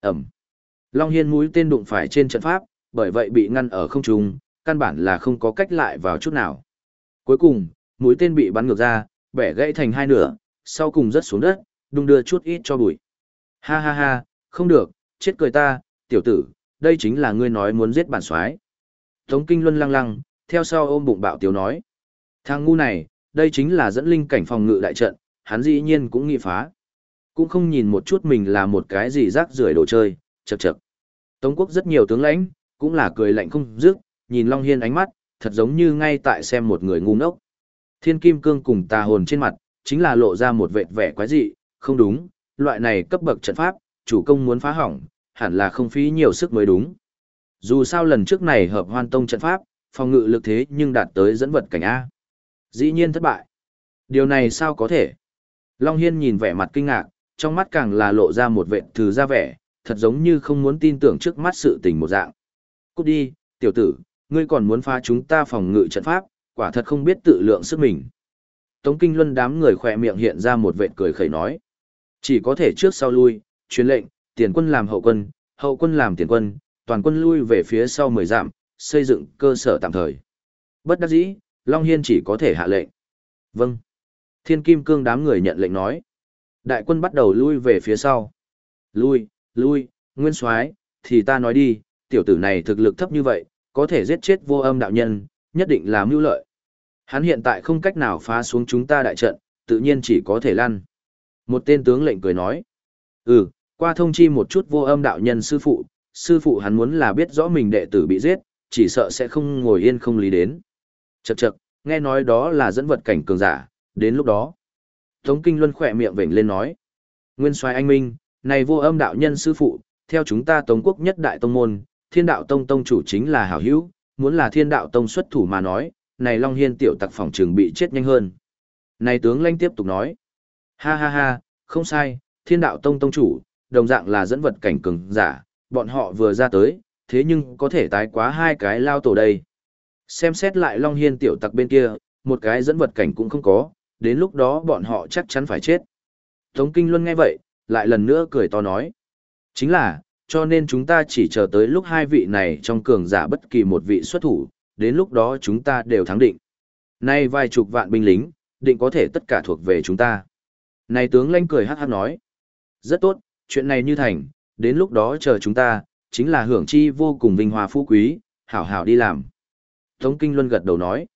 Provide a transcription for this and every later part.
Ẩm. Long Hiên mũi tên đụng phải trên trận pháp, bởi vậy bị ngăn ở không trung, căn bản là không có cách lại vào chút nào. Cuối cùng, mũi tên bị bắn ngược ra, bẻ gãy thành hai nửa, sau cùng rớt xuống đất, đung đưa chút ít cho bụi. Ha ha ha, không được, chết cười ta, tiểu tử, đây chính là ngươi nói muốn giết bản soái. Tống Kinh Luân lăng lăng, theo sau ôm bụng bạo tiểu nói. Thằng ngu này, đây chính là dẫn linh cảnh phòng ngự đại trận, hắn dĩ nhiên cũng nghi phá. Cũng không nhìn một chút mình là một cái gì rác rưởi đồ chơi, chậc chậc. Tống quốc rất nhiều tướng lãnh, cũng là cười lạnh không dứt, nhìn Long Hiên ánh mắt, thật giống như ngay tại xem một người ngu ngốc. Thiên Kim Cương cùng tà hồn trên mặt, chính là lộ ra một vệt vẻ quái dị, không đúng, loại này cấp bậc trận pháp, chủ công muốn phá hỏng, hẳn là không phí nhiều sức mới đúng. Dù sao lần trước này hợp hoan tông trận pháp, phòng ngự lực thế nhưng đạt tới dẫn vật cảnh A. Dĩ nhiên thất bại. Điều này sao có thể? Long Hiên nhìn vẻ mặt kinh ngạc, trong mắt càng là lộ ra một vệt thử ra vẻ, thật giống như không muốn tin tưởng trước mắt sự tình một dạng. Cút đi, tiểu tử, ngươi còn muốn phá chúng ta phòng ngự trận pháp, quả thật không biết tự lượng sức mình. Tống Kinh Luân đám người khỏe miệng hiện ra một vệt cười khẩy nói. Chỉ có thể trước sau lui, truyền lệnh, tiền quân làm hậu quân, hậu quân làm tiền quân, toàn quân lui về phía sau mười dặm, xây dựng cơ sở tạm thời. Bất đắc dĩ, Long Hiên chỉ có thể hạ lệnh. Vâng. Thiên Kim Cương đám người nhận lệnh nói. Đại quân bắt đầu lui về phía sau. Lui, lui, nguyên soái thì ta nói đi, tiểu tử này thực lực thấp như vậy, có thể giết chết vô âm đạo nhân, nhất định là mưu lợi. Hắn hiện tại không cách nào phá xuống chúng ta đại trận, tự nhiên chỉ có thể lăn. Một tên tướng lệnh cười nói. Ừ, qua thông chi một chút vô âm đạo nhân sư phụ, sư phụ hắn muốn là biết rõ mình đệ tử bị giết, chỉ sợ sẽ không ngồi yên không lý đến. Chậc chậc, nghe nói đó là dẫn vật cảnh cường giả, đến lúc đó. Tống Kinh Luân khỏe miệng vểnh lên nói. Nguyên soái anh minh, này vô âm đạo nhân sư phụ, theo chúng ta Tống quốc nhất đại tông môn, thiên đạo tông tông chủ chính là hảo hữu, muốn là thiên đạo tông xuất thủ mà nói, này Long Hiên tiểu tặc phòng trường bị chết nhanh hơn. Này tướng lãnh tiếp tục nói. Ha ha ha, không sai, thiên đạo tông tông chủ, đồng dạng là dẫn vật cảnh cường giả, bọn họ vừa ra tới, thế nhưng có thể tái quá hai cái lao tổ đây. Xem xét lại Long Hiên tiểu tặc bên kia, một cái dẫn vật cảnh cũng không có, đến lúc đó bọn họ chắc chắn phải chết. Tống Kinh Luân nghe vậy, lại lần nữa cười to nói. Chính là, cho nên chúng ta chỉ chờ tới lúc hai vị này trong cường giả bất kỳ một vị xuất thủ, đến lúc đó chúng ta đều thắng định. Nay vài chục vạn binh lính, định có thể tất cả thuộc về chúng ta. Này tướng lanh cười hát hát nói. Rất tốt, chuyện này như thành, đến lúc đó chờ chúng ta, chính là hưởng chi vô cùng vinh hòa phú quý, hảo hảo đi làm. Tống Kinh Luân gật đầu nói.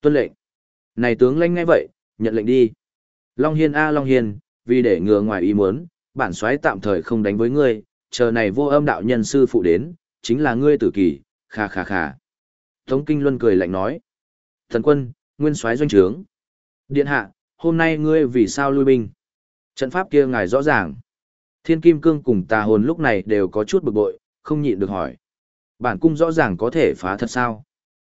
Tuân lệnh. Này tướng lãnh ngay vậy, nhận lệnh đi. Long Hiên A Long Hiên, vì để ngừa ngoài ý muốn, bản soái tạm thời không đánh với ngươi, chờ này vô âm đạo nhân sư phụ đến, chính là ngươi tử kỳ, kha kha kha. Tống Kinh Luân cười lạnh nói. Thần quân, nguyên soái doanh trướng. Điện hạ, hôm nay ngươi vì sao lui binh? Trận pháp kia ngài rõ ràng. Thiên Kim Cương cùng tà hồn lúc này đều có chút bực bội, không nhịn được hỏi. Bản cung rõ ràng có thể phá thật sao?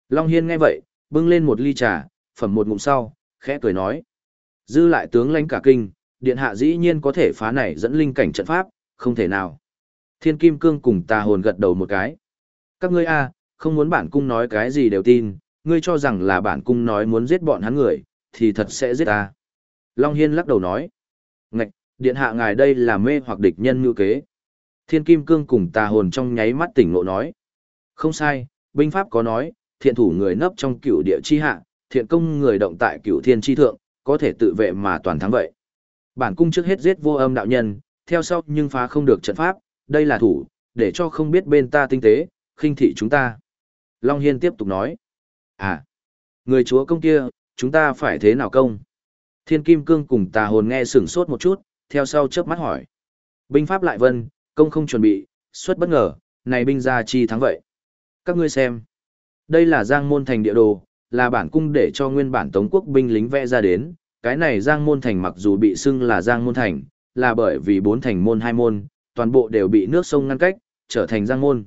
Long Hiên nghe vậy, bưng lên một ly trà, phẩm một ngụm sau, khẽ cười nói. Dư lại tướng lãnh cả kinh, điện hạ dĩ nhiên có thể phá này dẫn linh cảnh trận pháp, không thể nào. Thiên Kim Cương cùng tà hồn gật đầu một cái. Các ngươi a, không muốn bản cung nói cái gì đều tin, ngươi cho rằng là bản cung nói muốn giết bọn hắn người, thì thật sẽ giết ta. Long Hiên lắc đầu nói. Ngạch, điện hạ ngài đây là mê hoặc địch nhân ngư kế. Thiên Kim Cương cùng tà hồn trong nháy mắt tỉnh ngộ nói. Không sai, binh pháp có nói, thiện thủ người nấp trong cửu địa chi hạ, thiện công người động tại cửu thiên tri thượng, có thể tự vệ mà toàn thắng vậy. Bản cung trước hết giết vô âm đạo nhân, theo sau nhưng phá không được trận pháp, đây là thủ, để cho không biết bên ta tinh tế, khinh thị chúng ta. Long Hiên tiếp tục nói. À, người chúa công kia, chúng ta phải thế nào công? Thiên Kim Cương cùng tà hồn nghe sửng sốt một chút, theo sau chớp mắt hỏi. Binh pháp lại vân, công không chuẩn bị, xuất bất ngờ, này binh ra chi thắng vậy. Các ngươi xem. Đây là giang môn thành địa đồ, là bản cung để cho nguyên bản tống quốc binh lính vẽ ra đến. Cái này giang môn thành mặc dù bị xưng là giang môn thành, là bởi vì bốn thành môn hai môn, toàn bộ đều bị nước sông ngăn cách, trở thành giang môn.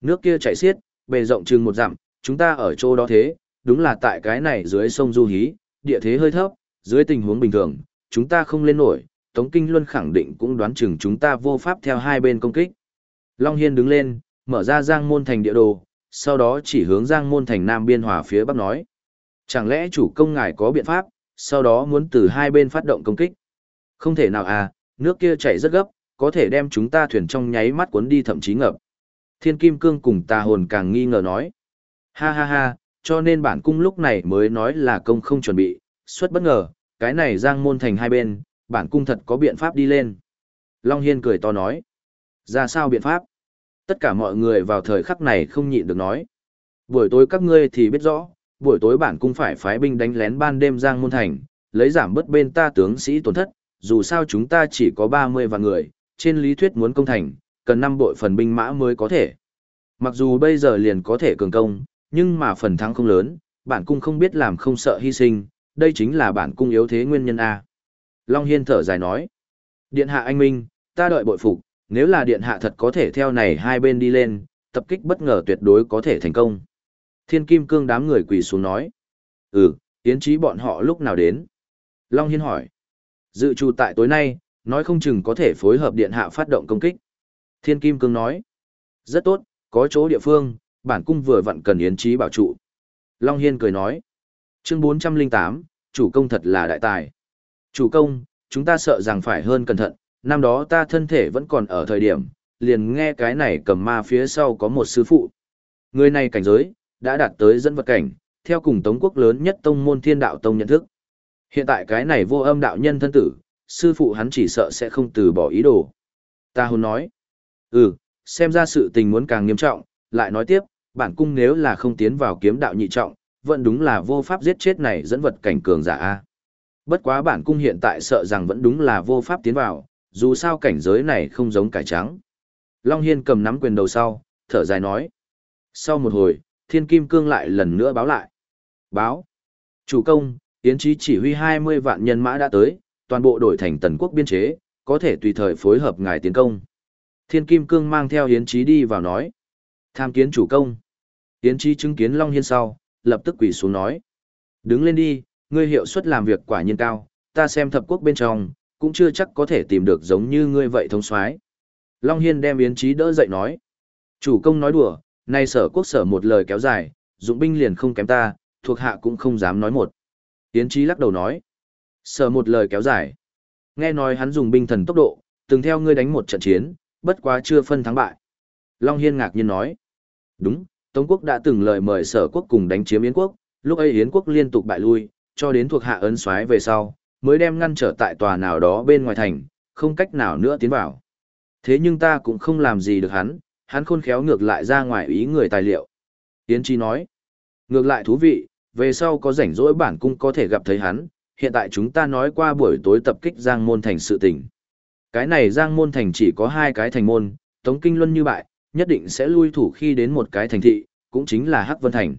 Nước kia chảy xiết, bề rộng chừng một dặm, chúng ta ở chỗ đó thế, đúng là tại cái này dưới sông Du Hí, địa thế hơi thấp, dưới tình huống bình thường, chúng ta không lên nổi, Tống Kinh Luân khẳng định cũng đoán chừng chúng ta vô pháp theo hai bên công kích. Long Hiên đứng lên, mở ra Giang Môn Thành địa đồ, sau đó chỉ hướng Giang Môn Thành Nam Biên Hòa phía Bắc nói. Chẳng lẽ chủ công ngài có biện pháp, sau đó muốn từ hai bên phát động công kích? Không thể nào à, nước kia chảy rất gấp, có thể đem chúng ta thuyền trong nháy mắt cuốn đi thậm chí ngập. Thiên Kim Cương cùng tà hồn càng nghi ngờ nói. Ha ha ha, cho nên bản cung lúc này mới nói là công không chuẩn bị, xuất bất ngờ, cái này giang môn thành hai bên, bản cung thật có biện pháp đi lên. Long Hiên cười to nói. Ra sao biện pháp? Tất cả mọi người vào thời khắc này không nhịn được nói. Buổi tối các ngươi thì biết rõ, buổi tối bản cung phải phái binh đánh lén ban đêm giang môn thành, lấy giảm bớt bên ta tướng sĩ tổn thất, dù sao chúng ta chỉ có 30 vạn người, trên lý thuyết muốn công thành, cần 5 bội phần binh mã mới có thể. Mặc dù bây giờ liền có thể cường công, nhưng mà phần thắng không lớn, bản cung không biết làm không sợ hy sinh, đây chính là bản cung yếu thế nguyên nhân A. Long Hiên thở dài nói, Điện hạ anh Minh, ta đợi bội phục, nếu là điện hạ thật có thể theo này hai bên đi lên, tập kích bất ngờ tuyệt đối có thể thành công. Thiên Kim Cương đám người quỳ xuống nói, Ừ, tiến trí bọn họ lúc nào đến? Long Hiên hỏi, Dự trù tại tối nay, nói không chừng có thể phối hợp điện hạ phát động công kích. Thiên Kim Cương nói, rất tốt, có chỗ địa phương, bản cung vừa vặn cần yến trí bảo trụ. Long Hiên cười nói, chương 408, chủ công thật là đại tài. Chủ công, chúng ta sợ rằng phải hơn cẩn thận, năm đó ta thân thể vẫn còn ở thời điểm, liền nghe cái này cầm ma phía sau có một sư phụ. Người này cảnh giới, đã đạt tới dẫn vật cảnh, theo cùng tống quốc lớn nhất tông môn thiên đạo tông nhận thức. Hiện tại cái này vô âm đạo nhân thân tử, sư phụ hắn chỉ sợ sẽ không từ bỏ ý đồ. Ta hồn nói, ừ, xem ra sự tình muốn càng nghiêm trọng, lại nói tiếp, bản cung nếu là không tiến vào kiếm đạo nhị trọng, vẫn đúng là vô pháp giết chết này dẫn vật cảnh cường giả a. Bất quá bản cung hiện tại sợ rằng vẫn đúng là vô pháp tiến vào, dù sao cảnh giới này không giống cải trắng. Long Hiên cầm nắm quyền đầu sau, thở dài nói. Sau một hồi, Thiên Kim Cương lại lần nữa báo lại. Báo. Chủ công, Yến Chí chỉ huy 20 vạn nhân mã đã tới, toàn bộ đổi thành tần quốc biên chế, có thể tùy thời phối hợp ngài tiến công. Thiên Kim Cương mang theo Yến Chí đi vào nói. Tham kiến chủ công. Yến Chí chứng kiến Long Hiên sau, lập tức quỳ xuống nói. Đứng lên đi, ngươi hiệu suất làm việc quả nhiên cao, ta xem thập quốc bên trong, cũng chưa chắc có thể tìm được giống như ngươi vậy thông soái. Long Hiên đem Yến Chí đỡ dậy nói. Chủ công nói đùa, nay sở quốc sở một lời kéo dài, dụng binh liền không kém ta, thuộc hạ cũng không dám nói một. Yến Chí lắc đầu nói. Sở một lời kéo dài. Nghe nói hắn dùng binh thần tốc độ, từng theo ngươi đánh một trận chiến, bất quá chưa phân thắng bại. Long Hiên ngạc nhiên nói. Đúng, Tống quốc đã từng lời mời sở quốc cùng đánh chiếm Yến quốc, lúc ấy Yến quốc liên tục bại lui, cho đến thuộc hạ ấn xoáy về sau, mới đem ngăn trở tại tòa nào đó bên ngoài thành, không cách nào nữa tiến vào. Thế nhưng ta cũng không làm gì được hắn, hắn khôn khéo ngược lại ra ngoài ý người tài liệu. Yến Chi nói, ngược lại thú vị, về sau có rảnh rỗi bản cung có thể gặp thấy hắn, hiện tại chúng ta nói qua buổi tối tập kích Giang Môn Thành sự tình. Cái này Giang Môn Thành chỉ có hai cái thành môn, Tống Kinh Luân như bại, nhất định sẽ lui thủ khi đến một cái thành thị, cũng chính là Hắc Vân Thành.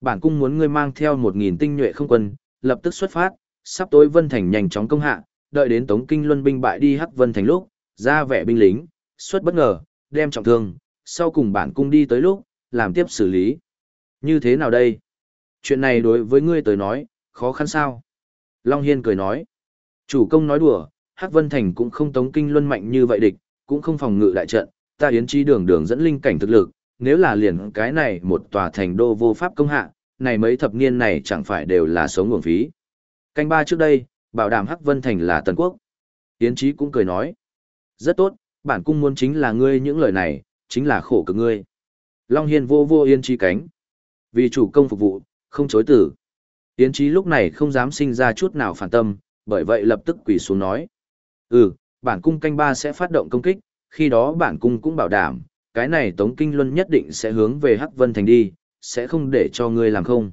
Bản cung muốn ngươi mang theo một nghìn tinh nhuệ không quân, lập tức xuất phát, sắp tối Vân Thành nhanh chóng công hạ, đợi đến Tống Kinh Luân binh bại đi Hắc Vân Thành lúc, ra vẻ binh lính, xuất bất ngờ, đem trọng thương, sau cùng bản cung đi tới lúc, làm tiếp xử lý. Như thế nào đây? Chuyện này đối với ngươi tới nói, khó khăn sao? Long Hiên cười nói. Chủ công nói đùa, Hắc Vân Thành cũng không tống kinh luân mạnh như vậy địch, cũng không phòng ngự đại trận, ta yến chi đường đường dẫn linh cảnh thực lực, nếu là liền cái này một tòa thành đô vô pháp công hạ, này mấy thập niên này chẳng phải đều là sống nguồn phí. Canh ba trước đây, bảo đảm Hắc Vân Thành là tần quốc. Yến Chí cũng cười nói. Rất tốt, bản cung muốn chính là ngươi những lời này, chính là khổ cực ngươi. Long Hiên vô vô Yến Chí cánh. Vì chủ công phục vụ, không chối tử. Yến Chí lúc này không dám sinh ra chút nào phản tâm, bởi vậy lập tức quỳ xuống nói. Ừ, bản cung canh ba sẽ phát động công kích, khi đó bản cung cũng bảo đảm, cái này Tống Kinh Luân nhất định sẽ hướng về Hắc Vân Thành đi, sẽ không để cho ngươi làm không.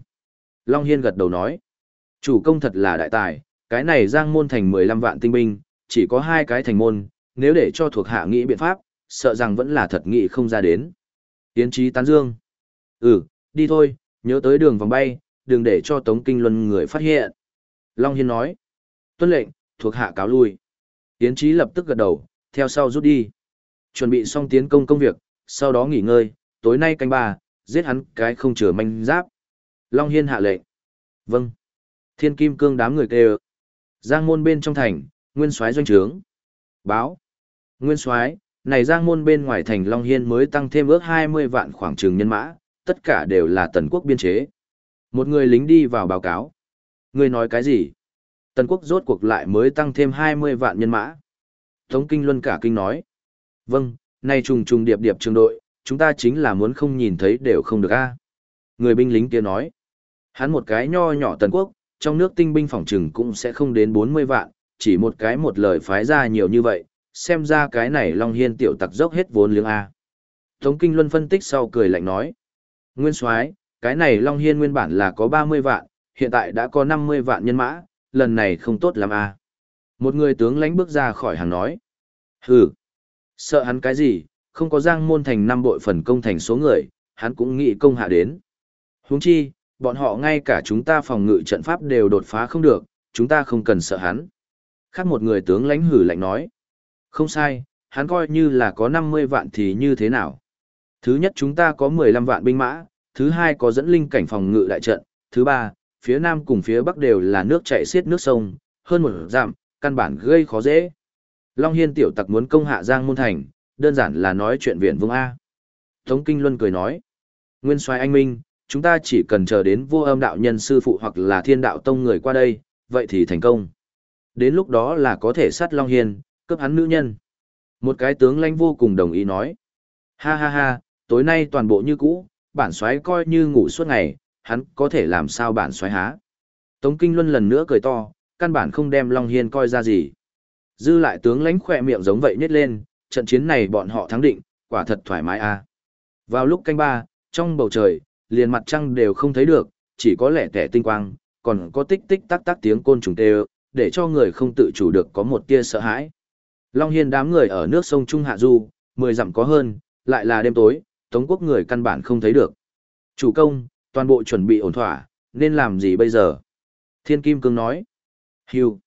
Long Hiên gật đầu nói. Chủ công thật là đại tài, cái này giang môn thành 15 vạn tinh binh, chỉ có hai cái thành môn, nếu để cho thuộc hạ nghĩ biện pháp, sợ rằng vẫn là thật nghĩ không ra đến. Yến Chí tán dương. Ừ, đi thôi, nhớ tới đường vòng bay, đừng để cho Tống Kinh Luân người phát hiện. Long Hiên nói. Tuân lệnh, thuộc hạ cáo lui. Yến Chí lập tức gật đầu, theo sau rút đi. Chuẩn bị xong tiến công công việc, sau đó nghỉ ngơi, tối nay canh ba, giết hắn cái không chừa manh giáp. Long Hiên hạ lệnh. Vâng. Thiên Kim Cương đám người kêu. Giang môn bên trong thành, nguyên soái doanh trướng. Báo. Nguyên soái, này giang môn bên ngoài thành Long Hiên mới tăng thêm ước 20 vạn khoảng trường nhân mã, tất cả đều là tần quốc biên chế. Một người lính đi vào báo cáo. Người nói cái gì? Tần quốc rốt cuộc lại mới tăng thêm 20 vạn nhân mã. Tống Kinh Luân cả kinh nói. Vâng, nay trùng trùng điệp điệp trường đội, chúng ta chính là muốn không nhìn thấy đều không được a. Người binh lính kia nói. Hắn một cái nho nhỏ tần quốc, trong nước tinh binh phòng trừng cũng sẽ không đến 40 vạn, chỉ một cái một lời phái ra nhiều như vậy, xem ra cái này Long Hiên tiểu tặc dốc hết vốn liếng A. Tống Kinh Luân phân tích sau cười lạnh nói. Nguyên soái cái này Long Hiên nguyên bản là có 30 vạn, hiện tại đã có 50 vạn nhân mã, lần này không tốt lắm A. Một người tướng lãnh bước ra khỏi hàng nói. Hừ, sợ hắn cái gì, không có giang môn thành năm bội phần công thành số người, hắn cũng nghĩ công hạ đến. Huống chi, bọn họ ngay cả chúng ta phòng ngự trận pháp đều đột phá không được, chúng ta không cần sợ hắn. Khác một người tướng lãnh hử lạnh nói. Không sai, hắn coi như là có 50 vạn thì như thế nào. Thứ nhất chúng ta có 15 vạn binh mã, thứ hai có dẫn linh cảnh phòng ngự đại trận, thứ ba, phía nam cùng phía bắc đều là nước chảy xiết nước sông, hơn một giảm, căn bản gây khó dễ. Long Hiên tiểu tặc muốn công hạ Giang Môn Thành, đơn giản là nói chuyện viện vương A. Tống Kinh Luân cười nói, Nguyên soái anh Minh, chúng ta chỉ cần chờ đến vô âm đạo nhân sư phụ hoặc là thiên đạo tông người qua đây, vậy thì thành công. Đến lúc đó là có thể sát Long Hiên, cướp hắn nữ nhân. Một cái tướng lãnh vô cùng đồng ý nói. Ha ha ha, tối nay toàn bộ như cũ, bản xoáy coi như ngủ suốt ngày, hắn có thể làm sao bản xoáy há. Tống Kinh Luân lần nữa cười to, căn bản không đem Long Hiên coi ra gì. Dư lại tướng lãnh khỏe miệng giống vậy nhét lên, trận chiến này bọn họ thắng định, quả thật thoải mái a. À. Vào lúc canh ba, trong bầu trời, liền mặt trăng đều không thấy được, chỉ có lẻ tẻ tinh quang, còn có tích tích tắc tắc tiếng côn trùng tê để cho người không tự chủ được có một tia sợ hãi. Long Hiên đám người ở nước sông Trung Hạ Du, mười dặm có hơn, lại là đêm tối, Tống quốc người căn bản không thấy được. Chủ công, toàn bộ chuẩn bị ổn thỏa, nên làm gì bây giờ? Thiên Kim Cương nói. Hưu.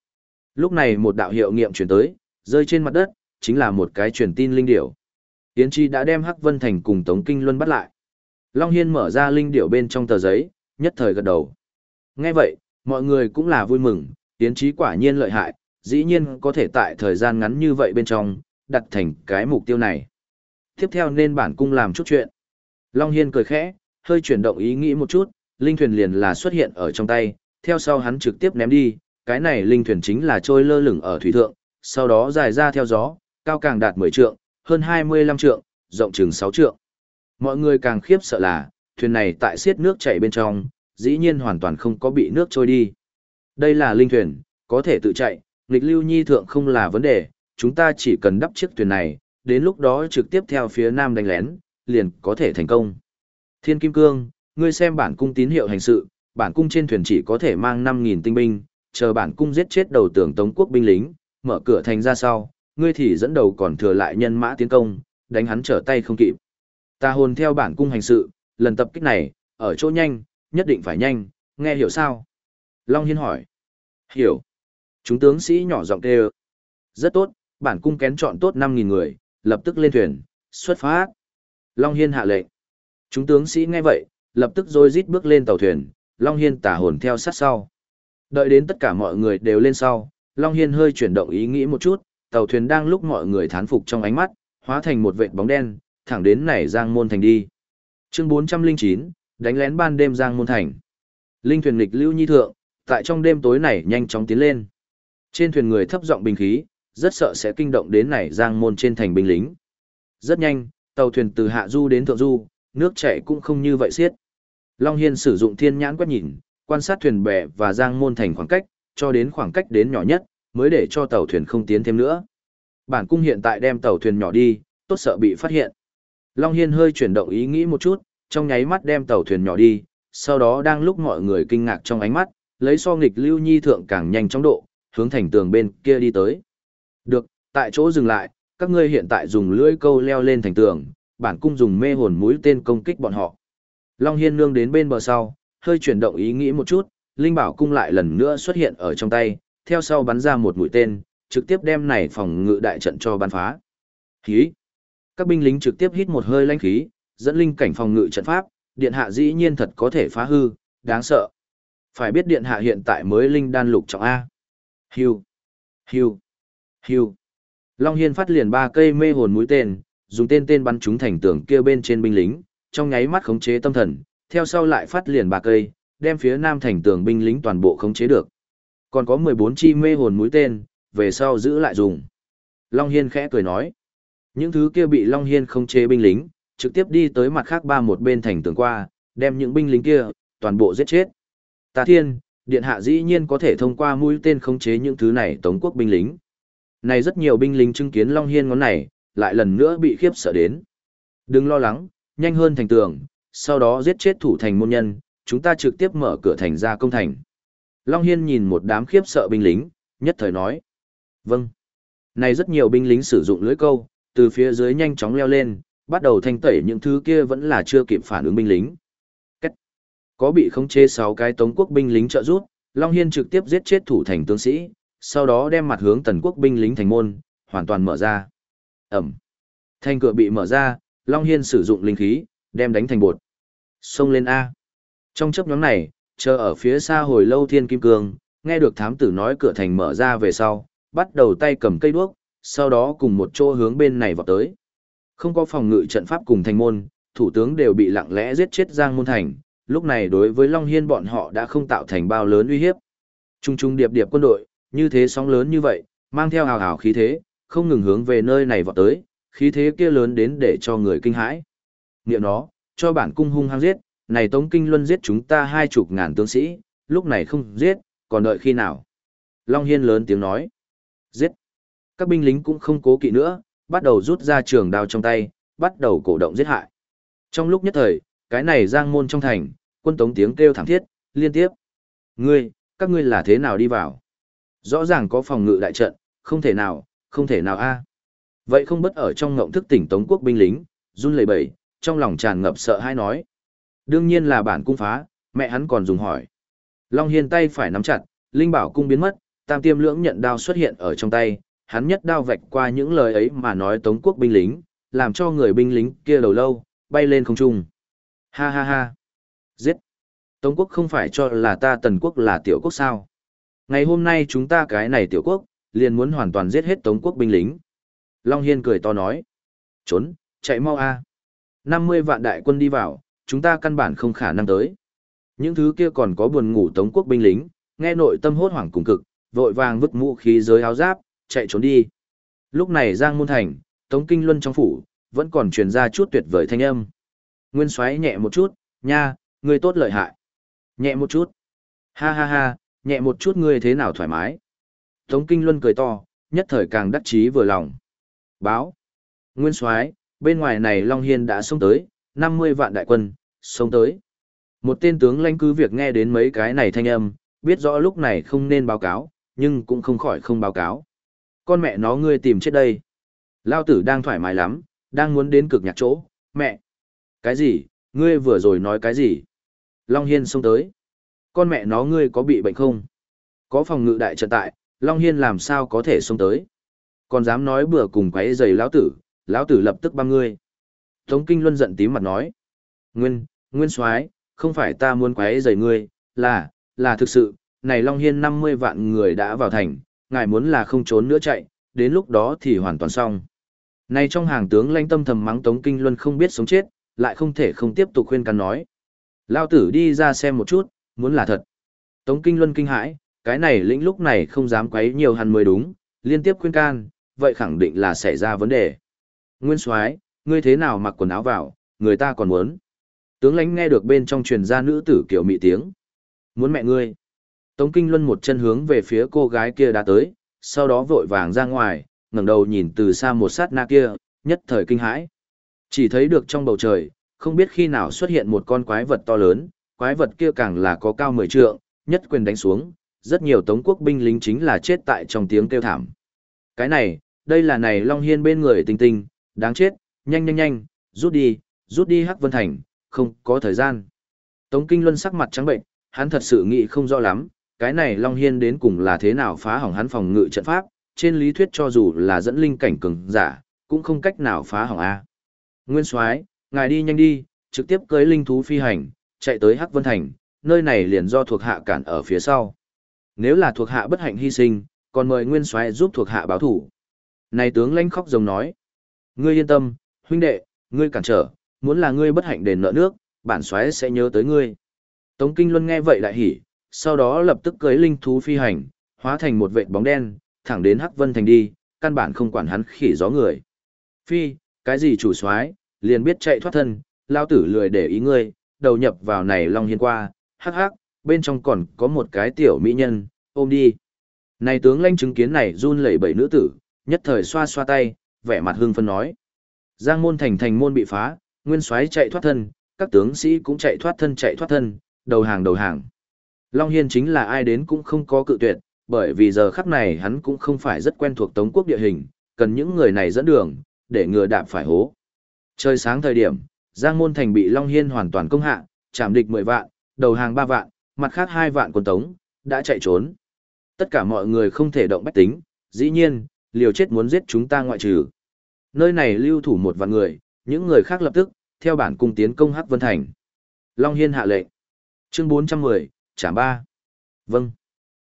Lúc này một đạo hiệu nghiệm chuyển tới, rơi trên mặt đất, chính là một cái truyền tin linh điểu. Tiến Chi đã đem Hắc Vân Thành cùng Tống Kinh Luân bắt lại. Long Hiên mở ra linh điểu bên trong tờ giấy, nhất thời gật đầu. Nghe vậy, mọi người cũng là vui mừng, Tiến Chí quả nhiên lợi hại, dĩ nhiên có thể tại thời gian ngắn như vậy bên trong, đặt thành cái mục tiêu này. Tiếp theo nên bản cung làm chút chuyện. Long Hiên cười khẽ, hơi chuyển động ý nghĩ một chút, linh thuyền liền là xuất hiện ở trong tay, theo sau hắn trực tiếp ném đi, cái này linh thuyền chính là trôi lơ lửng ở thủy thượng, sau đó dài ra theo gió, cao càng đạt 10 trượng, hơn 25 trượng, rộng chừng 6 trượng. Mọi người càng khiếp sợ là, thuyền này tại xiết nước chảy bên trong, dĩ nhiên hoàn toàn không có bị nước trôi đi. Đây là linh thuyền, có thể tự chạy, nghịch lưu nhi thượng không là vấn đề, chúng ta chỉ cần đắp chiếc thuyền này, đến lúc đó trực tiếp theo phía nam đánh lén, liền có thể thành công. Thiên Kim Cương, ngươi xem bản cung tín hiệu hành sự, bản cung trên thuyền chỉ có thể mang 5.000 tinh binh, chờ bản cung giết chết đầu tưởng tống quốc binh lính, mở cửa thành ra sau, ngươi thì dẫn đầu còn thừa lại nhân mã tiến công, đánh hắn trở tay không kịp. Ta hồn theo bản cung hành sự, lần tập kích này, ở chỗ nhanh, nhất định phải nhanh, nghe hiểu sao? Long Hiên hỏi. Hiểu. Chúng tướng sĩ nhỏ giọng kêu. Rất tốt, bản cung kén chọn tốt 5.000 người, lập tức lên thuyền, xuất phát. Long Hiên hạ lệnh. Chúng tướng sĩ nghe vậy, lập tức rồi rít bước lên tàu thuyền, Long Hiên tả hồn theo sát sau. Đợi đến tất cả mọi người đều lên sau, Long Hiên hơi chuyển động ý nghĩ một chút, tàu thuyền đang lúc mọi người thán phục trong ánh mắt, hóa thành một vệt bóng đen, thẳng đến này Giang Môn Thành đi. Chương 409, đánh lén ban đêm Giang Môn Thành. Linh thuyền nghịch lưu nhi thượng, tại trong đêm tối này nhanh chóng tiến lên. Trên thuyền người thấp giọng binh khí, rất sợ sẽ kinh động đến này Giang Môn trên thành binh lính. Rất nhanh, tàu thuyền từ hạ du đến thượng du, nước chảy cũng không như vậy xiết. Long Hiên sử dụng thiên nhãn quét nhìn, quan sát thuyền bè và Giang Môn Thành khoảng cách, cho đến khoảng cách đến nhỏ nhất, mới để cho tàu thuyền không tiến thêm nữa. Bản cung hiện tại đem tàu thuyền nhỏ đi, tốt sợ bị phát hiện. Long Hiên hơi chuyển động ý nghĩ một chút, trong nháy mắt đem tàu thuyền nhỏ đi, sau đó đang lúc mọi người kinh ngạc trong ánh mắt, lấy so nghịch lưu nhi thượng càng nhanh chóng độ, hướng thành tường bên kia đi tới. Được, tại chỗ dừng lại, các ngươi hiện tại dùng lưỡi câu leo lên thành tường, bản cung dùng mê hồn mũi tên công kích bọn họ. Long Hiên nương đến bên bờ sau, hơi chuyển động ý nghĩ một chút, Linh Bảo cung lại lần nữa xuất hiện ở trong tay, theo sau bắn ra một mũi tên, trực tiếp đem này phòng ngự đại trận cho bắn phá. Hí! Các binh lính trực tiếp hít một hơi lãnh khí, dẫn linh cảnh phòng ngự trận pháp, điện hạ dĩ nhiên thật có thể phá hư, đáng sợ. Phải biết điện hạ hiện tại mới linh đan lục trọng A. hưu, hưu, hưu. Long Hiên phát liền ba cây mê hồn mũi tên, dùng tên tên bắn chúng thành tường kia bên trên binh lính, trong nháy mắt khống chế tâm thần, theo sau lại phát liền ba cây, đem phía nam thành tường binh lính toàn bộ khống chế được. Còn có 14 chi mê hồn mũi tên, về sau giữ lại dùng. Long Hiên khẽ cười nói. Những thứ kia bị Long Hiên không chế binh lính, trực tiếp đi tới mặt khác ba một bên thành tường qua, đem những binh lính kia, toàn bộ giết chết. Ta thiên, điện hạ dĩ nhiên có thể thông qua mũi tên khống chế những thứ này tống quốc binh lính. Này rất nhiều binh lính chứng kiến Long Hiên ngón này, lại lần nữa bị khiếp sợ đến. Đừng lo lắng, nhanh hơn thành tường, sau đó giết chết thủ thành môn nhân, chúng ta trực tiếp mở cửa thành ra công thành. Long Hiên nhìn một đám khiếp sợ binh lính, nhất thời nói. Vâng. Này rất nhiều binh lính sử dụng lưới câu, từ phía dưới nhanh chóng leo lên, bắt đầu thanh tẩy những thứ kia vẫn là chưa kịp phản ứng binh lính. Cách. Có bị khống chế 6 cái tống quốc binh lính trợ giúp, Long Hiên trực tiếp giết chết thủ thành tướng sĩ, sau đó đem mặt hướng tần quốc binh lính thành môn, hoàn toàn mở ra. Ẩm. thanh cửa bị mở ra, Long Hiên sử dụng linh khí, đem đánh thành bột. Xông lên A. Trong chấp nhóm này, chờ ở phía xa hồi lâu thiên kim cương, nghe được thám tử nói cửa thành mở ra về sau, bắt đầu tay cầm cây đuốc, sau đó cùng một chỗ hướng bên này vào tới. Không có phòng ngự trận pháp cùng thành môn, thủ tướng đều bị lặng lẽ giết chết Giang Môn Thành, lúc này đối với Long Hiên bọn họ đã không tạo thành bao lớn uy hiếp. Trung trung điệp điệp quân đội, như thế sóng lớn như vậy, mang theo hào hào khí thế, không ngừng hướng về nơi này vọt tới, khí thế kia lớn đến để cho người kinh hãi. Niệm nó, cho bản cung hung hăng giết, này Tống Kinh Luân giết chúng ta hai chục ngàn tướng sĩ, lúc này không giết, còn đợi khi nào? Long Hiên lớn tiếng nói. Giết. Các binh lính cũng không cố kỵ nữa, bắt đầu rút ra trường đao trong tay, bắt đầu cổ động giết hại. Trong lúc nhất thời, cái này giang môn trong thành, quân tống tiếng kêu thảm thiết, liên tiếp. Ngươi, các ngươi là thế nào đi vào? Rõ ràng có phòng ngự đại trận, không thể nào, không thể nào a. Vậy không bất ở trong ngộng thức tỉnh tống quốc binh lính, run lẩy bẩy, trong lòng tràn ngập sợ hãi nói. Đương nhiên là bản cung phá, mẹ hắn còn dùng hỏi. Long Hiên tay phải nắm chặt, Linh Bảo cung biến mất, Tam Tiêm Lưỡng nhận đao xuất hiện ở trong tay, hắn nhất đao vạch qua những lời ấy mà nói Tống quốc binh lính, làm cho người binh lính kia đầu lâu bay lên không trung. Ha ha ha. Giết. Tống quốc không phải cho là ta Tần quốc là tiểu quốc sao? Ngày hôm nay chúng ta cái này tiểu quốc, liền muốn hoàn toàn giết hết Tống quốc binh lính. Long Hiên cười to nói. Trốn, chạy mau a. 50 vạn đại quân đi vào, chúng ta căn bản không khả năng tới. Những thứ kia còn có buồn ngủ tống quốc binh lính, nghe nội tâm hốt hoảng cùng cực, vội vàng vứt mũ khí giới áo giáp, chạy trốn đi. Lúc này Giang Môn Thành, Tống Kinh Luân trong phủ, vẫn còn truyền ra chút tuyệt vời thanh âm. Nguyên xoáy nhẹ một chút, nha, ngươi tốt lợi hại. Nhẹ một chút. Ha ha ha, nhẹ một chút ngươi thế nào thoải mái. Tống Kinh Luân cười to, nhất thời càng đắc chí vừa lòng. Báo. Nguyên soái bên ngoài này Long Hiên đã xông tới, 50 vạn đại quân, xông tới. Một tên tướng lãnh cứ việc nghe đến mấy cái này thanh âm, biết rõ lúc này không nên báo cáo, nhưng cũng không khỏi không báo cáo. Con mẹ nó ngươi tìm chết đây. Lao tử đang thoải mái lắm, đang muốn đến cực nhạc chỗ, mẹ. Cái gì, ngươi vừa rồi nói cái gì? Long Hiên xông tới. Con mẹ nó ngươi có bị bệnh không? Có phòng ngự đại trận tại, Long Hiên làm sao có thể xông tới? Còn dám nói bừa cùng quấy giày lão tử, lão tử lập tức băm ngươi. Tống Kinh Luân giận tím mặt nói. Nguyên, Nguyên Soái không phải ta muốn quấy rầy ngươi, là, là thực sự, này Long Hiên 50 vạn người đã vào thành, ngài muốn là không trốn nữa chạy, đến lúc đó thì hoàn toàn xong. Nay trong hàng tướng lãnh tâm thầm mắng Tống Kinh Luân không biết sống chết, lại không thể không tiếp tục khuyên can nói. Lao tử đi ra xem một chút, muốn là thật. Tống Kinh Luân kinh hãi, cái này lĩnh lúc này không dám quấy nhiều hắn mới đúng, liên tiếp khuyên can, vậy khẳng định là xảy ra vấn đề. Nguyên Soái, ngươi thế nào mặc quần áo vào, người ta còn muốn. Tướng lãnh nghe được bên trong truyền ra nữ tử kiểu mị tiếng. Muốn mẹ ngươi. Tống Kinh Luân một chân hướng về phía cô gái kia đã tới, sau đó vội vàng ra ngoài, ngẩng đầu nhìn từ xa một sát na kia, nhất thời kinh hãi. Chỉ thấy được trong bầu trời, không biết khi nào xuất hiện một con quái vật to lớn, quái vật kia càng là có cao mười trượng, nhất quyền đánh xuống, rất nhiều tống quốc binh lính chính là chết tại trong tiếng kêu thảm. Cái này, đây là này Long Hiên bên người tinh tinh, đáng chết, nhanh nhanh nhanh, rút đi, rút đi Hắc Vân Thành, không có thời gian. Tống Kinh Luân sắc mặt trắng bệnh, hắn thật sự nghĩ không rõ lắm, cái này Long Hiên đến cùng là thế nào phá hỏng hắn phòng ngự trận pháp, trên lý thuyết cho dù là dẫn linh cảnh cường giả, cũng không cách nào phá hỏng A. Nguyên Soái ngài đi nhanh đi, trực tiếp cưới linh thú phi hành, chạy tới Hắc Vân Thành, nơi này liền do thuộc hạ cản ở phía sau. Nếu là thuộc hạ bất hạnh hy sinh, còn mời Nguyên Soái giúp thuộc hạ báo thủ. Này tướng lãnh khóc rồng nói, ngươi yên tâm, huynh đệ, ngươi cản trở, muốn là ngươi bất hạnh đền nợ nước, bản soái sẽ nhớ tới ngươi. Tống Kinh Luân nghe vậy lại hỉ, sau đó lập tức cưới linh thú phi hành, hóa thành một vệt bóng đen, thẳng đến Hắc Vân Thành đi, căn bản không quản hắn khỉ gió người. Phi, cái gì chủ soái, liền biết chạy thoát thân, lao tử lười để ý ngươi, đầu nhập vào này Long Hiên qua, hắc hắc, bên trong còn có một cái tiểu mỹ nhân, ôm đi. Này tướng lãnh chứng kiến này run lẩy bẩy nữ tử, nhất thời xoa xoa tay, vẻ mặt hưng phân nói. Giang môn thành thành môn bị phá, nguyên soái chạy thoát thân, các tướng sĩ cũng chạy thoát thân chạy thoát thân, đầu hàng đầu hàng. Long Hiên chính là ai đến cũng không có cự tuyệt, bởi vì giờ khắc này hắn cũng không phải rất quen thuộc Tống quốc địa hình, cần những người này dẫn đường, để ngừa đạp phải hố. Trời sáng thời điểm, Giang Môn Thành bị Long Hiên hoàn toàn công hạ, chạm địch 10 vạn, đầu hàng 3 vạn, mặt khác 2 vạn quân Tống, đã chạy trốn. Tất cả mọi người không thể động bách tính, dĩ nhiên, liều chết muốn giết chúng ta ngoại trừ. Nơi này lưu thủ một vạn người, những người khác lập tức, theo bản cung tiến công Hắc Vân Thành. Long Hiên hạ lệnh. Chương 410, trả ba. Vâng.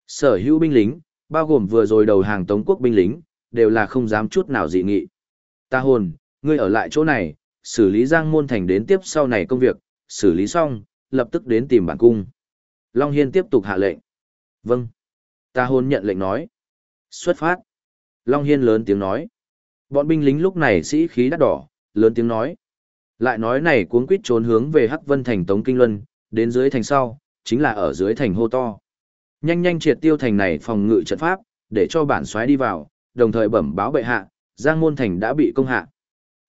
Sở hữu binh lính, bao gồm vừa rồi đầu hàng Tống quốc binh lính, đều là không dám chút nào dị nghị. Ta hồn, ngươi ở lại chỗ này, xử lý Giang Môn Thành đến tiếp sau này công việc, xử lý xong, lập tức đến tìm bản cung. Long Hiên tiếp tục hạ lệnh. Vâng. Ta hồn nhận lệnh nói. Xuất phát. Long Hiên lớn tiếng nói. Bọn binh lính lúc này sĩ khí đắt đỏ, lớn tiếng nói. Lại nói này cuống quýt trốn hướng về Hắc Vân Thành Tống Kinh Luân, đến dưới thành sau, chính là ở dưới thành hô to. Nhanh nhanh triệt tiêu thành này phòng ngự trận pháp, để cho bản soái đi vào, đồng thời bẩm báo bệ hạ, Giang Môn Thành đã bị công hạ.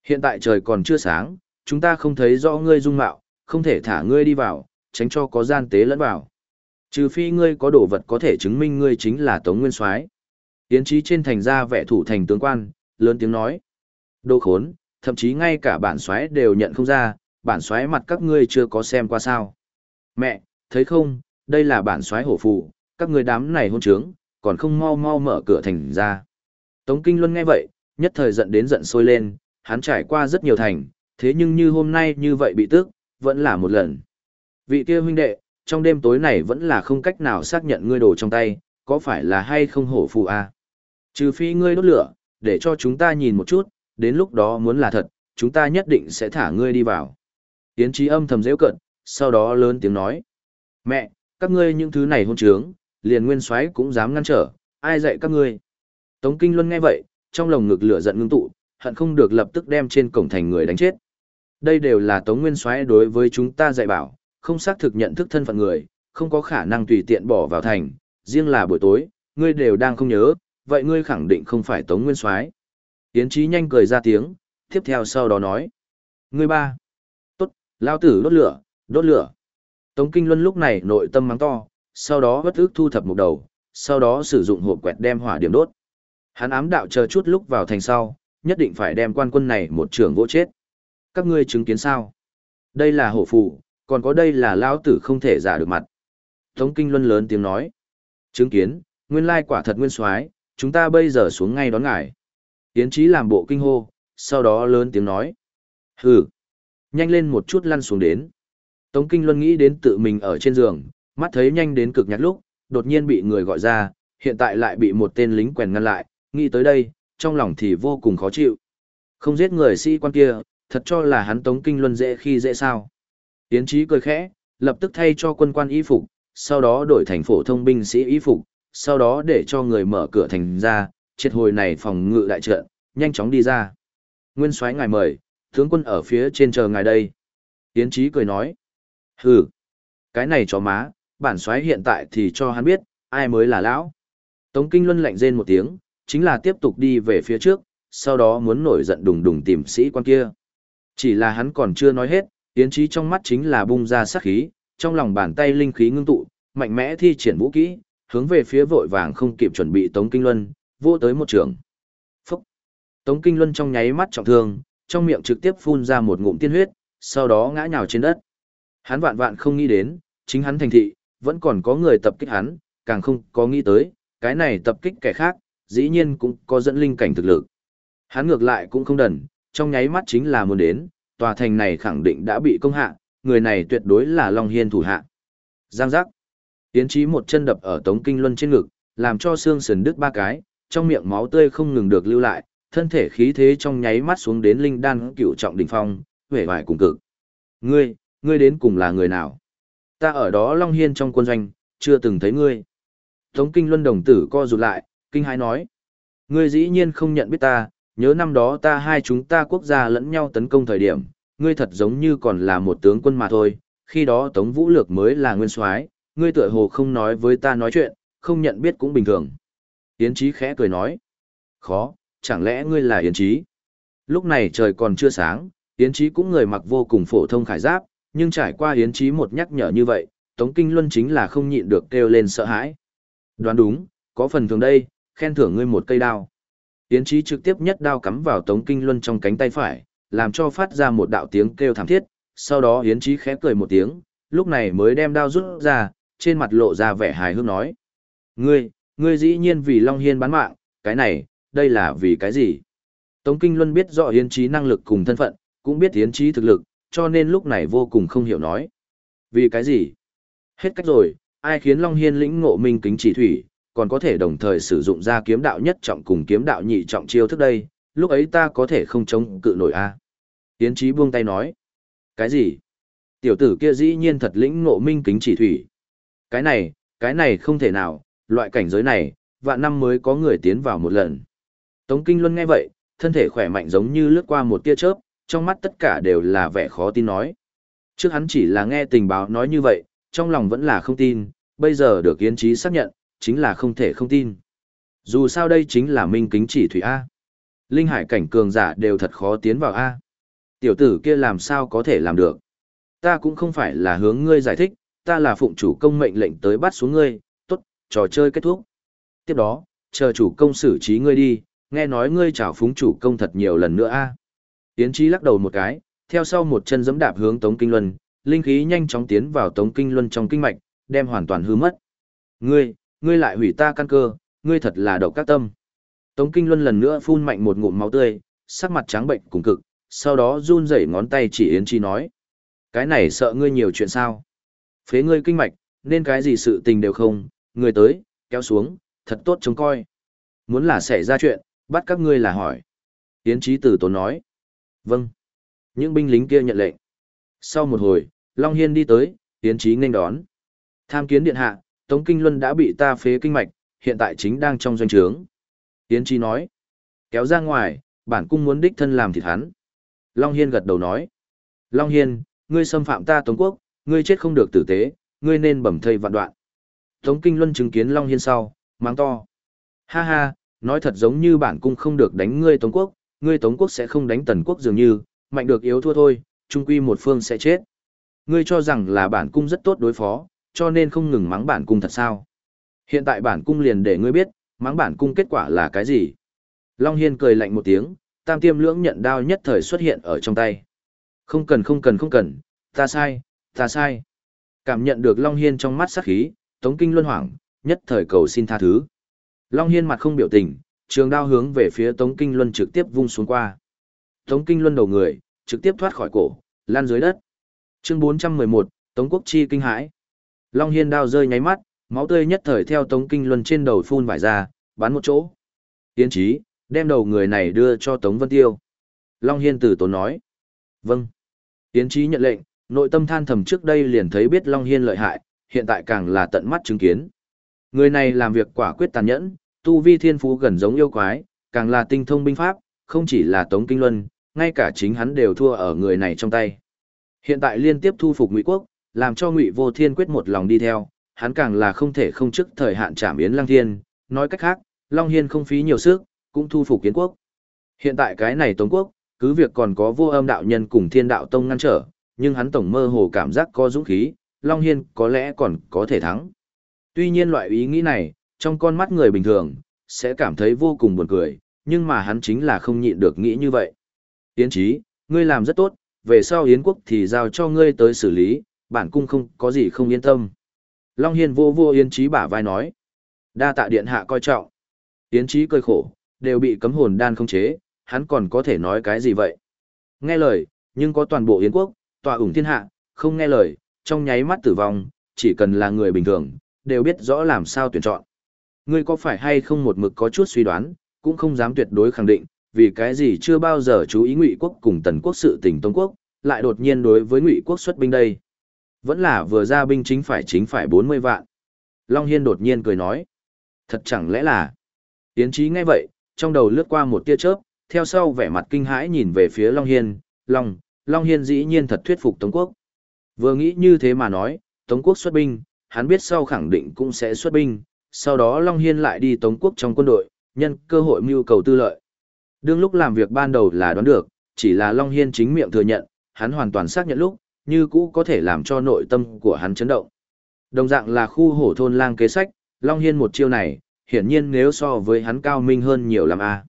Hiện tại trời còn chưa sáng, chúng ta không thấy rõ ngươi dung mạo, không thể thả ngươi đi vào, tránh cho có gian tế lẫn vào. Trừ phi ngươi có đồ vật có thể chứng minh ngươi chính là Tống Nguyên Soái. Tiến trí trên thành ra vẻ thủ thành tướng quan, lớn tiếng nói. Đồ khốn, thậm chí ngay cả bản soái đều nhận không ra, bản soái mặt các ngươi chưa có xem qua sao. Mẹ, thấy không, đây là bản soái hổ phụ, các người đám này hôn trướng, còn không mau mau mở cửa thành ra. Tống Kinh Luân nghe vậy, nhất thời giận đến giận sôi lên, hắn trải qua rất nhiều thành, thế nhưng như hôm nay như vậy bị tức, vẫn là một lần. Vị kia huynh đệ, trong đêm tối này vẫn là không cách nào xác nhận ngươi đồ trong tay, có phải là hay không hổ phù à? Trừ phi ngươi đốt lửa, để cho chúng ta nhìn một chút, đến lúc đó muốn là thật, chúng ta nhất định sẽ thả ngươi đi vào. Yến trí âm thầm dễ cận, sau đó lớn tiếng nói. Mẹ, các ngươi những thứ này hôn trướng, liền nguyên soái cũng dám ngăn trở, ai dạy các ngươi. Tống Kinh Luân nghe vậy, trong lồng ngực lửa giận ngưng tụ, hận không được lập tức đem trên cổng thành người đánh chết. Đây đều là Tống Nguyên soái đối với chúng ta dạy bảo, không xác thực nhận thức thân phận người, không có khả năng tùy tiện bỏ vào thành, riêng là buổi tối, ngươi đều đang không nhớ, vậy ngươi khẳng định không phải Tống Nguyên soái. Tiến trí nhanh cười ra tiếng, tiếp theo sau đó nói. Ngươi ba. Tốt, lao tử đốt lửa, đốt lửa. Tống Kinh Luân lúc này nội tâm mắng to, sau đó bất ước thu thập một đầu, sau đó sử dụng hộp quẹt đem hỏa điểm đốt. Hắn ám đạo chờ chút lúc vào thành sau, nhất định phải đem quan quân này một trường vỗ chết. Các ngươi chứng kiến sao? Đây là hổ phù, còn có đây là lão tử không thể giả được mặt. Tống Kinh Luân lớn tiếng nói. Chứng kiến, nguyên lai quả thật nguyên soái, chúng ta bây giờ xuống ngay đón ngài. Tiến trí làm bộ kinh hô, sau đó lớn tiếng nói. Hừ, nhanh lên một chút lăn xuống đến. Tống Kinh Luân nghĩ đến tự mình ở trên giường, mắt thấy nhanh đến cực nhạt lúc, đột nhiên bị người gọi ra, hiện tại lại bị một tên lính quèn ngăn lại, nghĩ tới đây, trong lòng thì vô cùng khó chịu. Không giết người sĩ quan kia, thật cho là hắn Tống Kinh Luân dễ khi dễ sao. Yến Chí cười khẽ, lập tức thay cho quân quan y phục, sau đó đổi thành phổ thông binh sĩ y phục, sau đó để cho người mở cửa thành ra, triệt hồi này phòng ngự đại trận, nhanh chóng đi ra. Nguyên soái ngài mời, tướng quân ở phía trên chờ ngài đây. Yến Chí cười nói. Hừ, cái này cho má, bản xoáy hiện tại thì cho hắn biết, ai mới là lão. Tống Kinh Luân lạnh rên một tiếng, chính là tiếp tục đi về phía trước, sau đó muốn nổi giận đùng đùng tìm sĩ quan kia. Chỉ là hắn còn chưa nói hết, tiến trí trong mắt chính là bung ra sát khí, trong lòng bàn tay linh khí ngưng tụ, mạnh mẽ thi triển vũ kỹ, hướng về phía vội vàng không kịp chuẩn bị Tống Kinh Luân, vô tới một trường. Phúc! Tống Kinh Luân trong nháy mắt trọng thương, trong miệng trực tiếp phun ra một ngụm tiên huyết, sau đó ngã nhào trên đất. Hắn vạn vạn không nghĩ đến, chính hắn thành thị, vẫn còn có người tập kích hắn, càng không có nghĩ tới, cái này tập kích kẻ khác, dĩ nhiên cũng có dẫn linh cảnh thực lực. Hắn ngược lại cũng không đần, trong nháy mắt chính là muốn đến, tòa thành này khẳng định đã bị công hạ, người này tuyệt đối là Long Hiên thủ hạ. Giang giác. Tiến trí một chân đập ở Tống Kinh Luân trên ngực, làm cho xương sườn đứt ba cái, trong miệng máu tươi không ngừng được lưu lại, thân thể khí thế trong nháy mắt xuống đến linh đan cựu trọng đỉnh phong, vẻ vải cùng cực. Ngươi, ngươi đến cùng là người nào? Ta ở đó Long Hiên trong quân doanh, chưa từng thấy ngươi. Tống Kinh Luân đồng tử co rụt lại, kinh hãi nói. Ngươi dĩ nhiên không nhận biết ta, nhớ năm đó ta hai chúng ta quốc gia lẫn nhau tấn công thời điểm, ngươi thật giống như còn là một tướng quân mà thôi, khi đó Tống Vũ Lược mới là nguyên soái, ngươi tựa hồ không nói với ta nói chuyện, không nhận biết cũng bình thường. Yến Chí khẽ cười nói, khó, chẳng lẽ ngươi là Yến Chí? Lúc này trời còn chưa sáng, Yến Chí cũng người mặc vô cùng phổ thông khải giáp, nhưng trải qua Yến trí một nhắc nhở như vậy, Tống Kinh Luân chính là không nhịn được kêu lên sợ hãi. Đoán đúng, có phần thường đây, khen thưởng ngươi một cây đao. Yến Chí trực tiếp nhất đao cắm vào Tống Kinh Luân trong cánh tay phải, làm cho phát ra một đạo tiếng kêu thảm thiết, sau đó Yến Chí khẽ cười một tiếng, lúc này mới đem đao rút ra, trên mặt lộ ra vẻ hài hước nói. Ngươi, ngươi dĩ nhiên vì Long Hiên bán mạng, cái này, đây là vì cái gì? Tống Kinh Luân biết rõ Yến Chí năng lực cùng thân phận, cũng biết Yến Chí thực lực, cho nên lúc này vô cùng không hiểu nói. Vì cái gì? Hết cách rồi, ai khiến Long Hiên lĩnh ngộ minh kính chỉ thủy, còn có thể đồng thời sử dụng ra kiếm đạo nhất trọng cùng kiếm đạo nhị trọng chiêu thức đây, lúc ấy ta có thể không chống cự nổi a à? Yến Chí buông tay nói. Cái gì? Tiểu tử kia dĩ nhiên thật lĩnh ngộ minh kính chỉ thủy. Cái này, cái này không thể nào, loại cảnh giới này, vạn năm mới có người tiến vào một lần. Tống Kinh Luân nghe vậy, thân thể khỏe mạnh giống như lướt qua một tia chớp, trong mắt tất cả đều là vẻ khó tin nói. Trước hắn chỉ là nghe tình báo nói như vậy, trong lòng vẫn là không tin, bây giờ được Yến Chí xác nhận, chính là không thể không tin. Dù sao đây chính là minh kính chỉ thủy A. Linh hải cảnh cường giả đều thật khó tiến vào A. Tiểu tử kia làm sao có thể làm được. Ta cũng không phải là hướng ngươi giải thích, ta là phụng chủ công mệnh lệnh tới bắt xuống ngươi, tốt, trò chơi kết thúc. Tiếp đó, chờ chủ công xử trí ngươi đi, nghe nói ngươi chào phúng chủ công thật nhiều lần nữa a. Yến Chí lắc đầu một cái, theo sau một chân giẫm đạp hướng Tống Kinh Luân, linh khí nhanh chóng tiến vào Tống Kinh Luân trong kinh mạch, đem hoàn toàn hư mất. Ngươi, ngươi lại hủy ta căn cơ, ngươi thật là độc các tâm. Tống Kinh Luân lần nữa phun mạnh một ngụm máu tươi, sắc mặt trắng bệnh cùng cực, sau đó run rẩy ngón tay chỉ Yến Chi nói. Cái này sợ ngươi nhiều chuyện sao? Phế ngươi kinh mạch, nên cái gì sự tình đều không, Ngươi tới, kéo xuống, thật tốt trông coi. Muốn là xảy ra chuyện, bắt các ngươi là hỏi. Yến Chí Tử Tốn nói. Vâng. Những binh lính kia nhận lệnh. Sau một hồi, Long Hiên đi tới, tiến Chí nên đón. Tham kiến điện hạ, Tống Kinh Luân đã bị ta phế kinh mạch, hiện tại chính đang trong doanh trướng. tiến Chí nói. Kéo ra ngoài, bản cung muốn đích thân làm thịt hắn. Long Hiên gật đầu nói. Long Hiên, ngươi xâm phạm ta Tống Quốc, ngươi chết không được tử tế, ngươi nên bẩm thây vạn đoạn. Tống Kinh Luân chứng kiến Long Hiên sau, mang to. Ha ha, nói thật giống như bản cung không được đánh ngươi Tống Quốc, ngươi Tống Quốc sẽ không đánh Tần Quốc dường như, mạnh được yếu thua thôi, trung quy một phương sẽ chết. Ngươi cho rằng là bản cung rất tốt đối phó, cho nên không ngừng mắng bản cung thật sao. Hiện tại bản cung liền để ngươi biết, mắng bản cung kết quả là cái gì. Long Hiên cười lạnh một tiếng, tam tiêm lưỡng nhận đao nhất thời xuất hiện ở trong tay. Không cần không cần không cần, ta sai, ta sai. Cảm nhận được Long Hiên trong mắt sắc khí, Tống Kinh Luân hoảng, nhất thời cầu xin tha thứ. Long Hiên mặt không biểu tình, trường đao hướng về phía Tống Kinh Luân trực tiếp vung xuống qua. Tống Kinh Luân đầu người, trực tiếp thoát khỏi cổ, lan dưới đất. Chương 411, Tống Quốc Chi kinh hãi. Long Hiên đao rơi nháy mắt, máu tươi nhất thời theo Tống Kinh Luân trên đầu phun vải ra, bắn một chỗ. Tiến trí, đem đầu người này đưa cho Tống Vân Tiêu. Long Hiên tử tốn nói. Vâng. Tiến trí nhận lệnh, nội tâm than thầm trước đây liền thấy biết Long Hiên lợi hại, hiện tại càng là tận mắt chứng kiến. Người này làm việc quả quyết tàn nhẫn, tu vi thiên phú gần giống yêu quái, càng là tinh thông binh pháp, không chỉ là Tống Kinh Luân, ngay cả chính hắn đều thua ở người này trong tay. Hiện tại liên tiếp thu phục Ngụy Quốc, làm cho Ngụy Vô Thiên quyết một lòng đi theo, hắn càng là không thể không trước thời hạn trảm Yến Lăng Thiên, nói cách khác, Long Hiên không phí nhiều sức, cũng thu phục kiến quốc. Hiện tại cái này Tống quốc, cứ việc còn có vô âm đạo nhân cùng thiên đạo tông ngăn trở, nhưng hắn tổng mơ hồ cảm giác có dũng khí, Long Hiên có lẽ còn có thể thắng. Tuy nhiên loại ý nghĩ này, trong con mắt người bình thường, sẽ cảm thấy vô cùng buồn cười, nhưng mà hắn chính là không nhịn được nghĩ như vậy. Yến Chí, ngươi làm rất tốt, về sau Yến quốc thì giao cho ngươi tới xử lý, bản cung không có gì không yên tâm. Long Hiên vô vô Yến Chí bả vai nói. Đa tạ điện hạ coi trọng. Yến Chí cười khổ, đều bị cấm hồn đan không chế, hắn còn có thể nói cái gì vậy? Nghe lời, nhưng có toàn bộ Yến quốc, tòa ủng thiên hạ, không nghe lời, trong nháy mắt tử vong, chỉ cần là người bình thường, đều biết rõ làm sao tuyển chọn. Ngươi có phải hay không một mực có chút suy đoán, cũng không dám tuyệt đối khẳng định, vì cái gì chưa bao giờ chú ý Ngụy quốc cùng Tần quốc sự tình Tống quốc, lại đột nhiên đối với Ngụy quốc xuất binh đây. Vẫn là vừa ra binh chính phải chính phải 40 vạn. Long Hiên đột nhiên cười nói. Thật chẳng lẽ là... Tiến trí nghe vậy, trong đầu lướt qua một tia chớp, theo sau vẻ mặt kinh hãi nhìn về phía Long Hiên, Long, Long Hiên dĩ nhiên thật thuyết phục Tống Quốc. Vừa nghĩ như thế mà nói, Tống Quốc xuất binh, hắn biết sau khẳng định cũng sẽ xuất binh, sau đó Long Hiên lại đi Tống Quốc trong quân đội, nhân cơ hội mưu cầu tư lợi. Đương lúc làm việc ban đầu là đoán được, chỉ là Long Hiên chính miệng thừa nhận, hắn hoàn toàn xác nhận lúc, như cũ có thể làm cho nội tâm của hắn chấn động. Đồng dạng là khu hổ thôn lang kế sách, Long Hiên một chiêu này, hiển nhiên nếu so với hắn cao minh hơn nhiều làm A.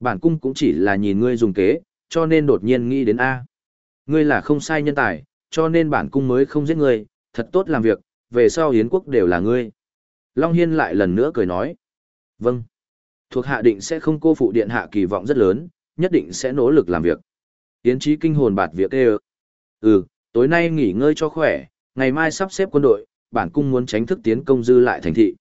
Bản cung cũng chỉ là nhìn ngươi dùng kế, cho nên đột nhiên nghĩ đến A. Ngươi là không sai nhân tài, cho nên bản cung mới không giết ngươi, thật tốt làm việc, về sau hiến quốc đều là ngươi. Long Hiên lại lần nữa cười nói. Vâng. Thuộc hạ định sẽ không cô phụ điện hạ kỳ vọng rất lớn, nhất định sẽ nỗ lực làm việc. Yến trí kinh hồn bạt việc đê Ừ, tối nay nghỉ ngơi cho khỏe, ngày mai sắp xếp quân đội, bản cung muốn tránh thức tiến công dư lại thành thị.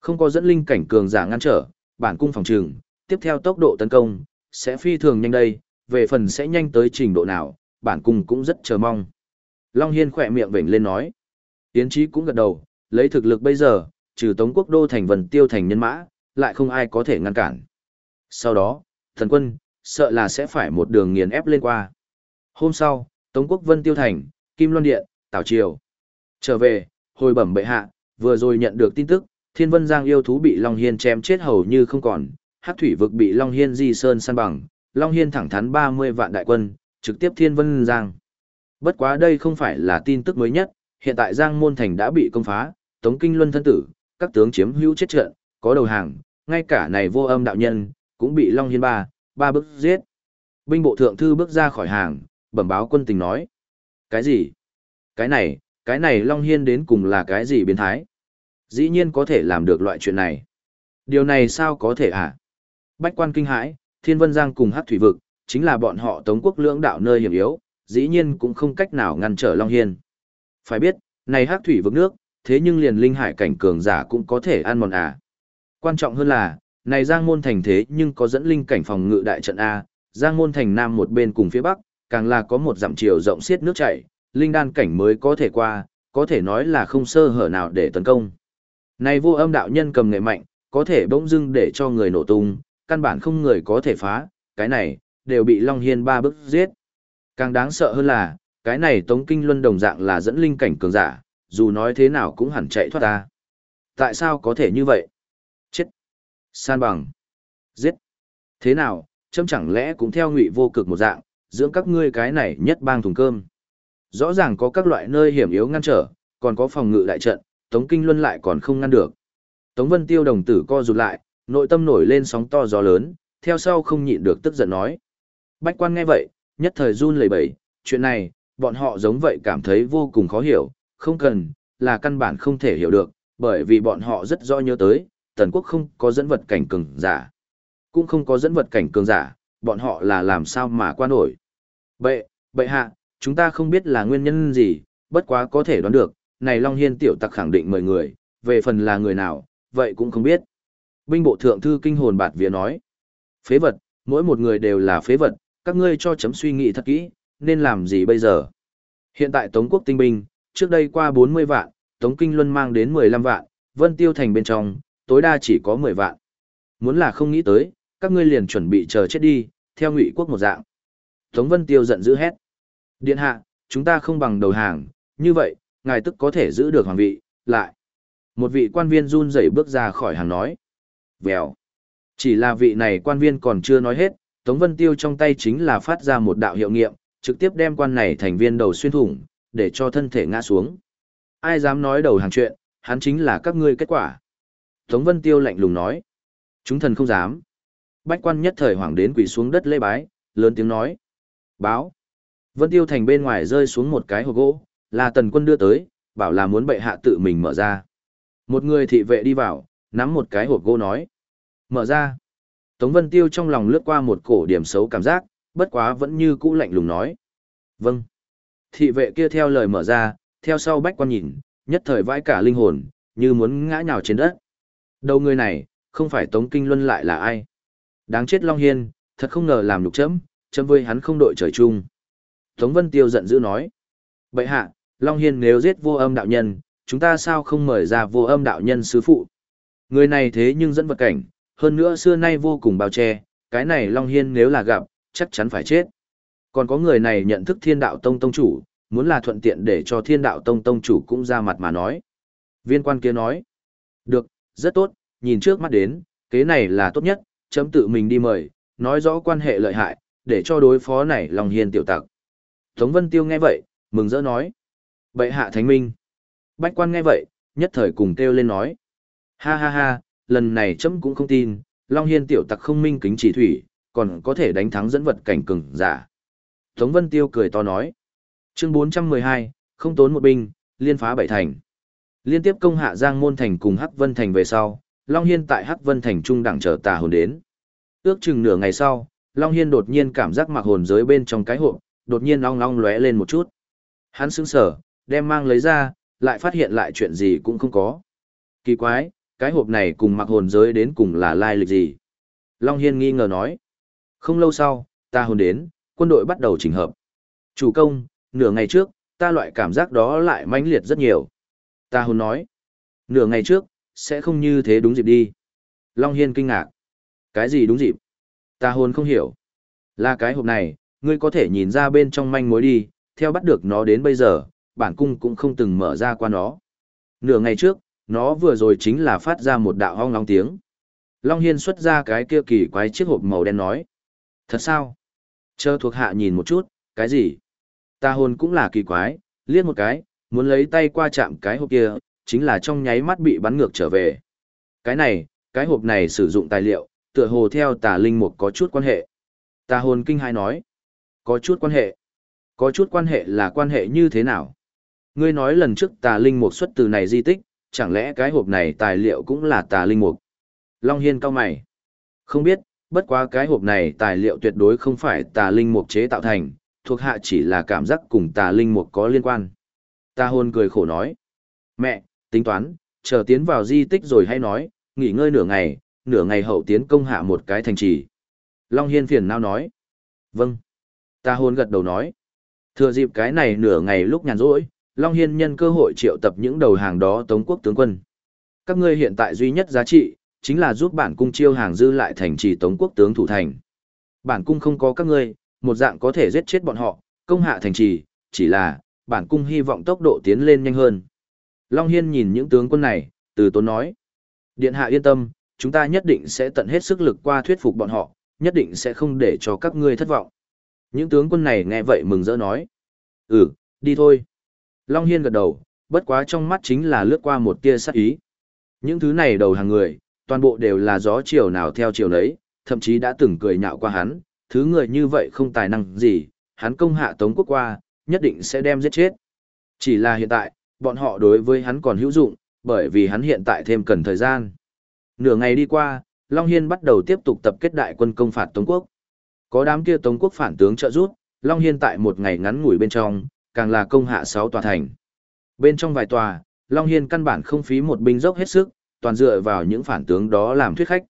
Không có dẫn linh cảnh cường giả ngăn trở, bản cung phòng trừng, tiếp theo tốc độ tấn công, sẽ phi thường nhanh đây, về phần sẽ nhanh tới trình độ nào, bản cung cũng rất chờ mong. Long Hiên khỏe miệng vểnh lên nói. Yến trí cũng gật đầu, lấy thực lực bây giờ, trừ Tống Quốc Đô thành vân tiêu thành nhân mã, lại không ai có thể ngăn cản. Sau đó, thần quân, sợ là sẽ phải một đường nghiền ép lên qua. Hôm sau, Tống Quốc Vân Tiêu Thành, Kim Loan Điện, Tảo Triều. Trở về, hồi bẩm bệ hạ, vừa rồi nhận được tin tức, Thiên Vân Giang yêu thú bị Long Hiên chém chết hầu như không còn, Hắc thủy vực bị Long Hiên di sơn san bằng, Long Hiên thẳng thắn 30 vạn đại quân, trực tiếp Thiên Vân Giang. Bất quá đây không phải là tin tức mới nhất, hiện tại Giang Môn Thành đã bị công phá, Tống Kinh Luân thân tử, các tướng chiếm hữu chết trận, có đầu hàng, ngay cả này vô âm đạo nhân, cũng bị Long Hiên ba, ba bức giết. Binh bộ thượng thư bước ra khỏi hàng, bẩm báo quân tình nói. Cái gì? Cái này, cái này Long Hiên đến cùng là cái gì biến thái? Dĩ nhiên có thể làm được loại chuyện này. Điều này sao có thể hả? À? Bách quan kinh hãi, Thiên Vân Giang cùng hát thủy vực, chính là bọn họ Tống quốc lưỡng đạo nơi hiểm yếu, dĩ nhiên cũng không cách nào ngăn trở Long Hiên. Phải biết, này hát thủy vực nước, thế nhưng liền linh hải cảnh cường giả cũng có thể ăn mòn à. Quan trọng hơn là, này Giang Môn Thành thế nhưng có dẫn linh cảnh phòng ngự đại trận A, Giang Môn Thành Nam một bên cùng phía Bắc, càng là có một dặm chiều rộng xiết nước chảy, linh đan cảnh mới có thể qua, có thể nói là không sơ hở nào để tấn công. Này vô âm đạo nhân cầm nghệ mạnh, có thể bỗng dưng để cho người nổ tung, căn bản không người có thể phá, cái này, đều bị Long Hiên ba bức giết. Càng đáng sợ hơn là, cái này Tống Kinh Luân đồng dạng là dẫn linh cảnh cường giả, dù nói thế nào cũng hẳn chạy thoát ta. Tại sao có thể như vậy? Chết! San bằng! Giết! Thế nào, châm chẳng lẽ cũng theo ngụy vô cực một dạng, dưỡng các ngươi cái này nhất bang thùng cơm. Rõ ràng có các loại nơi hiểm yếu ngăn trở, còn có phòng ngự đại trận, Tống Kinh Luân lại còn không ngăn được. Tống Vân Tiêu đồng tử co rụt lại, nội tâm nổi lên sóng to gió lớn, theo sau không nhịn được tức giận nói. Bách quan nghe vậy, nhất thời run lẩy bẩy, chuyện này, bọn họ giống vậy cảm thấy vô cùng khó hiểu, không cần, là căn bản không thể hiểu được, bởi vì bọn họ rất rõ nhớ tới, tần quốc không có dẫn vật cảnh cường giả. Cũng không có dẫn vật cảnh cường giả, bọn họ là làm sao mà qua nổi. Bệ, bệ hạ, chúng ta không biết là nguyên nhân gì, bất quá có thể đoán được, này Long Hiên tiểu tặc khẳng định mời người, về phần là người nào, vậy cũng không biết. Binh bộ thượng thư kinh hồn bạt vía nói, phế vật, mỗi một người đều là phế vật, các ngươi cho chấm suy nghĩ thật kỹ, nên làm gì bây giờ. Hiện tại Tống quốc tinh binh, trước đây qua 40 vạn, Tống Kinh Luân mang đến 15 vạn, Vân Tiêu Thành bên trong, tối đa chỉ có 10 vạn. Muốn là không nghĩ tới, các ngươi liền chuẩn bị chờ chết đi, theo ngụy quốc một dạng. Tống Vân Tiêu giận dữ hét. Điện hạ, chúng ta không bằng đầu hàng, như vậy, ngài tức có thể giữ được hoàng vị, lại. Một vị quan viên run rẩy bước ra khỏi hàng nói. Vèo. Chỉ là vị này quan viên còn chưa nói hết, Tống Vân Tiêu trong tay chính là phát ra một đạo hiệu nghiệm, trực tiếp đem quan này thành viên đầu xuyên thủng, để cho thân thể ngã xuống. Ai dám nói đầu hàng chuyện, hắn chính là các ngươi kết quả. Tống Vân Tiêu lạnh lùng nói. Chúng thần không dám. Bách quan nhất thời hoảng đến quỳ xuống đất lê bái, lớn tiếng nói. Báo. Vân Tiêu thành bên ngoài rơi xuống một cái hộp gỗ, là tần quân đưa tới, bảo là muốn bệ hạ tự mình mở ra. Một người thị vệ đi vào, nắm một cái hộp gỗ nói. Mở ra. Tống Vân Tiêu trong lòng lướt qua một cổ điểm xấu cảm giác, bất quá vẫn như cũ lạnh lùng nói. Vâng. Thị vệ kia theo lời mở ra, theo sau bách quan nhìn, nhất thời vãi cả linh hồn, như muốn ngã nhào trên đất. Đầu người này, không phải Tống Kinh Luân lại là ai. Đáng chết Long Hiên, thật không ngờ làm nhục chấm, chấm với hắn không đội trời chung. Tống Vân Tiêu giận dữ nói. Bậy hạ, Long Hiên nếu giết vô âm đạo nhân, chúng ta sao không mời ra vô âm đạo nhân sứ phụ? Người này thế nhưng dẫn vật cảnh, hơn nữa xưa nay vô cùng bao che, cái này Long Hiên nếu là gặp, chắc chắn phải chết. Còn có người này nhận thức thiên đạo tông tông chủ, muốn là thuận tiện để cho thiên đạo tông tông chủ cũng ra mặt mà nói. Viên quan kia nói, được, rất tốt, nhìn trước mắt đến, kế này là tốt nhất, chấm tự mình đi mời, nói rõ quan hệ lợi hại, để cho đối phó này lòng hiền tiểu tặc. Tống Vân Tiêu nghe vậy, mừng rỡ nói. Bệ hạ thánh minh. Bách quan nghe vậy, nhất thời cùng kêu lên nói. Ha ha ha, lần này chấm cũng không tin, Long Hiên tiểu tặc không minh kính chỉ thủy, còn có thể đánh thắng dẫn vật cảnh cường giả. Tống Vân Tiêu cười to nói. Chương 412, không tốn một binh, liên phá bảy thành. Liên tiếp công hạ Giang Môn Thành cùng Hắc Vân Thành về sau, Long Hiên tại Hắc Vân Thành trung đẳng chờ tà hồn đến. Ước chừng nửa ngày sau, Long Hiên đột nhiên cảm giác mặc hồn giới bên trong cái hộp, đột nhiên long long lóe lên một chút. Hắn sững sở, đem mang lấy ra, lại phát hiện lại chuyện gì cũng không có. Kỳ quái, cái hộp này cùng mặc hồn giới đến cùng là lai lịch gì? Long Hiên nghi ngờ nói. Không lâu sau, ta hồn đến, quân đội bắt đầu chỉnh hợp. Chủ công, nửa ngày trước, ta loại cảm giác đó lại mãnh liệt rất nhiều. Ta hồn nói. Nửa ngày trước, sẽ không như thế đúng dịp đi. Long Hiên kinh ngạc. Cái gì đúng dịp? Ta hồn không hiểu. Là cái hộp này, ngươi có thể nhìn ra bên trong manh mối đi, theo bắt được nó đến bây giờ, bản cung cũng không từng mở ra qua nó. Nửa ngày trước, nó vừa rồi chính là phát ra một đạo hong long tiếng. Long Hiên xuất ra cái kia kỳ quái chiếc hộp màu đen nói. Thật sao? Chờ thuộc hạ nhìn một chút, cái gì? Ta hồn cũng là kỳ quái, liếc một cái, muốn lấy tay qua chạm cái hộp kia, chính là trong nháy mắt bị bắn ngược trở về. Cái này, cái hộp này sử dụng tài liệu, tựa hồ theo tà linh mục có chút quan hệ. Ta hồn kinh hai nói. Có chút quan hệ. Có chút quan hệ là quan hệ như thế nào? Ngươi nói lần trước tà linh mục xuất từ này di tích, chẳng lẽ cái hộp này tài liệu cũng là tà linh mục? Long Hiên cao mày. Không biết, bất quá cái hộp này tài liệu tuyệt đối không phải tà linh mục chế tạo thành, thuộc hạ chỉ là cảm giác cùng tà linh mục có liên quan. Ta Hôn cười khổ nói. Mẹ, tính toán, chờ tiến vào di tích rồi hay nói, nghỉ ngơi nửa ngày, nửa ngày hậu tiến công hạ một cái thành trì. Long Hiên phiền nào nói. Vâng. Ta hôn gật đầu nói. Thừa dịp cái này nửa ngày lúc nhàn rỗi, Long Hiên nhân cơ hội triệu tập những đầu hàng đó tống quốc tướng quân. Các ngươi hiện tại duy nhất giá trị, chính là giúp bản cung chiêu hàng dư lại thành trì tống quốc tướng thủ thành. Bản cung không có các ngươi, một dạng có thể giết chết bọn họ, công hạ thành trì, chỉ là, bản cung hy vọng tốc độ tiến lên nhanh hơn. Long Hiên nhìn những tướng quân này, từ tốn nói. Điện hạ yên tâm, chúng ta nhất định sẽ tận hết sức lực qua thuyết phục bọn họ, nhất định sẽ không để cho các ngươi thất vọng. Những tướng quân này nghe vậy mừng rỡ nói. Ừ, đi thôi. Long Hiên gật đầu, bất quá trong mắt chính là lướt qua một tia sắc ý. Những thứ này đầu hàng người, toàn bộ đều là gió chiều nào theo chiều nấy, thậm chí đã từng cười nhạo qua hắn, thứ người như vậy không tài năng gì, hắn công hạ tống quốc qua, nhất định sẽ đem giết chết. Chỉ là hiện tại, bọn họ đối với hắn còn hữu dụng, bởi vì hắn hiện tại thêm cần thời gian. Nửa ngày đi qua, Long Hiên bắt đầu tiếp tục tập kết đại quân công phạt Tống quốc. Có đám kia Tống quốc phản tướng trợ giúp, Long Hiên tại một ngày ngắn ngủi bên trong, càng là công hạ 6 tòa thành. Bên trong vài tòa, Long Hiên căn bản không phí một binh dốc hết sức, toàn dựa vào những phản tướng đó làm thuyết khách.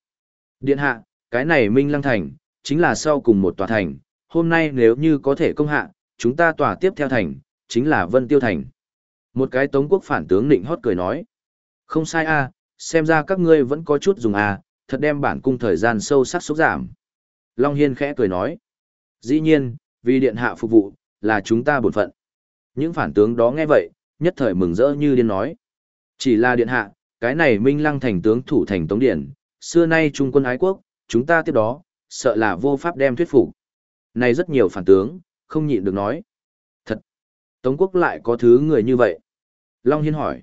Điện hạ, cái này Minh Lăng Thành, chính là sau cùng một tòa thành, hôm nay nếu như có thể công hạ, chúng ta tòa tiếp theo thành, chính là Vân Tiêu Thành. Một cái Tống quốc phản tướng nịnh hót cười nói. Không sai a xem ra các ngươi vẫn có chút dùng a thật đem bản cung thời gian sâu sắc xúc giảm. Long Hiên khẽ cười nói. Dĩ nhiên, vì điện hạ phục vụ, là chúng ta bổn phận. Những phản tướng đó nghe vậy, nhất thời mừng rỡ như điên nói. Chỉ là điện hạ, cái này minh lăng thành tướng thủ thành Tống điển xưa nay trung quân ái quốc, chúng ta tiếp đó, sợ là vô pháp đem thuyết phục. Này rất nhiều phản tướng, không nhịn được nói. Thật! Tống quốc lại có thứ người như vậy. Long Hiên hỏi.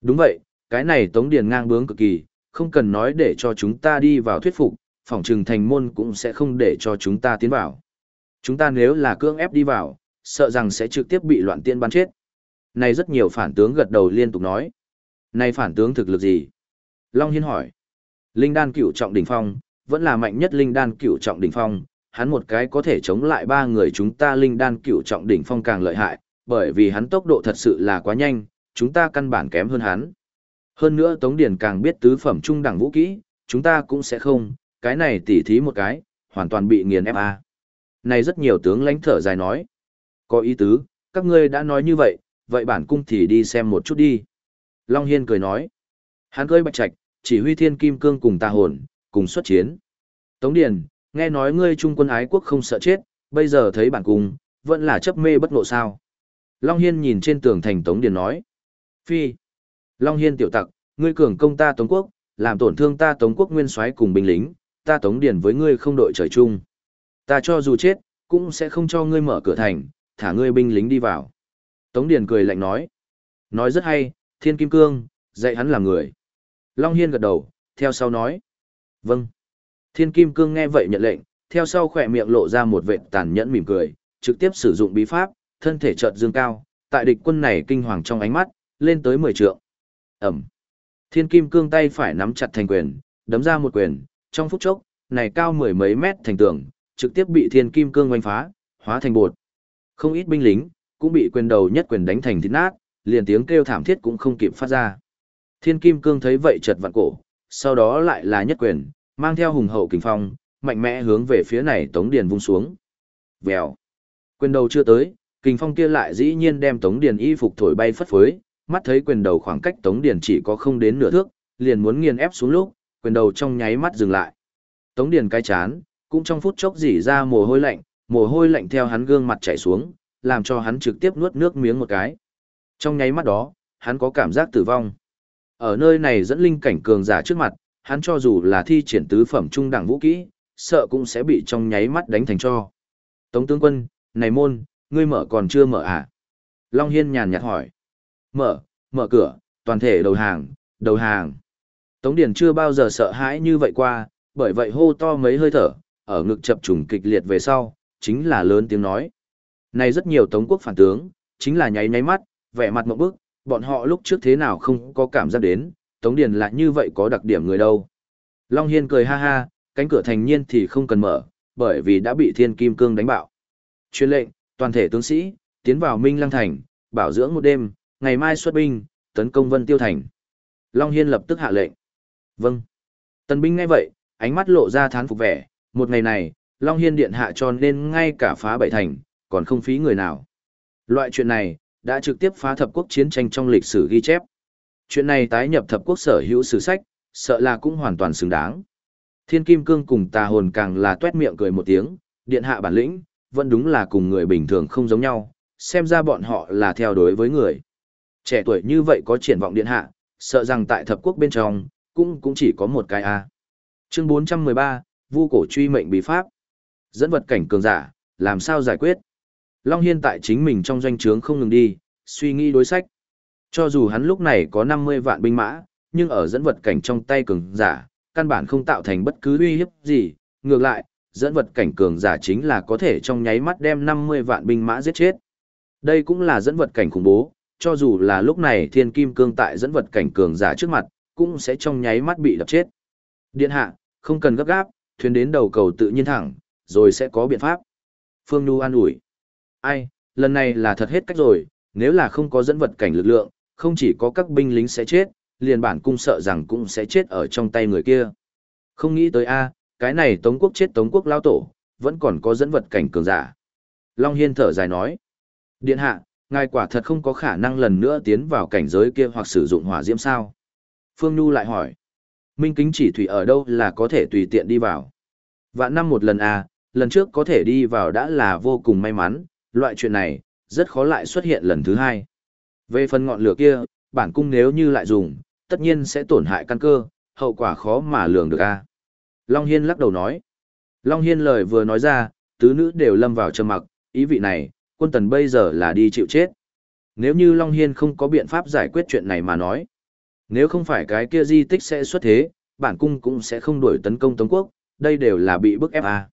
Đúng vậy, cái này Tống Điền ngang bướng cực kỳ, không cần nói để cho chúng ta đi vào thuyết phục, phòng trừng thành môn cũng sẽ không để cho chúng ta tiến vào. Chúng ta nếu là cưỡng ép đi vào, sợ rằng sẽ trực tiếp bị loạn tiên bắn chết. Này rất nhiều phản tướng gật đầu liên tục nói. Này phản tướng thực lực gì? Long Hiên hỏi. Linh đan cửu trọng đỉnh phong, vẫn là mạnh nhất linh đan cửu trọng đỉnh phong, hắn một cái có thể chống lại ba người chúng ta linh đan cửu trọng đỉnh phong càng lợi hại, bởi vì hắn tốc độ thật sự là quá nhanh, chúng ta căn bản kém hơn hắn. Hơn nữa Tống Điền càng biết tứ phẩm trung đẳng vũ kỹ, chúng ta cũng sẽ không, cái này tỉ thí một cái, hoàn toàn bị nghiền ép a. Này rất nhiều tướng lãnh thở dài nói. Có ý tứ, các ngươi đã nói như vậy, vậy bản cung thì đi xem một chút đi. Long Hiên cười nói. Hắn cười bạch trạch, chỉ huy thiên kim cương cùng tà hồn, cùng xuất chiến. Tống Điền, nghe nói ngươi trung quân ái quốc không sợ chết, bây giờ thấy bản cung, vẫn là chấp mê bất ngộ sao. Long Hiên nhìn trên tường thành Tống Điền nói. Phi. Long Hiên tiểu tặc, ngươi cường công ta Tống Quốc, làm tổn thương ta Tống Quốc nguyên soái cùng binh lính, ta Tống Điền với ngươi không đội trời chung. Ta cho dù chết, cũng sẽ không cho ngươi mở cửa thành, thả ngươi binh lính đi vào. Tống Điền cười lạnh nói. Nói rất hay, Thiên Kim Cương, dạy hắn làm người. Long Hiên gật đầu, theo sau nói. Vâng. Thiên Kim Cương nghe vậy nhận lệnh, theo sau khỏe miệng lộ ra một vệ tàn nhẫn mỉm cười, trực tiếp sử dụng bí pháp, thân thể chợt dương cao, tại địch quân này kinh hoàng trong ánh mắt, lên tới 10 trượng. Ẩm. Thiên Kim Cương tay phải nắm chặt thành quyền, đấm ra một quyền, trong phút chốc, này cao mười mấy mét thành tường, trực tiếp bị Thiên Kim Cương oanh phá, hóa thành bột. Không ít binh lính, cũng bị quyền đầu nhất quyền đánh thành thịt nát, liền tiếng kêu thảm thiết cũng không kịp phát ra. Thiên Kim Cương thấy vậy chợt vặn cổ, sau đó lại là nhất quyền, mang theo hùng hậu kình phong, mạnh mẽ hướng về phía này Tống Điền vung xuống. Vèo. Quyền đầu chưa tới, kình phong kia lại dĩ nhiên đem Tống Điền y phục thổi bay phất phới, mắt thấy quyền đầu khoảng cách Tống Điền chỉ có không đến nửa thước, liền muốn nghiền ép xuống lúc, quyền đầu trong nháy mắt dừng lại. Tống Điền cái chán, cũng trong phút chốc dỉ ra mồ hôi lạnh, mồ hôi lạnh theo hắn gương mặt chảy xuống, làm cho hắn trực tiếp nuốt nước miếng một cái. Trong nháy mắt đó, hắn có cảm giác tử vong. Ở nơi này dẫn linh cảnh cường giả trước mặt, hắn cho dù là thi triển tứ phẩm trung đẳng vũ kỹ, sợ cũng sẽ bị trong nháy mắt đánh thành cho. Tống tướng quân, này môn, ngươi mở còn chưa mở à? Long Hiên nhàn nhạt hỏi. Mở, mở cửa, toàn thể đầu hàng, đầu hàng. Tống Điền chưa bao giờ sợ hãi như vậy qua, bởi vậy hô to mấy hơi thở, ở ngực chập trùng kịch liệt về sau, chính là lớn tiếng nói. Này rất nhiều Tống quốc phản tướng, chính là nháy nháy mắt, vẻ mặt một bức, bọn họ lúc trước thế nào không có cảm giác đến, Tống Điền lại như vậy có đặc điểm người đâu. Long Hiên cười ha ha, cánh cửa thành nhiên thì không cần mở, bởi vì đã bị Thiên Kim Cương đánh bạo. Chuyên lệnh, toàn thể tướng sĩ, tiến vào Minh Lăng Thành, bảo dưỡng một đêm, ngày mai xuất binh, tấn công Vân Tiêu Thành. Long Hiên lập tức hạ lệnh. Vâng. tân binh ngay vậy, ánh mắt lộ ra thán phục vẻ, một ngày này, Long Hiên điện hạ tròn nên ngay cả phá bảy thành, còn không phí người nào. Loại chuyện này, đã trực tiếp phá thập quốc chiến tranh trong lịch sử ghi chép. Chuyện này tái nhập thập quốc sở hữu sử sách, sợ là cũng hoàn toàn xứng đáng. Thiên Kim Cương cùng tà hồn càng là tuét miệng cười một tiếng, điện hạ bản lĩnh, vẫn đúng là cùng người bình thường không giống nhau, xem ra bọn họ là theo đối với người. Trẻ tuổi như vậy có triển vọng điện hạ, sợ rằng tại thập quốc bên trong, cũng cũng chỉ có một cái A. Chương 413, Vu cổ truy mệnh bí pháp. Dẫn vật cảnh cường giả, làm sao giải quyết? Long Hiên tại chính mình trong doanh trướng không ngừng đi, suy nghĩ đối sách. Cho dù hắn lúc này có 50 vạn binh mã, nhưng ở dẫn vật cảnh trong tay cường giả, căn bản không tạo thành bất cứ uy hiếp gì, ngược lại, dẫn vật cảnh cường giả chính là có thể trong nháy mắt đem 50 vạn binh mã giết chết. Đây cũng là dẫn vật cảnh khủng bố, cho dù là lúc này thiên kim cương tại dẫn vật cảnh cường giả trước mặt, cũng sẽ trong nháy mắt bị đập chết. Điện hạ, không cần gấp gáp, thuyền đến đầu cầu tự nhiên thẳng, rồi sẽ có biện pháp. Phương Nhu an ủi. Ai, lần này là thật hết cách rồi, nếu là không có dẫn vật cảnh lực lượng, không chỉ có các binh lính sẽ chết, liền bản cung sợ rằng cũng sẽ chết ở trong tay người kia. Không nghĩ tới a, cái này Tống quốc chết Tống quốc lao tổ, vẫn còn có dẫn vật cảnh cường giả. Long Hiên thở dài nói. Điện hạ, ngài quả thật không có khả năng lần nữa tiến vào cảnh giới kia hoặc sử dụng hỏa diễm sao. Phương Nhu lại hỏi. Minh kính chỉ thủy ở đâu là có thể tùy tiện đi vào. Vạn năm một lần à, lần trước có thể đi vào đã là vô cùng may mắn, loại chuyện này, rất khó lại xuất hiện lần thứ hai. Về phần ngọn lửa kia, bản cung nếu như lại dùng, tất nhiên sẽ tổn hại căn cơ, hậu quả khó mà lường được a. Long Hiên lắc đầu nói. Long Hiên lời vừa nói ra, tứ nữ đều lâm vào trầm mặc, ý vị này, quân tần bây giờ là đi chịu chết. Nếu như Long Hiên không có biện pháp giải quyết chuyện này mà nói, nếu không phải cái kia di tích sẽ xuất thế, bản cung cũng sẽ không đuổi tấn công Tống Quốc, đây đều là bị bức ép à.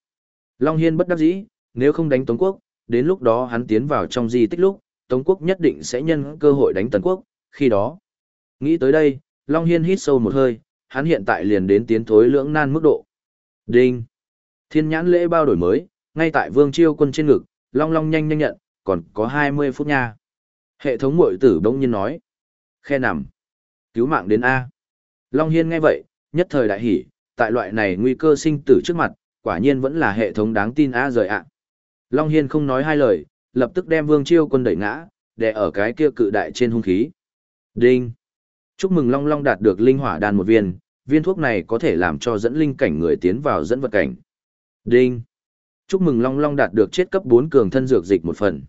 Long Hiên bất đắc dĩ, nếu không đánh Tống Quốc, đến lúc đó hắn tiến vào trong di tích lúc, Tống Quốc nhất định sẽ nhân cơ hội đánh Tần Quốc, khi đó. Nghĩ tới đây, Long Hiên hít sâu một hơi, hắn hiện tại liền đến tiến thối lưỡng nan mức độ. Đinh! Thiên nhãn lễ bao đổi mới, ngay tại vương chiêu quân trên ngực, Long Long nhanh nhanh nhận, còn có 20 phút nha. Hệ thống mội tử bỗng nhiên nói. Khe nằm. Cứu mạng đến A. Long Hiên nghe vậy, nhất thời đại hỉ, tại loại này nguy cơ sinh tử trước mặt, quả nhiên vẫn là hệ thống đáng tin A rời ạ. Long Hiên không nói hai lời, lập tức đem Vương Chiêu quân đẩy ngã, để ở cái kia cự đại trên hung khí. Đinh! Chúc mừng Long Long đạt được linh hỏa đan một viên, viên thuốc này có thể làm cho dẫn linh cảnh người tiến vào dẫn vật cảnh. Đinh. Chúc mừng Long Long đạt được chết cấp 4 cường thân dược dịch một phần.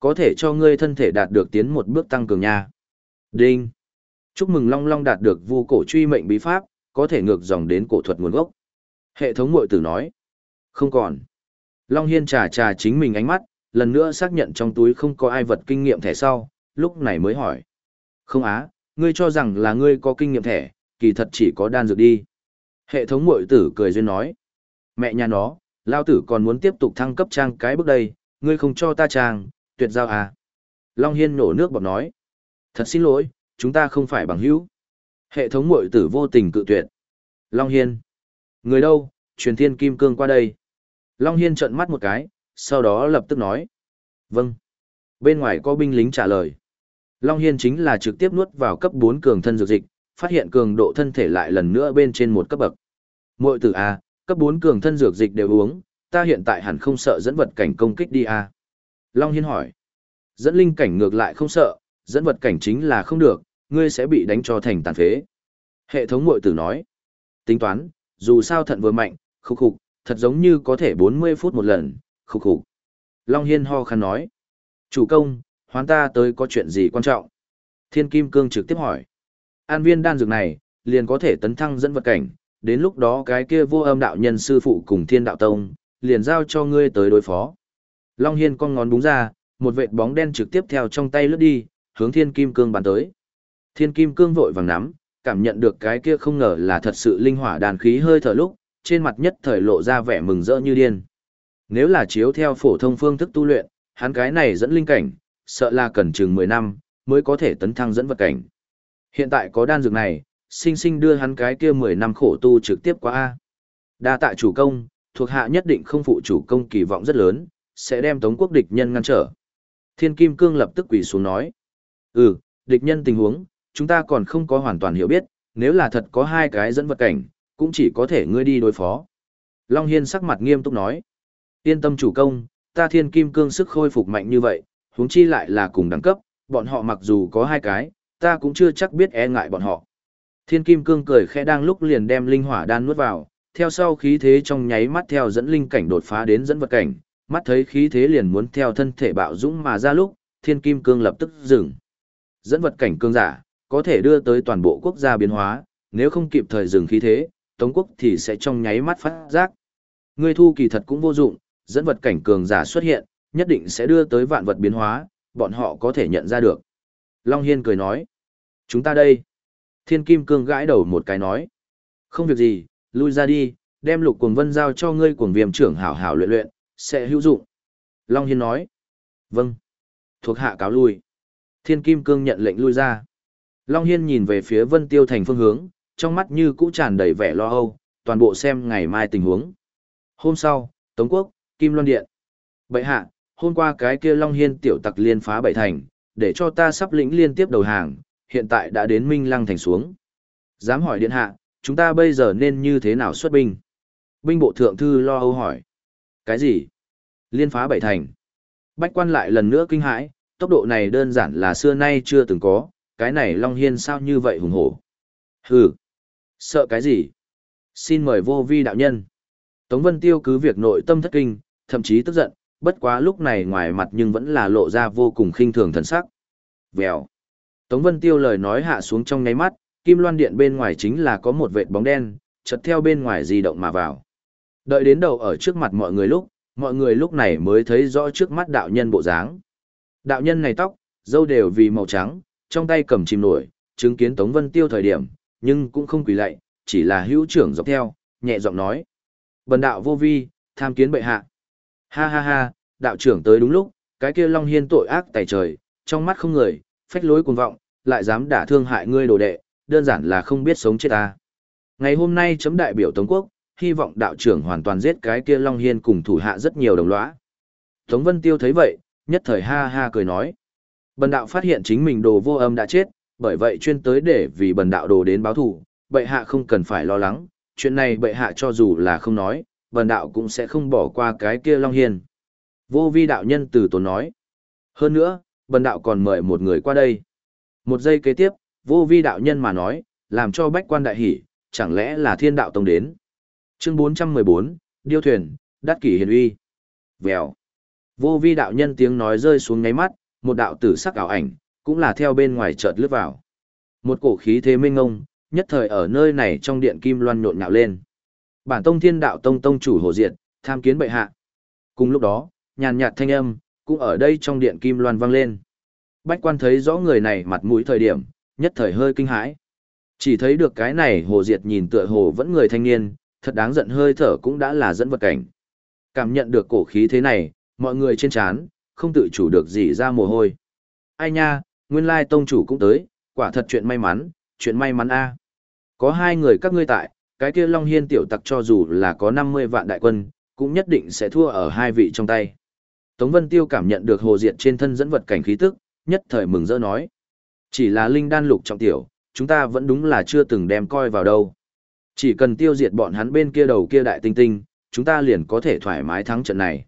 Có thể cho ngươi thân thể đạt được tiến một bước tăng cường nha. Đinh. Chúc mừng Long Long đạt được vu cổ truy mệnh bí pháp, có thể ngược dòng đến cổ thuật nguồn gốc. Hệ thống mội tử nói. Không còn. Long Hiên trà trà chính mình ánh mắt, lần nữa xác nhận trong túi không có ai vật kinh nghiệm thẻ sau, lúc này mới hỏi. Không á, ngươi cho rằng là ngươi có kinh nghiệm thẻ, kỳ thật chỉ có đan dược đi. Hệ thống mội tử cười duyên nói. Mẹ nhà nó, lao tử còn muốn tiếp tục thăng cấp trang cái bước đây, ngươi không cho ta trang, tuyệt giao à. Long Hiên nổ nước bọc nói. Thật xin lỗi, chúng ta không phải bằng hữu. Hệ thống mội tử vô tình cự tuyệt. Long Hiên. Người đâu, truyền thiên kim cương qua đây. Long Hiên trợn mắt một cái, sau đó lập tức nói. Vâng. Bên ngoài có binh lính trả lời. Long Hiên chính là trực tiếp nuốt vào cấp 4 cường thân dược dịch, phát hiện cường độ thân thể lại lần nữa bên trên một cấp bậc. Mội tử A, cấp 4 cường thân dược dịch đều uống, ta hiện tại hẳn không sợ dẫn vật cảnh công kích đi A. Long Hiên hỏi. Dẫn linh cảnh ngược lại không sợ, dẫn vật cảnh chính là không được, ngươi sẽ bị đánh cho thành tàn phế. Hệ thống mội tử nói. Tính toán, dù sao thận vừa mạnh, khúc khục, thật giống như có thể 40 phút một lần, khục khục. Long Hiên ho khăn nói. Chủ công, hoán ta tới có chuyện gì quan trọng? Thiên Kim Cương trực tiếp hỏi. An viên đan dược này, liền có thể tấn thăng dẫn vật cảnh, đến lúc đó cái kia vô âm đạo nhân sư phụ cùng thiên đạo tông, liền giao cho ngươi tới đối phó. Long Hiên con ngón đúng ra, một vệt bóng đen trực tiếp theo trong tay lướt đi, hướng Thiên Kim Cương bắn tới. Thiên Kim Cương vội vàng nắm, cảm nhận được cái kia không ngờ là thật sự linh hỏa đàn khí hơi thở lúc, trên mặt nhất thời lộ ra vẻ mừng rỡ như điên. Nếu là chiếu theo phổ thông phương thức tu luyện, hắn cái này dẫn linh cảnh, sợ là cần chừng 10 năm, mới có thể tấn thăng dẫn vật cảnh. Hiện tại có đan dược này, sinh sinh đưa hắn cái kia 10 năm khổ tu trực tiếp qua A. Đa tạ chủ công, thuộc hạ nhất định không phụ chủ công kỳ vọng rất lớn, sẽ đem tống quốc địch nhân ngăn trở. Thiên Kim Cương lập tức quỳ xuống nói. Ừ, địch nhân tình huống, chúng ta còn không có hoàn toàn hiểu biết, nếu là thật có hai cái dẫn vật cảnh, cũng chỉ có thể ngươi đi đối phó. Long Hiên sắc mặt nghiêm túc nói. Yên tâm chủ công, ta thiên kim cương sức khôi phục mạnh như vậy, huống chi lại là cùng đẳng cấp, bọn họ mặc dù có hai cái, ta cũng chưa chắc biết e ngại bọn họ. Thiên kim cương cười khẽ đang lúc liền đem linh hỏa đan nuốt vào, theo sau khí thế trong nháy mắt theo dẫn linh cảnh đột phá đến dẫn vật cảnh, mắt thấy khí thế liền muốn theo thân thể bạo dũng mà ra lúc, thiên kim cương lập tức dừng. Dẫn vật cảnh cương giả, có thể đưa tới toàn bộ quốc gia biến hóa, nếu không kịp thời dừng khí thế, Tống quốc thì sẽ trong nháy mắt phát giác. Ngươi thu kỳ thật cũng vô dụng, dẫn vật cảnh cường giả xuất hiện, nhất định sẽ đưa tới vạn vật biến hóa, bọn họ có thể nhận ra được. Long Hiên cười nói, chúng ta đây. Thiên Kim Cương gãi đầu một cái nói, không việc gì, lui ra đi, đem lục cuồng vân giao cho ngươi cuồng viêm trưởng hảo hảo luyện luyện, sẽ hữu dụng. Long Hiên nói, vâng. Thuộc hạ cáo lui. Thiên Kim Cương nhận lệnh lui ra. Long Hiên nhìn về phía Vân Tiêu Thành phương hướng, trong mắt như cũ tràn đầy vẻ lo âu, toàn bộ xem ngày mai tình huống. Hôm sau, Tống Quốc, Kim Loan Điện. Bậy hạ, hôm qua cái kia Long Hiên tiểu tặc liên phá bảy thành, để cho ta sắp lĩnh liên tiếp đầu hàng, hiện tại đã đến Minh Lăng thành xuống. Dám hỏi điện hạ, chúng ta bây giờ nên như thế nào xuất binh? Binh bộ thượng thư lo âu hỏi. Cái gì? Liên phá bảy thành. Bách quan lại lần nữa kinh hãi, tốc độ này đơn giản là xưa nay chưa từng có, cái này Long Hiên sao như vậy hùng hổ. Hừ, sợ cái gì? Xin mời vô vi đạo nhân. Tống Vân Tiêu cứ việc nội tâm thất kinh, thậm chí tức giận, bất quá lúc này ngoài mặt nhưng vẫn là lộ ra vô cùng khinh thường thần sắc. Vèo. Tống Vân Tiêu lời nói hạ xuống trong ngáy mắt, Kim Loan Điện bên ngoài chính là có một vệt bóng đen, chật theo bên ngoài di động mà vào. Đợi đến đầu ở trước mặt mọi người lúc, mọi người lúc này mới thấy rõ trước mắt đạo nhân bộ dáng. Đạo nhân này tóc, dâu đều vì màu trắng, trong tay cầm chìm nổi, chứng kiến Tống Vân Tiêu thời điểm, nhưng cũng không quỳ lạy, chỉ là hữu trưởng dọc theo, nhẹ giọng nói. Bần đạo vô vi, tham kiến bệ hạ. Ha ha ha, đạo trưởng tới đúng lúc, cái kia Long Hiên tội ác tày trời, trong mắt không người, phách lối cuồng vọng, lại dám đả thương hại ngươi đồ đệ, đơn giản là không biết sống chết ta. Ngày hôm nay chấm đại biểu Tống Quốc, hy vọng đạo trưởng hoàn toàn giết cái kia Long Hiên cùng thủ hạ rất nhiều đồng lõa. Tống Vân Tiêu thấy vậy, nhất thời ha ha cười nói. Bần đạo phát hiện chính mình đồ vô âm đã chết, bởi vậy chuyên tới để vì bần đạo đồ đến báo thủ, bệ hạ không cần phải lo lắng, chuyện này bệ hạ cho dù là không nói, bần đạo cũng sẽ không bỏ qua cái kia Long Hiên. Vô vi đạo nhân từ tốn nói. Hơn nữa, bần đạo còn mời một người qua đây. Một giây kế tiếp, vô vi đạo nhân mà nói, làm cho bách quan đại hỉ, chẳng lẽ là thiên đạo tông đến. Chương 414, Điêu thuyền, đắc kỷ hiền uy. Vèo. Vô vi đạo nhân tiếng nói rơi xuống ngáy mắt, một đạo tử sắc ảo ảnh, cũng là theo bên ngoài chợt lướt vào. Một cổ khí thế minh ngông, nhất thời ở nơi này trong điện kim loan nhộn nhạo lên. Bản tông thiên đạo tông tông chủ hồ diệt, tham kiến bệ hạ. Cùng lúc đó, nhàn nhạt thanh âm, cũng ở đây trong điện kim loan vang lên. Bách quan thấy rõ người này mặt mũi thời điểm, nhất thời hơi kinh hãi. Chỉ thấy được cái này hồ diệt nhìn tựa hồ vẫn người thanh niên, thật đáng giận hơi thở cũng đã là dẫn vật cảnh. Cảm nhận được cổ khí thế này, mọi người trên chán, không tự chủ được gì ra mồ hôi. Ai nha, nguyên lai tông chủ cũng tới, quả thật chuyện may mắn, chuyện may mắn a. Có hai người các ngươi tại, cái kia Long Hiên tiểu tặc cho dù là có 50 vạn đại quân, cũng nhất định sẽ thua ở hai vị trong tay. Tống Vân Tiêu cảm nhận được hồ diệt trên thân dẫn vật cảnh khí tức, nhất thời mừng rỡ nói. Chỉ là linh đan lục trọng tiểu, chúng ta vẫn đúng là chưa từng đem coi vào đâu. Chỉ cần tiêu diệt bọn hắn bên kia đầu kia đại tinh tinh, chúng ta liền có thể thoải mái thắng trận này.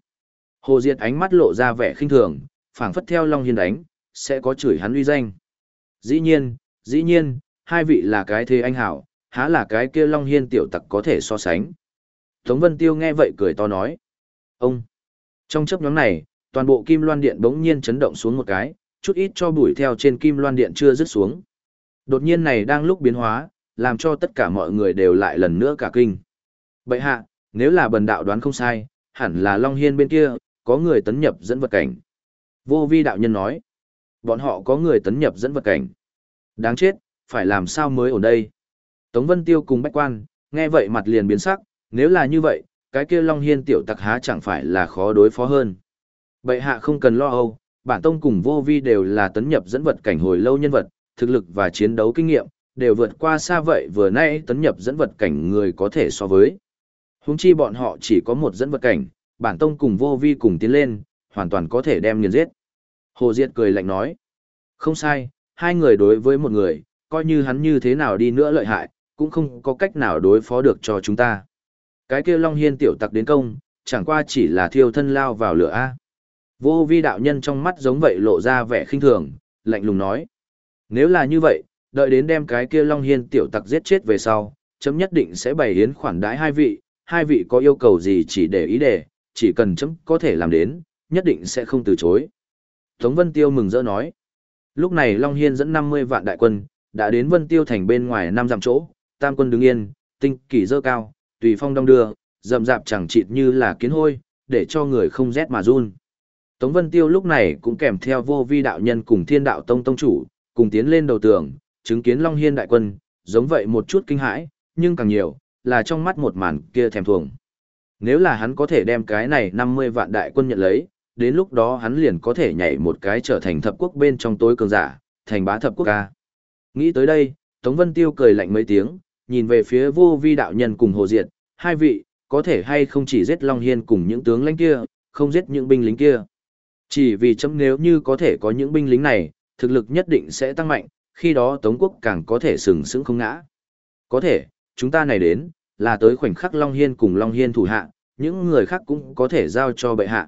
Hồ Diệt ánh mắt lộ ra vẻ khinh thường, phảng phất theo Long Hiên đánh, sẽ có chửi hắn uy danh. Dĩ nhiên, dĩ nhiên, hai vị là cái thế anh hảo, há là cái kia Long Hiên tiểu tặc có thể so sánh. Tống Vân Tiêu nghe vậy cười to nói. Ông! Trong chấp nhóm này, toàn bộ kim loan điện bỗng nhiên chấn động xuống một cái, chút ít cho bụi theo trên kim loan điện chưa dứt xuống. Đột nhiên này đang lúc biến hóa, làm cho tất cả mọi người đều lại lần nữa cả kinh. Bậy hạ, nếu là bần đạo đoán không sai, hẳn là Long Hiên bên kia, có người tấn nhập dẫn vật cảnh. Vô vi đạo nhân nói, bọn họ có người tấn nhập dẫn vật cảnh. Đáng chết, phải làm sao mới ổn đây? Tống Vân Tiêu cùng Bách Quan, nghe vậy mặt liền biến sắc, nếu là như vậy, cái kia Long Hiên tiểu tặc há chẳng phải là khó đối phó hơn. Bệ hạ không cần lo âu, bản tông cùng vô vi đều là tấn nhập dẫn vật cảnh hồi lâu nhân vật, thực lực và chiến đấu kinh nghiệm, đều vượt qua xa vậy vừa nay tấn nhập dẫn vật cảnh người có thể so với. Húng chi bọn họ chỉ có một dẫn vật cảnh, bản tông cùng vô vi cùng tiến lên, hoàn toàn có thể đem nghiền giết. Hồ Diệt cười lạnh nói. Không sai, hai người đối với một người, coi như hắn như thế nào đi nữa lợi hại, cũng không có cách nào đối phó được cho chúng ta. Cái kia Long Hiên tiểu tặc đến công, chẳng qua chỉ là thiêu thân lao vào lửa A. Vô vi đạo nhân trong mắt giống vậy lộ ra vẻ khinh thường, lạnh lùng nói. Nếu là như vậy, đợi đến đem cái kia Long Hiên tiểu tặc giết chết về sau, chấm nhất định sẽ bày hiến khoản đãi hai vị, hai vị có yêu cầu gì chỉ để ý đề, chỉ cần chấm có thể làm đến, nhất định sẽ không từ chối. Tống Vân Tiêu mừng rỡ nói. Lúc này Long Hiên dẫn 50 vạn đại quân, đã đến Vân Tiêu thành bên ngoài năm dặm chỗ, tam quân đứng yên, tinh kỳ dơ cao, tùy phong đông đưa, rậm rạp chẳng chịt như là kiến hôi, để cho người không rét mà run. Tống Vân Tiêu lúc này cũng kèm theo vô vi đạo nhân cùng thiên đạo tông tông chủ, cùng tiến lên đầu tường, chứng kiến Long Hiên đại quân, giống vậy một chút kinh hãi, nhưng càng nhiều, là trong mắt một màn kia thèm thuồng. Nếu là hắn có thể đem cái này 50 vạn đại quân nhận lấy, đến lúc đó hắn liền có thể nhảy một cái trở thành thập quốc bên trong tối cường giả, thành bá thập quốc ca. Nghĩ tới đây, Tống Vân Tiêu cười lạnh mấy tiếng, nhìn về phía vô vi đạo nhân cùng Hồ Diệt, hai vị, có thể hay không chỉ giết Long Hiên cùng những tướng lãnh kia, không giết những binh lính kia. Chỉ vì chấm nếu như có thể có những binh lính này, thực lực nhất định sẽ tăng mạnh, khi đó Tống quốc càng có thể sừng sững không ngã. Có thể, chúng ta này đến, là tới khoảnh khắc Long Hiên cùng Long Hiên thủ hạ, những người khác cũng có thể giao cho bệ hạ.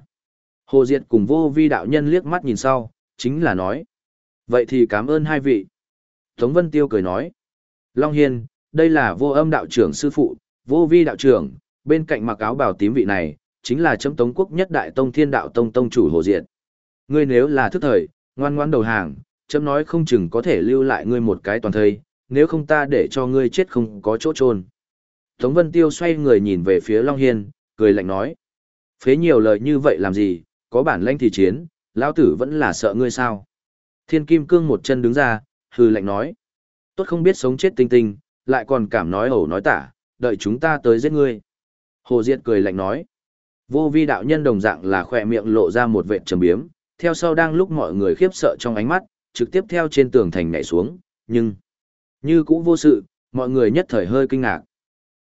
Hồ Diệt cùng vô vi đạo nhân liếc mắt nhìn sau, chính là nói. Vậy thì cảm ơn hai vị. Tống Vân Tiêu cười nói. Long Hiên, đây là vô âm đạo trưởng sư phụ, vô vi đạo trưởng, bên cạnh mặc áo bào tím vị này, chính là chấm tống quốc nhất đại tông thiên đạo tông tông chủ Hồ Diệt. Ngươi nếu là thức thời, ngoan ngoãn đầu hàng, chấm nói không chừng có thể lưu lại ngươi một cái toàn thây, nếu không ta để cho ngươi chết không có chỗ trôn. Tống Vân Tiêu xoay người nhìn về phía Long Hiên, cười lạnh nói. Phế nhiều lời như vậy làm gì, có bản lãnh thì chiến, lão tử vẫn là sợ ngươi sao. Thiên Kim Cương một chân đứng ra, hừ lạnh nói. Tốt không biết sống chết tinh tinh, lại còn cảm nói ẩu nói tả, đợi chúng ta tới giết ngươi. Hồ Diệt cười lạnh nói. Vô vi đạo nhân đồng dạng là khỏe miệng lộ ra một vệt trầm biếm, theo sau đang lúc mọi người khiếp sợ trong ánh mắt, trực tiếp theo trên tường thành nhảy xuống, nhưng như cũ vô sự, mọi người nhất thời hơi kinh ngạc.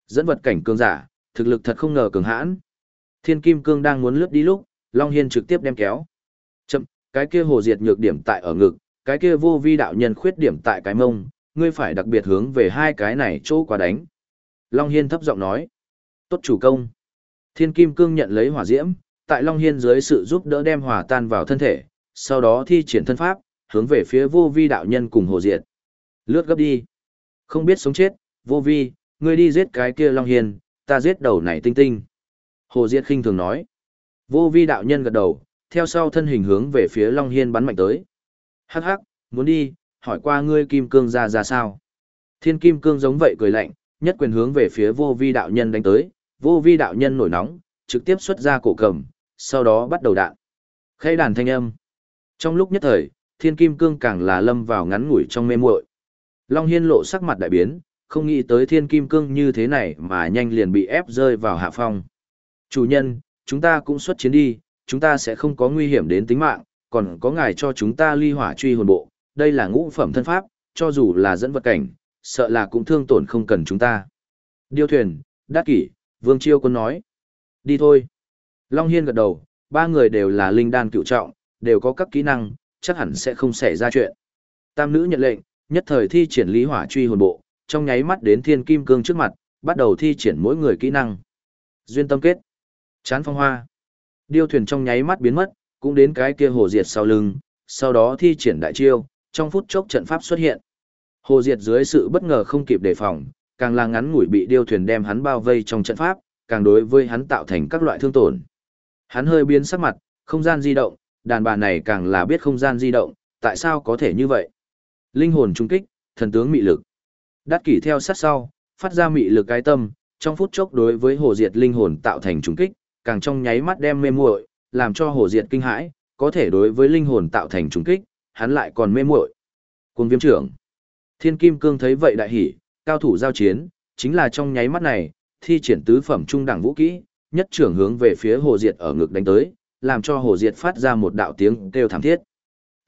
Dẫn vật cảnh cường giả, thực lực thật không ngờ cường hãn. Thiên Kim Cương đang muốn lướt đi lúc, Long Hiên trực tiếp đem kéo. Chậm, cái kia hồ diệt nhược điểm tại ở ngực, cái kia vô vi đạo nhân khuyết điểm tại cái mông, ngươi phải đặc biệt hướng về hai cái này chỗ quá đánh. Long Hiên thấp giọng nói. Tốt chủ công. Thiên Kim Cương nhận lấy hỏa diễm, tại Long Hiên dưới sự giúp đỡ đem hỏa tan vào thân thể, sau đó thi triển thân pháp, hướng về phía vô vi đạo nhân cùng hồ diệt. Lướt gấp đi. Không biết sống chết, vô vi, ngươi đi giết cái kia Long Hiên, ta giết đầu này tinh tinh. Hồ Diệt khinh thường nói. Vô vi đạo nhân gật đầu, theo sau thân hình hướng về phía Long Hiên bắn mạnh tới. Hắc hắc, muốn đi, hỏi qua ngươi kim cương ra ra sao. Thiên kim cương giống vậy cười lạnh, nhất quyền hướng về phía vô vi đạo nhân đánh tới, vô vi đạo nhân nổi nóng, trực tiếp xuất ra cổ cầm, sau đó bắt đầu đạn. Khay đàn thanh âm. Trong lúc nhất thời, thiên kim cương càng là lâm vào ngắn ngủi trong mê muội. Long Hiên lộ sắc mặt đại biến, không nghĩ tới thiên kim cương như thế này mà nhanh liền bị ép rơi vào hạ phong. Chủ nhân, chúng ta cũng xuất chiến đi, chúng ta sẽ không có nguy hiểm đến tính mạng, còn có ngài cho chúng ta ly hỏa truy hồn bộ, đây là ngũ phẩm thân pháp, cho dù là dẫn vật cảnh, sợ là cũng thương tổn không cần chúng ta. Điêu thuyền, đắc kỷ, vương chiêu quân nói. Đi thôi. Long Hiên gật đầu, ba người đều là linh đan cựu trọng, đều có các kỹ năng, chắc hẳn sẽ không xảy ra chuyện. Tam nữ nhận lệnh, nhất thời thi triển lý hỏa truy hồn bộ, trong nháy mắt đến thiên kim cương trước mặt, bắt đầu thi triển mỗi người kỹ năng. Duyên tâm kết, chán phong hoa. Điêu thuyền trong nháy mắt biến mất, cũng đến cái kia hồ diệt sau lưng, sau đó thi triển đại chiêu, trong phút chốc trận pháp xuất hiện. Hồ diệt dưới sự bất ngờ không kịp đề phòng, càng là ngắn ngủi bị điêu thuyền đem hắn bao vây trong trận pháp, càng đối với hắn tạo thành các loại thương tổn. Hắn hơi biến sắc mặt, không gian di động, đàn bà này càng là biết không gian di động, tại sao có thể như vậy? Linh hồn trung kích, thần tướng mị lực. Đát kỷ theo sát sau, phát ra mị lực cái tâm, trong phút chốc đối với hồ diệt linh hồn tạo thành trung kích, càng trong nháy mắt đem mê muội, làm cho hồ diệt kinh hãi, có thể đối với linh hồn tạo thành trùng kích, hắn lại còn mê muội. Cuồng viêm trưởng. Thiên kim cương thấy vậy đại hỉ, cao thủ giao chiến, chính là trong nháy mắt này, thi triển tứ phẩm trung đẳng vũ kỹ, nhất trưởng hướng về phía hồ diệt ở ngực đánh tới, làm cho hồ diệt phát ra một đạo tiếng kêu thảm thiết.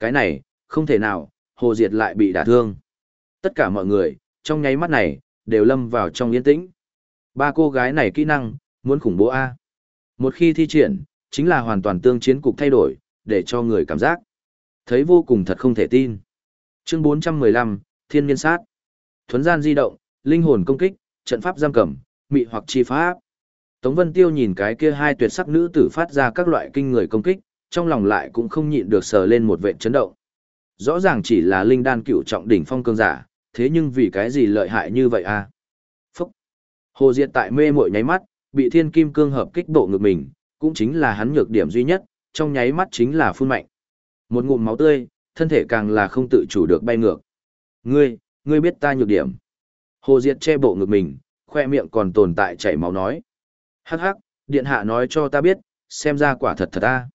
Cái này, không thể nào, hồ diệt lại bị đả thương. Tất cả mọi người, trong nháy mắt này, đều lâm vào trong yên tĩnh. Ba cô gái này kỹ năng, muốn khủng bố A. Một khi thi triển, chính là hoàn toàn tương chiến cục thay đổi, để cho người cảm giác. Thấy vô cùng thật không thể tin. Chương 415, Thiên Niên Sát. Thuấn gian di động, linh hồn công kích, trận pháp giam cầm, mị hoặc chi pháp. Tống Vân Tiêu nhìn cái kia hai tuyệt sắc nữ tử phát ra các loại kinh người công kích, trong lòng lại cũng không nhịn được sờ lên một vệt chấn động. Rõ ràng chỉ là linh đan cựu trọng đỉnh phong cương giả, thế nhưng vì cái gì lợi hại như vậy à? Phúc! Hồ Diệt tại mê mội nháy mắt, bị thiên kim cương hợp kích bộ ngực mình, cũng chính là hắn nhược điểm duy nhất, trong nháy mắt chính là phun mạnh. Một ngụm máu tươi, thân thể càng là không tự chủ được bay ngược. Ngươi, ngươi biết ta nhược điểm. Hồ Diệt che bộ ngực mình, khoe miệng còn tồn tại chảy máu nói. Hắc hắc, điện hạ nói cho ta biết, xem ra quả thật thật ta.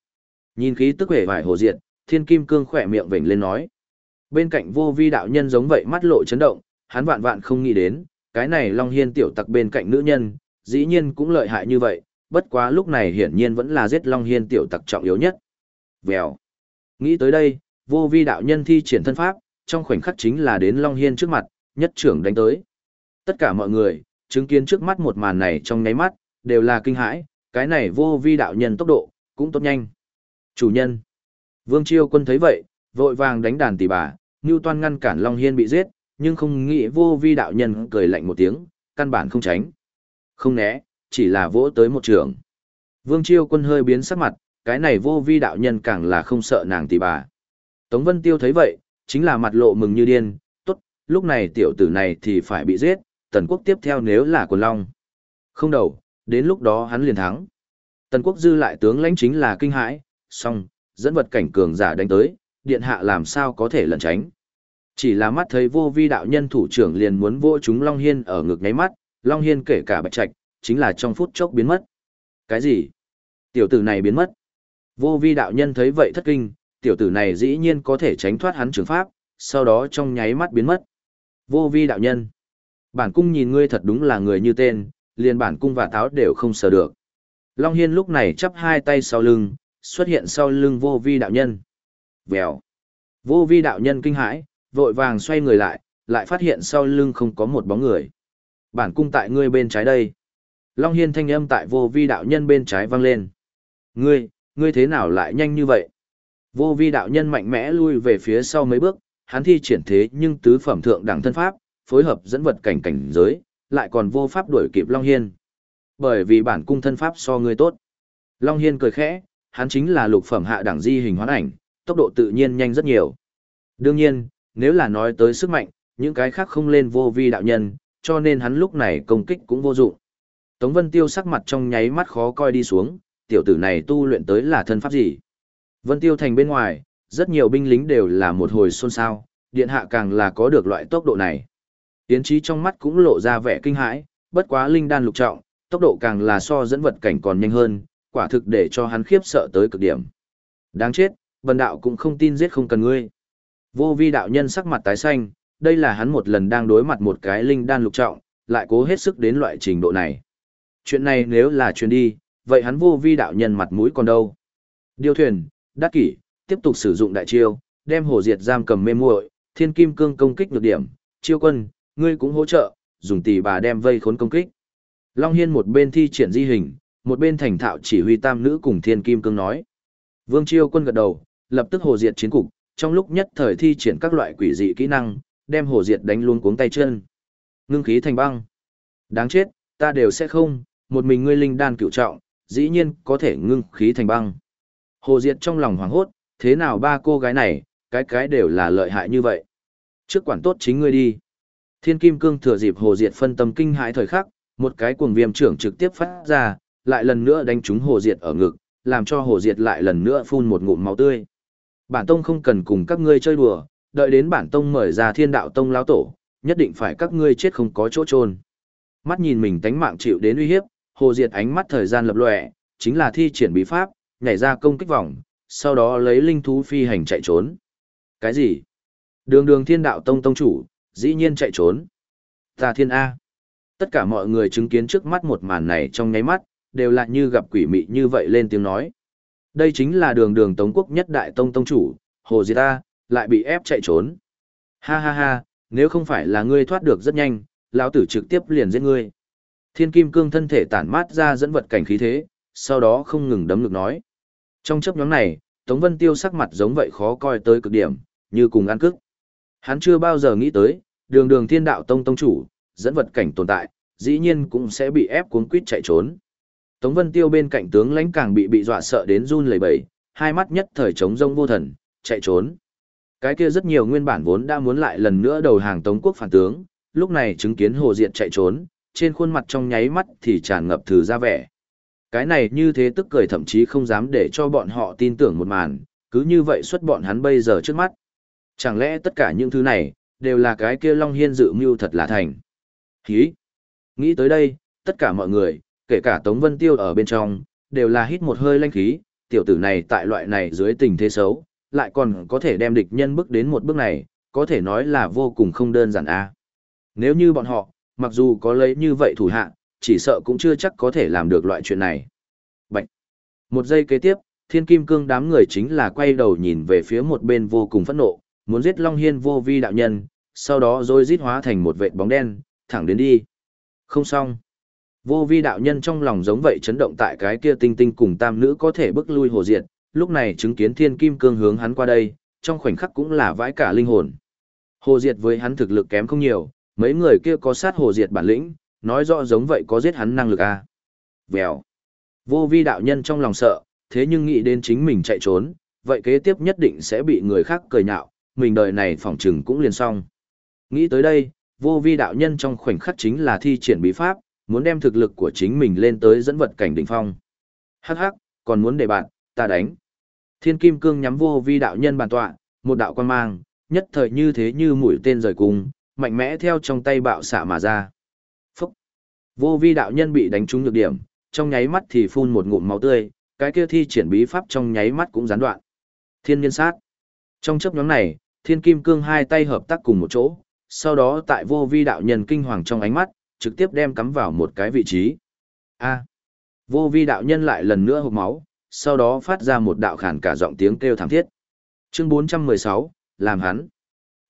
Nhìn khí tức vẻ vải Hồ Diệt, thiên kim cương khỏe miệng vểnh lên nói. Bên cạnh vô vi đạo nhân giống vậy mắt lộ chấn động, hắn vạn vạn không nghĩ đến, cái này Long Hiên tiểu tặc bên cạnh nữ nhân, dĩ nhiên cũng lợi hại như vậy, bất quá lúc này hiển nhiên vẫn là giết Long Hiên tiểu tặc trọng yếu nhất. Vèo. Nghĩ tới đây, vô vi đạo nhân thi triển thân pháp, trong khoảnh khắc chính là đến Long Hiên trước mặt, nhất trưởng đánh tới. Tất cả mọi người, chứng kiến trước mắt một màn này trong nháy mắt, đều là kinh hãi, cái này vô vi đạo nhân tốc độ, cũng tốt nhanh. Chủ nhân. Vương Chiêu quân thấy vậy, vội vàng đánh đàn tỷ bà, như Toan ngăn cản Long Hiên bị giết, nhưng không nghĩ vô vi đạo nhân cười lạnh một tiếng, căn bản không tránh. Không né, chỉ là vỗ tới một trường. Vương Chiêu quân hơi biến sắc mặt, cái này vô vi đạo nhân càng là không sợ nàng tỷ bà. Tống Vân Tiêu thấy vậy, chính là mặt lộ mừng như điên, tốt, lúc này tiểu tử này thì phải bị giết, tần quốc tiếp theo nếu là quần long. Không đầu, đến lúc đó hắn liền thắng. Tần quốc dư lại tướng lãnh chính là kinh hãi, song, dẫn vật cảnh cường giả đánh tới, điện hạ làm sao có thể lẩn tránh. Chỉ là mắt thấy vô vi đạo nhân thủ trưởng liền muốn vô chúng Long Hiên ở ngực nháy mắt, Long Hiên kể cả bạch trạch, chính là trong phút chốc biến mất. Cái gì? Tiểu tử này biến mất. Vô vi đạo nhân thấy vậy thất kinh, tiểu tử này dĩ nhiên có thể tránh thoát hắn trường pháp, sau đó trong nháy mắt biến mất. Vô vi đạo nhân. Bản cung nhìn ngươi thật đúng là người như tên, liền bản cung và táo đều không sờ được. Long Hiên lúc này chắp hai tay sau lưng, xuất hiện sau lưng vô vi đạo nhân. Vèo. Vô vi đạo nhân kinh hãi, vội vàng xoay người lại, lại phát hiện sau lưng không có một bóng người. Bản cung tại ngươi bên trái đây. Long Hiên thanh âm tại vô vi đạo nhân bên trái vang lên. Ngươi, ngươi thế nào lại nhanh như vậy? Vô vi đạo nhân mạnh mẽ lui về phía sau mấy bước, hắn thi triển thế nhưng tứ phẩm thượng đẳng thân pháp, phối hợp dẫn vật cảnh cảnh giới, lại còn vô pháp đuổi kịp Long Hiên. Bởi vì bản cung thân pháp so ngươi tốt. Long Hiên cười khẽ, hắn chính là lục phẩm hạ đẳng di hình hoán ảnh, tốc độ tự nhiên nhanh rất nhiều. Đương nhiên, nếu là nói tới sức mạnh, những cái khác không lên vô vi đạo nhân, cho nên hắn lúc này công kích cũng vô dụng. Tống Vân Tiêu sắc mặt trong nháy mắt khó coi đi xuống, tiểu tử này tu luyện tới là thân pháp gì? Vân Tiêu thành bên ngoài, rất nhiều binh lính đều là một hồi xôn xao, điện hạ càng là có được loại tốc độ này. Yến Chí trong mắt cũng lộ ra vẻ kinh hãi, bất quá linh đan lục trọng, tốc độ càng là so dẫn vật cảnh còn nhanh hơn, quả thực để cho hắn khiếp sợ tới cực điểm. Đáng chết, Vân đạo cũng không tin giết không cần ngươi. Vô vi đạo nhân sắc mặt tái xanh, đây là hắn một lần đang đối mặt một cái linh đan lục trọng, lại cố hết sức đến loại trình độ này. Chuyện này nếu là chuyến đi, vậy hắn vô vi đạo nhân mặt mũi còn đâu. Điêu thuyền, đắc kỷ, tiếp tục sử dụng đại chiêu, đem hồ diệt giam cầm mê muội, thiên kim cương công kích nhược điểm, chiêu quân, ngươi cũng hỗ trợ, dùng tỷ bà đem vây khốn công kích. Long Hiên một bên thi triển di hình, một bên thành thạo chỉ huy tam nữ cùng thiên kim cương nói. Vương Chiêu quân gật đầu, lập tức hồ diệt chiến cục, trong lúc nhất thời thi triển các loại quỷ dị kỹ năng, đem hồ diệt đánh luôn cuống tay chân. Ngưng khí thành băng. Đáng chết, ta đều sẽ không, một mình ngươi linh đan cựu trọng, dĩ nhiên có thể ngưng khí thành băng. Hồ diệt trong lòng hoảng hốt, thế nào ba cô gái này, cái cái đều là lợi hại như vậy. Trước quản tốt chính ngươi đi. Thiên kim cương thừa dịp hồ diệt phân tâm kinh hãi thời khắc, một cái cuồng viêm trưởng trực tiếp phát ra, lại lần nữa đánh trúng hồ diệt ở ngực, làm cho hồ diệt lại lần nữa phun một ngụm máu tươi. Bản tông không cần cùng các ngươi chơi đùa, đợi đến bản tông mời ra thiên đạo tông lão tổ, nhất định phải các ngươi chết không có chỗ trôn. Mắt nhìn mình tánh mạng chịu đến uy hiếp, hồ diệt ánh mắt thời gian lập lòe, chính là thi triển bí pháp, nhảy ra công kích vòng, sau đó lấy linh thú phi hành chạy trốn. Cái gì? Đường đường thiên đạo tông tông chủ, dĩ nhiên chạy trốn. Ta thiên A. Tất cả mọi người chứng kiến trước mắt một màn này trong nháy mắt, đều lại như gặp quỷ mị như vậy lên tiếng nói. Đây chính là đường đường tống quốc nhất đại tông tông chủ, Hồ Diệt a lại bị ép chạy trốn. Ha ha ha, nếu không phải là ngươi thoát được rất nhanh, lão tử trực tiếp liền giết ngươi. Thiên kim cương thân thể tản mát ra dẫn vật cảnh khí thế, sau đó không ngừng đấm ngực nói. Trong chấp nhóm này, Tống Vân Tiêu sắc mặt giống vậy khó coi tới cực điểm, như cùng ăn cức. Hắn chưa bao giờ nghĩ tới, đường đường thiên đạo tông tông chủ, dẫn vật cảnh tồn tại, dĩ nhiên cũng sẽ bị ép cuốn quýt chạy trốn. Tống Vân Tiêu bên cạnh tướng lãnh càng bị bị dọa sợ đến run lẩy bẩy, hai mắt nhất thời trống rông vô thần, chạy trốn. Cái kia rất nhiều nguyên bản vốn đã muốn lại lần nữa đầu hàng Tống quốc phản tướng, lúc này chứng kiến Hồ diện chạy trốn, trên khuôn mặt trong nháy mắt thì tràn ngập thử ra vẻ. Cái này như thế tức cười thậm chí không dám để cho bọn họ tin tưởng một màn, cứ như vậy xuất bọn hắn bây giờ trước mắt. Chẳng lẽ tất cả những thứ này, đều là cái kia Long Hiên dự mưu thật là thành. Hí! Nghĩ tới đây, tất cả mọi người, kể cả Tống Vân Tiêu ở bên trong, đều là hít một hơi lanh khí, tiểu tử này tại loại này dưới tình thế xấu, lại còn có thể đem địch nhân bước đến một bước này, có thể nói là vô cùng không đơn giản a. Nếu như bọn họ, mặc dù có lấy như vậy thủ hạ, chỉ sợ cũng chưa chắc có thể làm được loại chuyện này. Bạch! Một giây kế tiếp, thiên kim cương đám người chính là quay đầu nhìn về phía một bên vô cùng phẫn nộ, muốn giết Long Hiên vô vi đạo nhân, sau đó rồi giết hóa thành một vệt bóng đen, thẳng đến đi. Không xong. Vô vi đạo nhân trong lòng giống vậy chấn động tại cái kia tinh tinh cùng tam nữ có thể bước lui hồ diệt, lúc này chứng kiến thiên kim cương hướng hắn qua đây, trong khoảnh khắc cũng là vãi cả linh hồn. Hồ diệt với hắn thực lực kém không nhiều, mấy người kia có sát hồ diệt bản lĩnh, nói rõ giống vậy có giết hắn năng lực à. Vèo. Vô vi đạo nhân trong lòng sợ, thế nhưng nghĩ đến chính mình chạy trốn, vậy kế tiếp nhất định sẽ bị người khác cười nhạo, mình đời này phỏng chừng cũng liền xong. Nghĩ tới đây, vô vi đạo nhân trong khoảnh khắc chính là thi triển bí pháp, muốn đem thực lực của chính mình lên tới dẫn vật cảnh đỉnh phong. Hắc hắc, còn muốn để bạn, ta đánh. Thiên kim cương nhắm vô vi đạo nhân bàn tọa, một đạo quan mang, nhất thời như thế như mũi tên rời cung, mạnh mẽ theo trong tay bạo xạ mà ra. Phúc! Vô vi đạo nhân bị đánh trúng nhược điểm, trong nháy mắt thì phun một ngụm máu tươi, cái kia thi triển bí pháp trong nháy mắt cũng gián đoạn. Thiên nhân sát! Trong chấp nhóm này, thiên kim cương hai tay hợp tác cùng một chỗ, sau đó tại vô vi đạo nhân kinh hoàng trong ánh mắt, trực tiếp đem cắm vào một cái vị trí. A. Vô vi đạo nhân lại lần nữa hộc máu, sau đó phát ra một đạo khản cả giọng tiếng kêu thảm thiết. Chương 416, làm hắn.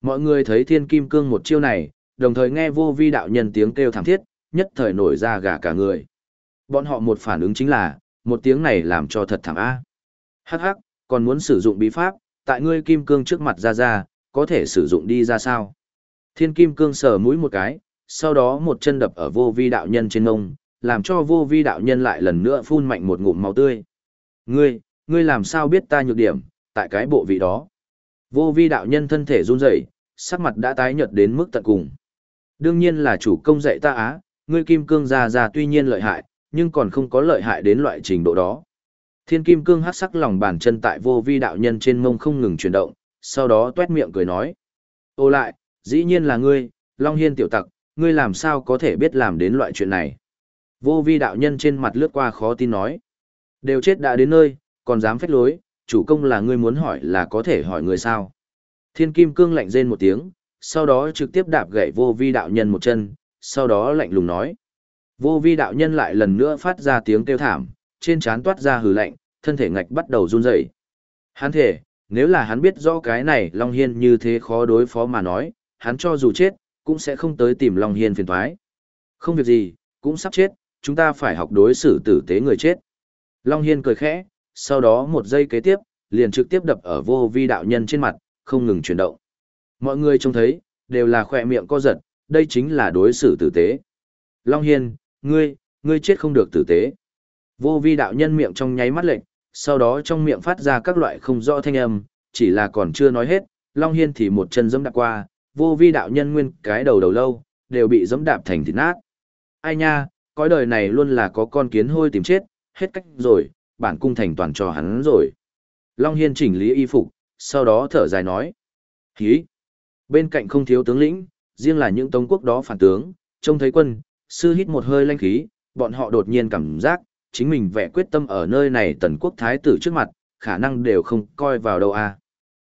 Mọi người thấy thiên kim cương một chiêu này, đồng thời nghe vô vi đạo nhân tiếng kêu thảm thiết, nhất thời nổi ra gà cả người. Bọn họ một phản ứng chính là, một tiếng này làm cho thật thảm A. Hắc hắc, còn muốn sử dụng bí pháp, tại ngươi kim cương trước mặt ra ra, có thể sử dụng đi ra sao? Thiên kim cương sờ mũi một cái, sau đó một chân đập ở vô vi đạo nhân trên ngông, làm cho vô vi đạo nhân lại lần nữa phun mạnh một ngụm máu tươi. Ngươi, ngươi làm sao biết ta nhược điểm, tại cái bộ vị đó. Vô vi đạo nhân thân thể run rẩy, sắc mặt đã tái nhợt đến mức tận cùng. Đương nhiên là chủ công dạy ta á, ngươi kim cương già già tuy nhiên lợi hại, nhưng còn không có lợi hại đến loại trình độ đó. Thiên kim cương hắc sắc lòng bàn chân tại vô vi đạo nhân trên mông không ngừng chuyển động, sau đó tuét miệng cười nói. Ô lại, dĩ nhiên là ngươi, Long Hiên tiểu tặc, ngươi làm sao có thể biết làm đến loại chuyện này. Vô vi đạo nhân trên mặt lướt qua khó tin nói. Đều chết đã đến nơi, còn dám phách lối, chủ công là ngươi muốn hỏi là có thể hỏi người sao. Thiên kim cương lạnh rên một tiếng, sau đó trực tiếp đạp gậy vô vi đạo nhân một chân, sau đó lạnh lùng nói. Vô vi đạo nhân lại lần nữa phát ra tiếng kêu thảm, trên trán toát ra hừ lạnh, thân thể ngạch bắt đầu run rẩy. Hắn thể, nếu là hắn biết rõ cái này Long Hiên như thế khó đối phó mà nói, hắn cho dù chết, cũng sẽ không tới tìm Long Hiên phiền thoái. Không việc gì, cũng sắp chết, chúng ta phải học đối xử tử tế người chết. Long Hiên cười khẽ, sau đó một giây kế tiếp, liền trực tiếp đập ở vô vi đạo nhân trên mặt, không ngừng chuyển động. Mọi người trông thấy, đều là khỏe miệng co giật, đây chính là đối xử tử tế. Long Hiên, ngươi, ngươi chết không được tử tế. Vô vi đạo nhân miệng trong nháy mắt lệnh, sau đó trong miệng phát ra các loại không rõ thanh âm, chỉ là còn chưa nói hết, Long Hiên thì một chân giẫm đạp qua, vô vi đạo nhân nguyên cái đầu đầu lâu, đều bị giẫm đạp thành thịt nát. Ai nha, cõi đời này luôn là có con kiến hôi tìm chết, hết cách rồi, bản cung thành toàn cho hắn rồi. Long Hiên chỉnh lý y phục, sau đó thở dài nói. Hí! Bên cạnh không thiếu tướng lĩnh, riêng là những tống quốc đó phản tướng, trông thấy quân, sư hít một hơi lanh khí, bọn họ đột nhiên cảm giác, chính mình vẽ quyết tâm ở nơi này tần quốc thái tử trước mặt, khả năng đều không coi vào đâu à.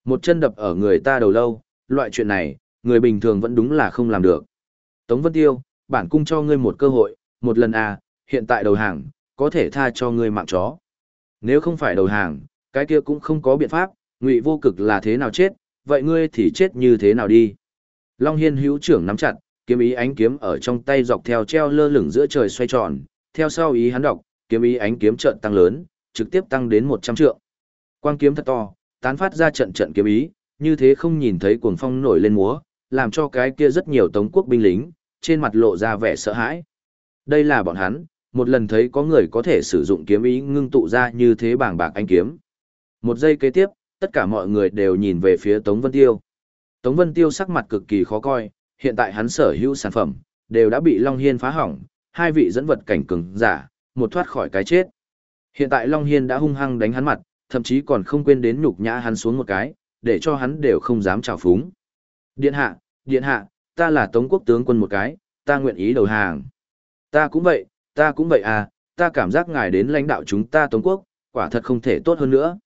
Một chân đập ở người ta đầu lâu, loại chuyện này, người bình thường vẫn đúng là không làm được. Tống Vân Tiêu, bản cung cho ngươi một cơ hội, một lần à, hiện tại đầu hàng, có thể tha cho ngươi mạng chó. Nếu không phải đầu hàng, cái kia cũng không có biện pháp, ngụy vô cực là thế nào chết, vậy ngươi thì chết như thế nào đi. Long Hiên hữu trưởng nắm chặt, kiếm ý ánh kiếm ở trong tay dọc theo treo lơ lửng giữa trời xoay tròn, theo sau ý hắn đọc, kiếm ý ánh kiếm trận tăng lớn, trực tiếp tăng đến 100 trượng. Quang kiếm thật to, tán phát ra trận trận kiếm ý, như thế không nhìn thấy cuồng phong nổi lên múa, làm cho cái kia rất nhiều tống quốc binh lính, trên mặt lộ ra vẻ sợ hãi. Đây là bọn hắn, một lần thấy có người có thể sử dụng kiếm ý ngưng tụ ra như thế bảng bạc anh kiếm. Một giây kế tiếp, tất cả mọi người đều nhìn về phía Tống Vân Tiêu. Tống Vân Tiêu sắc mặt cực kỳ khó coi, hiện tại hắn sở hữu sản phẩm, đều đã bị Long Hiên phá hỏng, hai vị dẫn vật cảnh cường giả, một thoát khỏi cái chết. Hiện tại Long Hiên đã hung hăng đánh hắn mặt, thậm chí còn không quên đến nhục nhã hắn xuống một cái, để cho hắn đều không dám trào phúng. Điện hạ, điện hạ, ta là Tống quốc tướng quân một cái, ta nguyện ý đầu hàng. Ta cũng vậy, ta cũng vậy à, ta cảm giác ngài đến lãnh đạo chúng ta Tống quốc, quả thật không thể tốt hơn nữa.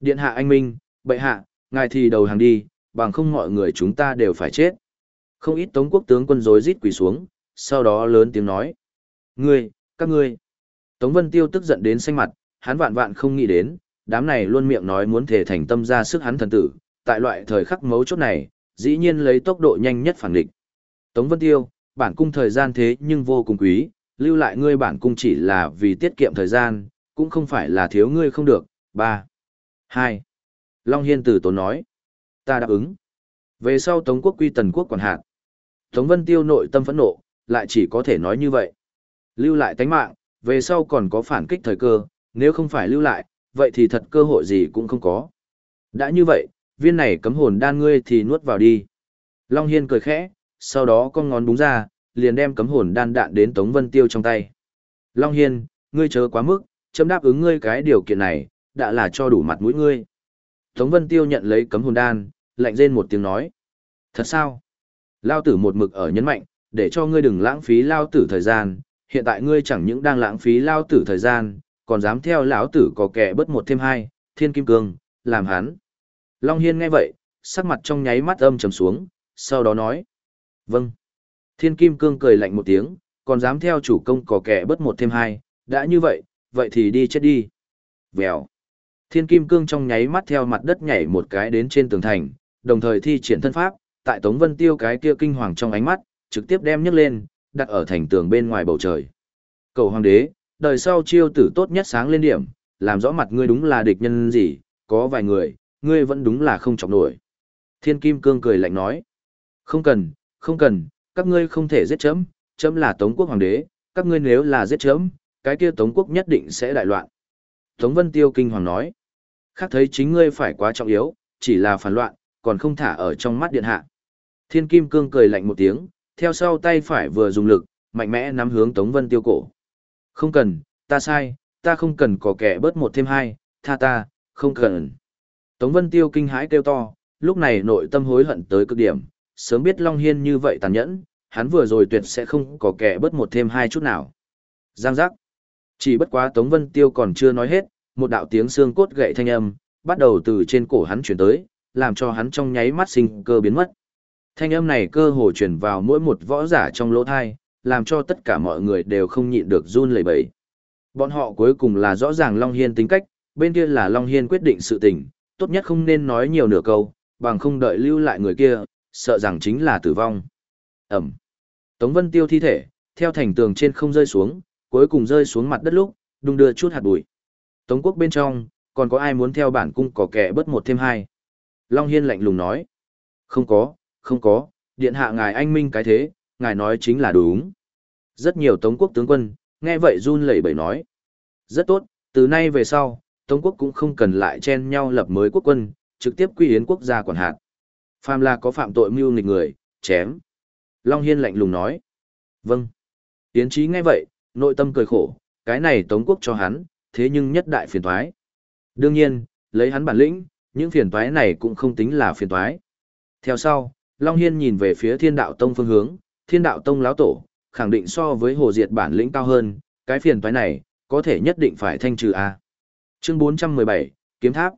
Điện hạ anh Minh, bệ hạ, ngài thì đầu hàng đi, bằng không mọi người chúng ta đều phải chết. Không ít Tống quốc tướng quân rối rít quỳ xuống, sau đó lớn tiếng nói. Ngươi, các ngươi. Tống Vân Tiêu tức giận đến xanh mặt, hắn vạn vạn không nghĩ đến, đám này luôn miệng nói muốn thể thành tâm ra sức hắn thần tử, tại loại thời khắc mấu chốt này, dĩ nhiên lấy tốc độ nhanh nhất phản địch. Tống Vân Tiêu, bản cung thời gian thế nhưng vô cùng quý, lưu lại ngươi bản cung chỉ là vì tiết kiệm thời gian, cũng không phải là thiếu ngươi không được. 3. 2. Long Hiên tử tốn nói. Ta đáp ứng. Về sau Tống quốc quy tần quốc quản hạt. Tống Vân Tiêu nội tâm phẫn nộ, lại chỉ có thể nói như vậy. Lưu lại tánh mạng, về sau còn có phản kích thời cơ, nếu không phải lưu lại, vậy thì thật cơ hội gì cũng không có. Đã như vậy, viên này cấm hồn đan ngươi thì nuốt vào đi. Long Hiên cười khẽ, sau đó con ngón đúng ra, liền đem cấm hồn đan đạn đến Tống Vân Tiêu trong tay. Long Hiên, ngươi chớ quá mức, chấm đáp ứng ngươi cái điều kiện này, đã là cho đủ mặt mũi ngươi. Tống Vân Tiêu nhận lấy cấm hồn đan, lạnh rên một tiếng nói. Thật sao? Lao tử một mực ở nhấn mạnh, để cho ngươi đừng lãng phí lao tử thời gian, hiện tại ngươi chẳng những đang lãng phí lao tử thời gian, còn dám theo lão tử có kẻ bất một thêm hai, thiên kim cương, làm hắn. Long Hiên nghe vậy, sắc mặt trong nháy mắt âm trầm xuống, sau đó nói. Vâng. Thiên kim cương cười lạnh một tiếng, còn dám theo chủ công cỏ kẻ bất một thêm hai, đã như vậy, vậy thì đi chết đi. Vèo. Thiên kim cương trong nháy mắt theo mặt đất nhảy một cái đến trên tường thành, đồng thời thi triển thân pháp, tại Tống Vân Tiêu cái kia kinh hoàng trong ánh mắt, trực tiếp đem nhấc lên, đặt ở thành tường bên ngoài bầu trời. Cầu hoàng đế, đời sau chiêu tử tốt nhất sáng lên điểm, làm rõ mặt ngươi đúng là địch nhân gì, có vài người, ngươi vẫn đúng là không chọc nổi. Thiên Kim Cương cười lạnh nói, không cần, không cần, các ngươi không thể giết chấm, chấm là Tống quốc hoàng đế, các ngươi nếu là giết chấm, cái kia Tống quốc nhất định sẽ đại loạn. Tống Vân Tiêu kinh hoàng nói, khác thấy chính ngươi phải quá trọng yếu, chỉ là phản loạn, còn không thả ở trong mắt điện hạ. Thiên Kim Cương cười lạnh một tiếng, theo sau tay phải vừa dùng lực, mạnh mẽ nắm hướng Tống Vân Tiêu cổ. Không cần, ta sai, ta không cần có kẻ bớt một thêm hai, tha ta, không cần. Tống Vân Tiêu kinh hãi kêu to, lúc này nội tâm hối hận tới cực điểm, sớm biết Long Hiên như vậy tàn nhẫn, hắn vừa rồi tuyệt sẽ không có kẻ bớt một thêm hai chút nào. Giang giác. Chỉ bất quá Tống Vân Tiêu còn chưa nói hết, một đạo tiếng xương cốt gậy thanh âm, bắt đầu từ trên cổ hắn chuyển tới, làm cho hắn trong nháy mắt sinh cơ biến mất. Thanh âm này cơ hồ chuyển vào mỗi một võ giả trong lỗ thai, làm cho tất cả mọi người đều không nhịn được run lẩy bẩy. Bọn họ cuối cùng là rõ ràng Long Hiên tính cách, bên kia là Long Hiên quyết định sự tình, tốt nhất không nên nói nhiều nửa câu, bằng không đợi lưu lại người kia, sợ rằng chính là tử vong. Ẩm. Tống Vân Tiêu thi thể, theo thành tường trên không rơi xuống, cuối cùng rơi xuống mặt đất lúc, đung đưa chút hạt bụi. Tống quốc bên trong, còn có ai muốn theo bản cung có kẻ bớt một thêm hai? Long Hiên lạnh lùng nói. Không có, không có, điện hạ ngài anh minh cái thế, ngài nói chính là đúng. Rất nhiều Tống quốc tướng quân, nghe vậy run lẩy bẩy nói. Rất tốt, từ nay về sau, Tống quốc cũng không cần lại chen nhau lập mới quốc quân, trực tiếp quy yến quốc gia quản hạt. Phàm là có phạm tội mưu nghịch người, chém. Long Hiên lạnh lùng nói. Vâng. Tiến trí nghe vậy, nội tâm cười khổ, cái này Tống quốc cho hắn, thế nhưng nhất đại phiền toái. Đương nhiên, lấy hắn bản lĩnh, những phiền toái này cũng không tính là phiền toái. Theo sau, Long Hiên nhìn về phía Thiên Đạo Tông phương hướng, Thiên Đạo Tông lão tổ, khẳng định so với Hồ Diệt bản lĩnh cao hơn, cái phiền toái này, có thể nhất định phải thanh trừ a. Chương 417, Kiếm Tháp.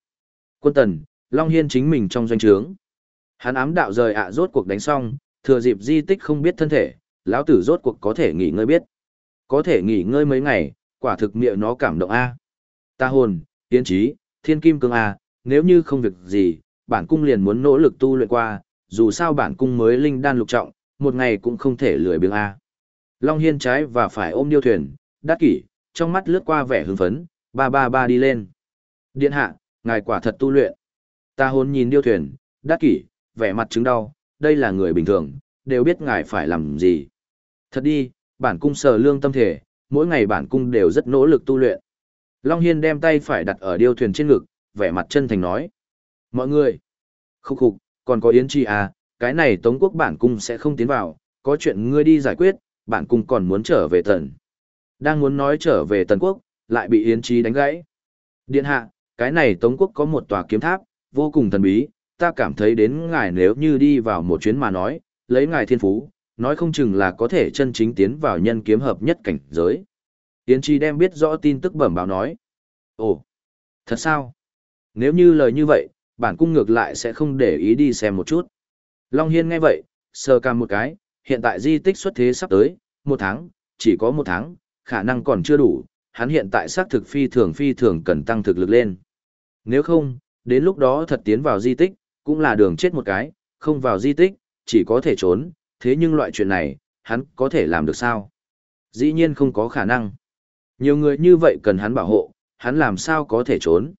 Quân Tần, Long Hiên chính mình trong doanh trướng. Hắn ám đạo rời ạ à rốt cuộc đánh xong, thừa dịp di tích không biết thân thể, lão tử rốt cuộc có thể nghỉ ngơi biết. Có thể nghỉ ngơi mấy ngày, quả thực miệng nó cảm động a. Ta hồn, tiến trí, thiên kim cương a, nếu như không việc gì, bản cung liền muốn nỗ lực tu luyện qua, dù sao bản cung mới linh đan lục trọng, một ngày cũng không thể lười biếng a. Long Hiên trái và phải ôm điêu thuyền, đắc kỷ, trong mắt lướt qua vẻ hưng phấn, ba ba ba đi lên. Điện hạ, ngài quả thật tu luyện. Ta hồn nhìn điêu thuyền, đắc kỷ, vẻ mặt chứng đau, đây là người bình thường, đều biết ngài phải làm gì. Thật đi, bản cung sờ lương tâm thể, mỗi ngày bản cung đều rất nỗ lực tu luyện. Long Hiên đem tay phải đặt ở điêu thuyền trên ngực, vẻ mặt chân thành nói. Mọi người, khúc khục, còn có Yến Chi à, cái này Tống quốc bản cung sẽ không tiến vào, có chuyện ngươi đi giải quyết, bản cung còn muốn trở về tần. Đang muốn nói trở về tần quốc, lại bị Yến Chi đánh gãy. Điện hạ, cái này Tống quốc có một tòa kiếm tháp, vô cùng thần bí, ta cảm thấy đến ngài nếu như đi vào một chuyến mà nói, lấy ngài thiên phú, nói không chừng là có thể chân chính tiến vào nhân kiếm hợp nhất cảnh giới. Yến Chi đem biết rõ tin tức bẩm báo nói. Ồ, thật sao? Nếu như lời như vậy, bản cung ngược lại sẽ không để ý đi xem một chút. Long Hiên nghe vậy, sờ cam một cái, hiện tại di tích xuất thế sắp tới, một tháng, chỉ có một tháng, khả năng còn chưa đủ, hắn hiện tại xác thực phi thường phi thường cần tăng thực lực lên. Nếu không, đến lúc đó thật tiến vào di tích, cũng là đường chết một cái, không vào di tích, chỉ có thể trốn, thế nhưng loại chuyện này, hắn có thể làm được sao? Dĩ nhiên không có khả năng. Nhiều người như vậy cần hắn bảo hộ, hắn làm sao có thể trốn.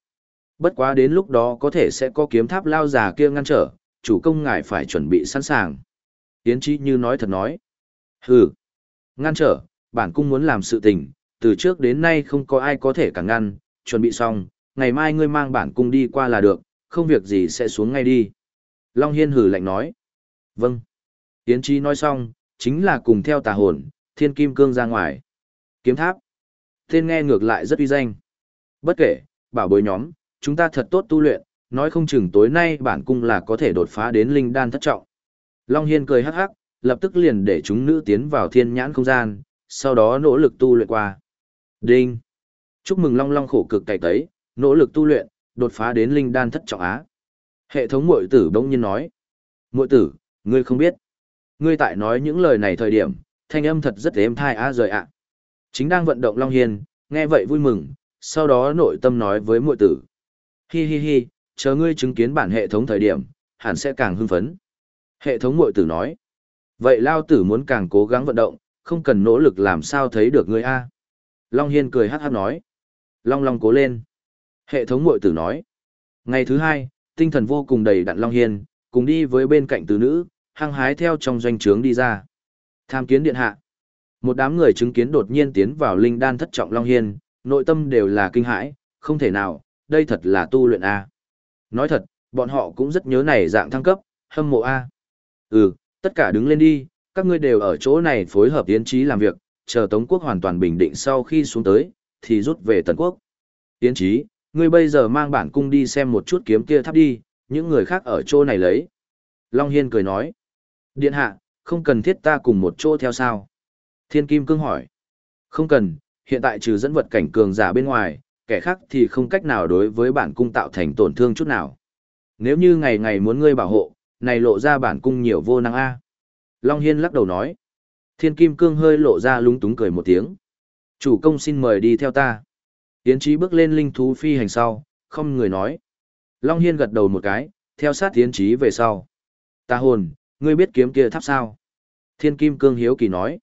Bất quá đến lúc đó có thể sẽ có kiếm tháp lao già kia ngăn trở, chủ công ngài phải chuẩn bị sẵn sàng. Yến Chi như nói thật nói. Hừ, ngăn trở, bản cung muốn làm sự tình, từ trước đến nay không có ai có thể cản ngăn, chuẩn bị xong, ngày mai ngươi mang bản cung đi qua là được, không việc gì sẽ xuống ngay đi. Long Hiên hử lạnh nói. Vâng. Yến Chi nói xong, chính là cùng theo tà hồn, thiên kim cương ra ngoài. Kiếm tháp. Tên nghe ngược lại rất uy danh. Bất kể, bảo bối nhóm, chúng ta thật tốt tu luyện, nói không chừng tối nay bản cung là có thể đột phá đến linh đan thất trọng. Long Hiên cười hắc hắc, lập tức liền để chúng nữ tiến vào thiên nhãn không gian, sau đó nỗ lực tu luyện qua. Đinh! Chúc mừng Long Long khổ cực cày tấy, nỗ lực tu luyện, đột phá đến linh đan thất trọng á. Hệ thống muội tử bỗng nhiên nói. muội tử, ngươi không biết. Ngươi tại nói những lời này thời điểm, thanh âm thật rất êm thai á rời ạ. Chính đang vận động Long Hiên, nghe vậy vui mừng, sau đó nội tâm nói với muội tử. Hi hi hi, chờ ngươi chứng kiến bản hệ thống thời điểm, hẳn sẽ càng hưng phấn. Hệ thống muội tử nói. Vậy lao tử muốn càng cố gắng vận động, không cần nỗ lực làm sao thấy được ngươi a. Long Hiên cười hát hát nói. Long Long cố lên. Hệ thống muội tử nói. Ngày thứ hai, tinh thần vô cùng đầy đặn Long Hiên, cùng đi với bên cạnh tứ nữ, hăng hái theo trong doanh trướng đi ra. Tham kiến điện hạ. Một đám người chứng kiến đột nhiên tiến vào linh đan thất trọng Long Hiên, nội tâm đều là kinh hãi, không thể nào, đây thật là tu luyện A. Nói thật, bọn họ cũng rất nhớ này dạng thăng cấp, hâm mộ A. Ừ, tất cả đứng lên đi, Các ngươi đều ở chỗ này phối hợp tiến trí làm việc, chờ Tống quốc hoàn toàn bình định sau khi xuống tới, thì rút về Tần quốc. Tiến trí, ngươi bây giờ mang bản cung đi xem một chút kiếm kia tháp đi, những người khác ở chỗ này lấy. Long Hiên cười nói. Điện hạ, không cần thiết ta cùng một chỗ theo sao? Thiên Kim Cương hỏi. Không cần, hiện tại trừ dẫn vật cảnh cường giả bên ngoài, kẻ khác thì không cách nào đối với bản cung tạo thành tổn thương chút nào. Nếu như ngày ngày muốn ngươi bảo hộ, này lộ ra bản cung nhiều vô năng a. Long Hiên lắc đầu nói. Thiên Kim Cương hơi lộ ra lúng túng cười một tiếng. Chủ công xin mời đi theo ta. Yến Chí bước lên linh thú phi hành sau, không người nói. Long Hiên gật đầu một cái, theo sát Yến Chí về sau. Ta hồn, ngươi biết kiếm kia tháp sao? Thiên Kim Cương hiếu kỳ nói.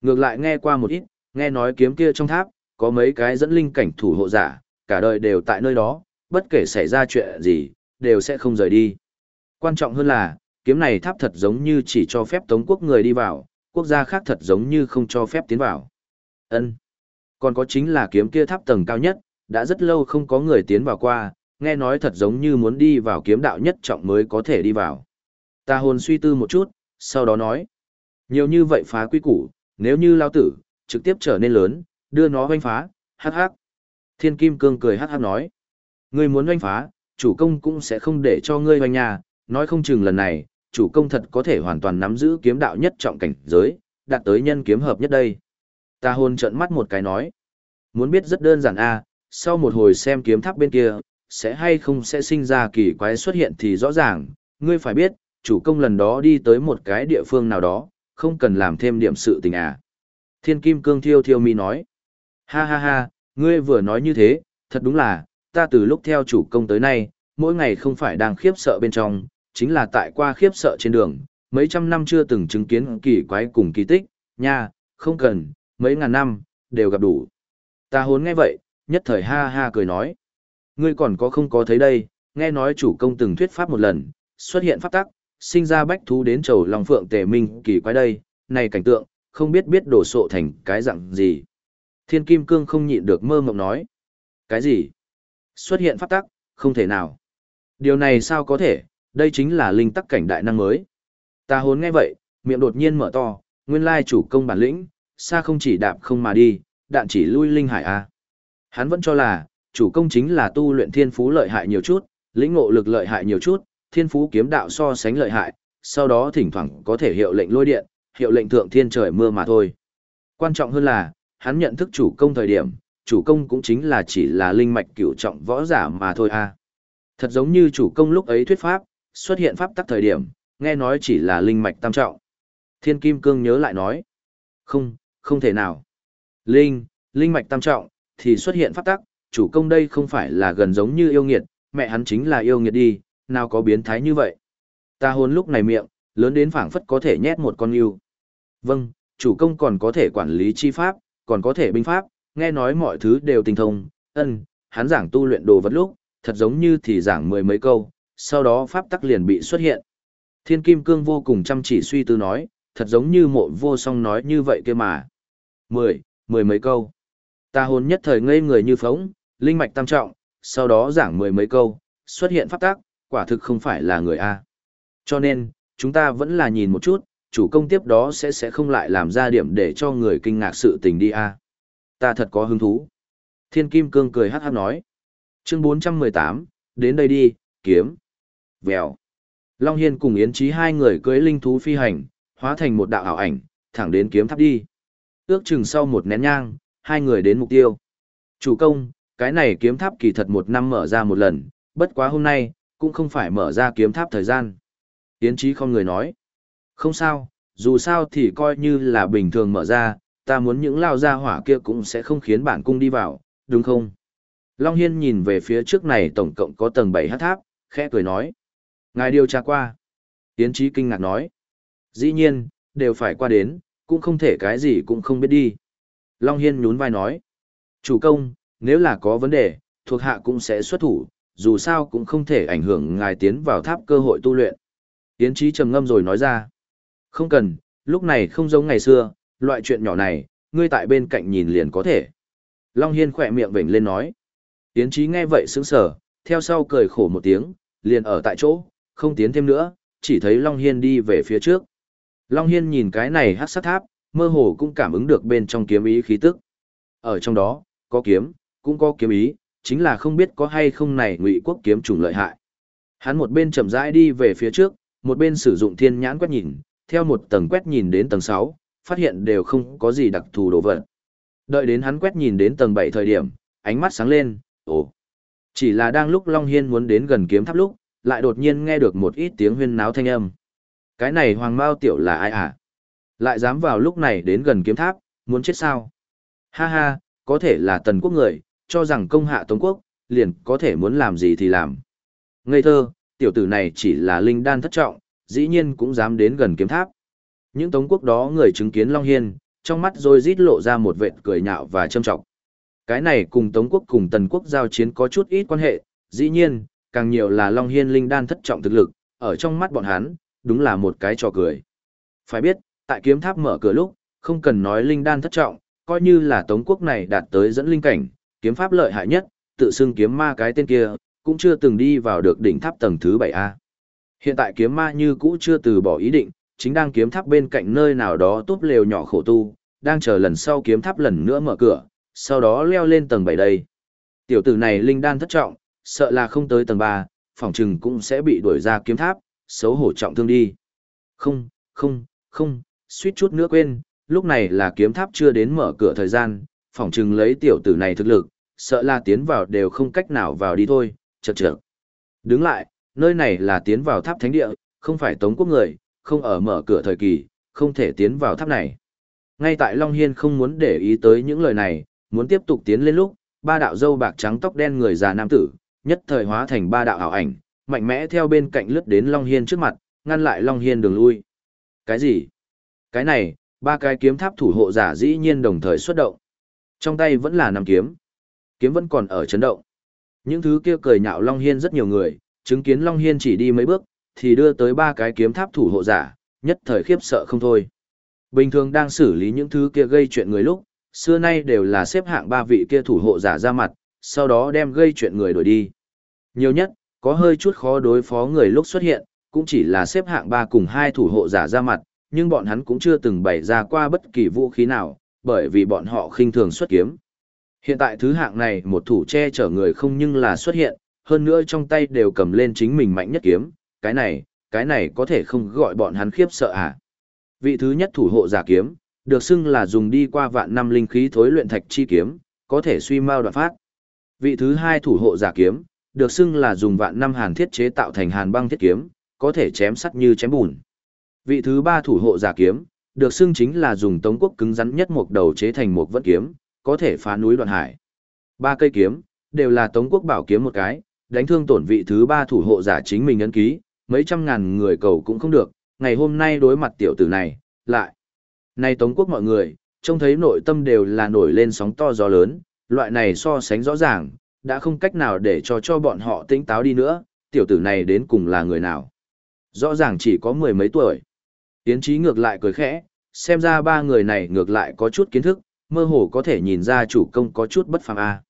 Ngược lại nghe qua một ít, nghe nói kiếm kia trong tháp, có mấy cái dẫn linh cảnh thủ hộ giả, cả đời đều tại nơi đó, bất kể xảy ra chuyện gì, đều sẽ không rời đi. Quan trọng hơn là, kiếm này tháp thật giống như chỉ cho phép Tống quốc người đi vào, quốc gia khác thật giống như không cho phép tiến vào. Ân. Còn có chính là kiếm kia tháp tầng cao nhất, đã rất lâu không có người tiến vào qua, nghe nói thật giống như muốn đi vào kiếm đạo nhất trọng mới có thể đi vào. Ta hồn suy tư một chút, sau đó nói. Nhiều như vậy phá quy củ, nếu như lao tử, trực tiếp trở nên lớn, đưa nó hoanh phá, hắc hắc. Thiên Kim Cương cười hắc hắc nói. Ngươi muốn hoanh phá, chủ công cũng sẽ không để cho ngươi hoanh nhà, nói không chừng lần này, chủ công thật có thể hoàn toàn nắm giữ kiếm đạo nhất trọng cảnh giới, đạt tới nhân kiếm hợp nhất đây. Ta hôn trận mắt một cái nói. Muốn biết rất đơn giản a à, sau một hồi xem kiếm tháp bên kia, sẽ hay không sẽ sinh ra kỳ quái xuất hiện thì rõ ràng, ngươi phải biết, chủ công lần đó đi tới một cái địa phương nào đó, không cần làm thêm điểm sự tình à. Thiên Kim Cương Thiêu Thiêu Mi nói. Ha ha ha, ngươi vừa nói như thế, thật đúng là, ta từ lúc theo chủ công tới nay, mỗi ngày không phải đang khiếp sợ bên trong, chính là tại qua khiếp sợ trên đường, mấy trăm năm chưa từng chứng kiến kỳ quái cùng kỳ tích, nha, không cần, mấy ngàn năm, đều gặp đủ. Ta hốn nghe vậy, nhất thời ha ha cười nói. Ngươi còn có không có thấy đây, nghe nói chủ công từng thuyết pháp một lần, xuất hiện pháp tắc, sinh ra bách thú đến chầu lòng phượng tề minh kỳ quái đây, này cảnh tượng, không biết biết đổ sộ thành cái dạng gì. Thiên Kim Cương không nhịn được mơ mộng nói. Cái gì? Xuất hiện pháp tắc, không thể nào. Điều này sao có thể, đây chính là linh tắc cảnh đại năng mới. Ta hốn nghe vậy, miệng đột nhiên mở to, nguyên lai chủ công bản lĩnh, xa không chỉ đạp không mà đi, đạn chỉ lui linh hải a. Hắn vẫn cho là, chủ công chính là tu luyện thiên phú lợi hại nhiều chút, lĩnh ngộ lực lợi hại nhiều chút, thiên phú kiếm đạo so sánh lợi hại, sau đó thỉnh thoảng có thể hiệu lệnh lôi điện, hiệu lệnh thượng thiên trời mưa mà thôi. Quan trọng hơn là, hắn nhận thức chủ công thời điểm, chủ công cũng chính là chỉ là linh mạch cửu trọng võ giả mà thôi a. Thật giống như chủ công lúc ấy thuyết pháp, xuất hiện pháp tắc thời điểm, nghe nói chỉ là linh mạch tam trọng. Thiên Kim Cương nhớ lại nói, không, không thể nào. Linh, linh mạch tam trọng, thì xuất hiện pháp tắc, chủ công đây không phải là gần giống như yêu nghiệt, mẹ hắn chính là yêu nghiệt đi, nào có biến thái như vậy. Ta hôn lúc này miệng, lớn đến phảng phất có thể nhét một con yêu. Vâng, chủ công còn có thể quản lý chi pháp, còn có thể binh pháp, nghe nói mọi thứ đều tinh thông, ân, hắn giảng tu luyện đồ vật lúc, thật giống như thì giảng mười mấy câu, sau đó pháp tắc liền bị xuất hiện. Thiên Kim Cương vô cùng chăm chỉ suy tư nói, thật giống như mộ vô song nói như vậy kia mà. Mười, mười mấy câu. Ta hồn nhất thời ngây người như phóng, linh mạch tam trọng, sau đó giảng mười mấy câu, xuất hiện pháp tắc, quả thực không phải là người A. Cho nên, chúng ta vẫn là nhìn một chút, chủ công tiếp đó sẽ sẽ không lại làm ra điểm để cho người kinh ngạc sự tình đi A. Ta thật có hứng thú. Thiên Kim Cương cười hát hát nói. Chương 418, đến đây đi, kiếm. Vèo. Long Hiên cùng Yến Chí hai người cưới linh thú phi hành, hóa thành một đạo ảo ảnh, thẳng đến kiếm tháp đi. Ước chừng sau một nén nhang, hai người đến mục tiêu. Chủ công, cái này kiếm tháp kỳ thật một năm mở ra một lần, bất quá hôm nay, cũng không phải mở ra kiếm tháp thời gian. Tiến trí không người nói. Không sao, dù sao thì coi như là bình thường mở ra, ta muốn những lao ra hỏa kia cũng sẽ không khiến bản cung đi vào, đúng không? Long Hiên nhìn về phía trước này tổng cộng có tầng 7 hát tháp, khẽ cười nói. Ngài điều tra qua. Tiến trí kinh ngạc nói. Dĩ nhiên, đều phải qua đến, cũng không thể cái gì cũng không biết đi. Long Hiên nhún vai nói. Chủ công, nếu là có vấn đề, thuộc hạ cũng sẽ xuất thủ, dù sao cũng không thể ảnh hưởng ngài tiến vào tháp cơ hội tu luyện. Yến Chí trầm ngâm rồi nói ra. Không cần, lúc này không giống ngày xưa, loại chuyện nhỏ này, ngươi tại bên cạnh nhìn liền có thể. Long Hiên khỏe miệng vểnh lên nói. Yến Chí nghe vậy sững sờ, theo sau cười khổ một tiếng, liền ở tại chỗ, không tiến thêm nữa, chỉ thấy Long Hiên đi về phía trước. Long Hiên nhìn cái này hát sát tháp, mơ hồ cũng cảm ứng được bên trong kiếm ý khí tức. Ở trong đó, có kiếm, cũng có kiếm ý, chính là không biết có hay không này ngụy quốc kiếm trùng lợi hại. Hắn một bên chậm rãi đi về phía trước, một bên sử dụng thiên nhãn quét nhìn, theo một tầng quét nhìn đến tầng 6, phát hiện đều không có gì đặc thù đồ vật. Đợi đến hắn quét nhìn đến tầng 7 thời điểm, ánh mắt sáng lên, ồ. Chỉ là đang lúc Long Hiên muốn đến gần kiếm tháp lúc, lại đột nhiên nghe được một ít tiếng huyên náo thanh âm. Cái này Hoàng Mao Tiểu là ai à? Lại dám vào lúc này đến gần kiếm tháp, muốn chết sao? Ha ha, có thể là tần quốc người, cho rằng công hạ Tống quốc, liền có thể muốn làm gì thì làm. Ngây thơ, tiểu tử này chỉ là linh đan thất trọng, dĩ nhiên cũng dám đến gần kiếm tháp. Những Tống quốc đó người chứng kiến Long Hiên, trong mắt rồi rít lộ ra một vệt cười nhạo và châm trọng. Cái này cùng Tống quốc cùng Tần quốc giao chiến có chút ít quan hệ, dĩ nhiên, càng nhiều là Long Hiên linh đan thất trọng thực lực, ở trong mắt bọn hắn, đúng là một cái trò cười. Phải biết, tại kiếm tháp mở cửa lúc, không cần nói linh đan thất trọng, coi như là Tống quốc này đạt tới dẫn linh cảnh, kiếm pháp lợi hại nhất, tự xưng kiếm ma cái tên kia, cũng chưa từng đi vào được đỉnh tháp tầng thứ 7A. Hiện tại kiếm ma như cũ chưa từ bỏ ý định, chính đang kiếm tháp bên cạnh nơi nào đó túp lều nhỏ khổ tu, đang chờ lần sau kiếm tháp lần nữa mở cửa, sau đó leo lên tầng 7 đây. Tiểu tử này linh đan thất trọng, sợ là không tới tầng 3, phòng trừng cũng sẽ bị đuổi ra kiếm tháp, xấu hổ trọng thương đi. Không, không, không, suýt chút nữa quên, lúc này là kiếm tháp chưa đến mở cửa thời gian, phỏng chừng lấy tiểu tử này thực lực, sợ là tiến vào đều không cách nào vào đi thôi, chật chật. Đứng lại, nơi này là tiến vào tháp thánh địa, không phải tống quốc người, không ở mở cửa thời kỳ, không thể tiến vào tháp này. Ngay tại Long Hiên không muốn để ý tới những lời này, muốn tiếp tục tiến lên lúc, ba đạo dâu bạc trắng tóc đen người già nam tử, nhất thời hóa thành ba đạo ảo ảnh, mạnh mẽ theo bên cạnh lướt đến Long Hiên trước mặt, ngăn lại Long Hiên đường lui. Cái gì? Cái này, ba cái kiếm tháp thủ hộ giả dĩ nhiên đồng thời xuất động. Trong tay vẫn là nằm kiếm. Kiếm vẫn còn ở chấn động. Những thứ kia cười nhạo Long Hiên rất nhiều người, chứng kiến Long Hiên chỉ đi mấy bước, thì đưa tới ba cái kiếm tháp thủ hộ giả, nhất thời khiếp sợ không thôi. Bình thường đang xử lý những thứ kia gây chuyện người lúc, xưa nay đều là xếp hạng ba vị kia thủ hộ giả ra mặt, sau đó đem gây chuyện người đổi đi. Nhiều nhất, có hơi chút khó đối phó người lúc xuất hiện, cũng chỉ là xếp hạng ba cùng hai thủ hộ giả ra mặt, nhưng bọn hắn cũng chưa từng bày ra qua bất kỳ vũ khí nào, bởi vì bọn họ khinh thường xuất kiếm. Hiện tại thứ hạng này một thủ che chở người không nhưng là xuất hiện, hơn nữa trong tay đều cầm lên chính mình mạnh nhất kiếm, cái này, cái này có thể không gọi bọn hắn khiếp sợ à. Vị thứ nhất thủ hộ giả kiếm, được xưng là dùng đi qua vạn năm linh khí thối luyện thạch chi kiếm, có thể suy mau đoạn phát. Vị thứ hai thủ hộ giả kiếm, được xưng là dùng vạn năm hàn thiết chế tạo thành hàn băng thiết kiếm, có thể chém sắt như chém bùn. Vị thứ ba thủ hộ giả kiếm, được xưng chính là dùng tống quốc cứng rắn nhất một đầu chế thành một vẫn kiếm, có thể phá núi đoạn hải. Ba cây kiếm, đều là tống quốc bảo kiếm một cái, đánh thương tổn vị thứ ba thủ hộ giả chính mình ấn ký, mấy trăm ngàn người cầu cũng không được, ngày hôm nay đối mặt tiểu tử này, lại. Này tống quốc mọi người, trông thấy nội tâm đều là nổi lên sóng to gió lớn, loại này so sánh rõ ràng, đã không cách nào để cho cho bọn họ tỉnh táo đi nữa, tiểu tử này đến cùng là người nào. Rõ ràng chỉ có mười mấy tuổi. Yến Chí ngược lại cười khẽ, xem ra ba người này ngược lại có chút kiến thức, mơ hồ có thể nhìn ra chủ công có chút bất phàm a.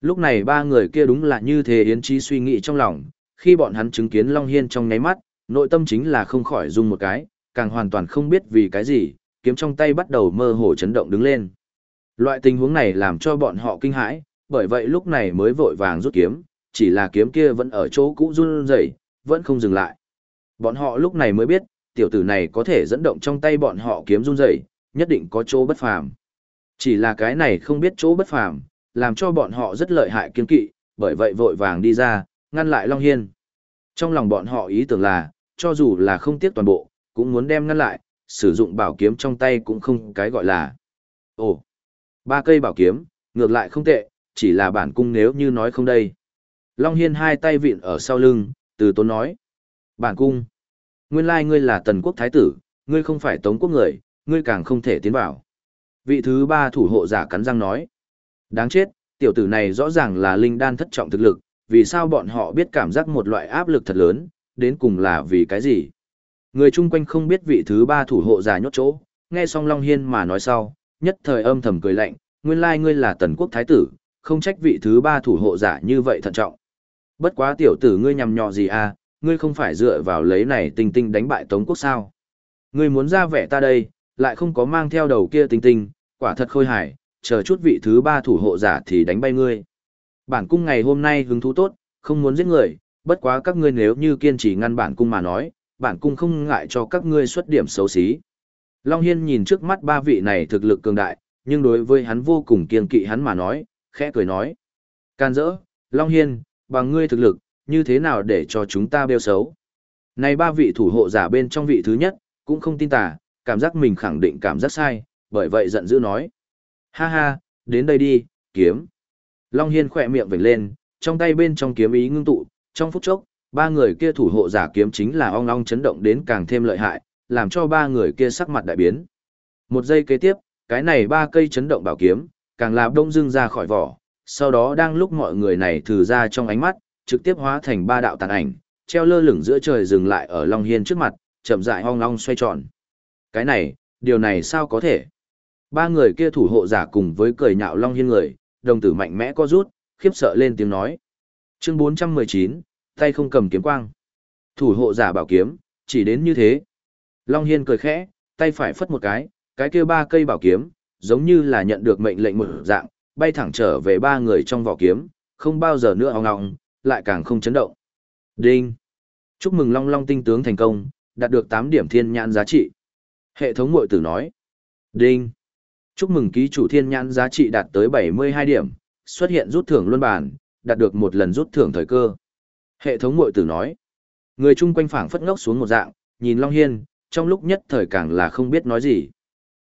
Lúc này ba người kia đúng là như thế Yến Chí suy nghĩ trong lòng, khi bọn hắn chứng kiến Long Hiên trong nháy mắt, nội tâm chính là không khỏi rung một cái, càng hoàn toàn không biết vì cái gì, kiếm trong tay bắt đầu mơ hồ chấn động đứng lên. Loại tình huống này làm cho bọn họ kinh hãi, bởi vậy lúc này mới vội vàng rút kiếm, chỉ là kiếm kia vẫn ở chỗ cũ run rẩy, vẫn không dừng lại. Bọn họ lúc này mới biết, tiểu tử này có thể dẫn động trong tay bọn họ kiếm run rẩy, nhất định có chỗ bất phàm. Chỉ là cái này không biết chỗ bất phàm, làm cho bọn họ rất lợi hại kiên kỵ, bởi vậy vội vàng đi ra, ngăn lại Long Hiên. Trong lòng bọn họ ý tưởng là, cho dù là không tiếc toàn bộ, cũng muốn đem ngăn lại, sử dụng bảo kiếm trong tay cũng không cái gọi là. Ồ, ba cây bảo kiếm, ngược lại không tệ, chỉ là bản cung nếu như nói không đây. Long Hiên hai tay vịn ở sau lưng, từ tốn nói. Bản cung, nguyên lai ngươi là tần quốc thái tử, ngươi không phải tống quốc người, ngươi càng không thể tiến vào. Vị thứ ba thủ hộ giả cắn răng nói. Đáng chết, tiểu tử này rõ ràng là linh đan thất trọng thực lực, vì sao bọn họ biết cảm giác một loại áp lực thật lớn, đến cùng là vì cái gì? Người chung quanh không biết vị thứ ba thủ hộ giả nhốt chỗ, nghe xong Long Hiên mà nói sau, nhất thời âm thầm cười lạnh, nguyên lai ngươi là tần quốc thái tử, không trách vị thứ ba thủ hộ giả như vậy thận trọng. Bất quá tiểu tử ngươi nhằm nhọ gì à, ngươi không phải dựa vào lấy này tinh tinh đánh bại Tống quốc sao. Ngươi muốn ra vẻ ta đây, lại không có mang theo đầu kia tinh tinh, quả thật khôi hài, chờ chút vị thứ ba thủ hộ giả thì đánh bay ngươi. Bản cung ngày hôm nay hứng thú tốt, không muốn giết người, bất quá các ngươi nếu như kiên trì ngăn bản cung mà nói, bản cung không ngại cho các ngươi xuất điểm xấu xí. Long Hiên nhìn trước mắt ba vị này thực lực cường đại, nhưng đối với hắn vô cùng kiên kỵ hắn mà nói, khẽ cười nói. Can dỡ, Long Hiên, bằng ngươi thực lực, như thế nào để cho chúng ta bêu xấu. Này ba vị thủ hộ giả bên trong vị thứ nhất, cũng không tin tà, cảm giác mình khẳng định cảm giác sai, bởi vậy giận dữ nói. Ha ha, đến đây đi, kiếm. Long Hiên khỏe miệng vểnh lên, trong tay bên trong kiếm ý ngưng tụ, trong phút chốc, ba người kia thủ hộ giả kiếm chính là ong ong chấn động đến càng thêm lợi hại, làm cho ba người kia sắc mặt đại biến. Một giây kế tiếp, cái này ba cây chấn động bảo kiếm, càng làm đông dưng ra khỏi vỏ, sau đó đang lúc mọi người này thử ra trong ánh mắt, trực tiếp hóa thành ba đạo tàn ảnh, treo lơ lửng giữa trời dừng lại ở Long Hiên trước mặt, chậm rãi hong long xoay tròn. Cái này, điều này sao có thể? Ba người kia thủ hộ giả cùng với cười nhạo Long Hiên người, đồng tử mạnh mẽ co rút, khiếp sợ lên tiếng nói. Chương 419, tay không cầm kiếm quang. Thủ hộ giả bảo kiếm, chỉ đến như thế. Long Hiên cười khẽ, tay phải phất một cái, cái kia ba cây bảo kiếm, giống như là nhận được mệnh lệnh một dạng, bay thẳng trở về ba người trong vỏ kiếm, không bao giờ nữa ong ong, lại càng không chấn động. Đinh! Chúc mừng Long Long tinh tướng thành công, đạt được 8 điểm thiên nhãn giá trị. Hệ thống mội tử nói. Đinh! Chúc mừng ký chủ thiên nhãn giá trị đạt tới 72 điểm, xuất hiện rút thưởng luân bản, đạt được một lần rút thưởng thời cơ. Hệ thống mội tử nói. Người chung quanh phảng phất ngốc xuống một dạng, nhìn Long Hiên, trong lúc nhất thời càng là không biết nói gì.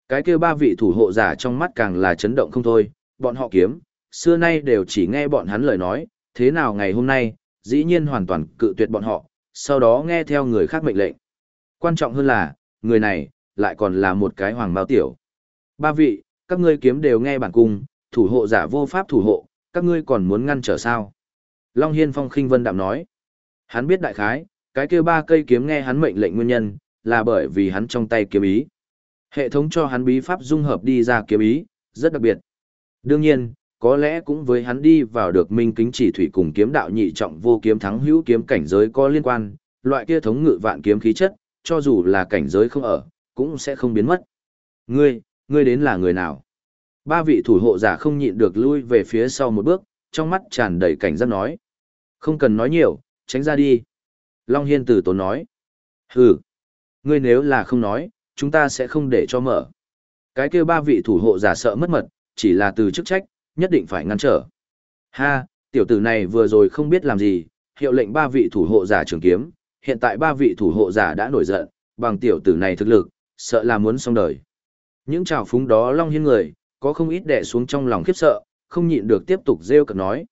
Cái kia ba vị thủ hộ giả trong mắt càng là chấn động không thôi, bọn họ kiếm, xưa nay đều chỉ nghe bọn hắn lời nói, thế nào ngày hôm nay, dĩ nhiên hoàn toàn cự tuyệt bọn họ, sau đó nghe theo người khác mệnh lệnh. Quan trọng hơn là, người này, lại còn là một cái hoàng bao tiểu. Ba vị, các ngươi kiếm đều nghe bản cung, thủ hộ giả vô pháp thủ hộ, các ngươi còn muốn ngăn trở sao? Long Hiên Phong khinh vân đạm nói. Hắn biết đại khái, cái kia ba cây kiếm nghe hắn mệnh lệnh nguyên nhân, là bởi vì hắn trong tay kiếm ý. Hệ thống cho hắn bí pháp dung hợp đi ra kiếm ý, rất đặc biệt. Đương nhiên, có lẽ cũng với hắn đi vào được minh kính chỉ thủy cùng kiếm đạo nhị trọng vô kiếm thắng hữu kiếm cảnh giới có liên quan, loại kia thống ngự vạn kiếm khí chất, cho dù là cảnh giới không ở, cũng sẽ không biến mất. Ngươi, ngươi đến là người nào? Ba vị thủ hộ giả không nhịn được lui về phía sau một bước, trong mắt tràn đầy cảnh giác nói. Không cần nói nhiều, tránh ra đi. Long Hiên tử tốn nói. Hừ, ngươi nếu là không nói, chúng ta sẽ không để cho mở. Cái kia ba vị thủ hộ giả sợ mất mật, chỉ là từ chức trách, nhất định phải ngăn trở. Ha, tiểu tử này vừa rồi không biết làm gì, hiệu lệnh ba vị thủ hộ giả trường kiếm, hiện tại ba vị thủ hộ giả đã nổi giận, bằng tiểu tử này thực lực, sợ là muốn xong đời. Những trào phúng đó long hiên người, có không ít đè xuống trong lòng khiếp sợ, không nhịn được tiếp tục rêu cực nói.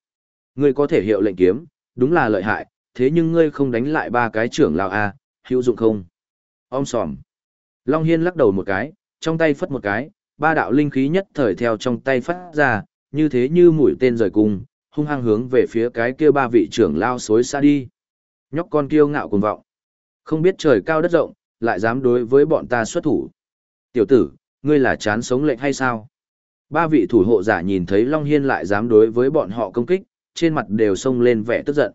Ngươi có thể hiệu lệnh kiếm, đúng là lợi hại, thế nhưng ngươi không đánh lại ba cái trưởng lão A, hữu dụng không? Om sòm. Long Hiên lắc đầu một cái, trong tay phất một cái, ba đạo linh khí nhất thời theo trong tay phát ra, như thế như mũi tên rời cung, hung hăng hướng về phía cái kia ba vị trưởng lao xối xa đi. Nhóc con kiêu ngạo cuồng vọng. Không biết trời cao đất rộng, lại dám đối với bọn ta xuất thủ. Tiểu tử, ngươi là chán sống lệnh hay sao? Ba vị thủ hộ giả nhìn thấy Long Hiên lại dám đối với bọn họ công kích, trên mặt đều sông lên vẻ tức giận.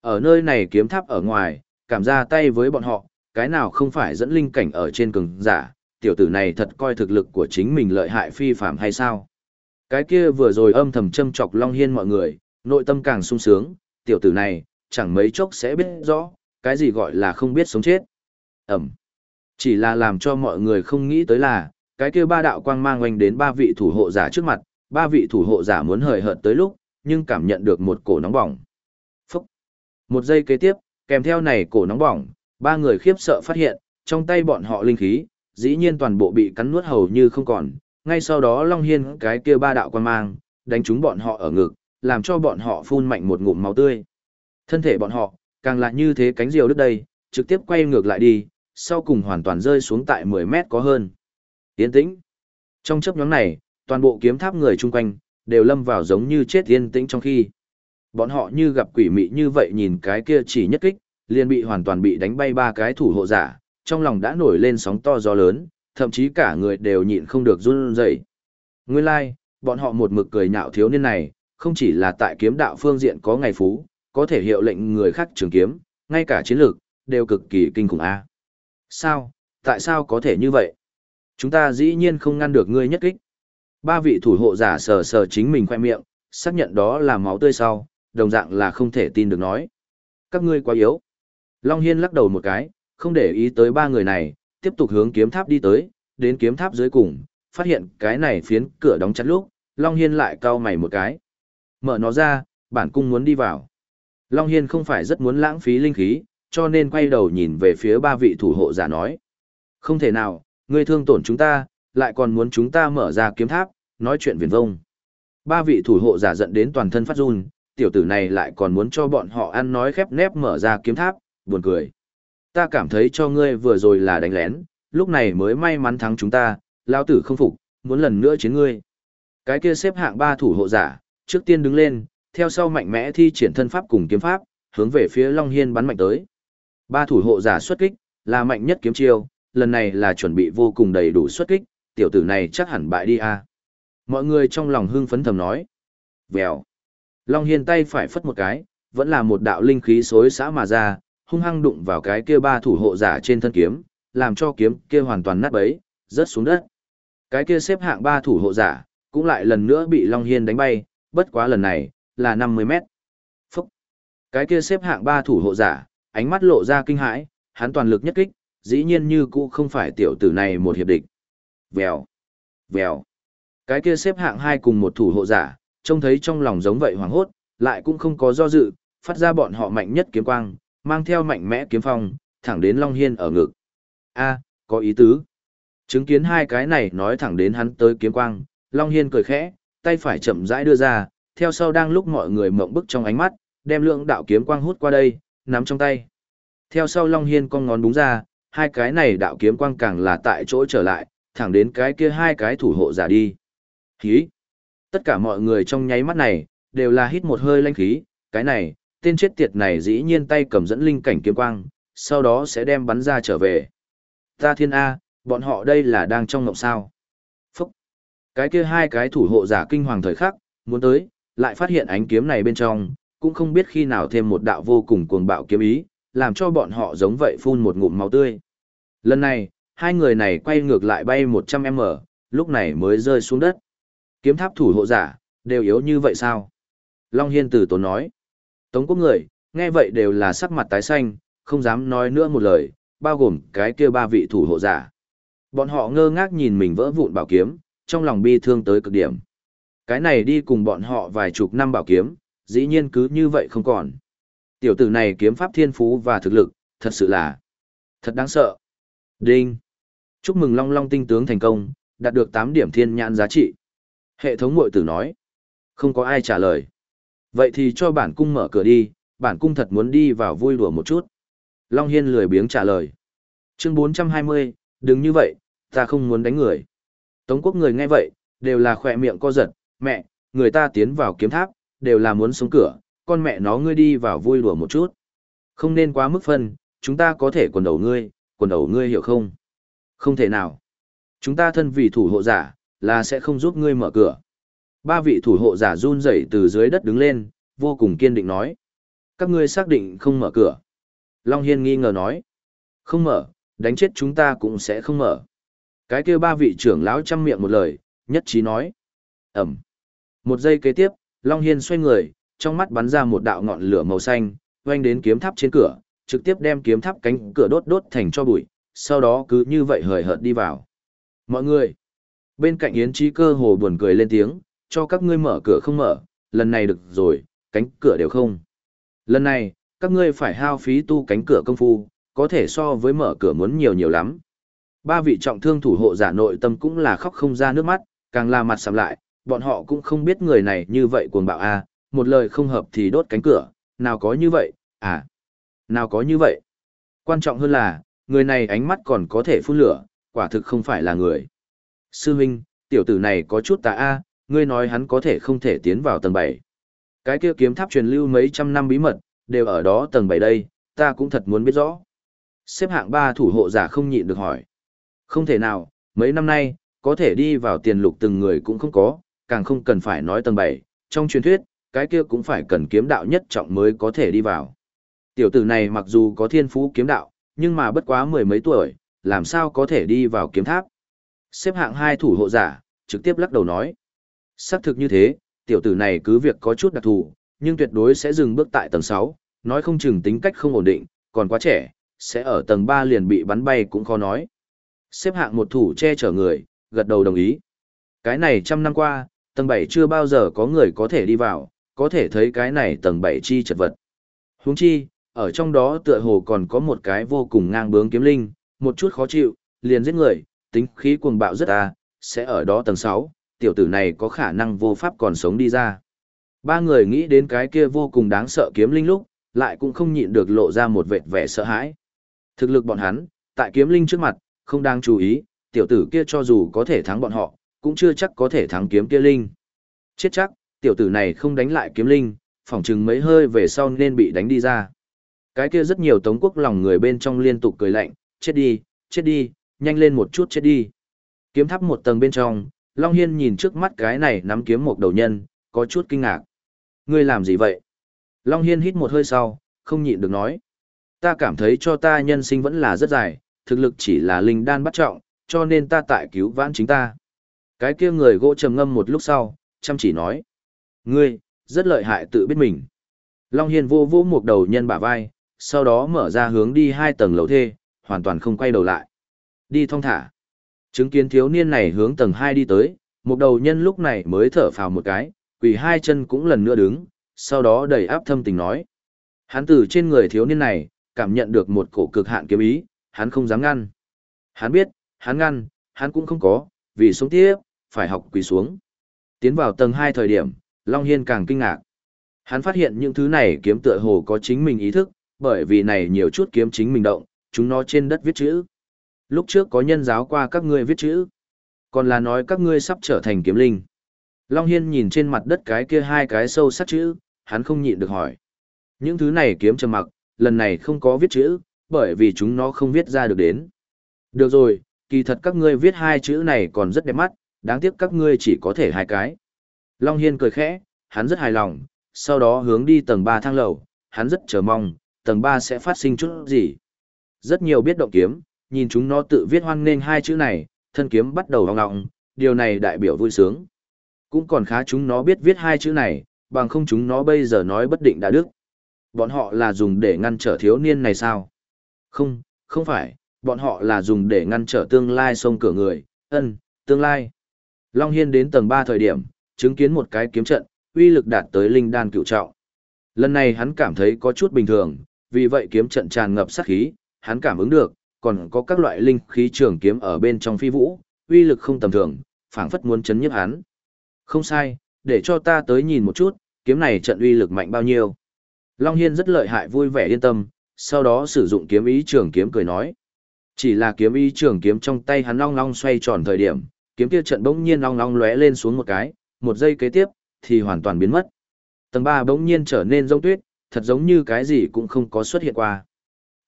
Ở nơi này kiếm tháp ở ngoài, cảm ra tay với bọn họ, cái nào không phải dẫn linh cảnh ở trên cường giả, tiểu tử này thật coi thực lực của chính mình lợi hại phi phạm hay sao? Cái kia vừa rồi âm thầm châm chọc Long Hiên mọi người, nội tâm càng sung sướng, tiểu tử này, chẳng mấy chốc sẽ biết rõ, cái gì gọi là không biết sống chết. Ẩm. Chỉ là làm cho mọi người không nghĩ tới là, cái kia ba đạo quang mang oanh đến ba vị thủ hộ giả trước mặt, ba vị thủ hộ giả muốn hời hợt tới lúc, nhưng cảm nhận được một cổ nóng bỏng. Phúc. Một giây kế tiếp, kèm theo này cổ nóng bỏng, ba người khiếp sợ phát hiện, trong tay bọn họ linh khí, dĩ nhiên toàn bộ bị cắn nuốt hầu như không còn, ngay sau đó Long Hiên cái kia ba đạo quan mang, đánh trúng bọn họ ở ngực, làm cho bọn họ phun mạnh một ngụm máu tươi. Thân thể bọn họ, càng lại như thế cánh diều đứt đây, trực tiếp quay ngược lại đi, sau cùng hoàn toàn rơi xuống tại 10 mét có hơn. Yên tĩnh. Trong chấp nhóm này, toàn bộ kiếm tháp người chung quanh, đều lâm vào giống như chết yên tĩnh trong khi. Bọn họ như gặp quỷ mị như vậy nhìn cái kia chỉ nhất kích, liền bị hoàn toàn bị đánh bay ba cái thủ hộ giả, trong lòng đã nổi lên sóng to gió lớn, thậm chí cả người đều nhịn không được run rẩy. Nguyên lai, like, bọn họ một mực cười nhạo thiếu niên này, không chỉ là tại kiếm đạo phương diện có ngày phú, có thể hiệu lệnh người khác trường kiếm, ngay cả chiến lược, đều cực kỳ kinh khủng a. Sao, Tại sao có thể như vậy? Chúng ta dĩ nhiên không ngăn được ngươi nhất kích. Ba vị thủ hộ giả sờ sờ chính mình khoe miệng, xác nhận đó là máu tươi sau, đồng dạng là không thể tin được nói. Các ngươi quá yếu. Long Hiên lắc đầu một cái, không để ý tới ba người này, tiếp tục hướng kiếm tháp đi tới, đến kiếm tháp dưới cùng, phát hiện cái này phiến cửa đóng chặt lúc, Long Hiên lại cau mày một cái. Mở nó ra, bản cung muốn đi vào. Long Hiên không phải rất muốn lãng phí linh khí, cho nên quay đầu nhìn về phía ba vị thủ hộ giả nói. Không thể nào, ngươi thương tổn chúng ta, lại còn muốn chúng ta mở ra kiếm tháp, nói chuyện viển vông. Ba vị thủ hộ giả giận đến toàn thân phát run, tiểu tử này lại còn muốn cho bọn họ ăn nói khép nép mở ra kiếm tháp, buồn cười. Ta cảm thấy cho ngươi vừa rồi là đánh lén, lúc này mới may mắn thắng chúng ta, lao tử không phục, muốn lần nữa chiến ngươi. Cái kia xếp hạng ba thủ hộ giả, trước tiên đứng lên, theo sau mạnh mẽ thi triển thân pháp cùng kiếm pháp, hướng về phía Long Hiên bắn mạnh tới. Ba thủ hộ giả xuất kích, là mạnh nhất kiếm chiêu, lần này là chuẩn bị vô cùng đầy đủ xuất kích, tiểu tử này chắc hẳn bại đi a. Mọi người trong lòng hưng phấn thầm nói. Vèo. Long Hiên tay phải phất một cái, vẫn là một đạo linh khí xối xã mà ra, hung hăng đụng vào cái kia ba thủ hộ giả trên thân kiếm, làm cho kiếm kia hoàn toàn nát bấy, rớt xuống đất. Cái kia xếp hạng ba thủ hộ giả, cũng lại lần nữa bị Long Hiên đánh bay, bất quá lần này, là 50 mét. Phúc! Cái kia xếp hạng ba thủ hộ giả, ánh mắt lộ ra kinh hãi, hắn toàn lực nhất kích, dĩ nhiên như cũ không phải tiểu tử này một hiệp địch. Vèo! Vèo! Cái kia xếp hạng hai cùng một thủ hộ giả, trông thấy trong lòng giống vậy hoảng hốt, lại cũng không có do dự, phát ra bọn họ mạnh nhất kiếm quang, mang theo mạnh mẽ kiếm phong, thẳng đến Long Hiên ở ngực. A, có ý tứ. Chứng kiến hai cái này nói thẳng đến hắn tới kiếm quang, Long Hiên cười khẽ, tay phải chậm rãi đưa ra, theo sau đang lúc mọi người mộng bức trong ánh mắt, đem lượng đạo kiếm quang hút qua đây, nắm trong tay. Theo sau Long Hiên con ngón đúng ra, hai cái này đạo kiếm quang càng là tại chỗ trở lại, thẳng đến cái kia hai cái thủ hộ giả đi. Khí! Tất cả mọi người trong nháy mắt này, đều là hít một hơi lanh khí, cái này, tên chết tiệt này dĩ nhiên tay cầm dẫn linh cảnh kiếm quang, sau đó sẽ đem bắn ra trở về. Ta thiên A, bọn họ đây là đang trong ngộng sao. Phúc! Cái kia hai cái thủ hộ giả kinh hoàng thời khắc, muốn tới, lại phát hiện ánh kiếm này bên trong, cũng không biết khi nào thêm một đạo vô cùng cuồng bạo kiếm ý, làm cho bọn họ giống vậy phun một ngụm máu tươi. Lần này, hai người này quay ngược lại bay 100m, lúc này mới rơi xuống đất. Kiếm tháp thủ hộ giả, đều yếu như vậy sao? Long Hiên Tử tốn nói. Tống quốc người, nghe vậy đều là sắc mặt tái xanh, không dám nói nữa một lời, bao gồm cái kia ba vị thủ hộ giả. Bọn họ ngơ ngác nhìn mình vỡ vụn bảo kiếm, trong lòng bi thương tới cực điểm. Cái này đi cùng bọn họ vài chục năm bảo kiếm, dĩ nhiên cứ như vậy không còn. Tiểu tử này kiếm pháp thiên phú và thực lực, thật sự là thật đáng sợ. Đinh. Chúc mừng Long Long tinh tướng thành công, đạt được 8 điểm thiên nhãn giá trị. Hệ thống mội tử nói. Không có ai trả lời. Vậy thì cho bản cung mở cửa đi, bản cung thật muốn đi vào vui đùa một chút. Long Hiên lười biếng trả lời. Chương 420, đừng như vậy, ta không muốn đánh người. Tống quốc người nghe vậy, đều là khỏe miệng co giật, mẹ, người ta tiến vào kiếm tháp, đều là muốn xuống cửa, con mẹ nó ngươi đi vào vui đùa một chút. Không nên quá mức phân, chúng ta có thể quần đầu ngươi, quần đầu ngươi hiểu không? Không thể nào. Chúng ta thân vì thủ hộ giả, là sẽ không giúp ngươi mở cửa. Ba vị thủ hộ giả run rẩy từ dưới đất đứng lên, vô cùng kiên định nói. Các ngươi xác định không mở cửa. Long Hiên nghi ngờ nói. Không mở, đánh chết chúng ta cũng sẽ không mở. Cái kia ba vị trưởng lão chăm miệng một lời, nhất trí nói. Ẩm. Một giây kế tiếp, Long Hiên xoay người, trong mắt bắn ra một đạo ngọn lửa màu xanh, quanh đến kiếm tháp trên cửa, trực tiếp đem kiếm tháp cánh cửa đốt đốt thành cho bụi, sau đó cứ như vậy hời hợt đi vào. Mọi người, bên cạnh Yến Trí cơ hồ buồn cười lên tiếng, cho các ngươi mở cửa không mở, lần này được rồi, cánh cửa đều không. Lần này, các ngươi phải hao phí tu cánh cửa công phu, có thể so với mở cửa muốn nhiều nhiều lắm. Ba vị trọng thương thủ hộ giả nội tâm cũng là khóc không ra nước mắt, càng là mặt sầm lại, bọn họ cũng không biết người này như vậy cuồng bạo a, à, một lời không hợp thì đốt cánh cửa, nào có như vậy, à, nào có như vậy. Quan trọng hơn là, người này ánh mắt còn có thể phun lửa, quả thực không phải là người. Sư huynh, tiểu tử này có chút tà a, ngươi nói hắn có thể không thể tiến vào tầng 7. Cái kia kiếm tháp truyền lưu mấy trăm năm bí mật, đều ở đó tầng 7 đây, ta cũng thật muốn biết rõ. Xếp hạng 3 thủ hộ giả không nhịn được hỏi. Không thể nào, mấy năm nay, có thể đi vào tiền lục từng người cũng không có, càng không cần phải nói tầng 7, trong truyền thuyết, cái kia cũng phải cần kiếm đạo nhất trọng mới có thể đi vào. Tiểu tử này mặc dù có thiên phú kiếm đạo, nhưng mà bất quá mười mấy tuổi, làm sao có thể đi vào kiếm tháp. Xếp hạng hai thủ hộ giả, trực tiếp lắc đầu nói. Xác thực như thế, tiểu tử này cứ việc có chút đặc thù, nhưng tuyệt đối sẽ dừng bước tại tầng 6, nói không chừng tính cách không ổn định, còn quá trẻ, sẽ ở tầng 3 liền bị bắn bay cũng khó nói. Xếp hạng một thủ che chở người, gật đầu đồng ý. Cái này trăm năm qua, tầng 7 chưa bao giờ có người có thể đi vào, có thể thấy cái này tầng 7 chi chật vật. Huống chi, ở trong đó tựa hồ còn có một cái vô cùng ngang bướng kiếm linh, một chút khó chịu, liền giết người, tính khí cuồng bạo rất à, sẽ ở đó tầng 6, tiểu tử này có khả năng vô pháp còn sống đi ra. Ba người nghĩ đến cái kia vô cùng đáng sợ kiếm linh lúc, lại cũng không nhịn được lộ ra một vệt vẻ sợ hãi. Thực lực bọn hắn, tại kiếm linh trước mặt, không đang chú ý, tiểu tử kia cho dù có thể thắng bọn họ, cũng chưa chắc có thể thắng kiếm kia linh. Chết chắc, tiểu tử này không đánh lại kiếm linh, phỏng chừng mấy hơi về sau nên bị đánh đi ra. Cái kia rất nhiều tống quốc lòng người bên trong liên tục cười lạnh, chết đi, chết đi, nhanh lên một chút chết đi. Kiếm tháp một tầng bên trong, Long Hiên nhìn trước mắt cái này nắm kiếm một đầu nhân, có chút kinh ngạc. Ngươi làm gì vậy? Long Hiên hít một hơi sau, không nhịn được nói. Ta cảm thấy cho ta nhân sinh vẫn là rất dài, thực lực chỉ là linh đan bắt trọng, cho nên ta tại cứu vãn chính ta. Cái kia người gỗ trầm ngâm một lúc sau, chăm chỉ nói. Ngươi, rất lợi hại tự biết mình. Long Hiên vô vô một đầu nhân bả vai, sau đó mở ra hướng đi hai tầng lầu thê, hoàn toàn không quay đầu lại. Đi thong thả. Chứng kiến thiếu niên này hướng tầng 2 đi tới, một đầu nhân lúc này mới thở phào một cái, quỳ hai chân cũng lần nữa đứng, sau đó đầy áp thâm tình nói. Hắn từ trên người thiếu niên này, cảm nhận được một cổ cực hạn kiếm ý, hắn không dám ngăn. Hắn biết, hắn ngăn, hắn cũng không có, vì sống tiếp, phải học quỳ xuống. Tiến vào tầng 2 thời điểm, Long Hiên càng kinh ngạc. Hắn phát hiện những thứ này kiếm tựa hồ có chính mình ý thức, bởi vì này nhiều chút kiếm chính mình động, chúng nó trên đất viết chữ. Lúc trước có nhân giáo qua các ngươi viết chữ, còn là nói các ngươi sắp trở thành kiếm linh. Long Hiên nhìn trên mặt đất cái kia hai cái sâu sắc chữ, hắn không nhịn được hỏi. Những thứ này kiếm trầm mặc, lần này không có viết chữ, bởi vì chúng nó không viết ra được đến. Được rồi, kỳ thật các ngươi viết hai chữ này còn rất đẹp mắt, đáng tiếc các ngươi chỉ có thể hai cái. Long Hiên cười khẽ, hắn rất hài lòng, sau đó hướng đi tầng 3 thang lầu, hắn rất chờ mong, tầng 3 sẽ phát sinh chút gì. Rất nhiều biết động kiếm, nhìn chúng nó tự viết hoan nên hai chữ này, thân kiếm bắt đầu vòng ngọng, điều này đại biểu vui sướng. Cũng còn khá chúng nó biết viết hai chữ này, bằng không chúng nó bây giờ nói bất định đã đức. Bọn họ là dùng để ngăn trở thiếu niên này sao? Không, không phải, bọn họ là dùng để ngăn trở tương lai sông cửa người, ân, tương lai. Long Hiên đến tầng 3 thời điểm, chứng kiến một cái kiếm trận, uy lực đạt tới linh đan cựu trọng. Lần này hắn cảm thấy có chút bình thường, vì vậy kiếm trận tràn ngập sát khí, hắn cảm ứng được, còn có các loại linh khí trường kiếm ở bên trong phi vũ, uy lực không tầm thường, phảng phất muốn chấn nhức hắn. Không sai, để cho ta tới nhìn một chút, kiếm này trận uy lực mạnh bao nhiêu. Long Hiên rất lợi hại vui vẻ yên tâm, sau đó sử dụng kiếm ý trường kiếm cười nói. Chỉ là kiếm ý trường kiếm trong tay hắn long long xoay tròn thời điểm, kiếm kia trận bỗng nhiên long long lóe lên xuống một cái, một giây kế tiếp, thì hoàn toàn biến mất. Tầng 3 bỗng nhiên trở nên rông tuyết, thật giống như cái gì cũng không có xuất hiện qua.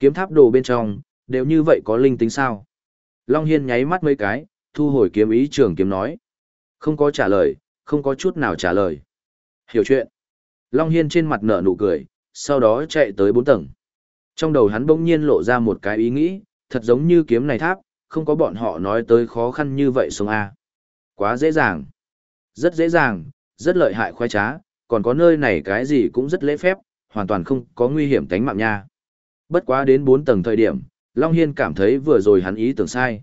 Kiếm tháp đồ bên trong, đều như vậy có linh tính sao? Long Hiên nháy mắt mấy cái, thu hồi kiếm ý trường kiếm nói. Không có trả lời, không có chút nào trả lời. Hiểu chuyện. Long Hiên trên mặt nở nụ cười, sau đó chạy tới bốn tầng. Trong đầu hắn bỗng nhiên lộ ra một cái ý nghĩ, thật giống như kiếm này tháp, không có bọn họ nói tới khó khăn như vậy xuống A. Quá dễ dàng. Rất dễ dàng, rất lợi hại khoái trá, còn có nơi này cái gì cũng rất lễ phép, hoàn toàn không có nguy hiểm tánh mạng nha. Bất quá đến 4 tầng thời điểm, Long Hiên cảm thấy vừa rồi hắn ý tưởng sai.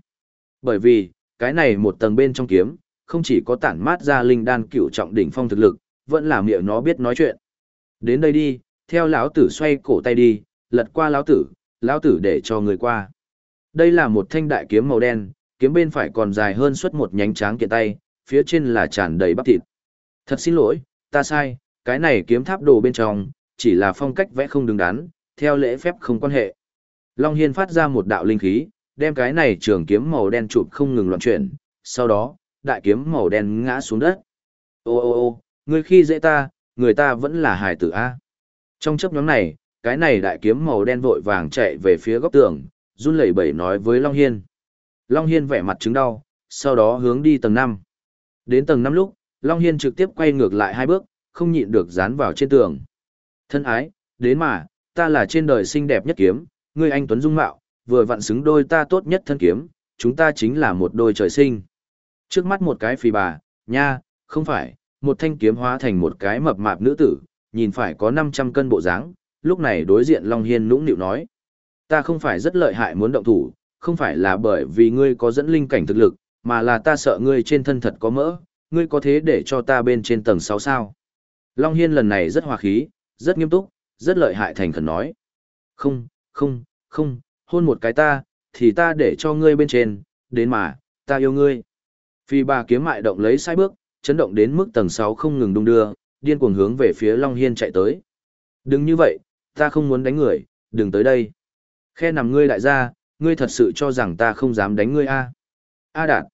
Bởi vì, cái này một tầng bên trong kiếm, không chỉ có tản mát ra linh đan cựu trọng đỉnh phong thực lực, vẫn là miệng nó biết nói chuyện. Đến đây đi, theo lão tử xoay cổ tay đi, lật qua lão tử, lão tử để cho người qua. Đây là một thanh đại kiếm màu đen, kiếm bên phải còn dài hơn suốt một nhánh tráng kiện tay, phía trên là tràn đầy bắp thịt. Thật xin lỗi, ta sai, cái này kiếm tháp đồ bên trong, chỉ là phong cách vẽ không đứng đắn, theo lễ phép không quan hệ. Long Hiên phát ra một đạo linh khí, đem cái này trường kiếm màu đen chụp không ngừng loạn chuyển, sau đó, đại kiếm màu đen ngã xuống đất. Ô ô ô, người khi dễ ta, người ta vẫn là hài tử A. Trong chấp nhóm này, cái này đại kiếm màu đen vội vàng chạy về phía góc tường, run lẩy bẩy nói với Long Hiên. Long Hiên vẻ mặt chứng đau, sau đó hướng đi tầng 5. Đến tầng 5 lúc, Long Hiên trực tiếp quay ngược lại hai bước, không nhịn được dán vào trên tường. Thân ái, đến mà, ta là trên đời xinh đẹp nhất kiếm, ngươi anh Tuấn Dung Mạo, vừa vặn xứng đôi ta tốt nhất thân kiếm, chúng ta chính là một đôi trời sinh. Trước mắt một cái phì bà, nha, không phải, một thanh kiếm hóa thành một cái mập mạp nữ tử, nhìn phải có 500 cân bộ dáng, lúc này đối diện Long Hiên nũng nịu nói. Ta không phải rất lợi hại muốn động thủ, không phải là bởi vì ngươi có dẫn linh cảnh thực lực, mà là ta sợ ngươi trên thân thật có mỡ, ngươi có thế để cho ta bên trên tầng 6 sao. Long Hiên lần này rất hòa khí, rất nghiêm túc, rất lợi hại thành khẩn nói. Không, không, không, hôn một cái ta, thì ta để cho ngươi bên trên, đến mà, ta yêu ngươi. Phi bà kiếm mại động lấy sai bước, chấn động đến mức tầng 6 không ngừng đung đưa, điên cuồng hướng về phía Long Hiên chạy tới. Đừng như vậy, ta không muốn đánh người, đừng tới đây. Khe nằm ngươi đại gia, ngươi thật sự cho rằng ta không dám đánh ngươi a A đạt,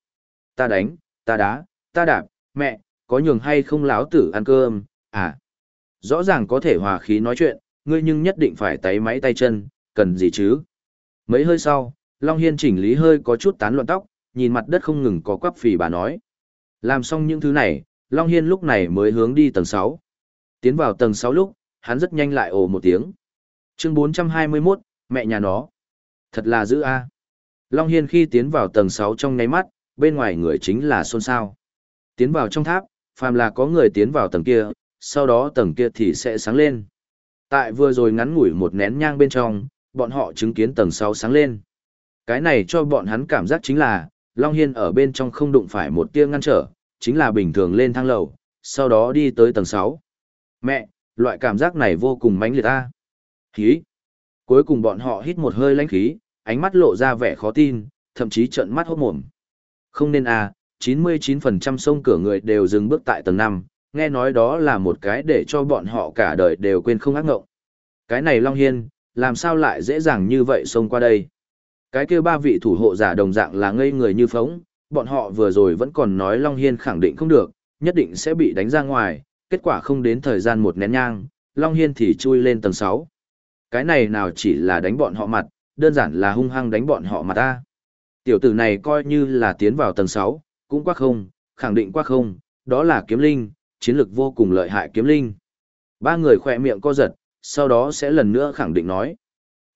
ta đánh, ta đá, ta đạp, mẹ, có nhường hay không láo tử ăn cơm, à. Rõ ràng có thể hòa khí nói chuyện, ngươi nhưng nhất định phải tay máy tay chân, cần gì chứ. Mấy hơi sau, Long Hiên chỉnh lý hơi có chút tán loạn tóc, nhìn mặt đất không ngừng có quắp phì bà nói. Làm xong những thứ này, Long Hiên lúc này mới hướng đi tầng 6. Tiến vào tầng 6 lúc, hắn rất nhanh lại ồ một tiếng. Chương 421, mẹ nhà nó. Thật là dữ a Long Hiên khi tiến vào tầng 6 trong ngáy mắt, bên ngoài người chính là xôn xao. Tiến vào trong tháp, phàm là có người tiến vào tầng kia, sau đó tầng kia thì sẽ sáng lên. Tại vừa rồi ngắn ngủi một nén nhang bên trong, bọn họ chứng kiến tầng 6 sáng lên. Cái này cho bọn hắn cảm giác chính là, Long Hiên ở bên trong không đụng phải một tia ngăn trở, chính là bình thường lên thang lầu, sau đó đi tới tầng 6. Mẹ, loại cảm giác này vô cùng mãnh liệt ta. Khí. Cuối cùng bọn họ hít một hơi lãnh khí, ánh mắt lộ ra vẻ khó tin, thậm chí trợn mắt hốt mồm. Không nên à, 99% sông cửa người đều dừng bước tại tầng 5, nghe nói đó là một cái để cho bọn họ cả đời đều quên không ác ngộng. Cái này Long Hiên, làm sao lại dễ dàng như vậy xông qua đây? Cái kia ba vị thủ hộ giả đồng dạng là ngây người như phóng, bọn họ vừa rồi vẫn còn nói Long Hiên khẳng định không được, nhất định sẽ bị đánh ra ngoài, kết quả không đến thời gian một nén nhang, Long Hiên thì chui lên tầng 6. Cái này nào chỉ là đánh bọn họ mặt, đơn giản là hung hăng đánh bọn họ mặt ta. Tiểu tử này coi như là tiến vào tầng 6, cũng quá không, khẳng định quá không, đó là kiếm linh, chiến lực vô cùng lợi hại kiếm linh. Ba người khỏe miệng co giật, sau đó sẽ lần nữa khẳng định nói.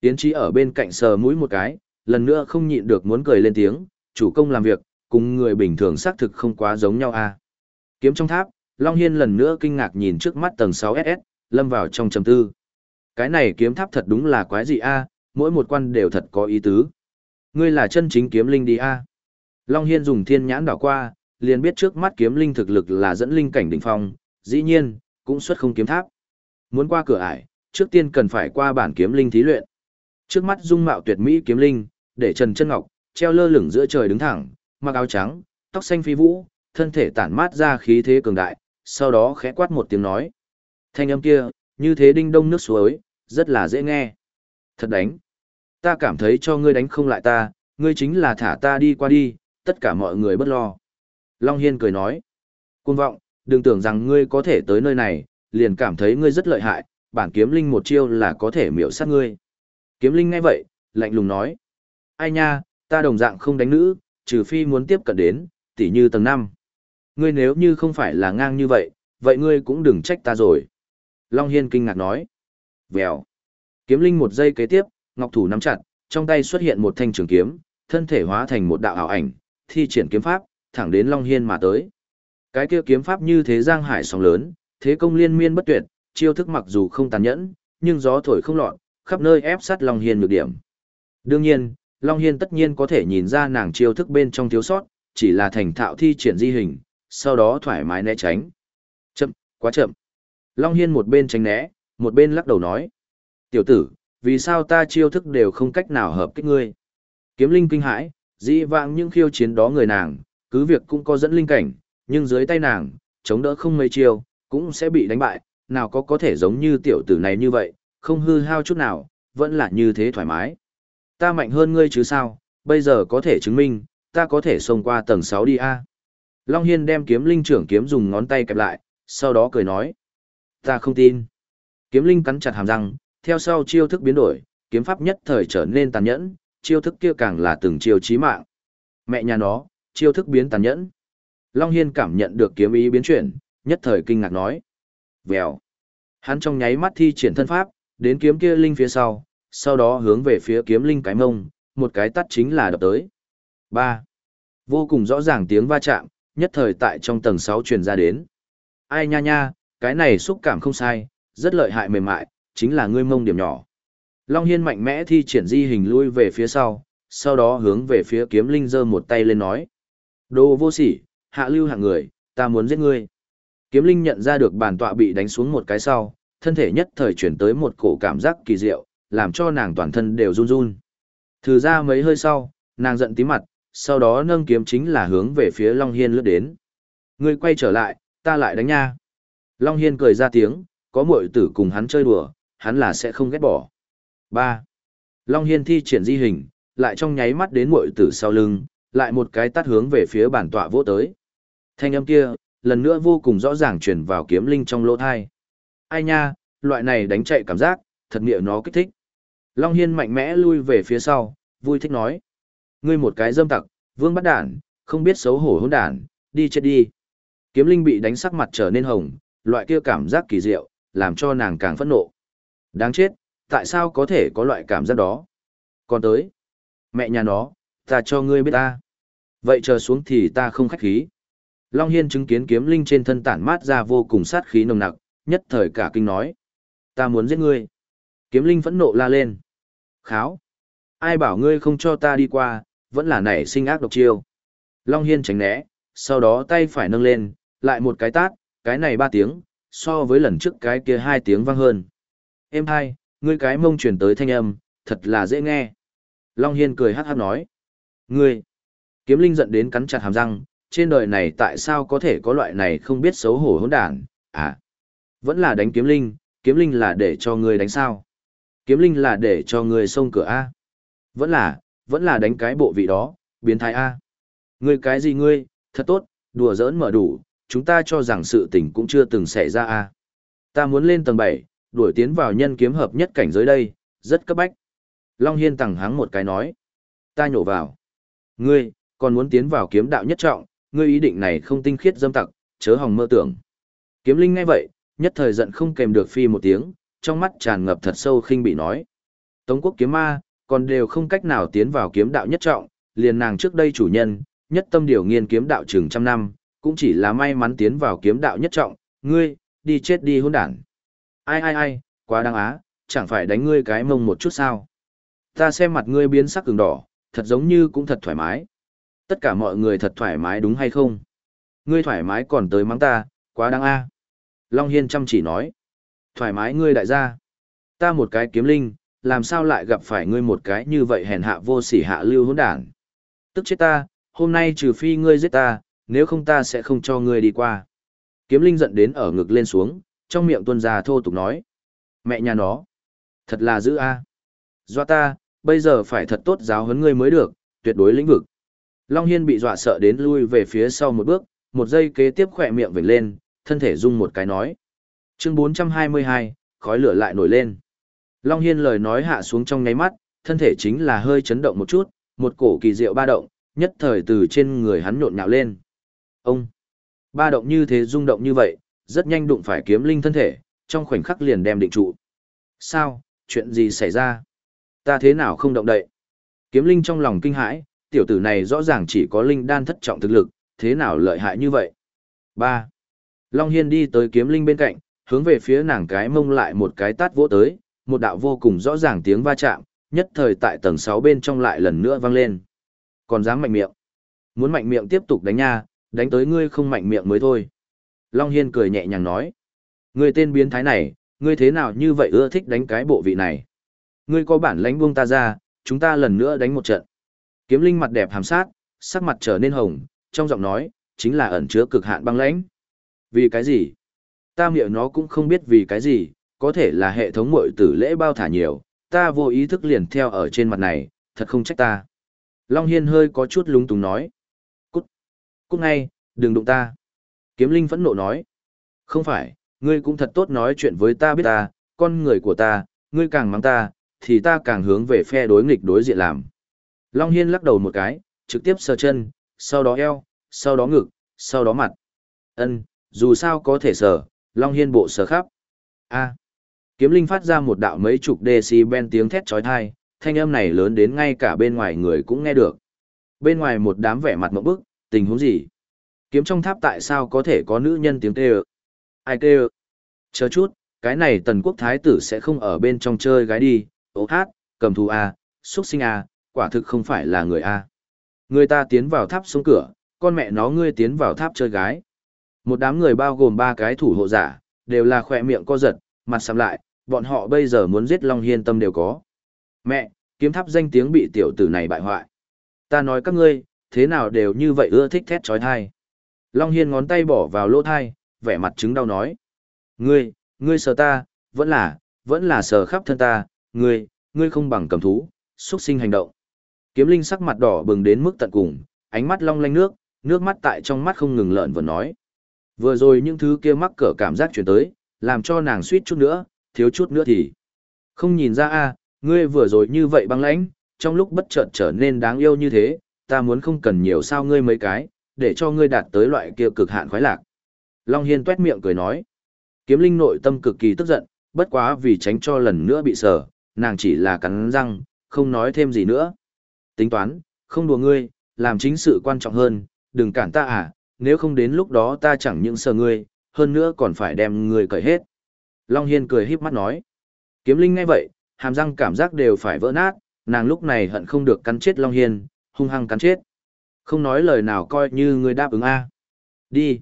Tiến trí ở bên cạnh sờ mũi một cái, lần nữa không nhịn được muốn cười lên tiếng, chủ công làm việc, cùng người bình thường xác thực không quá giống nhau a. À. Kiếm trong tháp, Long Hiên lần nữa kinh ngạc nhìn trước mắt tầng 6SS, lâm vào trong trầm tư. Cái này kiếm tháp thật đúng là quái gì a, mỗi một quan đều thật có ý tứ. Ngươi là chân chính kiếm linh đi a. Long Hiên dùng thiên nhãn đảo qua, liền biết trước mắt kiếm linh thực lực là dẫn linh cảnh đỉnh phong, dĩ nhiên, cũng xuất không kiếm tháp. Muốn qua cửa ải, trước tiên cần phải qua bản kiếm linh thí luyện. Trước mắt dung mạo tuyệt mỹ kiếm linh, để Trần Chân Ngọc treo lơ lửng giữa trời đứng thẳng, mặc áo trắng, tóc xanh phi vũ, thân thể tản mát ra khí thế cường đại, sau đó khẽ quát một tiếng nói. Thanh âm kia, như thế đinh đông nước suối, rất là dễ nghe. Thật đánh. Ta cảm thấy cho ngươi đánh không lại ta, ngươi chính là thả ta đi qua đi, tất cả mọi người bất lo. Long Hiên cười nói. Cuồng vọng, đừng tưởng rằng ngươi có thể tới nơi này, liền cảm thấy ngươi rất lợi hại, bản kiếm linh một chiêu là có thể miểu sát ngươi. Kiếm linh ngay vậy, lạnh lùng nói. Ai nha, ta đồng dạng không đánh nữ, trừ phi muốn tiếp cận đến, tỉ như tầng 5. Ngươi nếu như không phải là ngang như vậy, vậy ngươi cũng đừng trách ta rồi. Long Hiên kinh ngạc nói. Vèo. Kiếm linh một giây kế tiếp, ngọc thủ nắm chặt, trong tay xuất hiện một thanh trường kiếm, thân thể hóa thành một đạo ảo ảnh, thi triển kiếm pháp, thẳng đến Long Hiên mà tới. Cái kia kiếm pháp như thế giang hải sóng lớn, thế công liên miên bất tuyệt, chiêu thức mặc dù không tàn nhẫn, nhưng gió thổi không lọt, khắp nơi ép sát Long Hiên nhược điểm. Đương nhiên, Long Hiên tất nhiên có thể nhìn ra nàng chiêu thức bên trong thiếu sót, chỉ là thành thạo thi triển di hình, sau đó thoải mái né tránh. Chậm, quá chậm. Long Hiên một bên tránh né, một bên lắc đầu nói. Tiểu tử, vì sao ta chiêu thức đều không cách nào hợp kích ngươi? Kiếm linh kinh hãi, dĩ vãng những khiêu chiến đó người nàng, cứ việc cũng có dẫn linh cảnh, nhưng dưới tay nàng, chống đỡ không mấy chiêu, cũng sẽ bị đánh bại, nào có có thể giống như tiểu tử này như vậy, không hư hao chút nào, vẫn là như thế thoải mái. Ta mạnh hơn ngươi chứ sao, bây giờ có thể chứng minh, ta có thể xông qua tầng 6 đi a. Long Hiên đem kiếm linh trưởng kiếm dùng ngón tay kẹp lại, sau đó cười nói. Ta không tin. Kiếm linh cắn chặt hàm răng, theo sau chiêu thức biến đổi, kiếm pháp nhất thời trở nên tàn nhẫn, chiêu thức kia càng là từng chiêu chí mạng. Mẹ nhà nó, chiêu thức biến tàn nhẫn. Long Hiên cảm nhận được kiếm ý biến chuyển, nhất thời kinh ngạc nói. Vèo. Hắn trong nháy mắt thi triển thân pháp, đến kiếm kia linh phía sau, sau đó hướng về phía kiếm linh cái mông, một cái tắt chính là đập tới. 3. Vô cùng rõ ràng tiếng va chạm, nhất thời tại trong tầng 6 truyền ra đến. Ai nha nha, cái này xúc cảm không sai, rất lợi hại mềm mại, chính là ngươi mông điểm nhỏ. Long Hiên mạnh mẽ thi triển di hình lui về phía sau, sau đó hướng về phía kiếm linh giơ một tay lên nói. Đồ vô sỉ, hạ lưu hạng người, ta muốn giết ngươi. Kiếm linh nhận ra được bàn tọa bị đánh xuống một cái sau, thân thể nhất thời chuyển tới một cổ cảm giác kỳ diệu, làm cho nàng toàn thân đều run run. Thử ra mấy hơi sau, nàng giận tí mặt, sau đó nâng kiếm chính là hướng về phía Long Hiên lướt đến. Ngươi quay trở lại, ta lại đánh nha. Long Hiên cười ra tiếng, có muội tử cùng hắn chơi đùa, hắn là sẽ không ghét bỏ. 3. Long Hiên thi triển di hình, lại trong nháy mắt đến muội tử sau lưng, lại một cái tắt hướng về phía bản tọa vỗ tới. Thanh âm kia, lần nữa vô cùng rõ ràng truyền vào kiếm linh trong lỗ thai. Ai nha, loại này đánh chạy cảm giác, thật nghĩa nó kích thích. Long Hiên mạnh mẽ lui về phía sau, vui thích nói. Ngươi một cái dâm tặc, vương bắt đản, không biết xấu hổ hỗn đản, đi chết đi. Kiếm linh bị đánh sắc mặt trở nên hồng, loại kia cảm giác kỳ diệu, làm cho nàng càng phẫn nộ. Đáng chết, tại sao có thể có loại cảm giác đó? Còn tới, mẹ nhà nó, ta cho ngươi biết ta. Vậy chờ xuống thì ta không khách khí. Long Hiên chứng kiến kiếm linh trên thân tản mát ra vô cùng sát khí nồng nặc, nhất thời cả kinh nói. Ta muốn giết ngươi. Kiếm linh phẫn nộ la lên. Kháo. Ai bảo ngươi không cho ta đi qua, vẫn là nảy sinh ác độc chiêu. Long Hiên tránh né, sau đó tay phải nâng lên, lại một cái tát, cái này ba tiếng, so với lần trước cái kia hai tiếng vang hơn. Em hai, ngươi cái mông truyền tới thanh âm, thật là dễ nghe. Long Hiên cười hát hát nói. Ngươi, kiếm linh giận đến cắn chặt hàm răng, trên đời này tại sao có thể có loại này không biết xấu hổ hỗn đản, à? Vẫn là đánh kiếm linh, kiếm linh là để cho ngươi đánh sao? Kiếm linh là để cho ngươi xông cửa A. Vẫn là, vẫn là đánh cái bộ vị đó, biến thái A. Ngươi cái gì ngươi, thật tốt, đùa giỡn mở đủ, chúng ta cho rằng sự tình cũng chưa từng xảy ra A. Ta muốn lên tầng 7, đuổi tiến vào nhân kiếm hợp nhất cảnh giới đây, rất cấp bách. Long Hiên tẳng hắng một cái nói. Ta nhổ vào. Ngươi, còn muốn tiến vào kiếm đạo nhất trọng, ngươi ý định này không tinh khiết dâm tặc, chớ hòng mơ tưởng. Kiếm linh ngay vậy, nhất thời giận không kèm được phi một tiếng, trong mắt tràn ngập thật sâu khinh bị nói. Tống quốc kiếm ma, còn đều không cách nào tiến vào kiếm đạo nhất trọng, liền nàng trước đây chủ nhân, nhất tâm điều nghiên kiếm đạo trường trăm năm, cũng chỉ là may mắn tiến vào kiếm đạo nhất trọng, ngươi, đi chết đi hôn đản. Ai ai ai, quá đáng á, chẳng phải đánh ngươi cái mông một chút sao. Ta xem mặt ngươi biến sắc cường đỏ, thật giống như cũng thật thoải mái. Tất cả mọi người thật thoải mái đúng hay không? Ngươi thoải mái còn tới mắng ta, quá đáng a. Long Hiên chăm chỉ nói. Thoải mái ngươi đại gia. Ta một cái kiếm linh, làm sao lại gặp phải ngươi một cái như vậy hèn hạ vô sỉ hạ lưu hỗn đản. Tức chết ta, hôm nay trừ phi ngươi giết ta, nếu không ta sẽ không cho ngươi đi qua. Kiếm linh giận đến ở ngực lên xuống, trong miệng tuân ra thô tục nói. Mẹ nhà nó, thật là dữ a. À. Doa ta, bây giờ phải thật tốt giáo huấn ngươi mới được, tuyệt đối lĩnh vực. Long Hiên bị dọa sợ đến lui về phía sau một bước, một giây kế tiếp khỏe miệng vểnh lên, thân thể rung một cái nói. Chương 422, khói lửa lại nổi lên. Long Hiên lời nói hạ xuống trong ngáy mắt, thân thể chính là hơi chấn động một chút, một cổ kỳ diệu ba động, nhất thời từ trên người hắn nhộn nhạo lên. Ông! Ba động như thế rung động như vậy, rất nhanh đụng phải kiếm linh thân thể, trong khoảnh khắc liền đem định trụ. Sao, chuyện gì xảy ra? Ta thế nào không động đậy? Kiếm linh trong lòng kinh hãi, tiểu tử này rõ ràng chỉ có linh đan thất trọng thực lực, thế nào lợi hại như vậy? 3. Long Hiên đi tới kiếm linh bên cạnh, hướng về phía nàng cái mông lại một cái tát vỗ tới, một đạo vô cùng rõ ràng tiếng va chạm, nhất thời tại tầng 6 bên trong lại lần nữa vang lên. Còn dám mạnh miệng. Muốn mạnh miệng tiếp tục đánh nha, đánh tới ngươi không mạnh miệng mới thôi. Long Hiên cười nhẹ nhàng nói. Ngươi tên biến thái này, ngươi thế nào như vậy ưa thích đánh cái bộ vị này. Ngươi có bản lãnh buông ta ra, chúng ta lần nữa đánh một trận. Kiếm linh mặt đẹp hàm sát, sắc mặt trở nên hồng, trong giọng nói, chính là ẩn chứa cực hạn băng lãnh. Vì cái gì? Ta miệng nó cũng không biết vì cái gì, có thể là hệ thống mội tử lễ bao thả nhiều, ta vô ý thức liền theo ở trên mặt này, thật không trách ta. Long Hiên hơi có chút lúng túng nói. Cút! Cút ngay, đừng đụng ta. Kiếm Linh phẫn nộ nói. Không phải, ngươi cũng thật tốt nói chuyện với ta biết ta, con người của ta, ngươi càng mắng ta, thì ta càng hướng về phe đối nghịch đối diện làm. Long Hiên lắc đầu một cái, trực tiếp sờ chân, sau đó eo, sau đó ngực, sau đó mặt. Ân, dù sao có thể sờ, Long Hiên bộ sờ khắp. A. Kiếm Linh phát ra một đạo mấy chục decibel tiếng thét chói tai, thanh âm này lớn đến ngay cả bên ngoài người cũng nghe được. Bên ngoài một đám vẻ mặt mộng bức, tình huống gì? Kiếm trong tháp tại sao có thể có nữ nhân tiếng kêu? Ai kêu? Chờ chút, cái này tần quốc thái tử sẽ không ở bên trong chơi gái đi, ố hát, cầm thú A, à, xuất sinh A, quả thực không phải là người A. Người ta tiến vào tháp xuống cửa, con mẹ nó ngươi tiến vào tháp chơi gái. Một đám người bao gồm ba cái thủ hộ giả, đều là khỏe miệng co giật, mặt sắm lại, bọn họ bây giờ muốn giết Long Hiên tâm đều có. Mẹ, kiếm tháp danh tiếng bị tiểu tử này bại hoại. Ta nói các ngươi, thế nào đều như vậy ưa thích thét trói thai. Long Hiên ngón tay bỏ vào lỗ thai, vẻ mặt chứng đau nói. Ngươi, ngươi sờ ta, vẫn là, vẫn là sờ khắp thân ta, ngươi, ngươi không bằng cầm thú, xuất sinh hành động. Kiếm linh sắc mặt đỏ bừng đến mức tận cùng, ánh mắt long lanh nước, nước mắt tại trong mắt không ngừng lợn vừa nói. Vừa rồi những thứ kia mắc cỡ cảm giác chuyển tới, làm cho nàng suýt chút nữa, thiếu chút nữa thì. Không nhìn ra a ngươi vừa rồi như vậy băng lãnh, trong lúc bất chợt trở nên đáng yêu như thế, ta muốn không cần nhiều sao ngươi mấy cái, để cho ngươi đạt tới loại kia cực hạn khoái lạc. Long Hiên tuét miệng cười nói. Kiếm linh nội tâm cực kỳ tức giận, bất quá vì tránh cho lần nữa bị sờ, nàng chỉ là cắn răng, không nói thêm gì nữa. Tính toán, không đùa ngươi, làm chính sự quan trọng hơn, đừng cản ta à, nếu không đến lúc đó ta chẳng những sợ ngươi, hơn nữa còn phải đem ngươi cởi hết. Long Hiên cười híp mắt nói. Kiếm Linh ngay vậy, hàm răng cảm giác đều phải vỡ nát, nàng lúc này hận không được cắn chết Long Hiên, hung hăng cắn chết. Không nói lời nào coi như ngươi đáp ứng a Đi.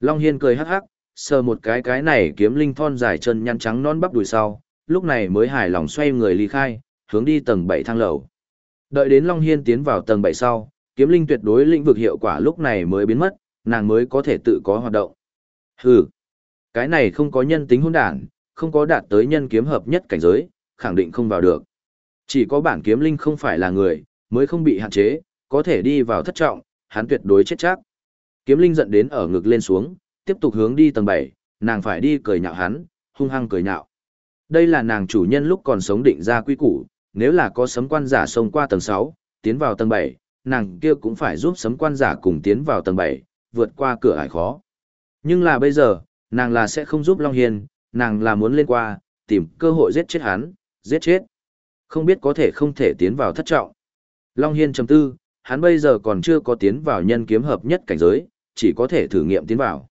Long Hiên cười hắc hắc, sờ một cái cái này kiếm linh thon dài chân nhăn trắng non bắp đùi sau, lúc này mới hài lòng xoay người ly khai, hướng đi tầng 7 thang lầu. Đợi đến Long Hiên tiến vào tầng 7 sau, kiếm linh tuyệt đối lĩnh vực hiệu quả lúc này mới biến mất, nàng mới có thể tự có hoạt động. Hừ, cái này không có nhân tính hỗn đản, không có đạt tới nhân kiếm hợp nhất cảnh giới, khẳng định không vào được. Chỉ có bản kiếm linh không phải là người, mới không bị hạn chế, có thể đi vào thất trọng, hắn tuyệt đối chết chắc. Kiếm linh giận đến ở ngực lên xuống, tiếp tục hướng đi tầng 7, nàng phải đi cười nhạo hắn, hung hăng cười nhạo. Đây là nàng chủ nhân lúc còn sống định ra quy củ, nếu là có sấm quan giả xông qua tầng 6, tiến vào tầng 7, nàng kia cũng phải giúp sấm quan giả cùng tiến vào tầng 7, vượt qua cửa ải khó. Nhưng là bây giờ, nàng là sẽ không giúp Long hiền nàng là muốn lên qua, tìm cơ hội giết chết hắn, giết chết. Không biết có thể không thể tiến vào thất trọng. Long Hiên chấm tư, hắn bây giờ còn chưa có tiến vào nhân kiếm hợp nhất cảnh giới, chỉ có thể thử nghiệm tiến vào.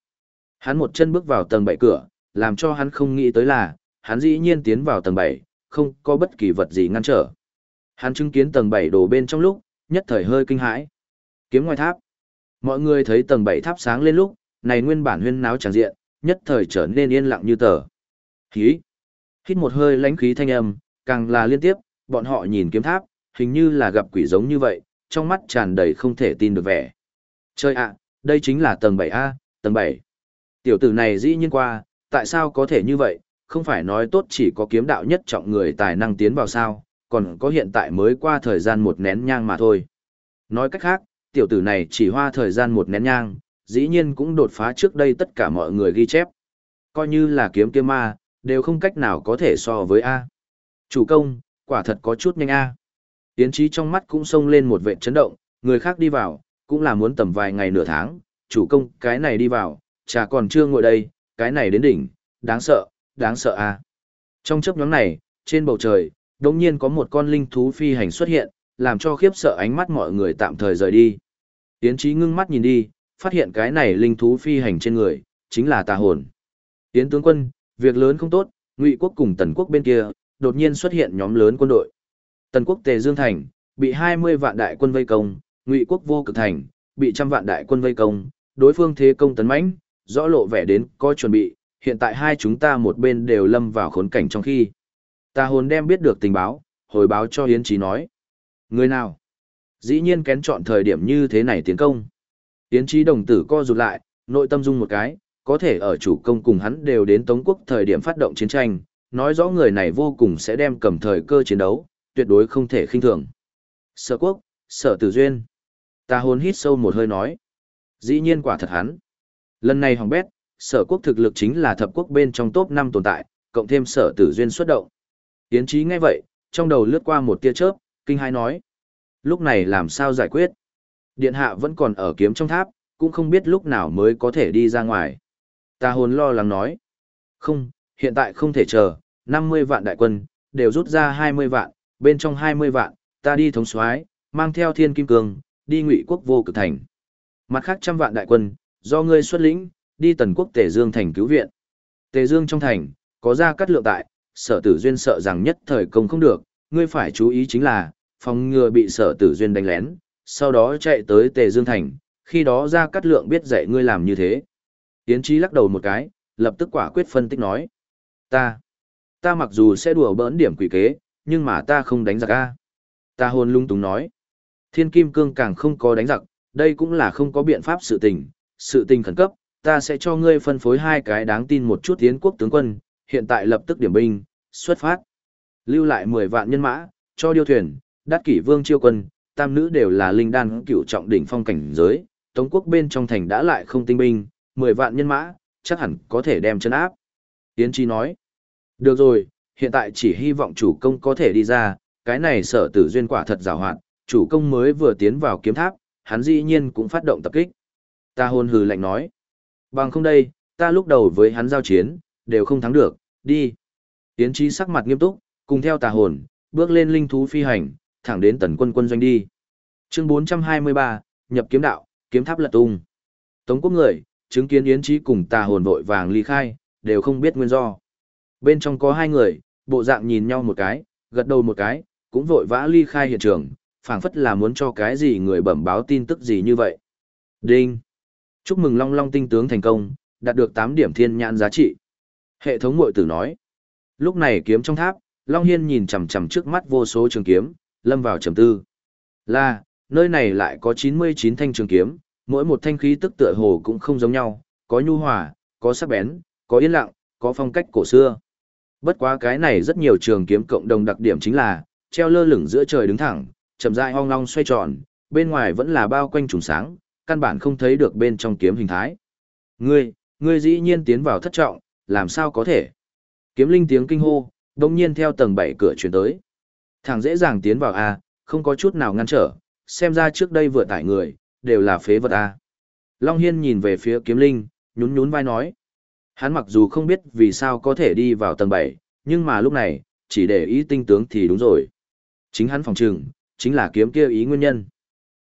Hắn một chân bước vào tầng 7 cửa, làm cho hắn không nghĩ tới là, hắn dĩ nhiên tiến vào tầng 7, không có bất kỳ vật gì ngăn trở. Hắn chứng kiến tầng 7 đồ bên trong lúc, nhất thời hơi kinh hãi. Kiếm ngoài tháp. Mọi người thấy tầng 7 tháp sáng lên lúc, này nguyên bản huyên náo tràn diện, nhất thời trở nên yên lặng như tờ. Khí. Hít một hơi lãnh khí thanh âm, càng là liên tiếp, bọn họ nhìn kiếm tháp, hình như là gặp quỷ giống như vậy, trong mắt tràn đầy không thể tin được vẻ. Chơi ạ, đây chính là tầng 7A, tầng 7. Tiểu tử này dĩ nhiên qua, tại sao có thể như vậy, không phải nói tốt chỉ có kiếm đạo nhất trọng người tài năng tiến vào sao, còn có hiện tại mới qua thời gian một nén nhang mà thôi. Nói cách khác, tiểu tử này chỉ hoa thời gian một nén nhang, dĩ nhiên cũng đột phá trước đây tất cả mọi người ghi chép. Coi như là kiếm kiếm ma, đều không cách nào có thể so với A. Chủ công, quả thật có chút nhanh A. Tiến trí trong mắt cũng xông lên một vệ chấn động, người khác đi vào, cũng là muốn tầm vài ngày nửa tháng, chủ công cái này đi vào, chả còn chưa ngồi đây, cái này đến đỉnh, đáng sợ, đáng sợ A. Trong chấp nhóm này, trên bầu trời, đống nhiên có một con linh thú phi hành xuất hiện, làm cho khiếp sợ ánh mắt mọi người tạm thời rời đi. Tiến trí ngưng mắt nhìn đi, phát hiện cái này linh thú phi hành trên người, chính là tà hồn. Tiến tướng quân, việc lớn không tốt, ngụy quốc cùng tần quốc bên kia, đột nhiên xuất hiện nhóm lớn quân đội. Tần quốc Tề Dương Thành, bị 20 vạn đại quân vây công, ngụy quốc vô cực thành, bị trăm vạn đại quân vây công, đối phương thế công tấn mãnh, rõ lộ vẻ đến có chuẩn bị, hiện tại hai chúng ta một bên đều lâm vào khốn cảnh trong khi. ta hồn đem biết được tình báo, hồi báo cho Yến Chí nói. Người nào? Dĩ nhiên kén chọn thời điểm như thế này tiến công. Yến Chí đồng tử co rụt lại, nội tâm dung một cái, có thể ở chủ công cùng hắn đều đến Tống quốc thời điểm phát động chiến tranh, nói rõ người này vô cùng sẽ đem cầm thời cơ chiến đấu, tuyệt đối không thể khinh thường. Sở quốc, sở tử duyên. Ta hồn hít sâu một hơi nói. Dĩ nhiên quả thật hắn. Lần này hỏng bét, sở quốc thực lực chính là thập quốc bên trong top 5 tồn tại, cộng thêm sở tử duyên xuất động. Tiến trí ngay vậy, trong đầu lướt qua một tia chớp, kinh hai nói. Lúc này làm sao giải quyết? Điện hạ vẫn còn ở kiếm trong tháp, cũng không biết lúc nào mới có thể đi ra ngoài. Ta hồn lo lắng nói. Không, hiện tại không thể chờ, 50 vạn đại quân, đều rút ra 20 vạn, bên trong 20 vạn, ta đi thống soái, mang theo thiên kim cương, đi ngụy quốc vô cực thành. Mặt khác trăm vạn đại quân, do ngươi xuất lĩnh, đi tần quốc Tề Dương thành cứu viện. Tề Dương trong thành, có ra cắt lượng tại, sở tử duyên sợ rằng nhất thời công không được, ngươi phải chú ý chính là, phòng ngừa bị sở tử duyên đánh lén, sau đó chạy tới Tề Dương thành, khi đó ra cắt lượng biết dạy ngươi làm như thế. Yến Chí lắc đầu một cái, lập tức quả quyết phân tích nói. Ta, ta mặc dù sẽ đùa bỡn điểm quỷ kế, nhưng mà ta không đánh giặc a. Ta hồn lung túng nói. Thiên Kim Cương càng không có đánh giặc, đây cũng là không có biện pháp sự tình, sự tình khẩn cấp, ta sẽ cho ngươi phân phối hai cái đáng tin một chút tiến quốc tướng quân, hiện tại lập tức điểm binh, xuất phát. Lưu lại 10 vạn nhân mã, cho điêu thuyền, đắt kỷ vương chiêu quân, tam nữ đều là linh đan cựu trọng đỉnh phong cảnh giới, Tống quốc bên trong thành đã lại không tinh binh, 10 vạn nhân mã, chắc hẳn có thể đem chân áp. tiến Chi nói, được rồi, hiện tại chỉ hy vọng chủ công có thể đi ra, cái này sở tử duyên quả thật rào hoạn, chủ công mới vừa tiến vào kiếm tháp, hắn dĩ nhiên cũng phát động tập kích. Ta hôn hừ lạnh nói, bằng không đây, ta lúc đầu với hắn giao chiến, đều không thắng được, đi. Yến Chi sắc mặt nghiêm túc, cùng theo tà hồn, bước lên linh thú phi hành, thẳng đến tần quân quân doanh đi. Chương 423, nhập kiếm đạo, kiếm tháp lật tung. Tống quốc người, chứng kiến Yến trí cùng tà hồn vội vàng ly khai, đều không biết nguyên do. Bên trong có hai người, bộ dạng nhìn nhau một cái, gật đầu một cái, cũng vội vã ly khai hiện trường, phảng phất là muốn cho cái gì người bẩm báo tin tức gì như vậy. Đinh! Chúc mừng Long Long tinh tướng thành công, đạt được 8 điểm thiên nhãn giá trị. Hệ thống mội tử nói. Lúc này kiếm trong tháp, Long Hiên nhìn chằm chằm trước mắt vô số trường kiếm, lâm vào trầm tư. Là, nơi này lại có 99 thanh trường kiếm, mỗi một thanh khí tức tựa hồ cũng không giống nhau, có nhu hòa, có sắc bén, có yên lặng, có phong cách cổ xưa. Bất quá cái này rất nhiều trường kiếm cộng đồng đặc điểm chính là, treo lơ lửng giữa trời đứng thẳng, chậm rãi hoang long xoay tròn, bên ngoài vẫn là bao quanh trùng sáng, căn bản không thấy được bên trong kiếm hình thái. Ngươi, ngươi dĩ nhiên tiến vào thất trọng, làm sao có thể? Kiếm linh tiếng kinh hô, đồng nhiên theo tầng 7 cửa chuyển tới. Thằng dễ dàng tiến vào A, không có chút nào ngăn trở, xem ra trước đây vừa tải người, đều là phế vật A. Long Hiên nhìn về phía kiếm linh, nhún nhún vai nói. Hắn mặc dù không biết vì sao có thể đi vào tầng 7, nhưng mà lúc này, chỉ để ý tinh tướng thì đúng rồi. Chính hắn phòng trừng, chính là kiếm kia ý nguyên nhân.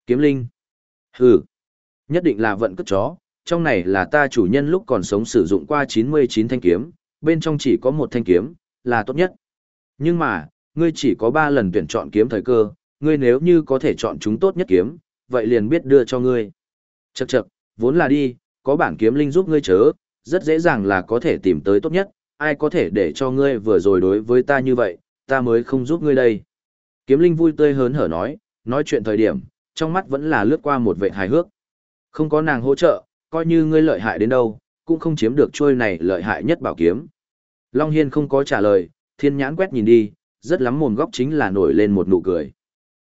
Kiếm linh. Hừ. Nhất định là vận cất chó, trong này là ta chủ nhân lúc còn sống sử dụng qua 99 thanh kiếm, bên trong chỉ có một thanh kiếm, là tốt nhất. Nhưng mà, ngươi chỉ có 3 lần tuyển chọn kiếm thời cơ, ngươi nếu như có thể chọn chúng tốt nhất kiếm, vậy liền biết đưa cho ngươi. Chậc chậc, vốn là đi, có bản kiếm linh giúp ngươi chớ, rất dễ dàng là có thể tìm tới tốt nhất, ai có thể để cho ngươi vừa rồi đối với ta như vậy, ta mới không giúp ngươi đây. Kiếm linh vui tươi hớn hở nói, nói chuyện thời điểm, trong mắt vẫn là lướt qua một vệ hài hước. Không có nàng hỗ trợ, coi như ngươi lợi hại đến đâu, cũng không chiếm được trôi này lợi hại nhất bảo kiếm. Long Hiên không có trả lời, thiên nhãn quét nhìn đi, rất lắm mồm góc chính là nổi lên một nụ cười.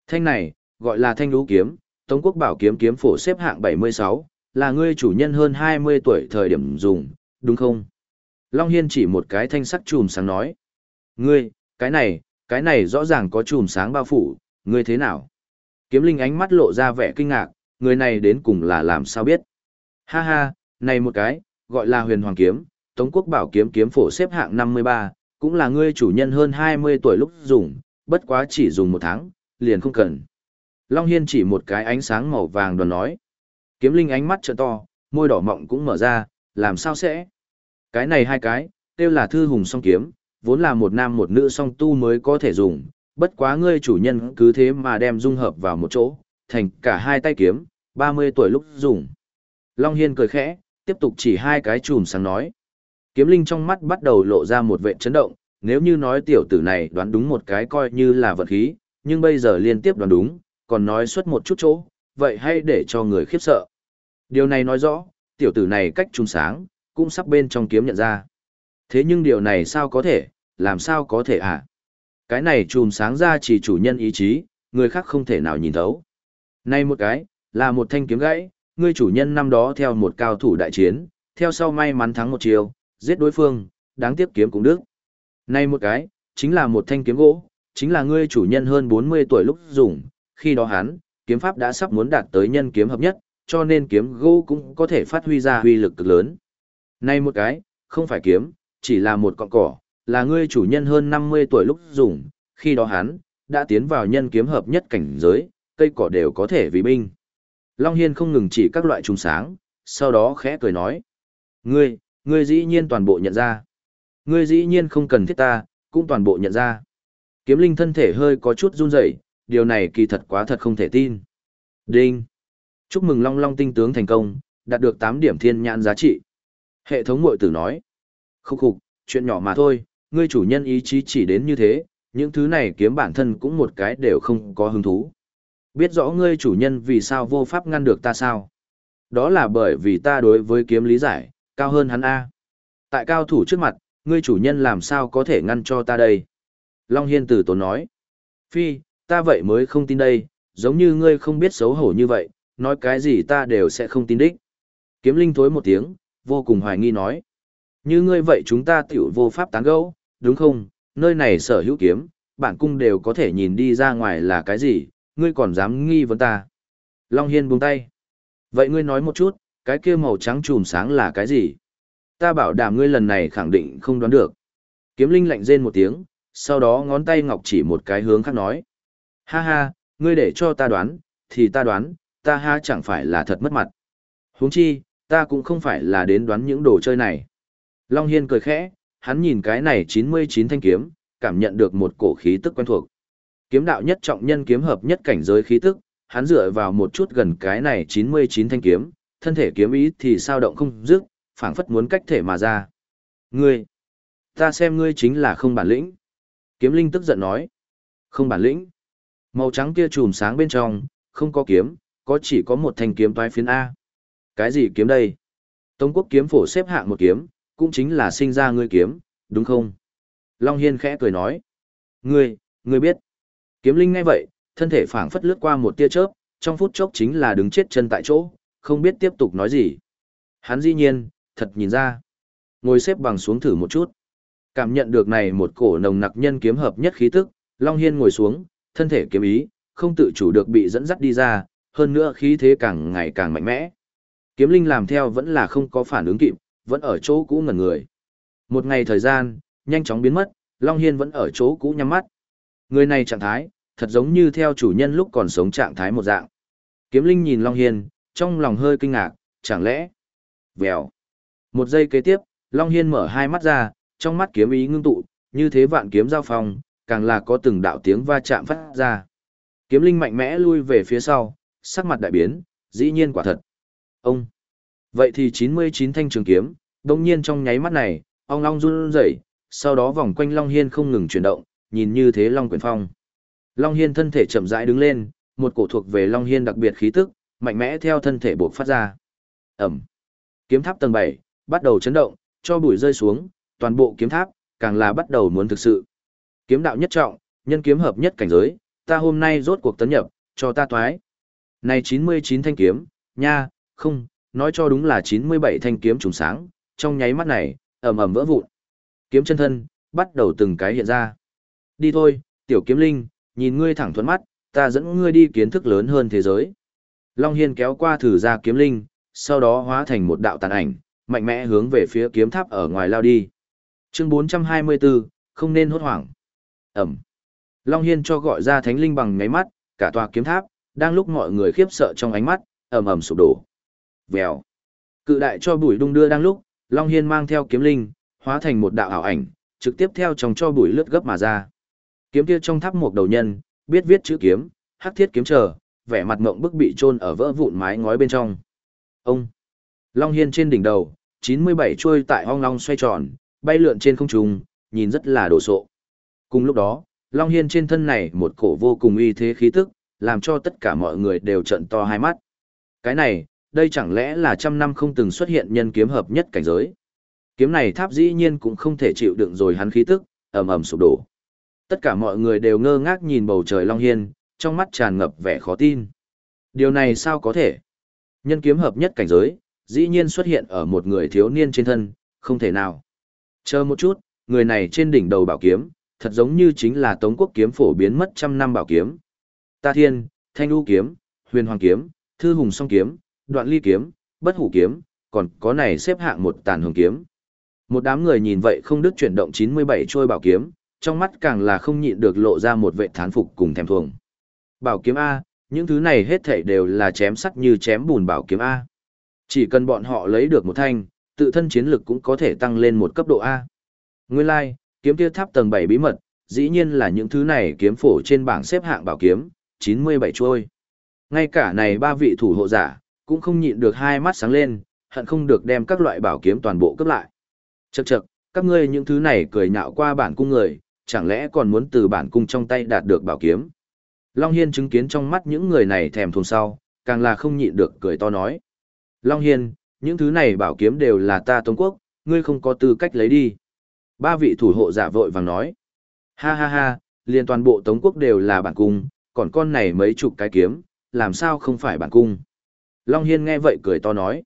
Thanh này, gọi là thanh lũ kiếm, Tống quốc bảo kiếm kiếm phổ xếp hạng 76, là ngươi chủ nhân hơn 20 tuổi thời điểm dùng, đúng không? Long Hiên chỉ một cái thanh sắc chùm sáng nói. Ngươi, cái này, cái này rõ ràng có chùm sáng bao phủ, ngươi thế nào? Kiếm linh ánh mắt lộ ra vẻ kinh ngạc, người này đến cùng là làm sao biết? Ha ha, này một cái, gọi là huyền hoàng kiếm, Tống quốc bảo kiếm kiếm phổ xếp hạng 53, cũng là ngươi chủ nhân hơn 20 tuổi lúc dùng, bất quá chỉ dùng một tháng, liền không cần. Long Hiên chỉ một cái ánh sáng màu vàng đoàn nói. Kiếm linh ánh mắt trợ to, môi đỏ mọng cũng mở ra, làm sao sẽ? Cái này hai cái, đều là thư hùng song kiếm, vốn là một nam một nữ song tu mới có thể dùng, bất quá ngươi chủ nhân cứ thế mà đem dung hợp vào một chỗ, thành cả hai tay kiếm, 30 tuổi lúc dùng. Long Hiên cười khẽ, tiếp tục chỉ hai cái chùm sáng nói. Kiếm linh trong mắt bắt đầu lộ ra một vệ chấn động, nếu như nói tiểu tử này đoán đúng một cái coi như là vật khí, nhưng bây giờ liên tiếp đoán đúng, còn nói suốt một chút chỗ, vậy hay để cho người khiếp sợ. Điều này nói rõ, tiểu tử này cách trùng sáng, cũng sắp bên trong kiếm nhận ra. Thế nhưng điều này sao có thể, làm sao có thể hả? À? Cái này trùm sáng ra chỉ chủ nhân ý chí, người khác không thể nào nhìn thấu nay một cái, là một thanh kiếm gãy, người chủ nhân năm đó theo một cao thủ đại chiến, theo sau may mắn thắng một chiều, giết đối phương, đáng tiếc kiếm cũng đức. nay một cái, chính là một thanh kiếm gỗ, chính là ngươi chủ nhân hơn 40 tuổi lúc dùng, khi đó hắn, kiếm pháp đã sắp muốn đạt tới nhân kiếm hợp nhất, cho nên kiếm gỗ cũng có thể phát huy ra huy lực cực lớn. nay một cái, không phải kiếm, chỉ là một cọng cỏ, là ngươi chủ nhân hơn 50 tuổi lúc dùng, khi đó hắn, đã tiến vào nhân kiếm hợp nhất cảnh giới, cây cỏ đều có thể vì binh. Long Hiên không ngừng chỉ các loại trùng sáng, sau đó khẽ cười nói. Ngươi, ngươi dĩ nhiên toàn bộ nhận ra. Ngươi dĩ nhiên không cần thiết ta, cũng toàn bộ nhận ra. Kiếm linh thân thể hơi có chút run rẩy, điều này kỳ thật quá thật không thể tin. Đinh. Chúc mừng Long Long tinh tướng thành công, đạt được 8 điểm thiên nhãn giá trị. Hệ thống mội tử nói. Khúc khục, chuyện nhỏ mà thôi, ngươi chủ nhân ý chí chỉ đến như thế, những thứ này kiếm bản thân cũng một cái đều không có hứng thú. Biết rõ ngươi chủ nhân vì sao vô pháp ngăn được ta sao? Đó là bởi vì ta đối với kiếm lý giải, cao hơn hắn A. Tại cao thủ trước mặt, ngươi chủ nhân làm sao có thể ngăn cho ta đây? Long Hiên tử tốn nói. Phi, ta vậy mới không tin đây, giống như ngươi không biết xấu hổ như vậy, nói cái gì ta đều sẽ không tin đích. Kiếm linh thối một tiếng, vô cùng hoài nghi nói. Như ngươi vậy chúng ta tiểu vô pháp tán gẫu, đúng không? Nơi này sở hữu kiếm, bản cung đều có thể nhìn đi ra ngoài là cái gì, ngươi còn dám nghi vấn ta. Long Hiên buông tay. Vậy ngươi nói một chút, cái kia màu trắng trùm sáng là cái gì? Ta bảo đảm ngươi lần này khẳng định không đoán được. Kiếm linh lạnh rên một tiếng, sau đó ngón tay ngọc chỉ một cái hướng khác nói. Ha ha, ngươi để cho ta đoán, thì ta đoán, ta ha chẳng phải là thật mất mặt. huống chi, ta cũng không phải là đến đoán những đồ chơi này. Long Hiên cười khẽ, hắn nhìn cái này 99 thanh kiếm, cảm nhận được một cổ khí tức quen thuộc. Kiếm đạo nhất trọng nhân kiếm hợp nhất cảnh giới khí tức, hắn dựa vào một chút gần cái này 99 thanh kiếm, thân thể kiếm ý thì sao động không dứt, phảng phất muốn cách thể mà ra. Ngươi, ta xem ngươi chính là không bản lĩnh. Kiếm linh tức giận nói, không bản lĩnh. Màu trắng kia chùm sáng bên trong, không có kiếm, có chỉ có một thanh kiếm toái phiến A. Cái gì kiếm đây? Tống quốc kiếm phổ xếp hạng một kiếm, cũng chính là sinh ra ngươi kiếm, đúng không? Long Hiên khẽ cười nói. Ngươi, ngươi biết. Kiếm linh ngay vậy, thân thể phảng phất lướt qua một tia chớp, trong phút chốc chính là đứng chết chân tại chỗ, không biết tiếp tục nói gì. Hắn dĩ nhiên, thật nhìn ra. Ngồi xếp bằng xuống thử một chút. Cảm nhận được này một cổ nồng nặc nhân kiếm hợp nhất khí tức, Long Hiên ngồi xuống, thân thể kiếm ý, không tự chủ được bị dẫn dắt đi ra, hơn nữa khí thế càng ngày càng mạnh mẽ. Kiếm linh làm theo vẫn là không có phản ứng kịp, vẫn ở chỗ cũ ngẩn người. Một ngày thời gian, nhanh chóng biến mất, Long Hiên vẫn ở chỗ cũ nhắm mắt. Người này trạng thái, thật giống như theo chủ nhân lúc còn sống trạng thái một dạng. Kiếm linh nhìn Long Hiên, trong lòng hơi kinh ngạc, chẳng lẽ... Vèo. Một giây kế tiếp, Long Hiên mở hai mắt ra, trong mắt kiếm ý ngưng tụ, như thế vạn kiếm giao phong, càng là có từng đạo tiếng va chạm phát ra. Kiếm linh mạnh mẽ lui về phía sau, sắc mặt đại biến, dĩ nhiên quả thật. Ông. Vậy thì 99 thanh trường kiếm, đồng nhiên trong nháy mắt này, ong long run rẩy, sau đó vòng quanh Long Hiên không ngừng chuyển động, nhìn như thế Long Quyển Phong. Long Hiên thân thể chậm rãi đứng lên, một cổ thuộc về Long Hiên đặc biệt khí tức, mạnh mẽ theo thân thể buộc phát ra. Ẩm. Kiếm tháp tầng 7, bắt đầu chấn động, cho bụi rơi xuống, toàn bộ kiếm tháp, càng là bắt đầu muốn thực sự. Kiếm đạo nhất trọng, nhân kiếm hợp nhất cảnh giới, ta hôm nay rốt cuộc tấn nhập, cho ta toái. Này 99 thanh kiếm, nha, không, nói cho đúng là 97 thanh kiếm trùng sáng, trong nháy mắt này, ầm ầm vỡ vụn. Kiếm chân thân, bắt đầu từng cái hiện ra. Đi thôi, tiểu kiếm linh, nhìn ngươi thẳng thuẫn mắt, ta dẫn ngươi đi kiến thức lớn hơn thế giới. Long Hiên kéo qua thử ra kiếm linh, sau đó hóa thành một đạo tàn ảnh, mạnh mẽ hướng về phía kiếm tháp ở ngoài lao đi. Chương 424, không nên hốt hoảng. Ẩm. Long Hiên cho gọi ra thánh linh bằng ngáy mắt, cả tòa kiếm tháp, đang lúc mọi người khiếp sợ trong ánh mắt, ầm ầm sụp đổ. Vèo. Cự đại cho bụi đung đưa đang lúc, Long Hiên mang theo kiếm linh, hóa thành một đạo ảo ảnh, trực tiếp theo trong cho bụi lướt gấp mà ra. Kiếm kia trong tháp một đầu nhân, biết viết chữ kiếm, hắc thiết kiếm chờ, vẻ mặt ngộng bức bị chôn ở vỡ vụn mái ngói bên trong. Ông. Long Hiên trên đỉnh đầu, 97 chuôi tại hong long xoay tròn, bay lượn trên không trung, nhìn rất là đồ sộ. Cùng lúc đó, Long Hiên trên thân này một cổ vô cùng uy thế khí tức, làm cho tất cả mọi người đều trận to hai mắt. Cái này, đây chẳng lẽ là trăm năm không từng xuất hiện nhân kiếm hợp nhất cảnh giới. Kiếm này tháp dĩ nhiên cũng không thể chịu đựng rồi hắn khí tức, ầm ầm sụp đổ. Tất cả mọi người đều ngơ ngác nhìn bầu trời Long Hiên, trong mắt tràn ngập vẻ khó tin. Điều này sao có thể? Nhân kiếm hợp nhất cảnh giới, dĩ nhiên xuất hiện ở một người thiếu niên trên thân, không thể nào. Chờ một chút, người này trên đỉnh đầu bảo kiếm, thật giống như chính là Tống Quốc kiếm phổ biến mất trăm năm bảo kiếm. Ta Thiên, Thanh U kiếm, Huyền Hoàng kiếm, Thư Hùng Song kiếm, Đoạn Ly kiếm, Bất Hủ kiếm, còn có này xếp hạng một tàn hồng kiếm. Một đám người nhìn vậy không đứt chuyển động 97 trôi bảo kiếm, trong mắt càng là không nhịn được lộ ra một vệ thán phục cùng thèm thuồng. Bảo kiếm A, những thứ này hết thảy đều là chém sắt như chém bùn bảo kiếm A. Chỉ cần bọn họ lấy được một thanh, tự thân chiến lực cũng có thể tăng lên một cấp độ A. Nguyên lai, like, kiếm kia tháp tầng 7 bí mật, dĩ nhiên là những thứ này kiếm phổ trên bảng xếp hạng bảo kiếm, 97 trôi. Ngay cả này ba vị thủ hộ giả, cũng không nhịn được hai mắt sáng lên, hận không được đem các loại bảo kiếm toàn bộ cấp lại. Chậc chậc, các ngươi những thứ này cười nhạo qua bản cung người, chẳng lẽ còn muốn từ bản cung trong tay đạt được bảo kiếm. Long Hiên chứng kiến trong mắt những người này thèm thuồng sau, càng là không nhịn được cười to nói. Long Hiên, những thứ này bảo kiếm đều là ta Tống Quốc, ngươi không có tư cách lấy đi. Ba vị thủ hộ giả vội vàng nói. Ha ha ha, liền toàn bộ Tống Quốc đều là bản cung, còn con này mấy chục cái kiếm, làm sao không phải bản cung. Long Hiên nghe vậy cười to nói.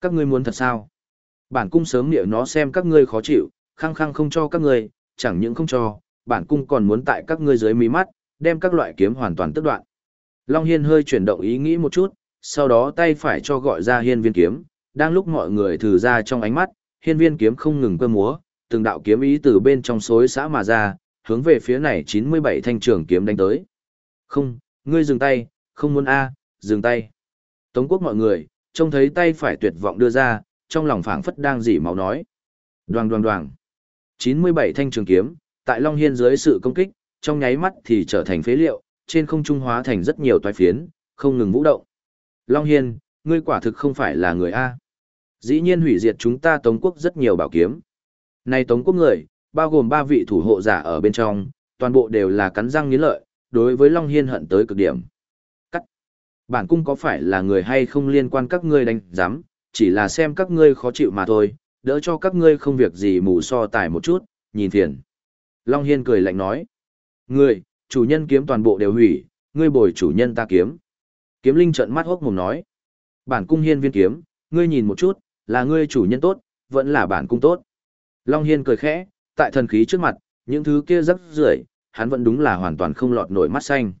Các ngươi muốn thật sao? Bản cung sớm liệu nó xem các ngươi khó chịu, khăng khăng không cho các ngươi, chẳng những không cho, bản cung còn muốn tại các ngươi dưới mí mắt, đem các loại kiếm hoàn toàn tức đoạn. Long Hiên hơi chuyển động ý nghĩ một chút, sau đó tay phải cho gọi ra hiên viên kiếm, đang lúc mọi người thử ra trong ánh mắt, hiên viên kiếm không ngừng cơ múa, từng đạo kiếm ý từ bên trong xối xã mà ra, hướng về phía này 97 thanh trường kiếm đánh tới. Không, ngươi dừng tay, không muốn a, dừng tay. Tống quốc mọi người, trông thấy tay phải tuyệt vọng đưa ra, trong lòng phảng phất đang dỉ máu nói. Đoàng đoàng đoàng. 97 thanh trường kiếm, tại Long Hiên dưới sự công kích, trong nháy mắt thì trở thành phế liệu, trên không trung hóa thành rất nhiều toái phiến, không ngừng vũ động. Long Hiên, ngươi quả thực không phải là người A. Dĩ nhiên hủy diệt chúng ta Tống quốc rất nhiều bảo kiếm. Này Tống quốc người, bao gồm ba vị thủ hộ giả ở bên trong, toàn bộ đều là cắn răng nghiến lợi, đối với Long Hiên hận tới cực điểm. Cắt. Bản cung có phải là người hay không liên quan các ngươi đánh giám, chỉ là xem các ngươi khó chịu mà thôi, đỡ cho các ngươi không việc gì mù so tài một chút, nhìn phiền. Long Hiên cười lạnh nói. Ngươi, chủ nhân kiếm toàn bộ đều hủy, ngươi bồi chủ nhân ta kiếm. Kiếm linh trợn mắt hốc mồm nói. Bản cung hiên viên kiếm, ngươi nhìn một chút, là ngươi chủ nhân tốt, vẫn là bản cung tốt. Long Hiên cười khẽ, tại thần khí trước mặt, những thứ kia rắc rưởi hắn vẫn đúng là hoàn toàn không lọt nổi mắt xanh.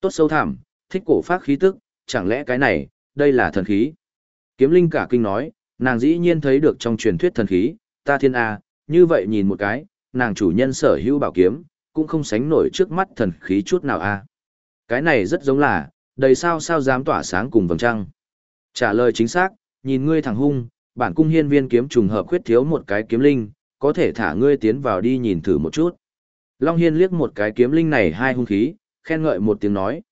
Tốt sâu thẳm, thích cổ phát khí tức, chẳng lẽ cái này, đây là thần khí. Kiếm linh cả kinh nói, nàng dĩ nhiên thấy được trong truyền thuyết thần khí, ta thiên A, như vậy nhìn một cái, nàng chủ nhân sở hữu bảo kiếm, cũng không sánh nổi trước mắt thần khí chút nào A. Cái này rất giống là, đầy sao sao dám tỏa sáng cùng vầng trăng. Trả lời chính xác, nhìn ngươi thẳng hung, bản cung hiên viên kiếm trùng hợp khuyết thiếu một cái kiếm linh, có thể thả ngươi tiến vào đi nhìn thử một chút. Long Hiên liếc một cái kiếm linh này hai hung khí, khen ngợi một tiếng nói.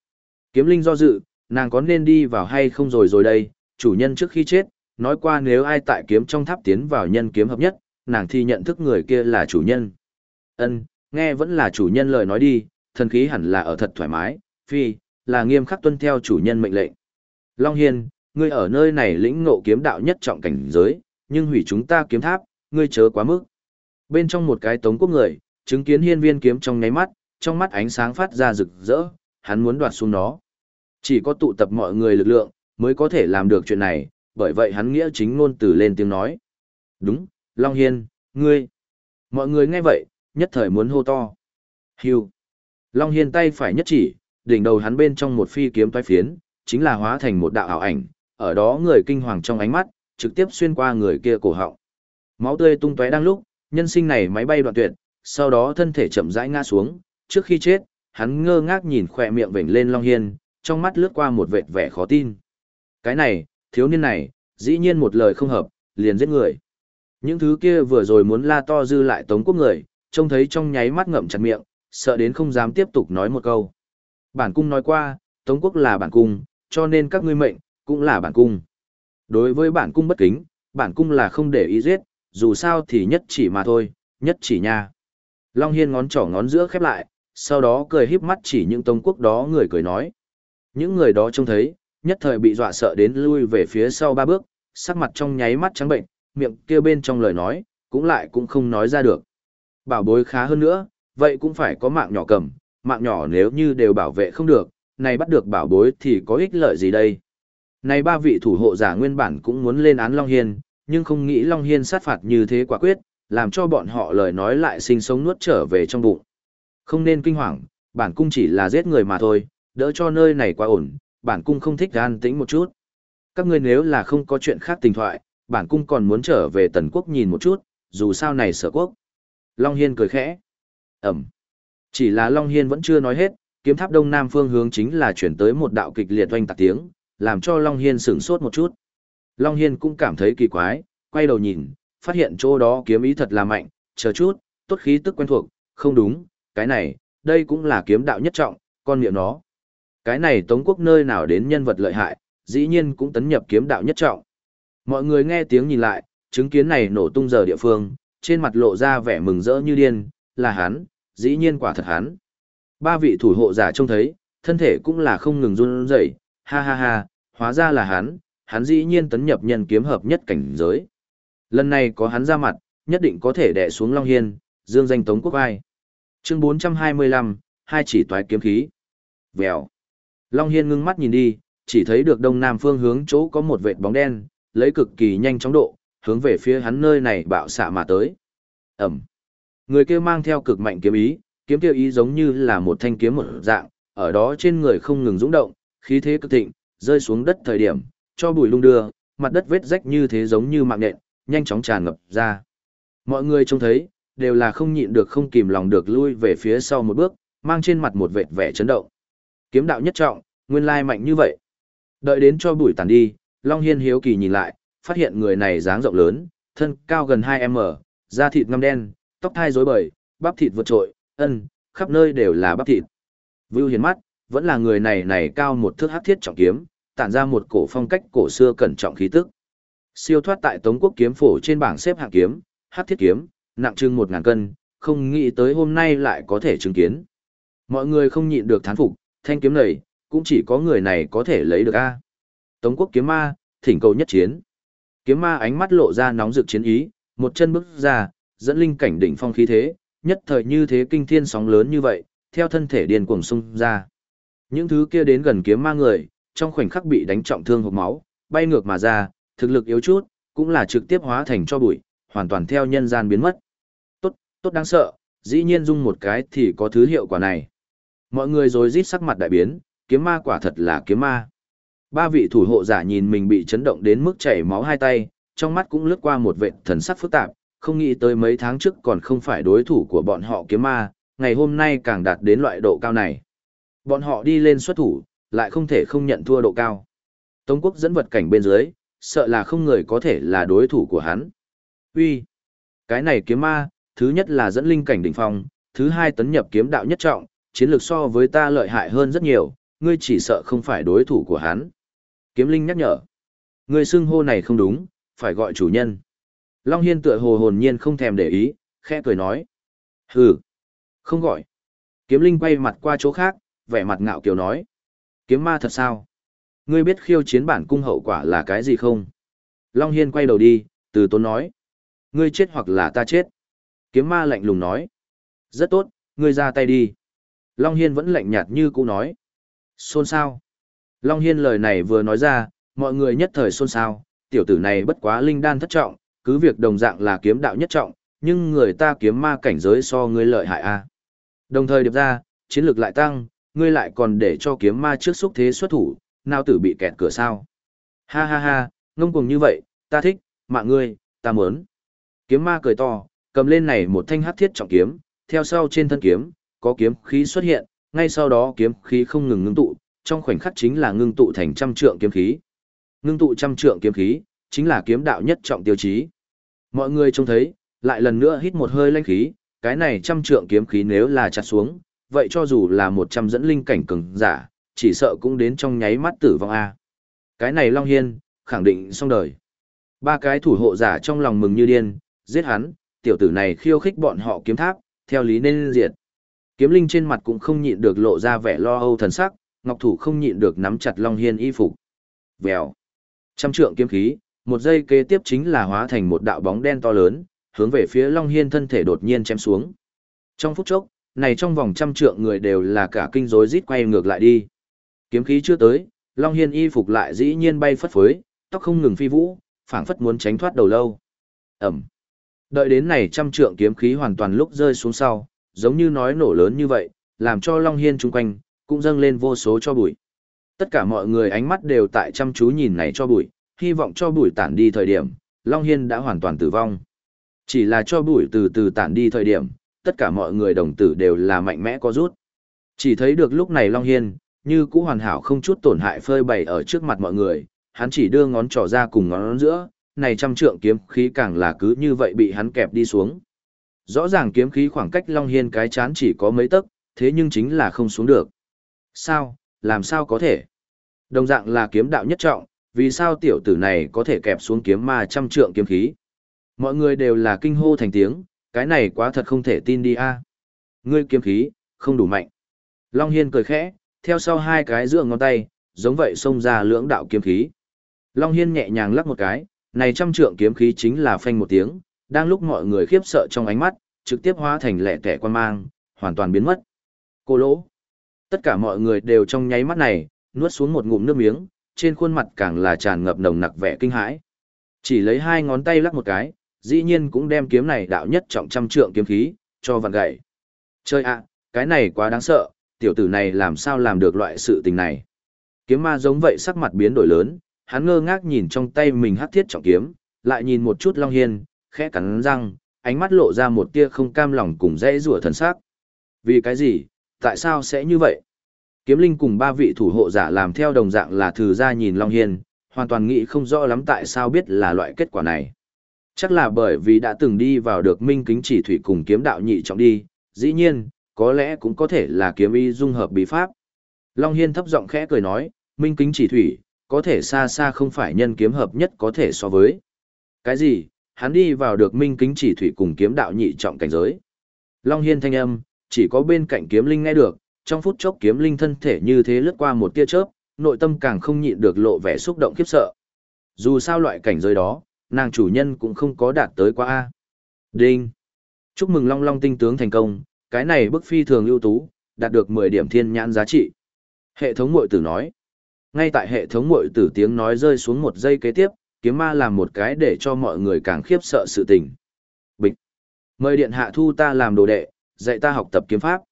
Kiếm linh do dự, nàng có nên đi vào hay không rồi rồi đây, chủ nhân trước khi chết, nói qua nếu ai tại kiếm trong tháp tiến vào nhân kiếm hợp nhất, nàng thì nhận thức người kia là chủ nhân. Ân, nghe vẫn là chủ nhân lời nói đi, thần khí hẳn là ở thật thoải mái, phi, là nghiêm khắc tuân theo chủ nhân mệnh lệnh. Long Hiên, ngươi ở nơi này lĩnh ngộ kiếm đạo nhất trọng cảnh giới, nhưng hủy chúng ta kiếm tháp, ngươi chớ quá mức. Bên trong một cái tống quốc người, chứng kiến hiên viên kiếm trong nháy mắt, trong mắt ánh sáng phát ra rực rỡ, hắn muốn đoạt xuống nó. Chỉ có tụ tập mọi người lực lượng, mới có thể làm được chuyện này, bởi vậy hắn nghĩa chính ngôn từ lên tiếng nói. Đúng, Long Hiên, ngươi. Mọi người nghe vậy, nhất thời muốn hô to. hiu Long Hiên tay phải nhất chỉ, đỉnh đầu hắn bên trong một phi kiếm toái phiến, chính là hóa thành một đạo ảo ảnh, ở đó người kinh hoàng trong ánh mắt, trực tiếp xuyên qua người kia cổ họng. Máu tươi tung tóe đang lúc, nhân sinh này máy bay đoạn tuyệt, sau đó thân thể chậm rãi ngã xuống, trước khi chết, hắn ngơ ngác nhìn khỏe miệng vểnh lên Long Hiên, trong mắt lướt qua một vệt vẻ khó tin. Cái này, thiếu niên này, dĩ nhiên một lời không hợp, liền giết người. Những thứ kia vừa rồi muốn la to dư lại tống quốc người, trông thấy trong nháy mắt ngậm chặt miệng, sợ đến không dám tiếp tục nói một câu. Bản cung nói qua, tống quốc là bản cung, cho nên các ngươi mệnh, cũng là bản cung. Đối với bản cung bất kính, bản cung là không để ý giết, dù sao thì nhất chỉ mà thôi, nhất chỉ nha. Long Hiên ngón trỏ ngón giữa khép lại, sau đó cười híp mắt chỉ những tống quốc đó người cười nói. Những người đó trông thấy, nhất thời bị dọa sợ đến lui về phía sau ba bước, sắc mặt trong nháy mắt trắng bệnh, miệng kia bên trong lời nói, cũng lại cũng không nói ra được. Bảo bối khá hơn nữa, vậy cũng phải có mạng nhỏ cầm, mạng nhỏ nếu như đều bảo vệ không được, này bắt được bảo bối thì có ích lợi gì đây? Này ba vị thủ hộ giả nguyên bản cũng muốn lên án Long Hiên, nhưng không nghĩ Long Hiên sát phạt như thế quả quyết, làm cho bọn họ lời nói lại sinh sống nuốt trở về trong bụng. Không nên kinh hoàng, bản cung chỉ là giết người mà thôi, đỡ cho nơi này quá ổn, bản cung không thích an tĩnh một chút. Các ngươi nếu là không có chuyện khác tình thoại, bản cung còn muốn trở về tần quốc nhìn một chút, dù sao này sở quốc. Long Hiên cười khẽ. Ẩm. Chỉ là Long Hiên vẫn chưa nói hết, kiếm tháp đông nam phương hướng chính là chuyển tới một đạo kịch liệt oanh tạc tiếng, làm cho Long Hiên sửng sốt một chút. Long Hiên cũng cảm thấy kỳ quái, quay đầu nhìn, phát hiện chỗ đó kiếm ý thật là mạnh, chờ chút, tốt khí tức quen thuộc, không đúng, cái này, đây cũng là kiếm đạo nhất trọng, con miệng nó. Cái này Tống quốc nơi nào đến nhân vật lợi hại, dĩ nhiên cũng tấn nhập kiếm đạo nhất trọng. Mọi người nghe tiếng nhìn lại, chứng kiến này nổ tung giờ địa phương, trên mặt lộ ra vẻ mừng rỡ như điên, là hắn, dĩ nhiên quả thật hắn. Ba vị thủ hộ giả trông thấy, thân thể cũng là không ngừng run rẩy, ha ha ha, hóa ra là hắn, hắn dĩ nhiên tấn nhập nhân kiếm hợp nhất cảnh giới. Lần này có hắn ra mặt, nhất định có thể đè xuống Long Hiên, dương danh Tống Quốc Ai. Chương 425, hai chỉ toái kiếm khí. Vèo. Long Hiên ngưng mắt nhìn đi, chỉ thấy được đông nam phương hướng chỗ có một vệt bóng đen, lấy cực kỳ nhanh chóng độ, hướng về phía hắn nơi này bạo xạ mà tới. Ẩm. Người kia mang theo cực mạnh kiếm ý, kiếm kia ý giống như là một thanh kiếm một dạng, ở đó trên người không ngừng dũng động, khí thế cực thịnh, rơi xuống đất thời điểm, cho bụi lung đưa, mặt đất vết rách như thế giống như mạng nện, nhanh chóng tràn ngập ra. Mọi người trông thấy, đều là không nhịn được không kìm lòng được lui về phía sau một bước, mang trên mặt một vệt vẻ chấn động. Kiếm đạo nhất trọng, nguyên lai mạnh như vậy. Đợi đến cho bụi tàn đi, Long Hiên hiếu kỳ nhìn lại, phát hiện người này dáng rộng lớn, thân cao gần 2m, da thịt ngăm đen, tóc thai rối bời, bắp thịt vượt trội, ân, khắp nơi đều là bắp thịt. Vưu hiền mắt, vẫn là người này này cao một thước hắc thiết trọng kiếm, tản ra một cổ phong cách cổ xưa cẩn trọng khí tức. Siêu thoát tại Tống quốc kiếm phổ trên bảng xếp hạng kiếm, hắc thiết kiếm, nặng trưng một ngàn cân, không nghĩ tới hôm nay lại có thể chứng kiến. Mọi người không nhịn được thán phục, thanh kiếm này, cũng chỉ có người này có thể lấy được a. Tống quốc kiếm ma, thỉnh cầu nhất chiến. Kiếm ma ánh mắt lộ ra nóng rực chiến ý, một chân bước ra, dẫn linh cảnh đỉnh phong khí thế, nhất thời như thế kinh thiên sóng lớn như vậy, theo thân thể điên cuồng xung ra. Những thứ kia đến gần kiếm ma người, trong khoảnh khắc bị đánh trọng thương hộc máu, bay ngược mà ra, thực lực yếu chút, cũng là trực tiếp hóa thành cho bụi, hoàn toàn theo nhân gian biến mất. Tốt, tốt đáng sợ, dĩ nhiên dung một cái thì có thứ hiệu quả này. Mọi người rồi rít sắc mặt đại biến, kiếm ma quả thật là kiếm ma. Ba vị thủ hộ giả nhìn mình bị chấn động đến mức chảy máu hai tay, trong mắt cũng lướt qua một vệ thần sắc phức tạp, không nghĩ tới mấy tháng trước còn không phải đối thủ của bọn họ kiếm ma, ngày hôm nay càng đạt đến loại độ cao này. Bọn họ đi lên xuất thủ, lại không thể không nhận thua độ cao. Tống quốc dẫn vật cảnh bên dưới, sợ là không người có thể là đối thủ của hắn. Uy, Cái này kiếm ma, thứ nhất là dẫn linh cảnh đỉnh phong, thứ hai tấn nhập kiếm đạo nhất trọng, chiến lược so với ta lợi hại hơn rất nhiều, ngươi chỉ sợ không phải đối thủ của hắn. Kiếm linh nhắc nhở. Ngươi xưng hô này không đúng, phải gọi chủ nhân. Long Hiên tựa hồ hồn nhiên không thèm để ý, khẽ cười nói. Hừ, không gọi. Kiếm linh quay mặt qua chỗ khác, vẻ mặt ngạo kiều nói. Kiếm ma thật sao? Ngươi biết khiêu chiến bản cung hậu quả là cái gì không? Long Hiên quay đầu đi, từ tốn nói. Ngươi chết hoặc là ta chết. Kiếm ma lạnh lùng nói. Rất tốt, ngươi ra tay đi. Long Hiên vẫn lạnh nhạt như cũ nói. Xôn sao? Long Hiên lời này vừa nói ra, mọi người nhất thời xôn xao, tiểu tử này bất quá linh đan thất trọng, cứ việc đồng dạng là kiếm đạo nhất trọng, nhưng người ta kiếm ma cảnh giới so ngươi lợi hại a. Đồng thời điệp ra, chiến lược lại tăng, ngươi lại còn để cho kiếm ma trước xúc thế xuất thủ, nào tử bị kẹt cửa sao. Ha ha ha, ngông cuồng như vậy, ta thích, mạng ngươi, ta muốn. Kiếm ma cười to, cầm lên này một thanh hắc thiết trọng kiếm, theo sau trên thân kiếm, có kiếm khí xuất hiện, ngay sau đó kiếm khí không ngừng ngưng tụ, trong khoảnh khắc chính là ngưng tụ thành trăm trượng kiếm khí. Ngưng tụ trăm trượng kiếm khí, chính là kiếm đạo nhất trọng tiêu chí. Mọi người trông thấy, lại lần nữa hít một hơi lãnh khí, cái này trăm trượng kiếm khí nếu là chặt xuống, vậy cho dù là một trăm dẫn linh cảnh cường giả, chỉ sợ cũng đến trong nháy mắt tử vong A. Cái này Long Hiên, khẳng định xong đời. Ba cái thủ hộ giả trong lòng mừng như điên, giết hắn, tiểu tử này khiêu khích bọn họ kiếm tháp, theo lý nên diệt. Kiếm linh trên mặt cũng không nhịn được lộ ra vẻ lo âu thần sắc, ngọc thủ không nhịn được nắm chặt Long Hiên y phục. Vèo. Trăm trượng kiếm khí, một giây kế tiếp chính là hóa thành một đạo bóng đen to lớn, hướng về phía Long Hiên thân thể đột nhiên chém xuống. Trong phút chốc, này trong vòng trăm trượng người đều là cả kinh rối rít quay ngược lại đi. Kiếm khí chưa tới, Long Hiên y phục lại dĩ nhiên bay phất phới, tóc không ngừng phi vũ, phảng phất muốn tránh thoát đầu lâu. Ẩm. Đợi đến này trăm trượng kiếm khí hoàn toàn lúc rơi xuống sau, giống như nói nổ lớn như vậy, làm cho Long Hiên chung quanh, cũng dâng lên vô số cho bụi. Tất cả mọi người ánh mắt đều tại chăm chú nhìn này cho bụi, hy vọng cho bụi tản đi thời điểm, Long Hiên đã hoàn toàn tử vong. Chỉ là cho bụi từ từ tản đi thời điểm, tất cả mọi người đồng tử đều là mạnh mẽ có rút. Chỉ thấy được lúc này Long Hiên, như cũ hoàn hảo không chút tổn hại phơi bày ở trước mặt mọi người, hắn chỉ đưa ngón trỏ ra cùng ngón giữa, này trăm trượng kiếm khí càng là cứ như vậy bị hắn kẹp đi xuống. Rõ ràng kiếm khí khoảng cách Long Hiên cái chán chỉ có mấy tấc, thế nhưng chính là không xuống được. Sao, làm sao có thể? Đồng dạng là kiếm đạo nhất trọng, vì sao tiểu tử này có thể kẹp xuống kiếm ma trăm trượng kiếm khí? Mọi người đều là kinh hô thành tiếng, cái này quá thật không thể tin đi a. À. Ngươi kiếm khí, không đủ mạnh. Long Hiên cười khẽ, theo sau hai cái giữa ngón tay, giống vậy xông ra lưỡng đạo kiếm khí. Long Hiên nhẹ nhàng lắc một cái, này trăm trượng kiếm khí chính là phanh một tiếng, đang lúc mọi người khiếp sợ trong ánh mắt, trực tiếp hóa thành lẻ tẻ quan mang, hoàn toàn biến mất. Cô lỗ. Tất cả mọi người đều trong nháy mắt này, nuốt xuống một ngụm nước miếng, trên khuôn mặt càng là tràn ngập nồng nặc vẻ kinh hãi. Chỉ lấy hai ngón tay lắc một cái, dĩ nhiên cũng đem kiếm này đạo nhất trọng trăm trượng kiếm khí, cho vặn gậy. Chơi ạ, cái này quá đáng sợ, tiểu tử này làm sao làm được loại sự tình này. Kiếm ma giống vậy sắc mặt biến đổi lớn, hắn ngơ ngác nhìn trong tay mình hắc thiết trọng kiếm, lại nhìn một chút Long Hiên, khẽ cắn răng, ánh mắt lộ ra một tia không cam lòng cùng dễ rủa thần sắc. Vì cái gì, tại sao sẽ như vậy? Kiếm linh cùng ba vị thủ hộ giả làm theo đồng dạng là thử ra nhìn Long Hiên, hoàn toàn nghĩ không rõ lắm tại sao biết là loại kết quả này. Chắc là bởi vì đã từng đi vào được minh kính chỉ thủy cùng kiếm đạo nhị trọng đi, dĩ nhiên, có lẽ cũng có thể là kiếm y dung hợp bí pháp. Long Hiên thấp giọng khẽ cười nói, minh kính chỉ thủy, có thể xa xa không phải nhân kiếm hợp nhất có thể so với. Cái gì, hắn đi vào được minh kính chỉ thủy cùng kiếm đạo nhị trọng cảnh giới. Long Hiên thanh âm, chỉ có bên cạnh kiếm linh nghe được, trong phút chốc kiếm linh thân thể như thế lướt qua một tia chớp, nội tâm càng không nhịn được lộ vẻ xúc động khiếp sợ. Dù sao loại cảnh giới đó, nàng chủ nhân cũng không có đạt tới qua A. Đinh! Chúc mừng Long Long tinh tướng thành công, cái này bức phi thường ưu tú, đạt được 10 điểm thiên nhãn giá trị. Hệ thống mội tử nói. Ngay tại hệ thống mội tử tiếng nói rơi xuống một giây kế tiếp, kiếm ma làm một cái để cho mọi người càng khiếp sợ sự tình. Bịch! Mời điện hạ thu ta làm đồ đệ, dạy ta học tập kiếm pháp.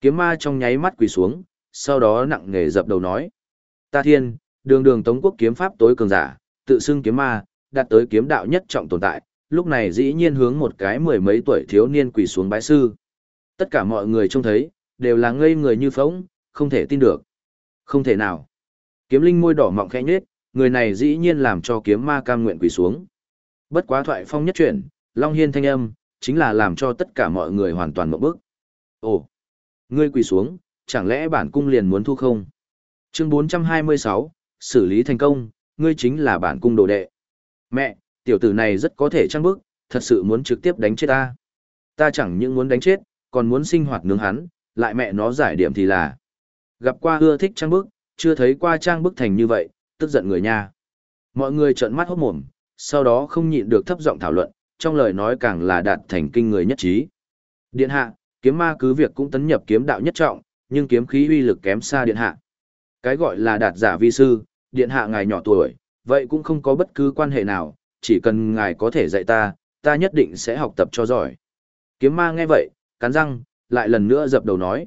Kiếm ma trong nháy mắt quỳ xuống, sau đó nặng nề dập đầu nói. Ta thiên, đường đường tống quốc kiếm pháp tối cường giả, tự xưng kiếm ma, đạt tới kiếm đạo nhất trọng tồn tại, lúc này dĩ nhiên hướng một cái mười mấy tuổi thiếu niên quỳ xuống bái sư. Tất cả mọi người trông thấy, đều là ngây người như phóng, không thể tin được. Không thể nào. Kiếm linh môi đỏ mọng khẽ nhếch người này dĩ nhiên làm cho kiếm ma cam nguyện quỳ xuống. Bất quá thoại phong nhất chuyển, Long Hiên thanh âm, chính là làm cho tất cả mọi người hoàn toàn mộng bức. Ồ, ngươi quỳ xuống, chẳng lẽ bản cung liền muốn thu không? Chương 426, xử lý thành công, ngươi chính là bản cung đồ đệ. Mẹ, tiểu tử này rất có thể trăng bức, thật sự muốn trực tiếp đánh chết ta. Ta chẳng những muốn đánh chết, còn muốn sinh hoạt nướng hắn, lại mẹ nó giải điểm thì là. Gặp qua ưa thích trang bức, chưa thấy qua trang bức thành như vậy, tức giận người nha. Mọi người trợn mắt hốt mồm, sau đó không nhịn được thấp giọng thảo luận, trong lời nói càng là đạt thành kinh người nhất trí. Điện hạ, kiếm ma cứ việc cũng tấn nhập kiếm đạo nhất trọng, nhưng kiếm khí uy lực kém xa điện hạ. Cái gọi là đạt giả vi sư, điện hạ ngài nhỏ tuổi, vậy cũng không có bất cứ quan hệ nào, chỉ cần ngài có thể dạy ta, ta nhất định sẽ học tập cho giỏi. Kiếm ma nghe vậy, cắn răng, lại lần nữa dập đầu nói.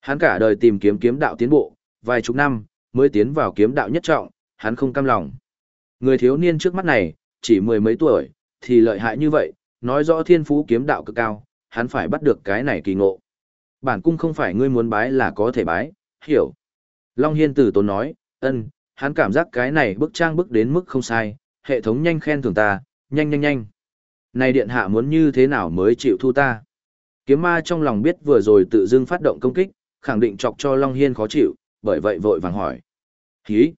Hắn cả đời tìm kiếm kiếm đạo tiến bộ, vài chục năm, mới tiến vào kiếm đạo nhất trọng, hắn không cam lòng. Người thiếu niên trước mắt này, chỉ mười mấy tuổi, thì lợi hại như vậy, nói rõ thiên phú kiếm đạo cực cao, hắn phải bắt được cái này kỳ ngộ. Bản cung không phải ngươi muốn bái là có thể bái, hiểu. Long Hiên tử tốn nói, ân, hắn cảm giác cái này bức trang bức đến mức không sai, hệ thống nhanh khen thưởng ta, nhanh nhanh nhanh. Này điện hạ muốn như thế nào mới chịu thu ta? Kiếm ma trong lòng biết vừa rồi tự dưng phát động công kích, khẳng định chọc cho Long Hiên khó chịu, bởi vậy vội vàng hỏi. Hí!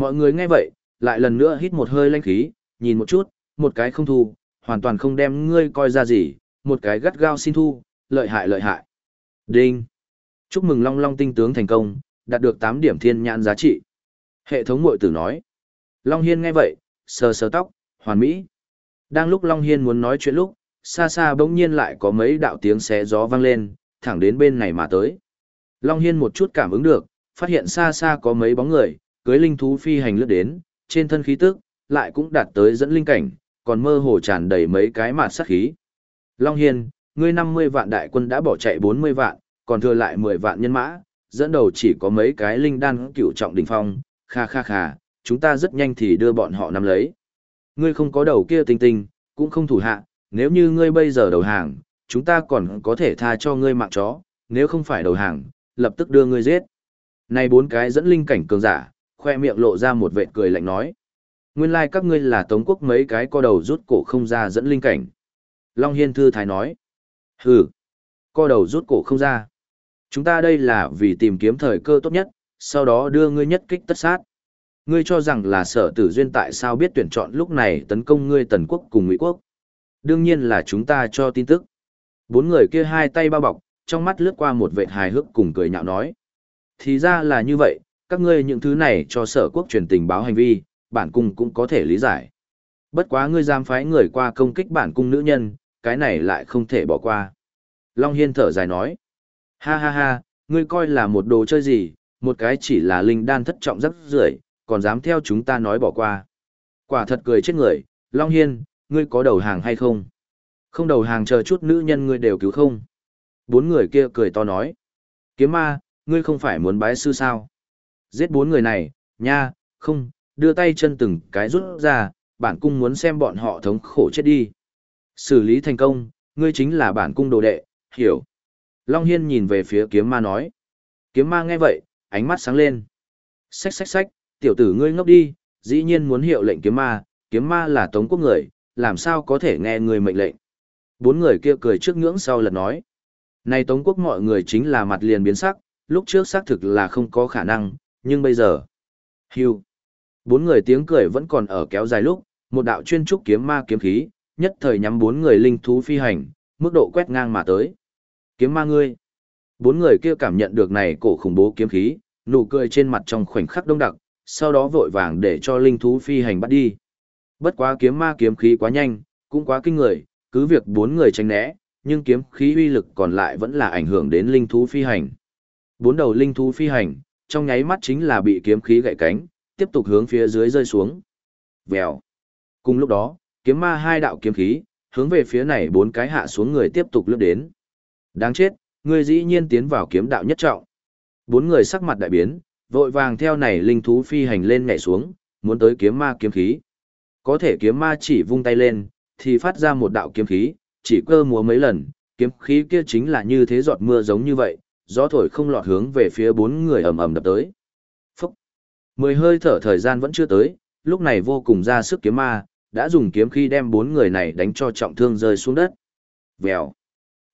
Mọi người nghe vậy, lại lần nữa hít một hơi lanh khí, nhìn một chút, một cái không thu, hoàn toàn không đem ngươi coi ra gì, một cái gắt gao xin thu, lợi hại lợi hại. Đinh! Chúc mừng Long Long tinh tướng thành công, đạt được 8 điểm thiên nhãn giá trị. Hệ thống mội tử nói. Long Hiên nghe vậy, sờ sờ tóc, hoàn mỹ. Đang lúc Long Hiên muốn nói chuyện lúc, xa xa bỗng nhiên lại có mấy đạo tiếng xé gió vang lên, thẳng đến bên này mà tới. Long Hiên một chút cảm ứng được, phát hiện xa xa có mấy bóng người, cưới linh thú phi hành lướt đến, trên thân khí tức, lại cũng đạt tới dẫn linh cảnh, còn mơ hồ tràn đầy mấy cái mạt sát khí. Long Hiên, ngươi 50 vạn đại quân đã bỏ chạy 40 vạn, còn thừa lại 10 vạn nhân mã, dẫn đầu chỉ có mấy cái linh đan cửu trọng đỉnh phong, kha kha kha, chúng ta rất nhanh thì đưa bọn họ nắm lấy. Ngươi không có đầu kia tinh tinh, cũng không thủ hạ, nếu như ngươi bây giờ đầu hàng, chúng ta còn có thể tha cho ngươi mạng chó, nếu không phải đầu hàng, lập tức đưa ngươi giết. Này bốn cái dẫn linh cảnh cường giả, khoe miệng lộ ra một vệt cười lạnh nói. Nguyên lai like các ngươi là tống quốc mấy cái co đầu rút cổ không ra dẫn linh cảnh. Long Hiên Thư Thái nói. Hừ, co đầu rút cổ không ra. Chúng ta đây là vì tìm kiếm thời cơ tốt nhất, sau đó đưa ngươi nhất kích tất sát. Ngươi cho rằng là sở tử duyên tại sao biết tuyển chọn lúc này tấn công ngươi tần quốc cùng ngụy quốc. Đương nhiên là chúng ta cho tin tức. Bốn người kia hai tay bao bọc, trong mắt lướt qua một vệ hài hước cùng cười nhạo nói. Thì ra là như vậy, các ngươi những thứ này cho sở quốc truyền tình báo hành vi, bản cung cũng có thể lý giải. Bất quá ngươi dám phái người qua công kích bản cung nữ nhân, cái này lại không thể bỏ qua. Long Hiên thở dài nói. Ha ha ha, ngươi coi là một đồ chơi gì, một cái chỉ là linh đan thất trọng rất rưởi còn dám theo chúng ta nói bỏ qua. Quả thật cười chết người, Long Hiên, ngươi có đầu hàng hay không? Không đầu hàng chờ chút nữ nhân ngươi đều cứu không? Bốn người kia cười to nói. Kiếm ma, ngươi không phải muốn bái sư sao? Giết bốn người này, nha, không, đưa tay chân từng cái rút ra, bản cung muốn xem bọn họ thống khổ chết đi. Xử lý thành công, ngươi chính là bản cung đồ đệ, hiểu. Long Hiên nhìn về phía kiếm ma nói. Kiếm ma nghe vậy, ánh mắt sáng lên. Xách xách xách, tiểu tử ngươi ngốc đi, dĩ nhiên muốn hiệu lệnh kiếm ma, kiếm ma là tống quốc người, làm sao có thể nghe người mệnh lệnh. Bốn người kia cười trước ngưỡng sau lật nói. Này tống quốc mọi người chính là mặt liền biến sắc, lúc trước xác thực là không có khả năng, nhưng bây giờ. Hưu. Bốn người tiếng cười vẫn còn ở kéo dài lúc, một đạo chuyên trúc kiếm ma kiếm khí, nhất thời nhắm bốn người linh thú phi hành, mức độ quét ngang mà tới. Kiếm ma ngươi. Bốn người kia cảm nhận được này cổ khủng bố kiếm khí, nụ cười trên mặt trong khoảnh khắc đông đặc, sau đó vội vàng để cho linh thú phi hành bắt đi. Bất quá kiếm ma kiếm khí quá nhanh, cũng quá kinh người, cứ việc bốn người tránh né, nhưng kiếm khí uy lực còn lại vẫn là ảnh hưởng đến linh thú phi hành. Bốn đầu linh thú phi hành, trong nháy mắt chính là bị kiếm khí gãy cánh, tiếp tục hướng phía dưới rơi xuống. Vèo. Cùng lúc đó, kiếm ma hai đạo kiếm khí, hướng về phía này bốn cái hạ xuống người tiếp tục lướt đến. Đáng chết, người dĩ nhiên tiến vào kiếm đạo nhất trọng. Bốn người sắc mặt đại biến, vội vàng theo này linh thú phi hành lên nhảy xuống, muốn tới kiếm ma kiếm khí. Có thể kiếm ma chỉ vung tay lên, thì phát ra một đạo kiếm khí, chỉ cơ múa mấy lần, kiếm khí kia chính là như thế giọt mưa giống như vậy, gió thổi không lọt hướng về phía bốn người ầm ầm đập tới. Phúc! Mười hơi thở thời gian vẫn chưa tới, lúc này vô cùng ra sức kiếm ma, đã dùng kiếm khi đem bốn người này đánh cho trọng thương rơi xuống đất. Vèo!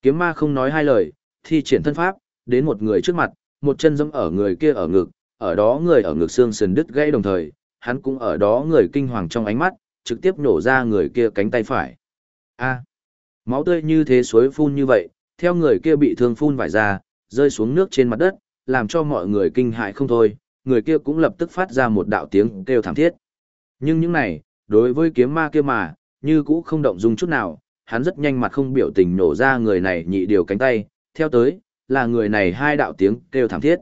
Kiếm ma không nói hai lời, thi triển thân pháp, đến một người trước mặt, một chân giẫm ở người kia ở ngực, ở đó người ở ngực xương sườn đứt gãy đồng thời, hắn cũng ở đó người kinh hoàng trong ánh mắt, trực tiếp nổ ra người kia cánh tay phải. A. máu tươi như thế suối phun như vậy, theo người kia bị thương phun vải ra, rơi xuống nước trên mặt đất, làm cho mọi người kinh hại không thôi, người kia cũng lập tức phát ra một đạo tiếng kêu thảm thiết. Nhưng những này, đối với kiếm ma kia mà, như cũ không động dung chút nào, hắn rất nhanh mặt không biểu tình nổ ra người này nhị điều cánh tay, theo tới, là người này hai đạo tiếng kêu thảm thiết.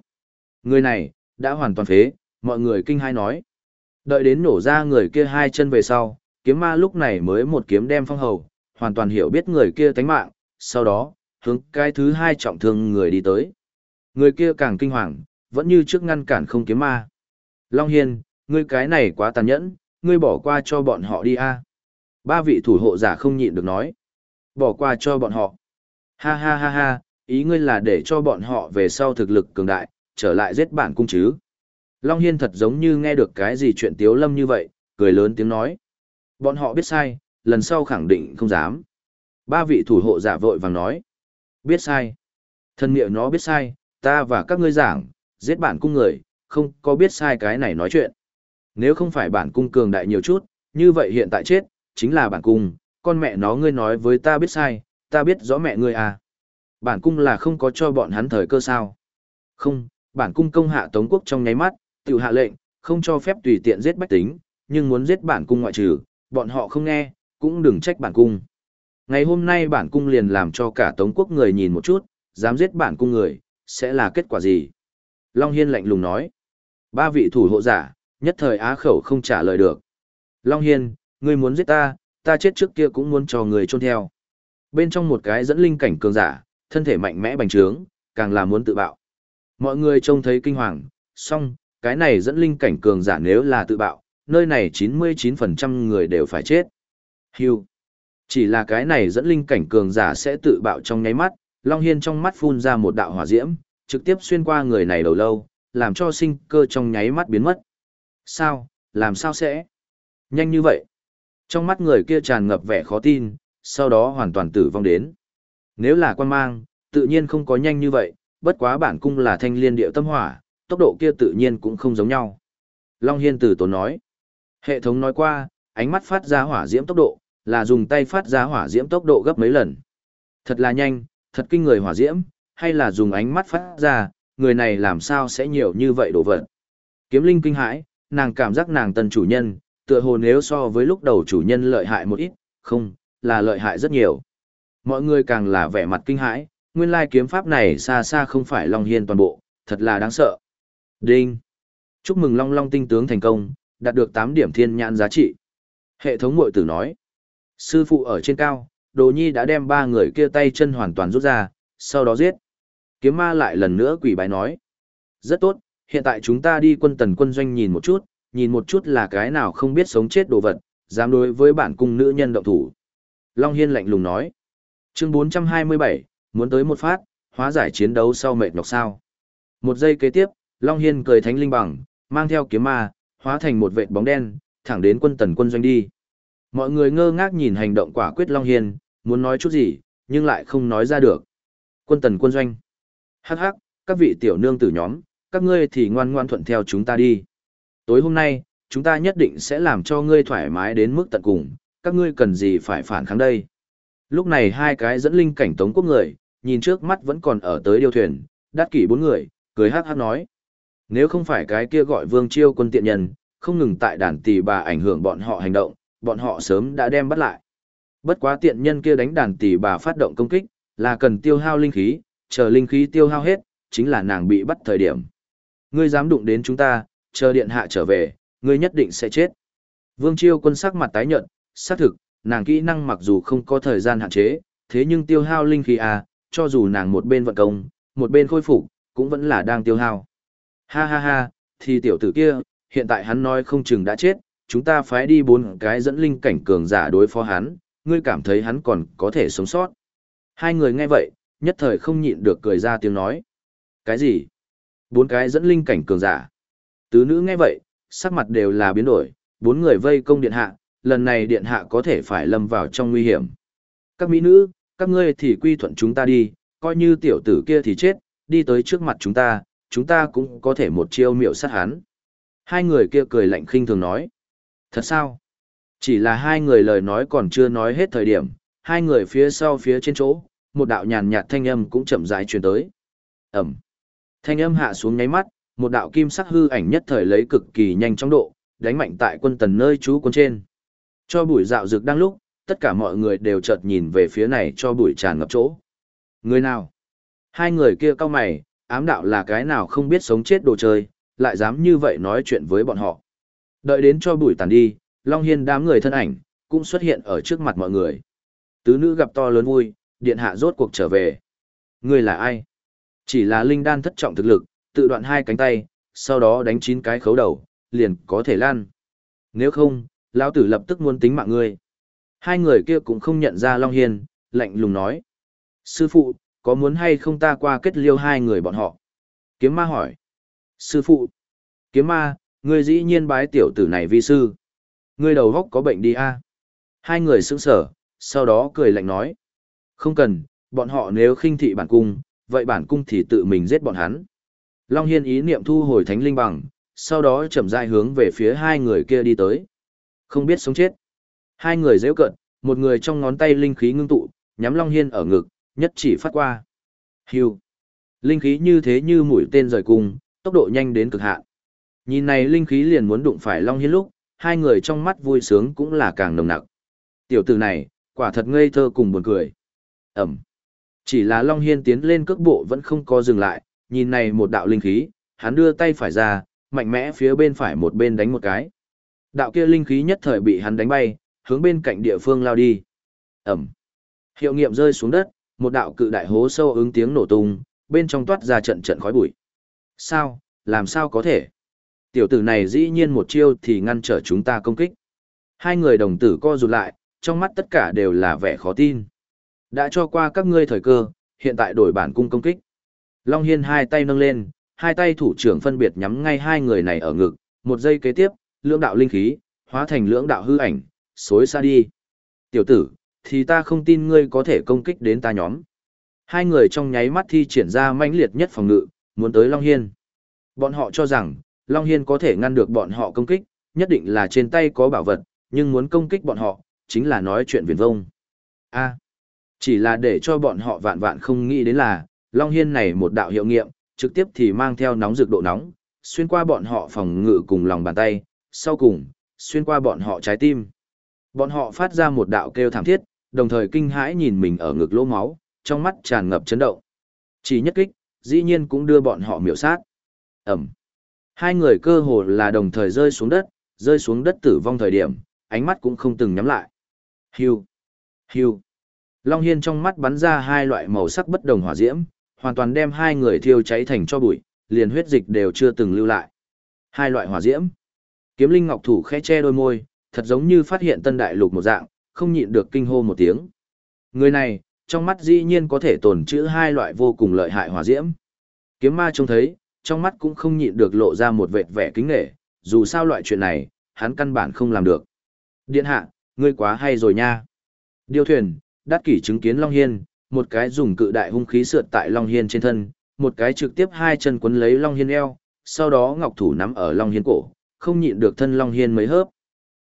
Người này, đã hoàn toàn phế, mọi người kinh hai nói. Đợi đến nổ ra người kia hai chân về sau, kiếm ma lúc này mới một kiếm đem phong hầu, hoàn toàn hiểu biết người kia tánh mạng, sau đó, hướng cái thứ hai trọng thương người đi tới. Người kia càng kinh hoàng, vẫn như trước ngăn cản không kiếm ma. Long Hiên, ngươi cái này quá tàn nhẫn, ngươi bỏ qua cho bọn họ đi a Ba vị thủ hộ giả không nhịn được nói. Bỏ qua cho bọn họ. Ha ha ha ha, ý ngươi là để cho bọn họ về sau thực lực cường đại, trở lại giết bản cung chứ. Long Hiên thật giống như nghe được cái gì chuyện tiếu lâm như vậy, cười lớn tiếng nói. Bọn họ biết sai, lần sau khẳng định không dám. Ba vị thủ hộ giả vội vàng nói. Biết sai. Thân miệng nó biết sai, ta và các ngươi giảng, giết bản cung người, không có biết sai cái này nói chuyện. Nếu không phải bản cung cường đại nhiều chút, như vậy hiện tại chết, chính là bản cung, con mẹ nó ngươi nói với ta biết sai, ta biết rõ mẹ ngươi à. Bản cung là không có cho bọn hắn thời cơ sao. Không, bản cung công hạ Tống quốc trong nháy mắt, tự hạ lệnh, không cho phép tùy tiện giết bách tính, nhưng muốn giết bản cung ngoại trừ, bọn họ không nghe, cũng đừng trách bản cung. Ngày hôm nay bản cung liền làm cho cả Tống quốc người nhìn một chút, dám giết bản cung người, sẽ là kết quả gì? Long Hiên lạnh lùng nói. Ba vị thủ hộ giả, nhất thời á khẩu không trả lời được. Long Hiên, ngươi muốn giết ta, ta chết trước kia cũng muốn cho người trôn theo. Bên trong một cái dẫn linh cảnh cường giả, thân thể mạnh mẽ bành trướng, càng là muốn tự bạo. Mọi người trông thấy kinh hoàng, song, cái này dẫn linh cảnh cường giả nếu là tự bạo, nơi này 99% người đều phải chết. Hưu. Chỉ là cái này dẫn linh cảnh cường giả sẽ tự bạo trong nháy mắt, Long Hiên trong mắt phun ra một đạo hỏa diễm, trực tiếp xuyên qua người này đầu lâu, làm cho sinh cơ trong nháy mắt biến mất. Sao, làm sao sẽ? Nhanh như vậy. Trong mắt người kia tràn ngập vẻ khó tin, sau đó hoàn toàn tử vong đến. Nếu là quan mang, tự nhiên không có nhanh như vậy, bất quá bản cung là thanh liên điệu tâm hỏa, tốc độ kia tự nhiên cũng không giống nhau. Long Hiên tử tổ nói. Hệ thống nói qua, ánh mắt phát ra hỏa diễm tốc độ, là dùng tay phát ra hỏa diễm tốc độ gấp mấy lần. Thật là nhanh, thật kinh người hỏa diễm, hay là dùng ánh mắt phát ra, người này làm sao sẽ nhiều như vậy đồ vật. Kiếm linh kinh hãi, nàng cảm giác nàng tân chủ nhân, tựa hồ nếu so với lúc đầu chủ nhân lợi hại một ít, không, là lợi hại rất nhiều. Mọi người càng là vẻ mặt kinh hãi, nguyên lai kiếm pháp này xa xa không phải Long Hiên toàn bộ, thật là đáng sợ. Đinh! Chúc mừng Long Long tinh tướng thành công, đạt được 8 điểm thiên nhãn giá trị. Hệ thống mội tử nói. Sư phụ ở trên cao, Đồ Nhi đã đem ba người kia tay chân hoàn toàn rút ra, sau đó giết. Kiếm ma lại lần nữa quỷ bái nói. Rất tốt, hiện tại chúng ta đi quân tần quân doanh nhìn một chút, nhìn một chút là cái nào không biết sống chết đồ vật, dám đối với bản cung nữ nhân động thủ. Long Hiên lạnh lùng nói. Chương 427, muốn tới một phát, hóa giải chiến đấu sau mệt nhọc sao. Một giây kế tiếp, Long Hiên cười thánh linh bằng, mang theo kiếm ma, hóa thành một vệt bóng đen, thẳng đến quân tần quân doanh đi. Mọi người ngơ ngác nhìn hành động quả quyết Long Hiên, muốn nói chút gì, nhưng lại không nói ra được. Quân tần quân doanh. Hắc hắc, các vị tiểu nương tử nhóm, các ngươi thì ngoan ngoan thuận theo chúng ta đi. Tối hôm nay, chúng ta nhất định sẽ làm cho ngươi thoải mái đến mức tận cùng, các ngươi cần gì phải phản kháng đây. Lúc này hai cái dẫn linh cảnh tống quốc người, nhìn trước mắt vẫn còn ở tới điều thuyền, đắt kỷ bốn người, cười hát hát nói. Nếu không phải cái kia gọi vương chiêu quân tiện nhân, không ngừng tại đàn tỷ bà ảnh hưởng bọn họ hành động, bọn họ sớm đã đem bắt lại. Bất quá tiện nhân kia đánh đàn tỷ bà phát động công kích, là cần tiêu hao linh khí, chờ linh khí tiêu hao hết, chính là nàng bị bắt thời điểm. Ngươi dám đụng đến chúng ta, chờ điện hạ trở về, ngươi nhất định sẽ chết. Vương Chiêu quân sắc mặt tái nhợt, xác thực, nàng kỹ năng mặc dù không có thời gian hạn chế, thế nhưng tiêu hao linh khí à, cho dù nàng một bên vận công, một bên khôi phục, cũng vẫn là đang tiêu hao. Ha ha ha, thì tiểu tử kia, hiện tại hắn nói không chừng đã chết, chúng ta phải đi bốn cái dẫn linh cảnh cường giả đối phó hắn, ngươi cảm thấy hắn còn có thể sống sót. Hai người nghe vậy, nhất thời không nhịn được cười ra tiếng nói. Cái gì? Bốn cái dẫn linh cảnh cường giả. Tứ nữ nghe vậy, sắc mặt đều là biến đổi, bốn người vây công điện hạ, lần này điện hạ có thể phải lâm vào trong nguy hiểm. Các mỹ nữ, các ngươi thì quy thuận chúng ta đi, coi như tiểu tử kia thì chết, đi tới trước mặt chúng ta, chúng ta cũng có thể một chiêu miệu sát hắn. Hai người kia cười lạnh khinh thường nói. Thật sao? Chỉ là hai người lời nói còn chưa nói hết thời điểm, hai người phía sau phía trên chỗ, một đạo nhàn nhạt thanh âm cũng chậm rãi truyền tới. Ẩm. Thanh âm hạ xuống nháy mắt, một đạo kim sắc hư ảnh nhất thời lấy cực kỳ nhanh chóng độ, đánh mạnh tại quân tần nơi trú quân trên. Cho bụi dạo dược đang lúc, tất cả mọi người đều chợt nhìn về phía này cho bụi tràn ngập chỗ. Người nào? Hai người kia cao mày, ám đạo là cái nào không biết sống chết đồ chơi, lại dám như vậy nói chuyện với bọn họ. Đợi đến cho bụi tàn đi, Long Hiên đám người thân ảnh, cũng xuất hiện ở trước mặt mọi người. Tứ nữ gặp to lớn vui, điện hạ rốt cuộc trở về. Người là ai? Chỉ là linh đan thất trọng thực lực, tự đoạn hai cánh tay, sau đó đánh chín cái khấu đầu, liền có thể lan. Nếu không, lão tử lập tức muốn tính mạng ngươi. Hai người kia cũng không nhận ra Long Hiên, lạnh lùng nói. Sư phụ, có muốn hay không ta qua kết liêu hai người bọn họ? Kiếm ma hỏi. Sư phụ. Kiếm ma, ngươi dĩ nhiên bái tiểu tử này vi sư. Ngươi đầu góc có bệnh đi a Hai người sững sở, sau đó cười lạnh nói. Không cần, bọn họ nếu khinh thị bản cung, vậy bản cung thì tự mình giết bọn hắn. Long Hiên ý niệm thu hồi thánh linh bằng, sau đó chậm rãi hướng về phía hai người kia đi tới. Không biết sống chết. Hai người dễ cận, một người trong ngón tay linh khí ngưng tụ, nhắm Long Hiên ở ngực, nhất chỉ phát qua. Hưu. Linh khí như thế như mũi tên rời cung, tốc độ nhanh đến cực hạn. Nhìn này linh khí liền muốn đụng phải Long Hiên lúc, hai người trong mắt vui sướng cũng là càng nồng nặc. Tiểu tử này, quả thật ngây thơ cùng buồn cười. Ẩm. Chỉ là Long Hiên tiến lên cước bộ vẫn không có dừng lại, nhìn này một đạo linh khí, hắn đưa tay phải ra, mạnh mẽ phía bên phải một bên đánh một cái. Đạo kia linh khí nhất thời bị hắn đánh bay, hướng bên cạnh địa phương lao đi. Ẩm. Hiệu nghiệm rơi xuống đất, một đạo cự đại hố sâu ứng tiếng nổ tung, bên trong toát ra trận trận khói bụi. Sao, làm sao có thể? Tiểu tử này dĩ nhiên một chiêu thì ngăn trở chúng ta công kích. Hai người đồng tử co rụt lại, trong mắt tất cả đều là vẻ khó tin. Đã cho qua các ngươi thời cơ, hiện tại đổi bản cung công kích. Long Hiên hai tay nâng lên, hai tay thủ trưởng phân biệt nhắm ngay hai người này ở ngực, một giây kế tiếp, lưỡng đạo linh khí, hóa thành lưỡng đạo hư ảnh, xối xa đi. Tiểu tử, thì ta không tin ngươi có thể công kích đến ta nhóm. Hai người trong nháy mắt thi triển ra mãnh liệt nhất phòng ngự, muốn tới Long Hiên. Bọn họ cho rằng, Long Hiên có thể ngăn được bọn họ công kích, nhất định là trên tay có bảo vật, nhưng muốn công kích bọn họ, chính là nói chuyện viển vông. a chỉ là để cho bọn họ vạn vạn không nghĩ đến là, Long Hiên này một đạo hiệu nghiệm, trực tiếp thì mang theo nóng rực độ nóng, xuyên qua bọn họ phòng ngự cùng lòng bàn tay, sau cùng, xuyên qua bọn họ trái tim. Bọn họ phát ra một đạo kêu thảm thiết, đồng thời kinh hãi nhìn mình ở ngực lỗ máu, trong mắt tràn ngập chấn động. Chỉ nhất kích, dĩ nhiên cũng đưa bọn họ miểu sát. Ẩm. Hai người cơ hồ là đồng thời rơi xuống đất, rơi xuống đất tử vong thời điểm, ánh mắt cũng không từng nhắm lại. Hiu. Hiu. Long Hiên trong mắt bắn ra hai loại màu sắc bất đồng hỏa diễm, hoàn toàn đem hai người thiêu cháy thành cho bụi, liền huyết dịch đều chưa từng lưu lại. Hai loại hỏa diễm. Kiếm Linh Ngọc thủ khẽ che đôi môi, thật giống như phát hiện tân đại lục một dạng, không nhịn được kinh hô một tiếng. Người này, trong mắt dĩ nhiên có thể tồn trữ hai loại vô cùng lợi hại hỏa diễm. Kiếm ma trông thấy, trong mắt cũng không nhịn được lộ ra một vệt vẻ kính nghệ, dù sao loại chuyện này, hắn căn bản không làm được. Điện hạ, ngươi quá hay rồi nha. Điêu thuyền, đắt kỷ chứng kiến Long Hiên, một cái dùng cự đại hung khí sượt tại Long Hiên trên thân, một cái trực tiếp hai chân quấn lấy Long Hiên eo, sau đó ngọc thủ nắm ở Long Hiên cổ, không nhịn được thân Long Hiên mấy hớp.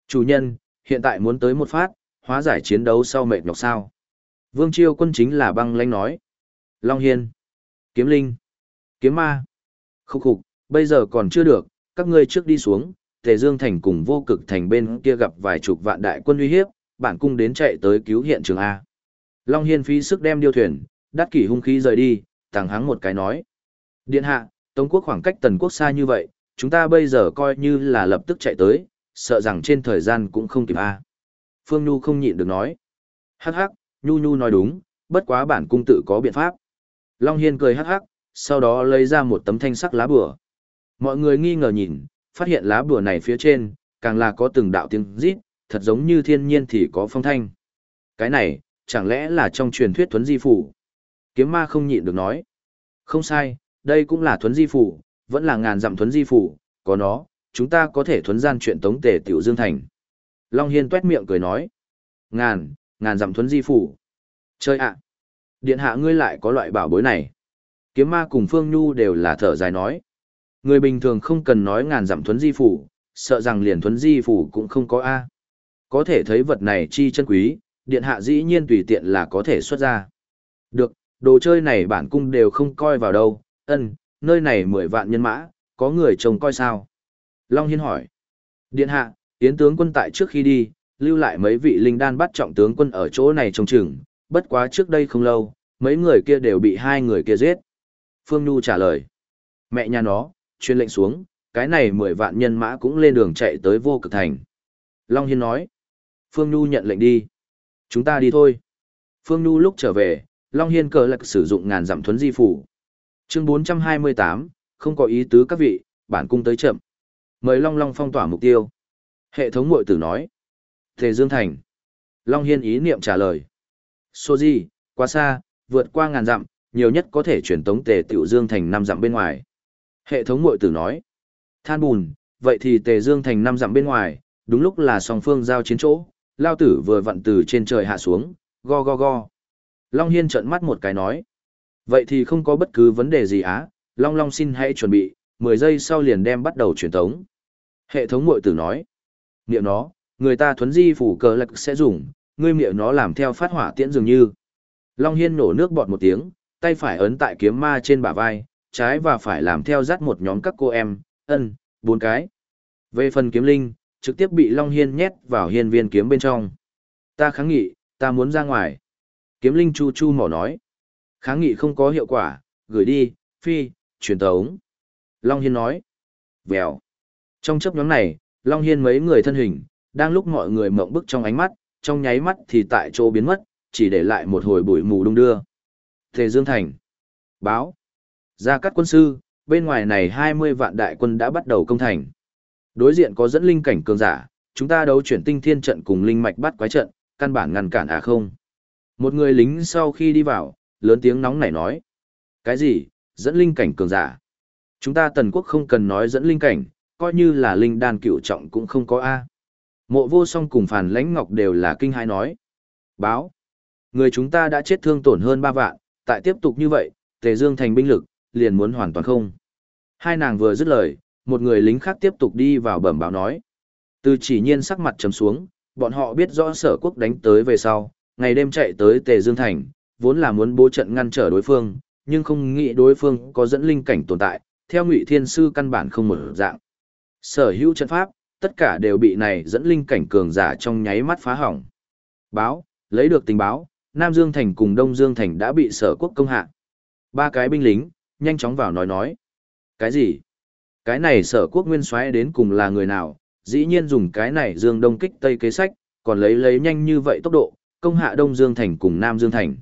Chủ nhân, hiện tại muốn tới một phát, hóa giải chiến đấu sau mệt nhọc sao. Vương Chiêu quân chính là băng lánh nói. Long Hiên, Kiếm Linh, Kiếm Ma. Khúc khục, bây giờ còn chưa được, các ngươi trước đi xuống, Tề Dương Thành cùng vô cực thành bên kia gặp vài chục vạn đại quân uy hiếp, bản cung đến chạy tới cứu hiện trường A. Long Hiên phí sức đem điêu thuyền, đắt kỷ hung khí rời đi, tàng hắng một cái nói. Điện hạ, Tống quốc khoảng cách tần quốc xa như vậy, chúng ta bây giờ coi như là lập tức chạy tới, sợ rằng trên thời gian cũng không kịp A. Phương Nhu không nhịn được nói. Hắc hắc, Nhu Nhu nói đúng, bất quá bản cung tự có biện pháp. Long Hiên cười hắc hắc, sau đó lấy ra một tấm thanh sắc lá bùa. Mọi người nghi ngờ nhìn, phát hiện lá bùa này phía trên, càng là có từng đạo tiếng rít, thật giống như thiên nhiên thì có phong thanh. Cái này, chẳng lẽ là trong truyền thuyết thuấn di phủ? Kiếm ma không nhịn được nói. Không sai, đây cũng là thuấn di phủ, vẫn là ngàn dặm thuấn di phủ, có nó, chúng ta có thể thuấn gian chuyện tống tề tiểu dương thành. Long Hiên tuét miệng cười nói. Ngàn, ngàn dặm thuấn di phủ. Chơi ạ! Điện hạ ngươi lại có loại bảo bối này. Kiếm ma cùng Phương Nhu đều là thở dài nói. Người bình thường không cần nói ngàn dặm thuấn di phủ, sợ rằng liền thuấn di phủ cũng không có A. Có thể thấy vật này chi chân quý, điện hạ dĩ nhiên tùy tiện là có thể xuất ra. Được, đồ chơi này bản cung đều không coi vào đâu, ân, nơi này mười vạn nhân mã, có người trông coi sao? Long Hiên hỏi. Điện hạ, tiến tướng quân tại trước khi đi, lưu lại mấy vị linh đan bắt trọng tướng quân ở chỗ này trông chừng, bất quá trước đây không lâu, mấy người kia đều bị hai người kia giết. Phương Nhu trả lời. Mẹ nhà nó, chuyên lệnh xuống, cái này mười vạn nhân mã cũng lên đường chạy tới vô cực thành. Long Hiên nói. Phương Nhu nhận lệnh đi. Chúng ta đi thôi. Phương Nhu lúc trở về, Long Hiên cờ lạc sử dụng ngàn dặm thuấn di phủ. Chương 428, không có ý tứ các vị, bản cung tới chậm. Mời Long Long phong tỏa mục tiêu. Hệ thống mội tử nói. Thề Dương Thành. Long Hiên ý niệm trả lời. Số gì, quá xa, vượt qua ngàn dặm, nhiều nhất có thể chuyển tống tề tiểu Dương Thành năm dặm bên ngoài. Hệ thống mội tử nói. Than bùn, vậy thì tề Dương Thành năm dặm bên ngoài, đúng lúc là song phương giao chiến chỗ, lao tử vừa vặn từ trên trời hạ xuống, go go go. Long Hiên trợn mắt một cái nói. Vậy thì không có bất cứ vấn đề gì á, Long Long xin hãy chuẩn bị, 10 giây sau liền đem bắt đầu truyền tống. Hệ thống mội tử nói. Niệm nó, người ta thuấn di phủ cờ lạc sẽ dùng, ngươi miệng nó làm theo phát hỏa tiễn dường như. Long Hiên nổ nước bọt một tiếng, tay phải ấn tại kiếm ma trên bả vai, trái và phải làm theo dắt một nhóm các cô em, ân, bốn cái. Về phần kiếm linh, trực tiếp bị Long Hiên nhét vào hiên viên kiếm bên trong. Ta kháng nghị, ta muốn ra ngoài. Kiếm linh chu chu mỏ nói. Kháng nghị không có hiệu quả, gửi đi, phi, truyền tống. Long Hiên nói. Vèo. Trong chấp nhóm này, Long Hiên mấy người thân hình, đang lúc mọi người mộng bức trong ánh mắt, trong nháy mắt thì tại chỗ biến mất, chỉ để lại một hồi bụi mù đung đưa. Thề Dương Thành. Báo. Ra các quân sư, bên ngoài này 20 vạn đại quân đã bắt đầu công thành. Đối diện có dẫn linh cảnh cường giả, chúng ta đấu chuyển tinh thiên trận cùng linh mạch bắt quái trận, căn bản ngăn cản à không. Một người lính sau khi đi vào, lớn tiếng nóng nảy nói. Cái gì, dẫn linh cảnh cường giả? Chúng ta tần quốc không cần nói dẫn linh cảnh, coi như là linh đan cựu trọng cũng không có A. Mộ vô song cùng phản lãnh ngọc đều là kinh hãi nói. Báo. Người chúng ta đã chết thương tổn hơn ba vạn, tại tiếp tục như vậy, tề dương thành binh lực, liền muốn hoàn toàn không. Hai nàng vừa dứt lời, một người lính khác tiếp tục đi vào bẩm báo nói. Từ chỉ nhiên sắc mặt trầm xuống, bọn họ biết rõ sở quốc đánh tới về sau, ngày đêm chạy tới tề dương thành, vốn là muốn bố trận ngăn trở đối phương, nhưng không nghĩ đối phương có dẫn linh cảnh tồn tại, theo ngụy thiên sư căn bản không mở dạng. Sở hữu trận pháp, tất cả đều bị này dẫn linh cảnh cường giả trong nháy mắt phá hỏng. Báo, lấy được tình báo, Nam Dương Thành cùng Đông Dương Thành đã bị sở quốc công hạ. Ba cái binh lính, nhanh chóng vào nói nói. Cái gì? Cái này sở quốc nguyên soái đến cùng là người nào? Dĩ nhiên dùng cái này Dương Đông kích Tây kế sách, còn lấy lấy nhanh như vậy tốc độ, công hạ Đông Dương Thành cùng Nam Dương Thành.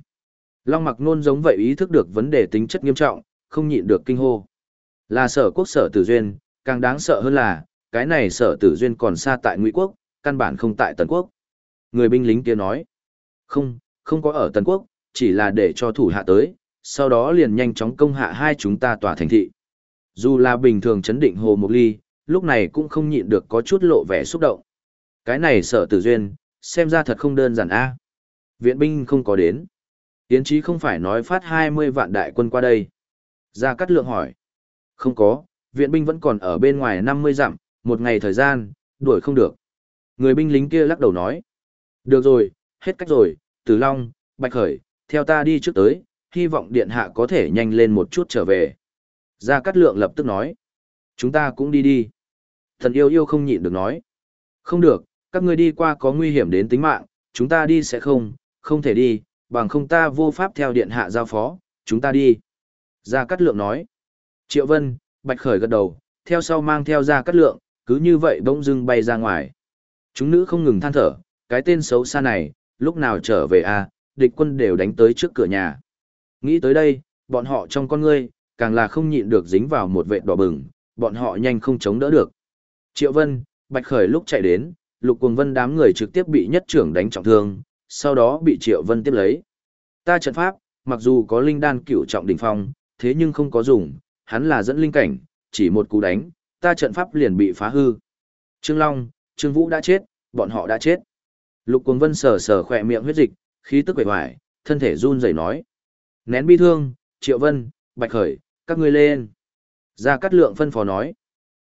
Long mặc nôn giống vậy ý thức được vấn đề tính chất nghiêm trọng, không nhịn được kinh hô. Là sở quốc sở tử duyên, càng đáng sợ hơn là, cái này sở tử duyên còn xa tại ngụy quốc, căn bản không tại tần quốc. Người binh lính kia nói, không, không có ở tần quốc, chỉ là để cho thủ hạ tới, sau đó liền nhanh chóng công hạ hai chúng ta tỏa thành thị. Dù là bình thường chấn định hồ mục ly, lúc này cũng không nhịn được có chút lộ vẻ xúc động. Cái này sở tử duyên, xem ra thật không đơn giản a. Viện binh không có đến. Tiến chí không phải nói phát 20 vạn đại quân qua đây. Gia Cát Lượng hỏi. Không có, viện binh vẫn còn ở bên ngoài 50 dặm, một ngày thời gian, đuổi không được. Người binh lính kia lắc đầu nói. Được rồi, hết cách rồi, Tử Long, Bạch Khởi, theo ta đi trước tới, hy vọng điện hạ có thể nhanh lên một chút trở về. Gia Cát Lượng lập tức nói. Chúng ta cũng đi đi. Thần yêu yêu không nhịn được nói. Không được, các ngươi đi qua có nguy hiểm đến tính mạng, chúng ta đi sẽ không, không thể đi, bằng không ta vô pháp theo điện hạ giao phó, chúng ta đi. Gia Cát Lượng nói. Triệu Vân, Bạch Khởi gật đầu, theo sau mang theo Gia Cát Lượng, cứ như vậy bỗng dưng bay ra ngoài. Chúng nữ không ngừng than thở, cái tên xấu xa này, lúc nào trở về a, à, địch quân đều đánh tới trước cửa nhà. Nghĩ tới đây, bọn họ trong con ngươi, càng là không nhịn được dính vào một vệ đỏ bừng, bọn họ nhanh không chống đỡ được. Triệu Vân, Bạch Khởi lúc chạy đến, Lục Cuồng Vân đám người trực tiếp bị nhất trưởng đánh trọng thương, sau đó bị Triệu Vân tiếp lấy. Ta trận pháp, mặc dù có linh đan cửu trọng đỉnh phong, thế nhưng không có dùng, hắn là dẫn linh cảnh, chỉ một cú đánh, ta trận pháp liền bị phá hư. Trương Long, Trương Vũ đã chết, bọn họ đã chết. Lục Cuồng Vân sờ sờ khỏe miệng huyết dịch, khí tức quẩy hoài, thân thể run rẩy nói. Nén bi thương, Triệu Vân, Bạch Khởi, các ngươi lên. Gia Cát Lượng phân phó nói.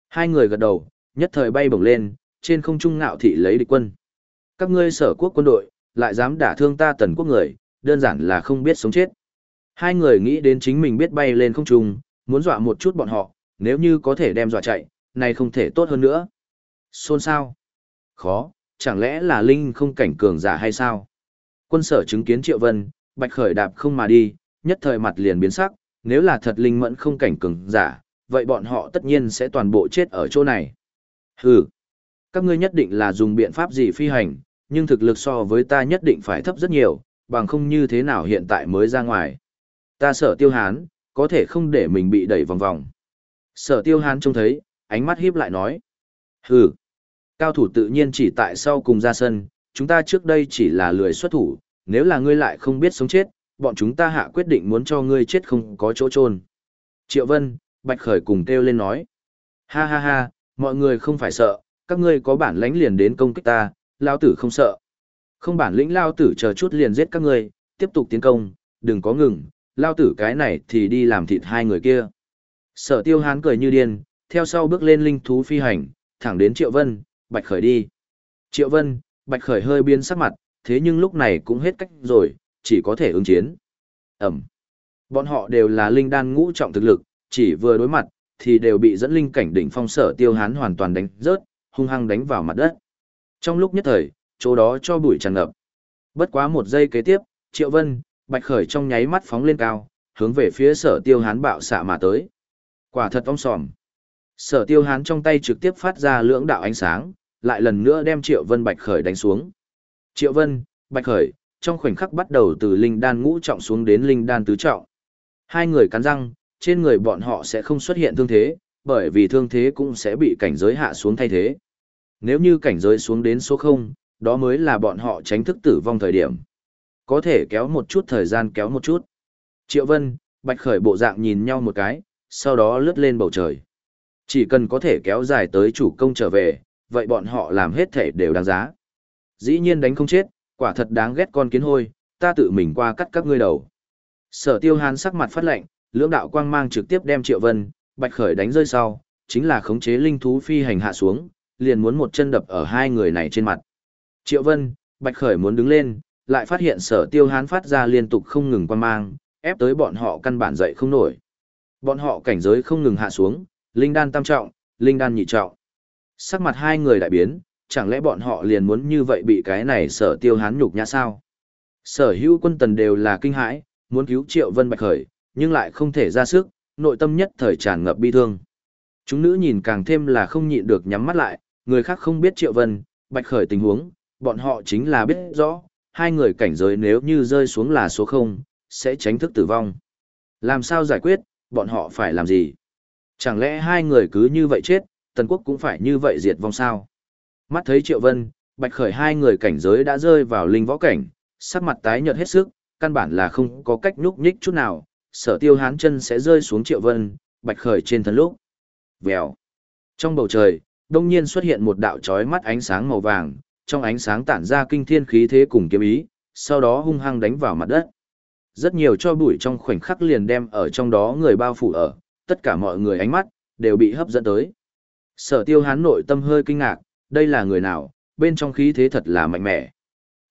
Hai người gật đầu, nhất thời bay bổng lên, trên không trung ngạo thị lấy địch quân. Các ngươi sở quốc quân đội, lại dám đả thương ta tần quốc người, đơn giản là không biết sống chết. Hai người nghĩ đến chính mình biết bay lên không trung, muốn dọa một chút bọn họ, nếu như có thể đem dọa chạy, này không thể tốt hơn nữa. Xôn sao? Khó, chẳng lẽ là Linh không cảnh cường giả hay sao? Quân sở chứng kiến Triệu Vân, Bạch Khởi đạp không mà đi, nhất thời mặt liền biến sắc, nếu là thật Linh mẫn không cảnh cường giả, vậy bọn họ tất nhiên sẽ toàn bộ chết ở chỗ này. Hừ, các ngươi nhất định là dùng biện pháp gì phi hành, nhưng thực lực so với ta nhất định phải thấp rất nhiều, bằng không như thế nào hiện tại mới ra ngoài. Ta sợ tiêu hán, có thể không để mình bị đẩy vòng vòng. Sở tiêu hán trông thấy, ánh mắt hiếp lại nói. Hừ, cao thủ tự nhiên chỉ tại sau cùng ra sân, chúng ta trước đây chỉ là lười xuất thủ, nếu là ngươi lại không biết sống chết, bọn chúng ta hạ quyết định muốn cho ngươi chết không có chỗ trôn. Triệu Vân, Bạch Khởi cùng kêu lên nói. Ha ha ha, mọi người không phải sợ, các ngươi có bản lãnh liền đến công kích ta, lao tử không sợ. Không bản lĩnh lao tử chờ chút liền giết các ngươi, tiếp tục tiến công, đừng có ngừng, lao tử cái này thì đi làm thịt hai người kia. Sở tiêu hán cười như điên, theo sau bước lên linh thú phi hành, thẳng đến Triệu Vân, Bạch Khởi đi. Triệu Vân, Bạch Khởi hơi biến sắc mặt, thế nhưng lúc này cũng hết cách rồi, chỉ có thể ứng chiến. Ẩm. Bọn họ đều là linh đan ngũ trọng thực lực, chỉ vừa đối mặt, thì đều bị dẫn linh cảnh đỉnh phong sở tiêu hán hoàn toàn đánh rớt, hung hăng đánh vào mặt đất. Trong lúc nhất thời, chỗ đó cho bụi tràn ngập. Bất quá một giây kế tiếp, Triệu Vân, Bạch Khởi trong nháy mắt phóng lên cao, hướng về phía sở tiêu hán bạo xạ mà tới. Quả thật ong sòm. Sở tiêu hán trong tay trực tiếp phát ra lưỡng đạo ánh sáng, lại lần nữa đem Triệu Vân Bạch Khởi đánh xuống. Triệu Vân, Bạch Khởi, trong khoảnh khắc bắt đầu từ linh đan ngũ trọng xuống đến linh đan tứ trọng. Hai người cắn răng, trên người bọn họ sẽ không xuất hiện thương thế, bởi vì thương thế cũng sẽ bị cảnh giới hạ xuống thay thế. Nếu như cảnh giới xuống đến số 0, Đó mới là bọn họ tránh thức tử vong thời điểm. Có thể kéo một chút thời gian kéo một chút. Triệu Vân, Bạch Khởi bộ dạng nhìn nhau một cái, sau đó lướt lên bầu trời. Chỉ cần có thể kéo dài tới chủ công trở về, vậy bọn họ làm hết thể đều đáng giá. Dĩ nhiên đánh không chết, quả thật đáng ghét con kiến hôi, ta tự mình qua cắt các ngươi đầu. Sở tiêu hán sắc mặt phát lệnh, lưỡng đạo quang mang trực tiếp đem Triệu Vân, Bạch Khởi đánh rơi sau, chính là khống chế linh thú phi hành hạ xuống, liền muốn một chân đập ở hai người này trên mặt. Triệu Vân, Bạch Khởi muốn đứng lên, lại phát hiện sở tiêu hán phát ra liên tục không ngừng quang mang, ép tới bọn họ căn bản dậy không nổi. Bọn họ cảnh giới không ngừng hạ xuống, linh đan tam trọng, linh đan nhị trọng. Sắc mặt hai người đại biến, chẳng lẽ bọn họ liền muốn như vậy bị cái này sở tiêu hán nhục nhã sao? Sở hữu quân tần đều là kinh hãi, muốn cứu Triệu Vân Bạch Khởi, nhưng lại không thể ra sức, nội tâm nhất thời tràn ngập bi thương. Chúng nữ nhìn càng thêm là không nhịn được nhắm mắt lại, người khác không biết Triệu Vân, Bạch Khởi tình huống, bọn họ chính là biết rõ, hai người cảnh giới nếu như rơi xuống là số 0, sẽ tránh thức tử vong. Làm sao giải quyết, bọn họ phải làm gì? Chẳng lẽ hai người cứ như vậy chết, Tần Quốc cũng phải như vậy diệt vong sao? Mắt thấy Triệu Vân, Bạch Khởi hai người cảnh giới đã rơi vào linh võ cảnh, sắc mặt tái nhợt hết sức, căn bản là không có cách nhúc nhích chút nào, sở tiêu hán chân sẽ rơi xuống Triệu Vân, Bạch Khởi trên thân lúc. Vèo. Trong bầu trời, đông nhiên xuất hiện một đạo chói mắt ánh sáng màu vàng, trong ánh sáng tản ra kinh thiên khí thế cùng kiếm ý, sau đó hung hăng đánh vào mặt đất. Rất nhiều cho bụi trong khoảnh khắc liền đem ở trong đó người bao phủ ở, tất cả mọi người ánh mắt, đều bị hấp dẫn tới. Sở tiêu hán nội tâm hơi kinh ngạc, đây là người nào, bên trong khí thế thật là mạnh mẽ.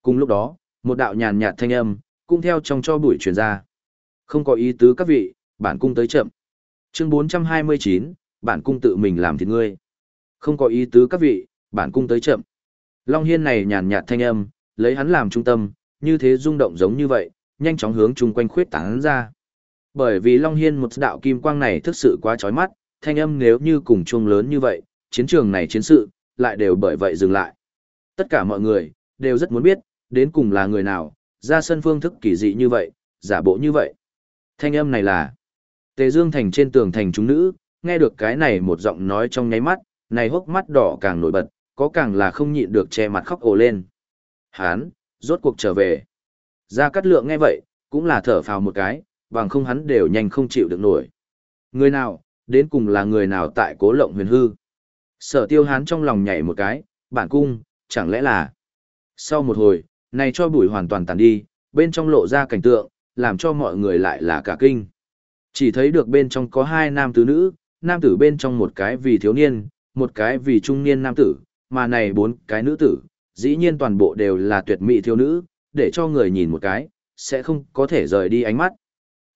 Cùng lúc đó, một đạo nhàn nhạt thanh âm, cũng theo trong cho bụi truyền ra. Không có ý tứ các vị, bản cung tới chậm. Chương 429, bản cung tự mình làm thịt ngươi. Không có ý tứ các vị, bản cung tới chậm. Long Hiên này nhàn nhạt thanh âm, lấy hắn làm trung tâm, như thế rung động giống như vậy, nhanh chóng hướng chung quanh khuyết tán ra. Bởi vì Long Hiên một đạo kim quang này thực sự quá chói mắt, thanh âm nếu như cùng chuông lớn như vậy, chiến trường này chiến sự, lại đều bởi vậy dừng lại. Tất cả mọi người, đều rất muốn biết, đến cùng là người nào, ra sân phương thức kỳ dị như vậy, giả bộ như vậy. Thanh âm này là Tề Dương Thành trên tường thành chúng nữ, nghe được cái này một giọng nói trong nháy mắt, này hốc mắt đỏ càng nổi bật, có càng là không nhịn được che mặt khóc ồ lên. Hán, rốt cuộc trở về. Gia Cát Lượng nghe vậy, cũng là thở phào một cái, bằng không hắn đều nhanh không chịu được nổi. Người nào, đến cùng là người nào tại cố lộng huyền hư. Sở tiêu hán trong lòng nhảy một cái, bản cung, chẳng lẽ là... Sau một hồi, này cho bụi hoàn toàn tàn đi, bên trong lộ ra cảnh tượng, làm cho mọi người lại là cả kinh. Chỉ thấy được bên trong có hai nam tứ nữ, nam tử bên trong một cái vì thiếu niên, một cái vì trung niên nam tử, mà này bốn cái nữ tử, dĩ nhiên toàn bộ đều là tuyệt mỹ thiếu nữ, để cho người nhìn một cái, sẽ không có thể rời đi ánh mắt.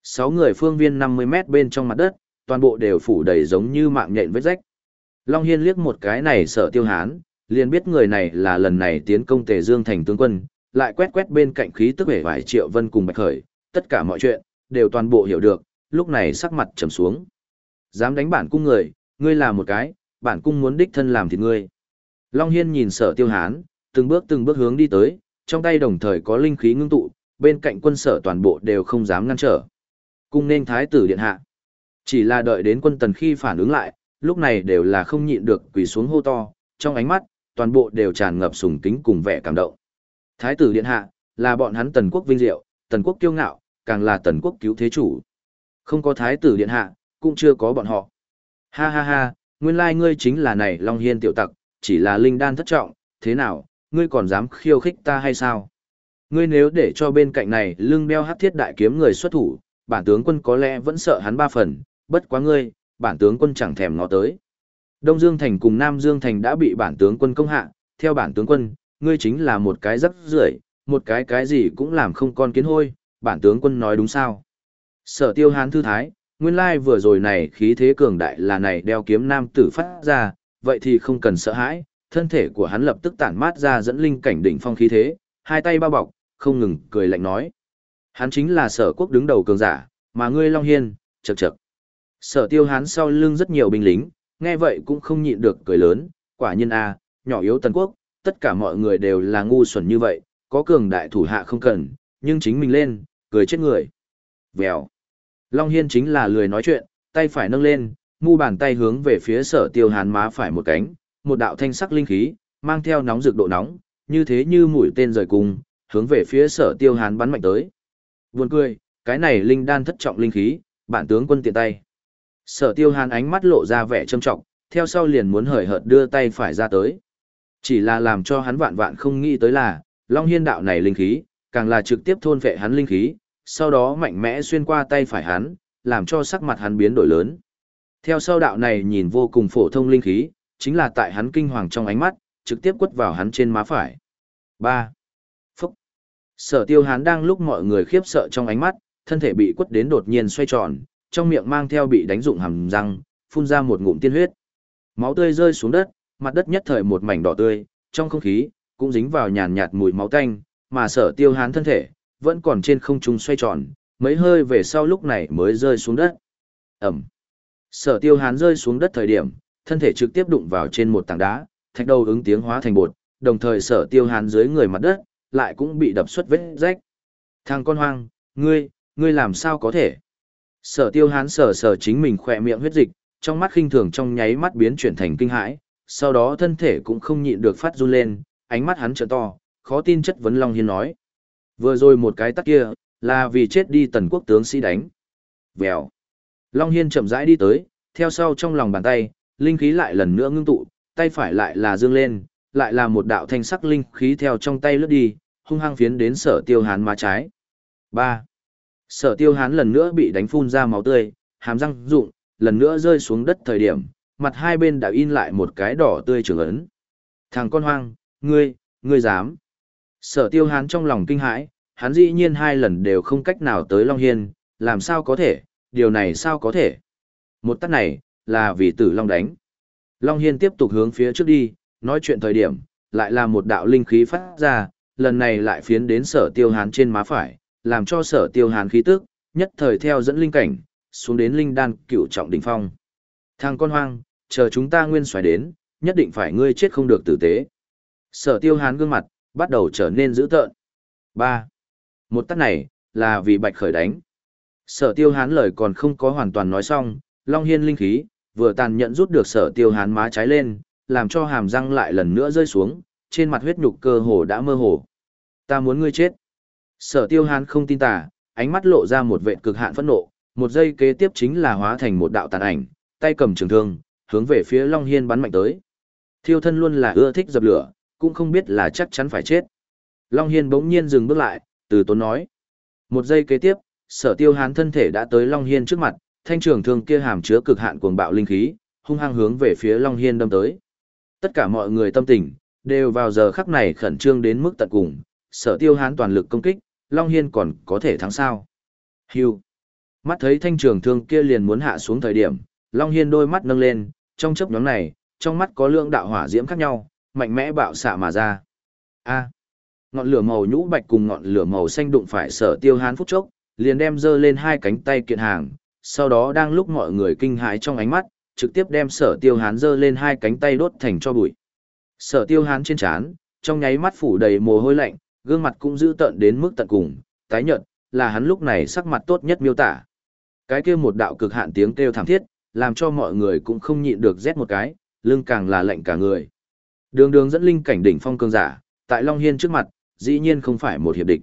Sáu người phương viên 50 mét bên trong mặt đất, toàn bộ đều phủ đầy giống như mạng nhện vết rách. Long Hiên liếc một cái này sợ tiêu hán, liền biết người này là lần này tiến công tề dương thành tướng quân, lại quét quét bên cạnh khí tức vẻ vài triệu vân cùng bạch khởi, tất cả mọi chuyện, đều toàn bộ hiểu được, lúc này sắc mặt trầm xuống. Dám đánh bản cung người, ngươi là một cái, bản cung muốn đích thân làm thịt ngươi. Long Hiên nhìn sở tiêu hán, từng bước từng bước hướng đi tới, trong tay đồng thời có linh khí ngưng tụ, bên cạnh quân sở toàn bộ đều không dám ngăn trở. Cung nên thái tử điện hạ. Chỉ là đợi đến quân tần khi phản ứng lại, lúc này đều là không nhịn được quỳ xuống hô to, trong ánh mắt, toàn bộ đều tràn ngập sùng kính cùng vẻ cảm động. Thái tử điện hạ, là bọn hắn tần quốc vinh diệu, tần quốc kiêu ngạo, càng là tần quốc cứu thế chủ. Không có thái tử điện hạ, cũng chưa có bọn họ. Ha ha ha, nguyên lai ngươi chính là này Long Hiên tiểu tặc, chỉ là linh đan thất trọng, thế nào, ngươi còn dám khiêu khích ta hay sao? Ngươi nếu để cho bên cạnh này lưng đeo hắc thiết đại kiếm người xuất thủ, bản tướng quân có lẽ vẫn sợ hắn ba phần, bất quá ngươi, bản tướng quân chẳng thèm ngó tới. Đông Dương Thành cùng Nam Dương Thành đã bị bản tướng quân công hạ, theo bản tướng quân, ngươi chính là một cái rắc rưởi, một cái cái gì cũng làm không con kiến hôi, bản tướng quân nói đúng sao. Sở tiêu hán thư thái, nguyên lai vừa rồi này khí thế cường đại là này đeo kiếm nam tử phát ra, vậy thì không cần sợ hãi, thân thể của hắn lập tức tản mát ra dẫn linh cảnh đỉnh phong khí thế, hai tay bao bọc, không ngừng cười lạnh nói. Hắn chính là sở quốc đứng đầu cường giả, mà ngươi Long Hiên, chậc chậc. Sở tiêu hán sau lưng rất nhiều binh lính, nghe vậy cũng không nhịn được cười lớn, quả nhiên a nhỏ yếu tần quốc, tất cả mọi người đều là ngu xuẩn như vậy, có cường đại thủ hạ không cần, nhưng chính mình lên, cười chết người. Vèo. Long Hiên chính là lười nói chuyện, tay phải nâng lên, mu bàn tay hướng về phía sở tiêu hán má phải một cánh, một đạo thanh sắc linh khí, mang theo nóng rực độ nóng, như thế như mũi tên rời cung, hướng về phía sở tiêu hán bắn mạnh tới. Buồn cười, cái này linh đan thất trọng linh khí, bản tướng quân tiện tay. Sở tiêu Hàn ánh mắt lộ ra vẻ trâm trọng, theo sau liền muốn hời hợt đưa tay phải ra tới. Chỉ là làm cho hắn vạn vạn không nghĩ tới là, Long Hiên đạo này linh khí, càng là trực tiếp thôn vệ hắn linh khí, sau đó mạnh mẽ xuyên qua tay phải hắn, làm cho sắc mặt hắn biến đổi lớn. Theo sau đạo này nhìn vô cùng phổ thông linh khí, chính là tại hắn kinh hoàng trong ánh mắt, trực tiếp quất vào hắn trên má phải. 3. Phúc. Sở tiêu hắn đang lúc mọi người khiếp sợ trong ánh mắt, thân thể bị quất đến đột nhiên xoay tròn, trong miệng mang theo bị đánh dụng hàm răng, phun ra một ngụm tiên huyết. Máu tươi rơi xuống đất, mặt đất nhất thời một mảnh đỏ tươi, trong không khí cũng dính vào nhàn nhạt mùi máu tanh, mà Sở Tiêu Hán thân thể vẫn còn trên không trung xoay tròn, mấy hơi về sau lúc này mới rơi xuống đất. Ẩm. Sở Tiêu Hán rơi xuống đất thời điểm, thân thể trực tiếp đụng vào trên một tảng đá, thạch đầu ứng tiếng hóa thành bột, đồng thời Sở Tiêu Hán dưới người mặt đất lại cũng bị đập xuất vết rách. Thằng con hoang, ngươi, ngươi làm sao có thể? Sở Tiêu Hán sờ sờ chính mình khỏe miệng huyết dịch, trong mắt khinh thường trong nháy mắt biến chuyển thành kinh hãi, sau đó thân thể cũng không nhịn được phát run lên, ánh mắt hắn trợ to, khó tin chất vấn Long Hiên nói. Vừa rồi một cái tắt kia, là vì chết đi tần quốc tướng sĩ đánh. Vèo. Long Hiên chậm rãi đi tới, theo sau trong lòng bàn tay, linh khí lại lần nữa ngưng tụ, tay phải lại là dương lên, lại là một đạo thanh sắc linh khí theo trong tay lướt đi, hung hăng phiến đến sở tiêu hán má trái. 3. Sở tiêu hán lần nữa bị đánh phun ra máu tươi, hàm răng rụng, lần nữa rơi xuống đất thời điểm, mặt hai bên đã in lại một cái đỏ tươi trường ấn. Thằng con hoang, ngươi, ngươi dám. Sở tiêu hán trong lòng kinh hãi, hắn dĩ nhiên hai lần đều không cách nào tới Long Hiên, làm sao có thể, điều này sao có thể. Một tắt này, là vì tử Long đánh. Long Hiên tiếp tục hướng phía trước đi, nói chuyện thời điểm, lại là một đạo linh khí phát ra, lần này lại phiến đến sở tiêu hán trên má phải, làm cho sở tiêu hán khí tức, nhất thời theo dẫn linh cảnh, xuống đến linh đan cựu trọng đỉnh phong. Thằng con hoang, chờ chúng ta nguyên xoài đến, nhất định phải ngươi chết không được tử tế. Sở tiêu hán gương mặt, bắt đầu trở nên dữ tợn. 3. Một tắt này, là vì bạch khởi đánh. Sở tiêu hán lời còn không có hoàn toàn nói xong, Long Hiên linh khí, vừa tàn nhẫn rút được sở tiêu hán má trái lên, làm cho hàm răng lại lần nữa rơi xuống, trên mặt huyết nhục cơ hồ đã mơ hồ. Ta muốn ngươi chết. Sở tiêu hán không tin tà, ánh mắt lộ ra một vệ cực hạn phẫn nộ, một giây kế tiếp chính là hóa thành một đạo tàn ảnh, tay cầm trường thương, hướng về phía Long Hiên bắn mạnh tới. Thiêu thân luôn là ưa thích dập lửa, cũng không biết là chắc chắn phải chết. Long Hiên bỗng nhiên dừng bước lại, từ tốn nói. Một giây kế tiếp, sở tiêu hán thân thể đã tới Long Hiên trước mặt, thanh trường thương kia hàm chứa cực hạn cuồng bạo linh khí, hung hăng hướng về phía Long Hiên đâm tới. Tất cả mọi người tâm tình, đều vào giờ khắc này khẩn trương đến mức tận cùng, sở tiêu hán toàn lực công kích, Long Hiên còn có thể thắng sao. Hưu. Mắt thấy thanh trường thương kia liền muốn hạ xuống thời điểm, Long Hiên đôi mắt nâng lên, trong chấp nhóm này, trong mắt có lượng đạo hỏa diễm khác nhau, mạnh mẽ bạo xạ mà ra. A. ngọn lửa màu nhũ bạch cùng ngọn lửa màu xanh đụng phải sở tiêu hán phút chốc, liền đem dơ lên hai cánh tay kiện hàng, sau đó đang lúc mọi người kinh hãi trong ánh mắt, trực tiếp đem sở tiêu hán dơ lên hai cánh tay đốt thành cho bụi. Sở tiêu hán trên trán, trong nháy mắt phủ đầy mồ hôi lạnh, gương mặt cũng giữ tận đến mức tận cùng, tái nhợt, là hắn lúc này sắc mặt tốt nhất miêu tả. Cái kia một đạo cực hạn tiếng kêu thảm thiết, làm cho mọi người cũng không nhịn được rét một cái, lưng càng là lạnh cả người. Đường đường dẫn linh cảnh đỉnh phong cường giả, tại Long Hiên trước mặt, dĩ nhiên không phải một hiệp địch.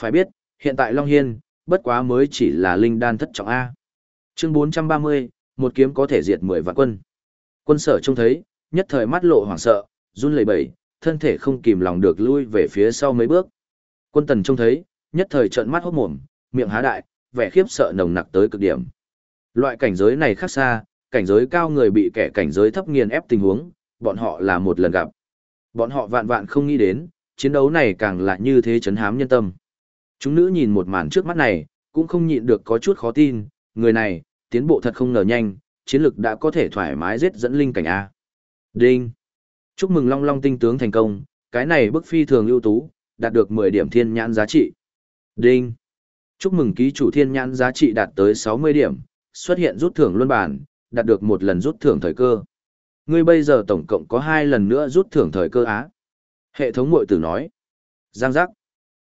Phải biết, hiện tại Long Hiên, bất quá mới chỉ là linh đan thất trọng A. Chương 430, một kiếm có thể diệt 10 vạn quân. Quân sở trông thấy, nhất thời mắt lộ hoảng sợ, run lẩy bẩy, thân thể không kìm lòng được lui về phía sau mấy bước. Quân tần trông thấy, nhất thời trợn mắt hốt mồm, miệng há đại, vẻ khiếp sợ nồng nặc tới cực điểm. Loại cảnh giới này khác xa, cảnh giới cao người bị kẻ cảnh giới thấp nghiền ép tình huống, bọn họ là một lần gặp. Bọn họ vạn vạn không nghĩ đến, chiến đấu này càng là như thế chấn hám nhân tâm. Chúng nữ nhìn một màn trước mắt này, cũng không nhịn được có chút khó tin, người này, tiến bộ thật không ngờ nhanh, chiến lực đã có thể thoải mái giết dẫn linh cảnh A. Đinh! Chúc mừng Long Long tinh tướng thành công, cái này bức phi thường ưu tú, đạt được 10 điểm thiên nhãn giá trị. Đinh! Chúc mừng ký chủ thiên nhãn giá trị đạt tới 60 điểm, xuất hiện rút thưởng luân bản, đạt được một lần rút thưởng thời cơ. Ngươi bây giờ tổng cộng có hai lần nữa rút thưởng thời cơ á. Hệ thống mội tử nói. Giang giác.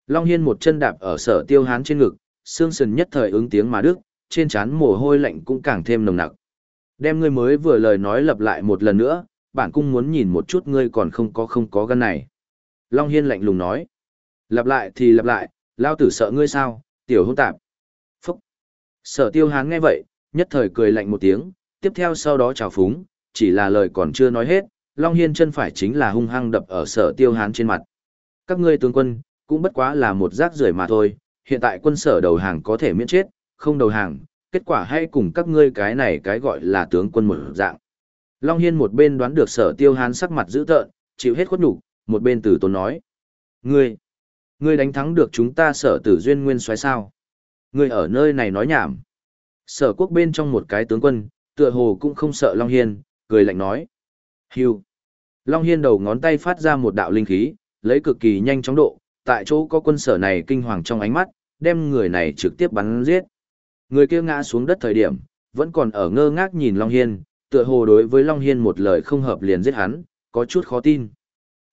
Long Hiên một chân đạp ở sở tiêu hán trên ngực, xương sần nhất thời ứng tiếng mà đức, trên trán mồ hôi lạnh cũng càng thêm nồng nặc. Đem ngươi mới vừa lời nói lặp lại một lần nữa, bản cung muốn nhìn một chút ngươi còn không có không có gan này. Long Hiên lạnh lùng nói. Lặp lại thì lặp lại, lao tử sợ ngươi sao, tiểu hôn tạp. Phúc. Sở tiêu hán nghe vậy, nhất thời cười lạnh một tiếng, tiếp theo sau đó chào phúng, chỉ là lời còn chưa nói hết, Long Hiên chân phải chính là hung hăng đập ở sở tiêu hán trên mặt. Các ngươi tướng quân, cũng bất quá là một rác rưởi mà thôi, hiện tại quân sở đầu hàng có thể miễn chết, không đầu hàng, kết quả hay cùng các ngươi cái này cái gọi là tướng quân một dạng. Long Hiên một bên đoán được sở tiêu hán sắc mặt dữ tợn, chịu hết khuất nhục một bên tử tốn nói. Ngươi, ngươi đánh thắng được chúng ta sở tử duyên nguyên xoáy sao? Ngươi ở nơi này nói nhảm. Sở quốc bên trong một cái tướng quân, tựa hồ cũng không sợ Long Hiên, cười lạnh nói. Hưu. Long Hiên đầu ngón tay phát ra một đạo linh khí, lấy cực kỳ nhanh chóng độ, tại chỗ có quân sở này kinh hoàng trong ánh mắt, đem người này trực tiếp bắn giết. Người kia ngã xuống đất thời điểm, vẫn còn ở ngơ ngác nhìn Long Hiên, tựa hồ đối với Long Hiên một lời không hợp liền giết hắn, có chút khó tin.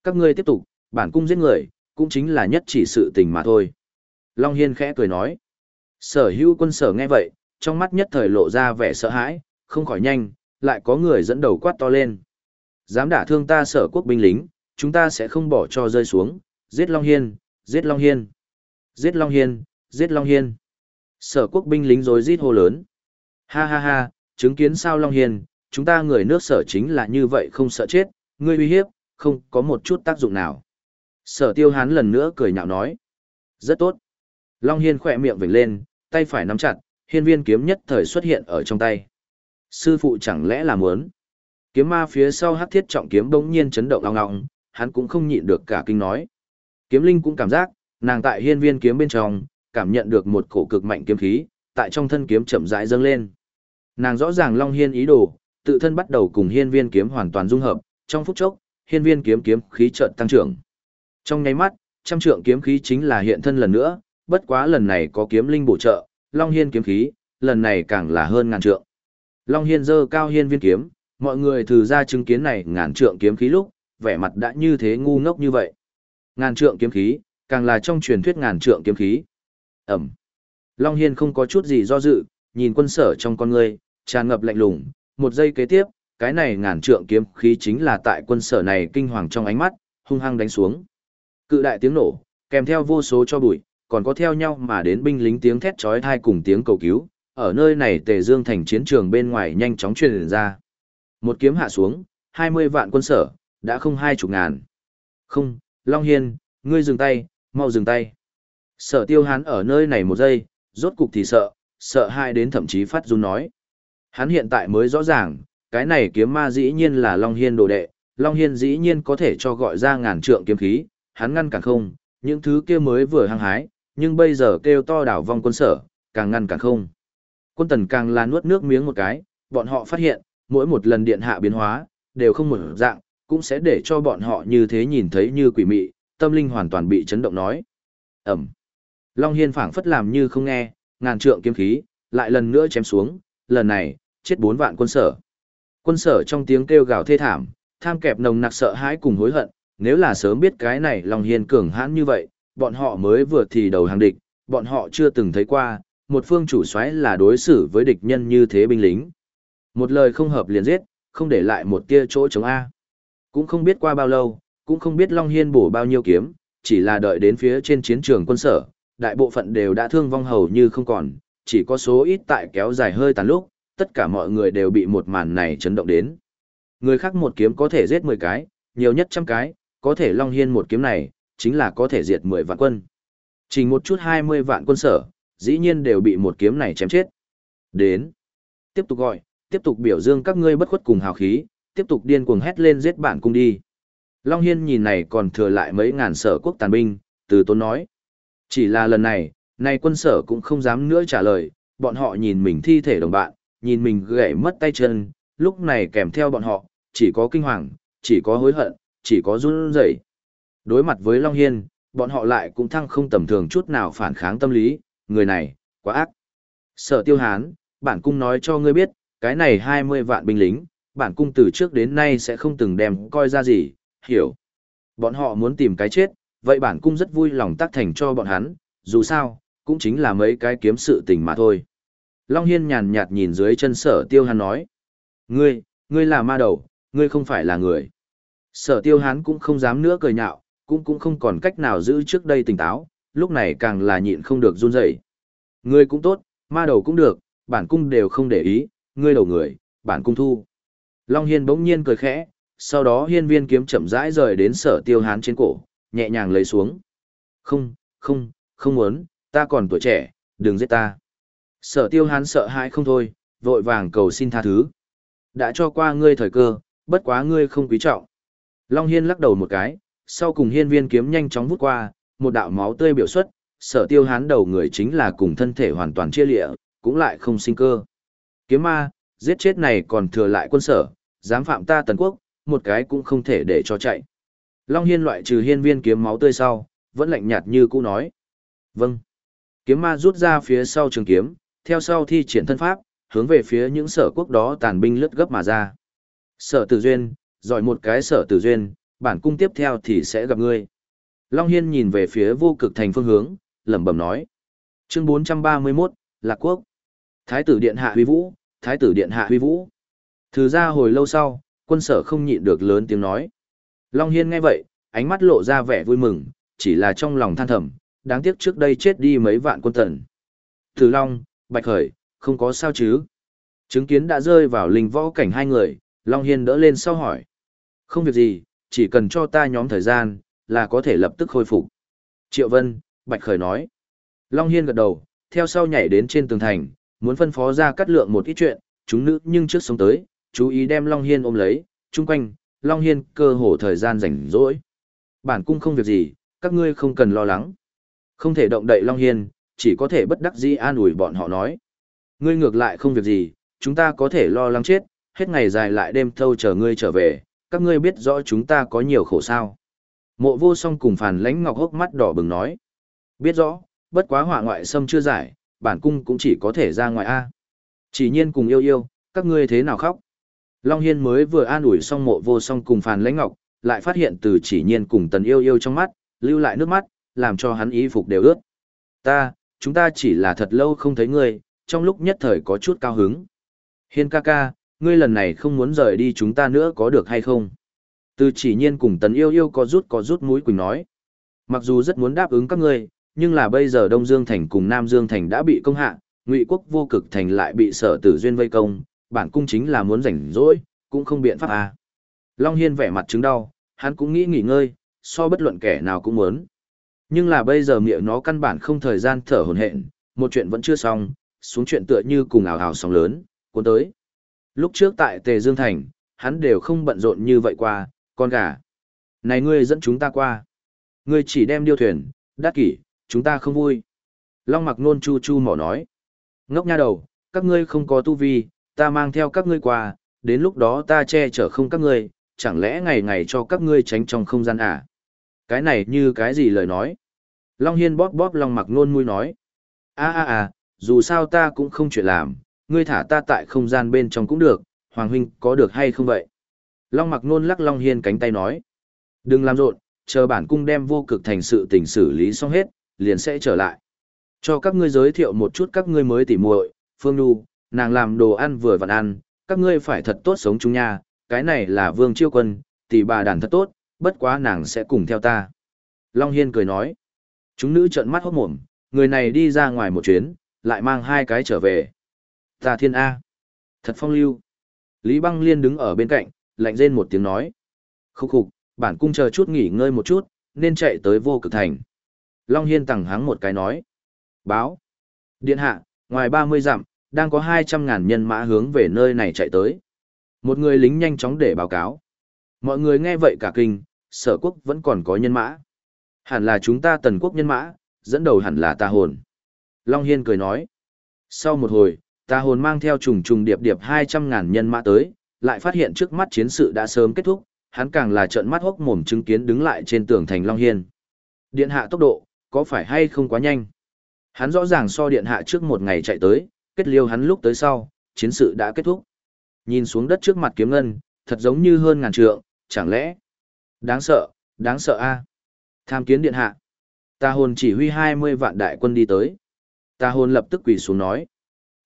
Các ngươi tiếp tục, bản cung giết người, cũng chính là nhất chỉ sự tình mà thôi. Long Hiên khẽ cười nói. Sở hữu quân sở nghe vậy, trong mắt nhất thời lộ ra vẻ sợ hãi, không khỏi nhanh, lại có người dẫn đầu quát to lên. Dám đả thương ta sở quốc binh lính, chúng ta sẽ không bỏ cho rơi xuống, giết Long Hiên, giết Long Hiên, giết Long Hiên, giết Long Hiên. Sở quốc binh lính rối rít hô lớn. Ha ha ha, chứng kiến sao Long Hiên, chúng ta người nước sở chính là như vậy không sợ chết, ngươi uy hiếp, không có một chút tác dụng nào. Sở tiêu hán lần nữa cười nhạo nói. Rất tốt. Long Hiên khỏe miệng vểnh lên, tay phải nắm chặt, hiên viên kiếm nhất thời xuất hiện ở trong tay. Sư phụ chẳng lẽ là muốn. Kiếm ma phía sau hắc thiết trọng kiếm bỗng nhiên chấn động ong ong, hắn cũng không nhịn được cả kinh nói. Kiếm linh cũng cảm giác, nàng tại hiên viên kiếm bên trong, cảm nhận được một cổ cực mạnh kiếm khí, tại trong thân kiếm chậm rãi dâng lên. Nàng rõ ràng Long Hiên ý đồ, tự thân bắt đầu cùng hiên viên kiếm hoàn toàn dung hợp, trong phút chốc, hiên viên kiếm kiếm khí chợt tăng trưởng. Trong nháy mắt, trăm trượng kiếm khí chính là hiện thân lần nữa, bất quá lần này có kiếm linh bổ trợ, Long Hiên kiếm khí, lần này càng là hơn ngàn trượng. Long Hiên dơ cao hiên viên kiếm, mọi người thử ra chứng kiến này ngàn trượng kiếm khí lúc, vẻ mặt đã như thế ngu ngốc như vậy. Ngàn trượng kiếm khí, càng là trong truyền thuyết ngàn trượng kiếm khí. Ẩm. Long Hiên không có chút gì do dự, nhìn quân sở trong con người, tràn ngập lạnh lùng, một giây kế tiếp, cái này ngàn trượng kiếm khí chính là tại quân sở này kinh hoàng trong ánh mắt, hung hăng đánh xuống. Cự đại tiếng nổ, kèm theo vô số cho bụi, còn có theo nhau mà đến binh lính tiếng thét chói tai cùng tiếng cầu cứu, ở nơi này Tề Dương thành chiến trường bên ngoài nhanh chóng truyền ra. Một kiếm hạ xuống, 20 vạn quân sở, đã không hai chục ngàn. Không, Long Hiên, ngươi dừng tay, mau dừng tay. Sở tiêu hán ở nơi này một giây, rốt cục thì sợ, sợ hai đến thậm chí phát run nói. Hắn hiện tại mới rõ ràng, cái này kiếm ma dĩ nhiên là Long Hiên đồ đệ, Long Hiên dĩ nhiên có thể cho gọi ra ngàn trượng kiếm khí, hắn ngăn cản không, những thứ kia mới vừa hăng hái, nhưng bây giờ kêu to đảo vong quân sở, càng ngăn cản không. Quân tần càng là nuốt nước miếng một cái, bọn họ phát hiện, mỗi một lần điện hạ biến hóa, đều không một dạng, cũng sẽ để cho bọn họ như thế nhìn thấy như quỷ mị, tâm linh hoàn toàn bị chấn động nói. Ẩm. Long Hiên phảng phất làm như không nghe, ngàn trượng kiếm khí, lại lần nữa chém xuống, lần này, chết bốn vạn quân sở. Quân sở trong tiếng kêu gào thê thảm, tham kẹp nồng nặc sợ hãi cùng hối hận, nếu là sớm biết cái này Long Hiên cường hãn như vậy, bọn họ mới vừa thì đầu hàng địch, bọn họ chưa từng thấy qua, một phương chủ soái là đối xử với địch nhân như thế binh lính. Một lời không hợp liền giết, không để lại một tia chỗ chống A. Cũng không biết qua bao lâu, cũng không biết Long Hiên bổ bao nhiêu kiếm, chỉ là đợi đến phía trên chiến trường quân sở, đại bộ phận đều đã thương vong hầu như không còn, chỉ có số ít tại kéo dài hơi tàn lúc, tất cả mọi người đều bị một màn này chấn động đến. Người khác một kiếm có thể giết 10 cái, nhiều nhất trăm cái, có thể Long Hiên một kiếm này, chính là có thể diệt 10 vạn quân. Chỉ một chút 20 vạn quân sở, dĩ nhiên đều bị một kiếm này chém chết. Đến. Tiếp tục gọi, tiếp tục biểu dương các ngươi bất khuất cùng hào khí, tiếp tục điên cuồng hét lên giết bản cung đi. Long Hiên nhìn này còn thừa lại mấy ngàn sở quốc tàn binh, từ tốn nói. Chỉ là lần này, này quân sở cũng không dám nữa trả lời, bọn họ nhìn mình thi thể đồng bạn, nhìn mình gãy mất tay chân, lúc này kèm theo bọn họ, chỉ có kinh hoàng, chỉ có hối hận, chỉ có run rẩy. Đối mặt với Long Hiên, bọn họ lại cũng thăng không tầm thường chút nào phản kháng tâm lý, người này, quá ác. Sở tiêu hán, bản cung nói cho ngươi biết, cái này 20 vạn binh lính, bản cung từ trước đến nay sẽ không từng đem coi ra gì, hiểu. Bọn họ muốn tìm cái chết, vậy bản cung rất vui lòng tác thành cho bọn hắn, dù sao, cũng chính là mấy cái kiếm sự tình mà thôi. Long Hiên nhàn nhạt nhìn dưới chân sở tiêu hán nói. Ngươi, ngươi là ma đầu, ngươi không phải là người. Sở tiêu hán cũng không dám nữa cười nhạo, cũng cũng không còn cách nào giữ trước đây tỉnh táo, lúc này càng là nhịn không được run rẩy. Ngươi cũng tốt, ma đầu cũng được, bản cung đều không để ý, ngươi đầu người, bản cung thu. Long Hiên bỗng nhiên cười khẽ, sau đó hiên viên kiếm chậm rãi rời đến sở tiêu hán trên cổ, nhẹ nhàng lấy xuống. Không, không, không muốn, ta còn tuổi trẻ, đừng giết ta. Sở tiêu hán sợ hãi không thôi, vội vàng cầu xin tha thứ. Đã cho qua ngươi thời cơ, bất quá ngươi không quý trọng. Long Hiên lắc đầu một cái, sau cùng hiên viên kiếm nhanh chóng vút qua, một đạo máu tươi biểu xuất, sở tiêu hán đầu người chính là cùng thân thể hoàn toàn chia lịa, cũng lại không sinh cơ. Kiếm ma, giết chết này còn thừa lại quân sở, dám phạm ta tần quốc, một cái cũng không thể để cho chạy. Long Hiên loại trừ hiên viên kiếm máu tươi sau, vẫn lạnh nhạt như cũ nói. Vâng. Kiếm ma rút ra phía sau trường kiếm, theo sau thi triển thân pháp, hướng về phía những sở quốc đó tàn binh lướt gấp mà ra. Sở tử duyên, giỏi một cái sở tử duyên, bản cung tiếp theo thì sẽ gặp ngươi. Long Hiên nhìn về phía vô cực thành phương hướng, lẩm bẩm nói. Chương 431, Lạc Quốc. Thái tử điện hạ huy vũ, thái tử điện hạ huy vũ. Thứ ra hồi lâu sau, quân sở không nhịn được lớn tiếng nói. Long Hiên nghe vậy, ánh mắt lộ ra vẻ vui mừng, chỉ là trong lòng than thầm, đáng tiếc trước đây chết đi mấy vạn quân tần. tử Long, Bạch Khởi, không có sao chứ. Chứng kiến đã rơi vào linh võ cảnh hai người, Long Hiên đỡ lên sau hỏi. Không việc gì, chỉ cần cho ta nhóm thời gian, là có thể lập tức khôi phục. Triệu Vân, Bạch Khởi nói. Long Hiên gật đầu, theo sau nhảy đến trên tường thành, muốn phân phó ra cắt lượng một ít chuyện, chúng nữ nhưng trước sống tới, chú ý đem Long Hiên ôm lấy, chung quanh, Long Hiên cơ hồ thời gian rảnh rỗi. Bản cung không việc gì, các ngươi không cần lo lắng. Không thể động đậy Long Hiên, chỉ có thể bất đắc dĩ an ủi bọn họ nói. Ngươi ngược lại không việc gì, chúng ta có thể lo lắng chết, hết ngày dài lại đêm thâu chờ ngươi trở về, các ngươi biết rõ chúng ta có nhiều khổ sao. Mộ vô song cùng phản lãnh ngọc hốc mắt đỏ bừng nói. Biết rõ, bất quá hỏa ngoại xâm chưa giải, bản cung cũng chỉ có thể ra ngoài A. Chỉ nhiên cùng yêu yêu, các ngươi thế nào khóc? Long Hiên mới vừa an ủi xong mộ vô song cùng phản lãnh ngọc, lại phát hiện từ chỉ nhiên cùng tần yêu yêu trong mắt, lưu lại nước mắt, làm cho hắn ý phục đều ướt. Ta, chúng ta chỉ là thật lâu không thấy ngươi, trong lúc nhất thời có chút cao hứng. Hiên ca ca, ngươi lần này không muốn rời đi chúng ta nữa có được hay không? Từ chỉ nhiên cùng tấn yêu yêu có rút có rút mũi quỳnh nói. Mặc dù rất muốn đáp ứng các ngươi, nhưng là bây giờ Đông Dương Thành cùng Nam Dương Thành đã bị công hạ, Ngụy quốc vô cực thành lại bị sở tử duyên vây công, bản cung chính là muốn rảnh rỗi, cũng không biện pháp à. Long Hiên vẻ mặt chứng đau, hắn cũng nghĩ nghỉ ngơi, so bất luận kẻ nào cũng muốn. Nhưng là bây giờ miệng nó căn bản không thời gian thở hồn hện, một chuyện vẫn chưa xong, xuống chuyện tựa như cùng ảo ảo sóng lớn, cuốn tới. Lúc trước tại Tề Dương Thành, hắn đều không bận rộn như vậy qua, con gà. Này ngươi dẫn chúng ta qua. Ngươi chỉ đem điêu thuyền, đắc kỷ, chúng ta không vui. Long mặc nôn chu chu mỏ nói. Ngốc nha đầu, các ngươi không có tu vi, ta mang theo các ngươi qua, đến lúc đó ta che chở không các ngươi, chẳng lẽ ngày ngày cho các ngươi tránh trong không gian à? Cái này như cái gì lời nói? Long Hiên bóp bóp Long mặc nôn mui nói. a a a dù sao ta cũng không chuyện làm, ngươi thả ta tại không gian bên trong cũng được, Hoàng Huynh có được hay không vậy? Long mặc nôn lắc Long Hiên cánh tay nói. Đừng làm rộn, chờ bản cung đem vô cực thành sự tình xử lý xong hết, liền sẽ trở lại. Cho các ngươi giới thiệu một chút các ngươi mới tỉ muội, Phương Nhu, nàng làm đồ ăn vừa vặn ăn, các ngươi phải thật tốt sống chung nha, cái này là Vương Chiêu Quân, tỷ bà đàn thật tốt, bất quá nàng sẽ cùng theo ta. Long Hiên cười nói. Chúng nữ trợn mắt hốt mồm, người này đi ra ngoài một chuyến, lại mang hai cái trở về. Ta thiên A. Thật phong lưu. Lý băng liên đứng ở bên cạnh, lạnh rên một tiếng nói. Khúc khục, bản cung chờ chút nghỉ ngơi một chút, nên chạy tới vô cực thành. Long Hiên tẳng hắng một cái nói. Báo. Điện hạ, ngoài 30 dặm, đang có 200 ngàn nhân mã hướng về nơi này chạy tới. Một người lính nhanh chóng để báo cáo. Mọi người nghe vậy cả kinh, sở quốc vẫn còn có nhân mã. Hẳn là chúng ta tần quốc nhân mã, dẫn đầu hẳn là ta hồn. Long Hiên cười nói. Sau một hồi, ta hồn mang theo trùng trùng điệp điệp 200 ngàn nhân mã tới, lại phát hiện trước mắt chiến sự đã sớm kết thúc, hắn càng là trợn mắt hốc mồm chứng kiến đứng lại trên tường thành Long Hiên. Điện hạ tốc độ, có phải hay không quá nhanh? Hắn rõ ràng so điện hạ trước một ngày chạy tới, kết liêu hắn lúc tới sau, chiến sự đã kết thúc. Nhìn xuống đất trước mặt kiếm ngân, thật giống như hơn ngàn trượng, chẳng lẽ? Đáng sợ, đáng sợ a. Tham kiến điện hạ. Ta hồn chỉ huy 20 vạn đại quân đi tới. Ta hồn lập tức quỳ xuống nói.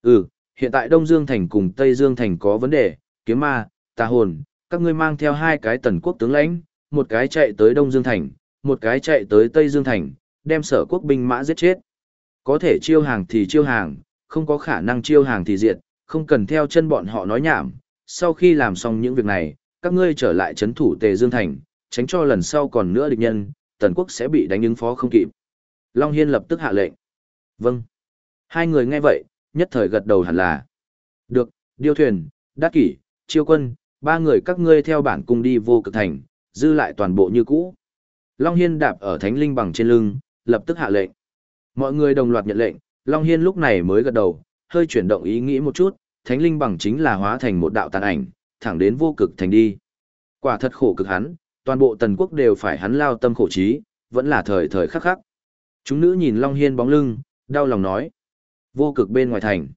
Ừ, hiện tại Đông Dương Thành cùng Tây Dương Thành có vấn đề, kiếm ma, ta hồn, các ngươi mang theo hai cái tần quốc tướng lãnh, một cái chạy tới Đông Dương Thành, một cái chạy tới Tây Dương Thành, đem sở quốc binh mã giết chết. Có thể chiêu hàng thì chiêu hàng, không có khả năng chiêu hàng thì diệt, không cần theo chân bọn họ nói nhảm. Sau khi làm xong những việc này, các ngươi trở lại chấn thủ Tề Dương Thành, tránh cho lần sau còn nữa địch nhân, tần quốc sẽ bị đánh ứng phó không kịp. Long Hiên lập tức hạ lệnh. Vâng. Hai người nghe vậy, nhất thời gật đầu hẳn là. Được, điêu thuyền, đắc kỷ, chiêu quân, ba người các ngươi theo bản cung đi vô cực thành, dư lại toàn bộ như cũ. Long Hiên đạp ở thánh linh bằng trên lưng, lập tức hạ lệnh. Mọi người đồng loạt nhận lệnh, Long Hiên lúc này mới gật đầu, hơi chuyển động ý nghĩ một chút, thánh linh bằng chính là hóa thành một đạo tàn ảnh, thẳng đến vô cực thành đi. Quả thật khổ cực hắn, toàn bộ tần quốc đều phải hắn lao tâm khổ trí, vẫn là thời thời khắc khắc. Chúng nữ nhìn Long Hiên bóng lưng, đau lòng nói. Vô cực bên ngoài thành.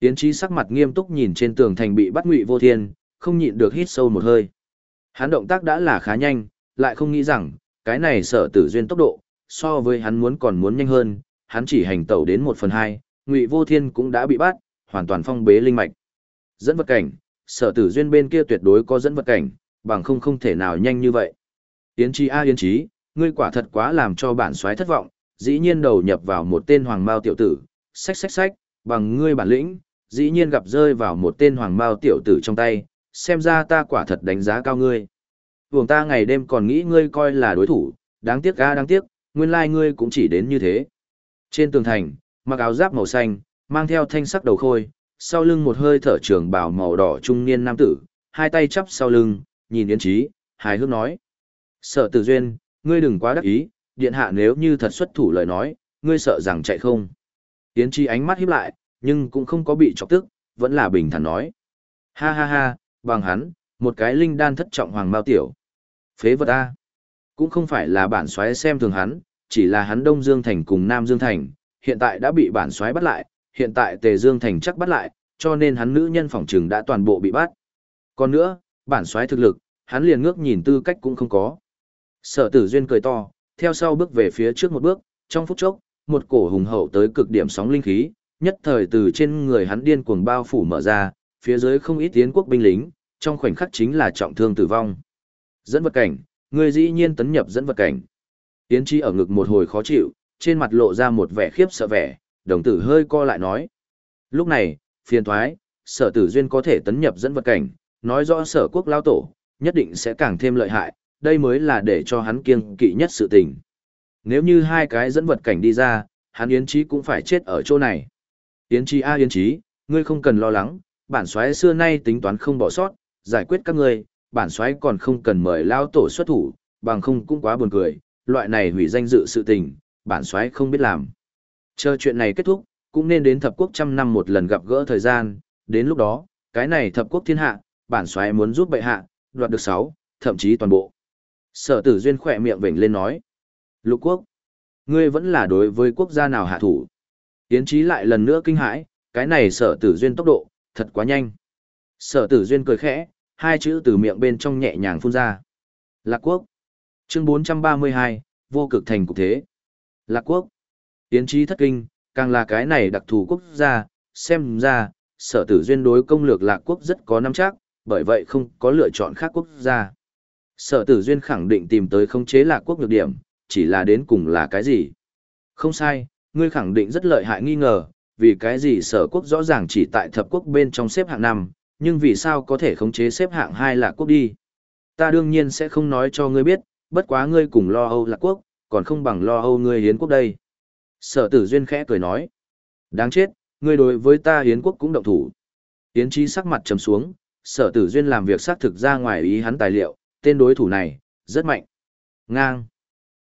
Tiến trí sắc mặt nghiêm túc nhìn trên tường thành bị bắt ngụy vô thiên, không nhịn được hít sâu một hơi. Hắn động tác đã là khá nhanh, lại không nghĩ rằng, cái này sở tử duyên tốc độ, so với hắn muốn còn muốn nhanh hơn, hắn chỉ hành tẩu đến một phần hai, ngụy vô thiên cũng đã bị bắt, hoàn toàn phong bế linh mạch. Dẫn vật cảnh, sở tử duyên bên kia tuyệt đối có dẫn vật cảnh, bằng không không thể nào nhanh như vậy. Yến trí a à, Yến trí, ngươi quả thật quá làm cho bản soái thất vọng, dĩ nhiên đầu nhập vào một tên hoàng mao tiểu tử, xách xách xách, bằng ngươi bản lĩnh, dĩ nhiên gặp rơi vào một tên hoàng mao tiểu tử trong tay, xem ra ta quả thật đánh giá cao ngươi. Vùng ta ngày đêm còn nghĩ ngươi coi là đối thủ, đáng tiếc ga đáng tiếc, nguyên lai ngươi cũng chỉ đến như thế. Trên tường thành, mặc áo giáp màu xanh, mang theo thanh sắc đầu khôi, sau lưng một hơi thở trường bào màu đỏ trung niên nam tử, hai tay chắp sau lưng, nhìn Yến Trí, hài hước nói. Sợ tử duyên, ngươi đừng quá đắc ý, điện hạ nếu như thật xuất thủ lời nói, ngươi sợ rằng chạy không. Yến Trí ánh mắt híp lại, nhưng cũng không có bị chọc tức, vẫn là bình thản nói. Ha ha ha, bằng hắn, một cái linh đan thất trọng hoàng mao tiểu. Phế vật A. Cũng không phải là bản xoáy xem thường hắn, chỉ là hắn Đông Dương Thành cùng Nam Dương Thành, hiện tại đã bị bản xoáy bắt lại, hiện tại Tề Dương Thành chắc bắt lại, cho nên hắn nữ nhân phỏng trừng đã toàn bộ bị bắt. Còn nữa, bản xoáy thực lực, hắn liền ngước nhìn tư cách cũng không có. Sở tử duyên cười to, theo sau bước về phía trước một bước, trong phút chốc, một cổ hùng hậu tới cực điểm sóng linh khí, nhất thời từ trên người hắn điên cuồng bao phủ mở ra, phía dưới không ít tiến quốc binh lính, trong khoảnh khắc chính là trọng thương tử vong. Dẫn vật cảnh, người dĩ nhiên tấn nhập dẫn vật cảnh. Tiến chi ở ngực một hồi khó chịu, trên mặt lộ ra một vẻ khiếp sợ vẻ, đồng tử hơi co lại nói. Lúc này, phiền thoái, sở tử duyên có thể tấn nhập dẫn vật cảnh, nói rõ sở quốc lao tổ, nhất định sẽ càng thêm lợi hại, đây mới là để cho hắn kiêng kỵ nhất sự tình. Nếu như hai cái dẫn vật cảnh đi ra, hắn Yến Chí cũng phải chết ở chỗ này. Yến Chí a Yến Chí, ngươi không cần lo lắng, bản soái xưa nay tính toán không bỏ sót, giải quyết các ngươi, bản soái còn không cần mời lao tổ xuất thủ, bằng không cũng quá buồn cười, loại này hủy danh dự sự tình, bản soái không biết làm. Chờ chuyện này kết thúc, cũng nên đến thập quốc trăm năm một lần gặp gỡ thời gian, đến lúc đó, cái này thập quốc thiên hạ, bản xoáy muốn giúp bệ hạ, đoạt được sáu, thậm chí toàn bộ. Sở tử duyên khỏe miệng vểnh lên nói. Lục quốc, ngươi vẫn là đối với quốc gia nào hạ thủ. Tiến trí lại lần nữa kinh hãi, cái này sở tử duyên tốc độ, thật quá nhanh. Sở tử duyên cười khẽ, hai chữ từ miệng bên trong nhẹ nhàng phun ra. Lạc quốc. Chương 432, vô cực thành cục thế. Lạc quốc. Tiến trí thất kinh, càng là cái này đặc thù quốc gia, xem ra, sở tử duyên đối công lược lạc quốc rất có nắm chắc, bởi vậy không có lựa chọn khác quốc gia. Sở tử duyên khẳng định tìm tới khống chế lạc quốc nhược điểm, chỉ là đến cùng là cái gì? Không sai, ngươi khẳng định rất lợi hại nghi ngờ, vì cái gì sở quốc rõ ràng chỉ tại thập quốc bên trong xếp hạng năm, nhưng vì sao có thể khống chế xếp hạng hai lạc quốc đi? Ta đương nhiên sẽ không nói cho ngươi biết, bất quá ngươi cùng lo âu lạc quốc, còn không bằng lo âu ngươi hiến quốc đây. Sở tử duyên khẽ cười nói. Đáng chết, ngươi đối với ta hiến quốc cũng động thủ. hiến trí sắc mặt trầm xuống, sở tử duyên làm việc xác thực ra ngoài ý hắn tài liệu, tên đối thủ này, rất mạnh. Ngang.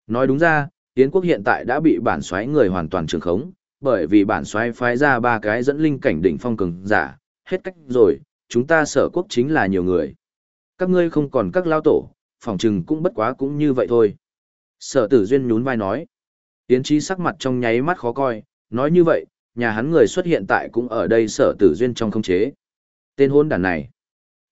Nói đúng ra, Yến quốc hiện tại đã bị bản xoáy người hoàn toàn trường khống, bởi vì bản xoáy phái ra ba cái dẫn linh cảnh đỉnh phong cường giả, hết cách rồi, chúng ta sở quốc chính là nhiều người. Các ngươi không còn các lao tổ, phòng trừng cũng bất quá cũng như vậy thôi. Sở tử duyên nhún vai nói. Yến trí sắc mặt trong nháy mắt khó coi, nói như vậy, nhà hắn người xuất hiện tại cũng ở đây sở tử duyên trong không chế. Tên hôn đàn này.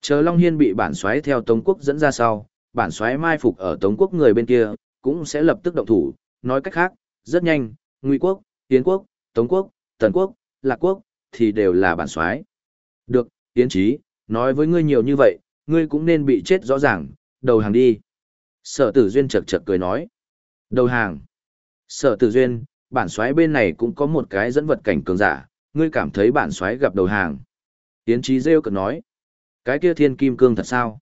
Chờ Long Hiên bị bản xoáy theo Tống quốc dẫn ra sau, bản xoáy mai phục ở Tống quốc người bên kia, cũng sẽ lập tức động thủ, nói cách khác, rất nhanh, Ngụy quốc, Tiến quốc, Tống quốc, Tần quốc, Lạc quốc, thì đều là bản xoáy. Được, Tiến trí, nói với ngươi nhiều như vậy, ngươi cũng nên bị chết rõ ràng, đầu hàng đi. Sở tử duyên chật chật cười nói. Đầu hàng. Sở tử duyên, bản xoáy bên này cũng có một cái dẫn vật cảnh cường giả, ngươi cảm thấy bản xoáy gặp đầu hàng. Tiến trí rêu cực nói. Cái kia thiên kim cương thật sao?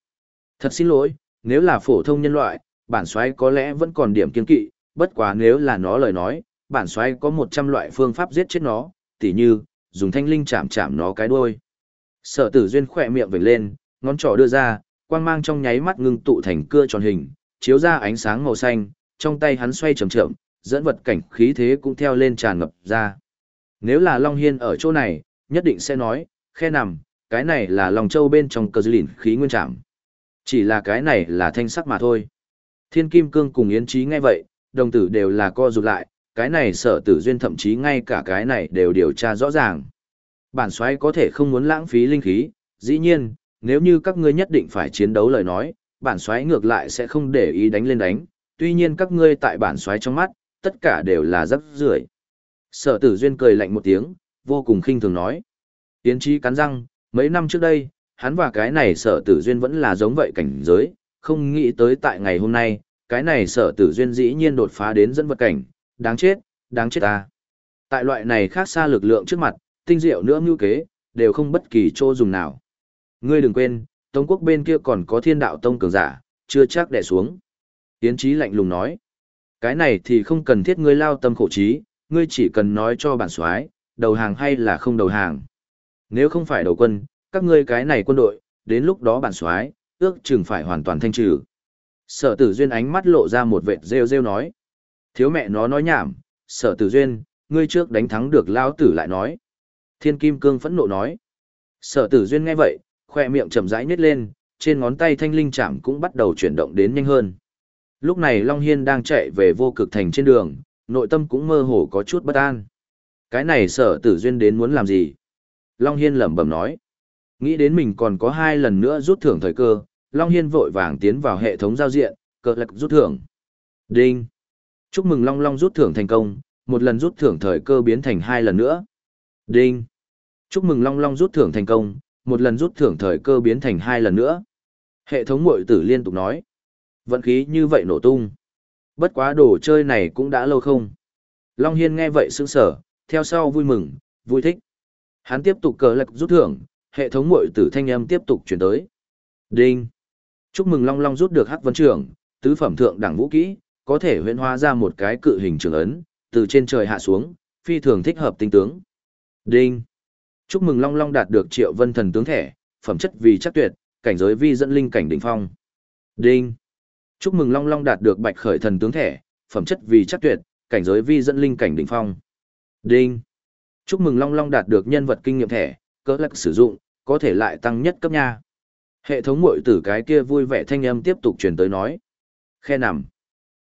Thật xin lỗi, nếu là phổ thông nhân loại, bản xoáy có lẽ vẫn còn điểm kiên kỵ, bất quá nếu là nó lời nói, bản xoáy có 100 loại phương pháp giết chết nó, tỉ như, dùng thanh linh chạm chạm nó cái đuôi. Sở tử duyên khỏe miệng vểnh lên, ngón trỏ đưa ra, quang mang trong nháy mắt ngưng tụ thành cưa tròn hình, chiếu ra ánh sáng màu xanh, trong tay hắn xoay chậm chậm, dẫn vật cảnh khí thế cũng theo lên tràn ngập ra. Nếu là Long Hiên ở chỗ này, nhất định sẽ nói, khe nằm, cái này là lòng Châu bên trong cờ dư lìn khí nguyên trảm. Chỉ là cái này là thanh sắc mà thôi. Thiên Kim Cương cùng Yến Trí nghe vậy, đồng tử đều là co rụt lại, cái này sở tử duyên thậm chí ngay cả cái này đều điều tra rõ ràng. Bản xoáy có thể không muốn lãng phí linh khí, dĩ nhiên, nếu như các ngươi nhất định phải chiến đấu lời nói, bản xoáy ngược lại sẽ không để ý đánh lên đánh, tuy nhiên các ngươi tại bản xoáy trong mắt, tất cả đều là rắc rưởi. Sở tử duyên cười lạnh một tiếng, vô cùng khinh thường nói. Tiến trí cắn răng, mấy năm trước đây, hắn và cái này sở tử duyên vẫn là giống vậy cảnh giới, không nghĩ tới tại ngày hôm nay, cái này sở tử duyên dĩ nhiên đột phá đến dẫn vật cảnh, đáng chết, đáng chết ta. Tại loại này khác xa lực lượng trước mặt, tinh diệu nữa mưu kế, đều không bất kỳ chỗ dùng nào. Ngươi đừng quên, Tống quốc bên kia còn có thiên đạo tông cường giả, chưa chắc đè xuống. Tiến trí lạnh lùng nói. Cái này thì không cần thiết ngươi lao tâm khổ trí, ngươi chỉ cần nói cho bản soái đầu hàng hay là không đầu hàng. Nếu không phải đầu quân, các ngươi cái này quân đội, đến lúc đó bản soái ước chừng phải hoàn toàn thanh trừ. Sở tử duyên ánh mắt lộ ra một vệt rêu rêu nói. Thiếu mẹ nó nói nhảm, sở tử duyên, ngươi trước đánh thắng được lao tử lại nói. Thiên kim cương phẫn nộ nói. Sở tử duyên nghe vậy, khoe miệng chậm rãi nhếch lên, trên ngón tay thanh linh chạm cũng bắt đầu chuyển động đến nhanh hơn. Lúc này Long Hiên đang chạy về vô cực thành trên đường, nội tâm cũng mơ hồ có chút bất an. Cái này sở tử duyên đến muốn làm gì? Long Hiên lẩm bẩm nói. Nghĩ đến mình còn có hai lần nữa rút thưởng thời cơ, Long Hiên vội vàng tiến vào hệ thống giao diện, cờ lạc rút thưởng. Đinh! Chúc mừng Long Long rút thưởng thành công, một lần rút thưởng thời cơ biến thành hai lần nữa. Đinh! Chúc mừng Long Long rút thưởng thành công, một lần rút thưởng thời cơ biến thành hai lần nữa. Hệ thống mội tử liên tục nói. Vận khí như vậy nổ tung. Bất quá đồ chơi này cũng đã lâu không. Long Hiên nghe vậy sững sở, theo sau vui mừng, vui thích. Hắn tiếp tục cờ lạc rút thưởng, hệ thống mội tử thanh âm tiếp tục chuyển tới. Đinh! Chúc mừng Long Long rút được hắc vân trưởng, tứ phẩm thượng đẳng vũ kỹ, có thể huyễn hóa ra một cái cự hình trường ấn, từ trên trời hạ xuống, phi thường thích hợp tinh tướng. Đinh! Chúc mừng Long Long đạt được triệu vân thần tướng thẻ, phẩm chất vì chắc tuyệt, cảnh giới vi dẫn linh cảnh đỉnh phong. Đinh! Chúc mừng Long Long đạt được bạch khởi thần tướng thẻ, phẩm chất vì chắc tuyệt, cảnh giới vi dẫn linh cảnh đỉnh phong. Đinh! Chúc mừng Long Long đạt được nhân vật kinh nghiệm thẻ, cỡ lạc sử dụng, có thể lại tăng nhất cấp nha. Hệ thống mội tử cái kia vui vẻ thanh âm tiếp tục truyền tới nói. Khe nằm.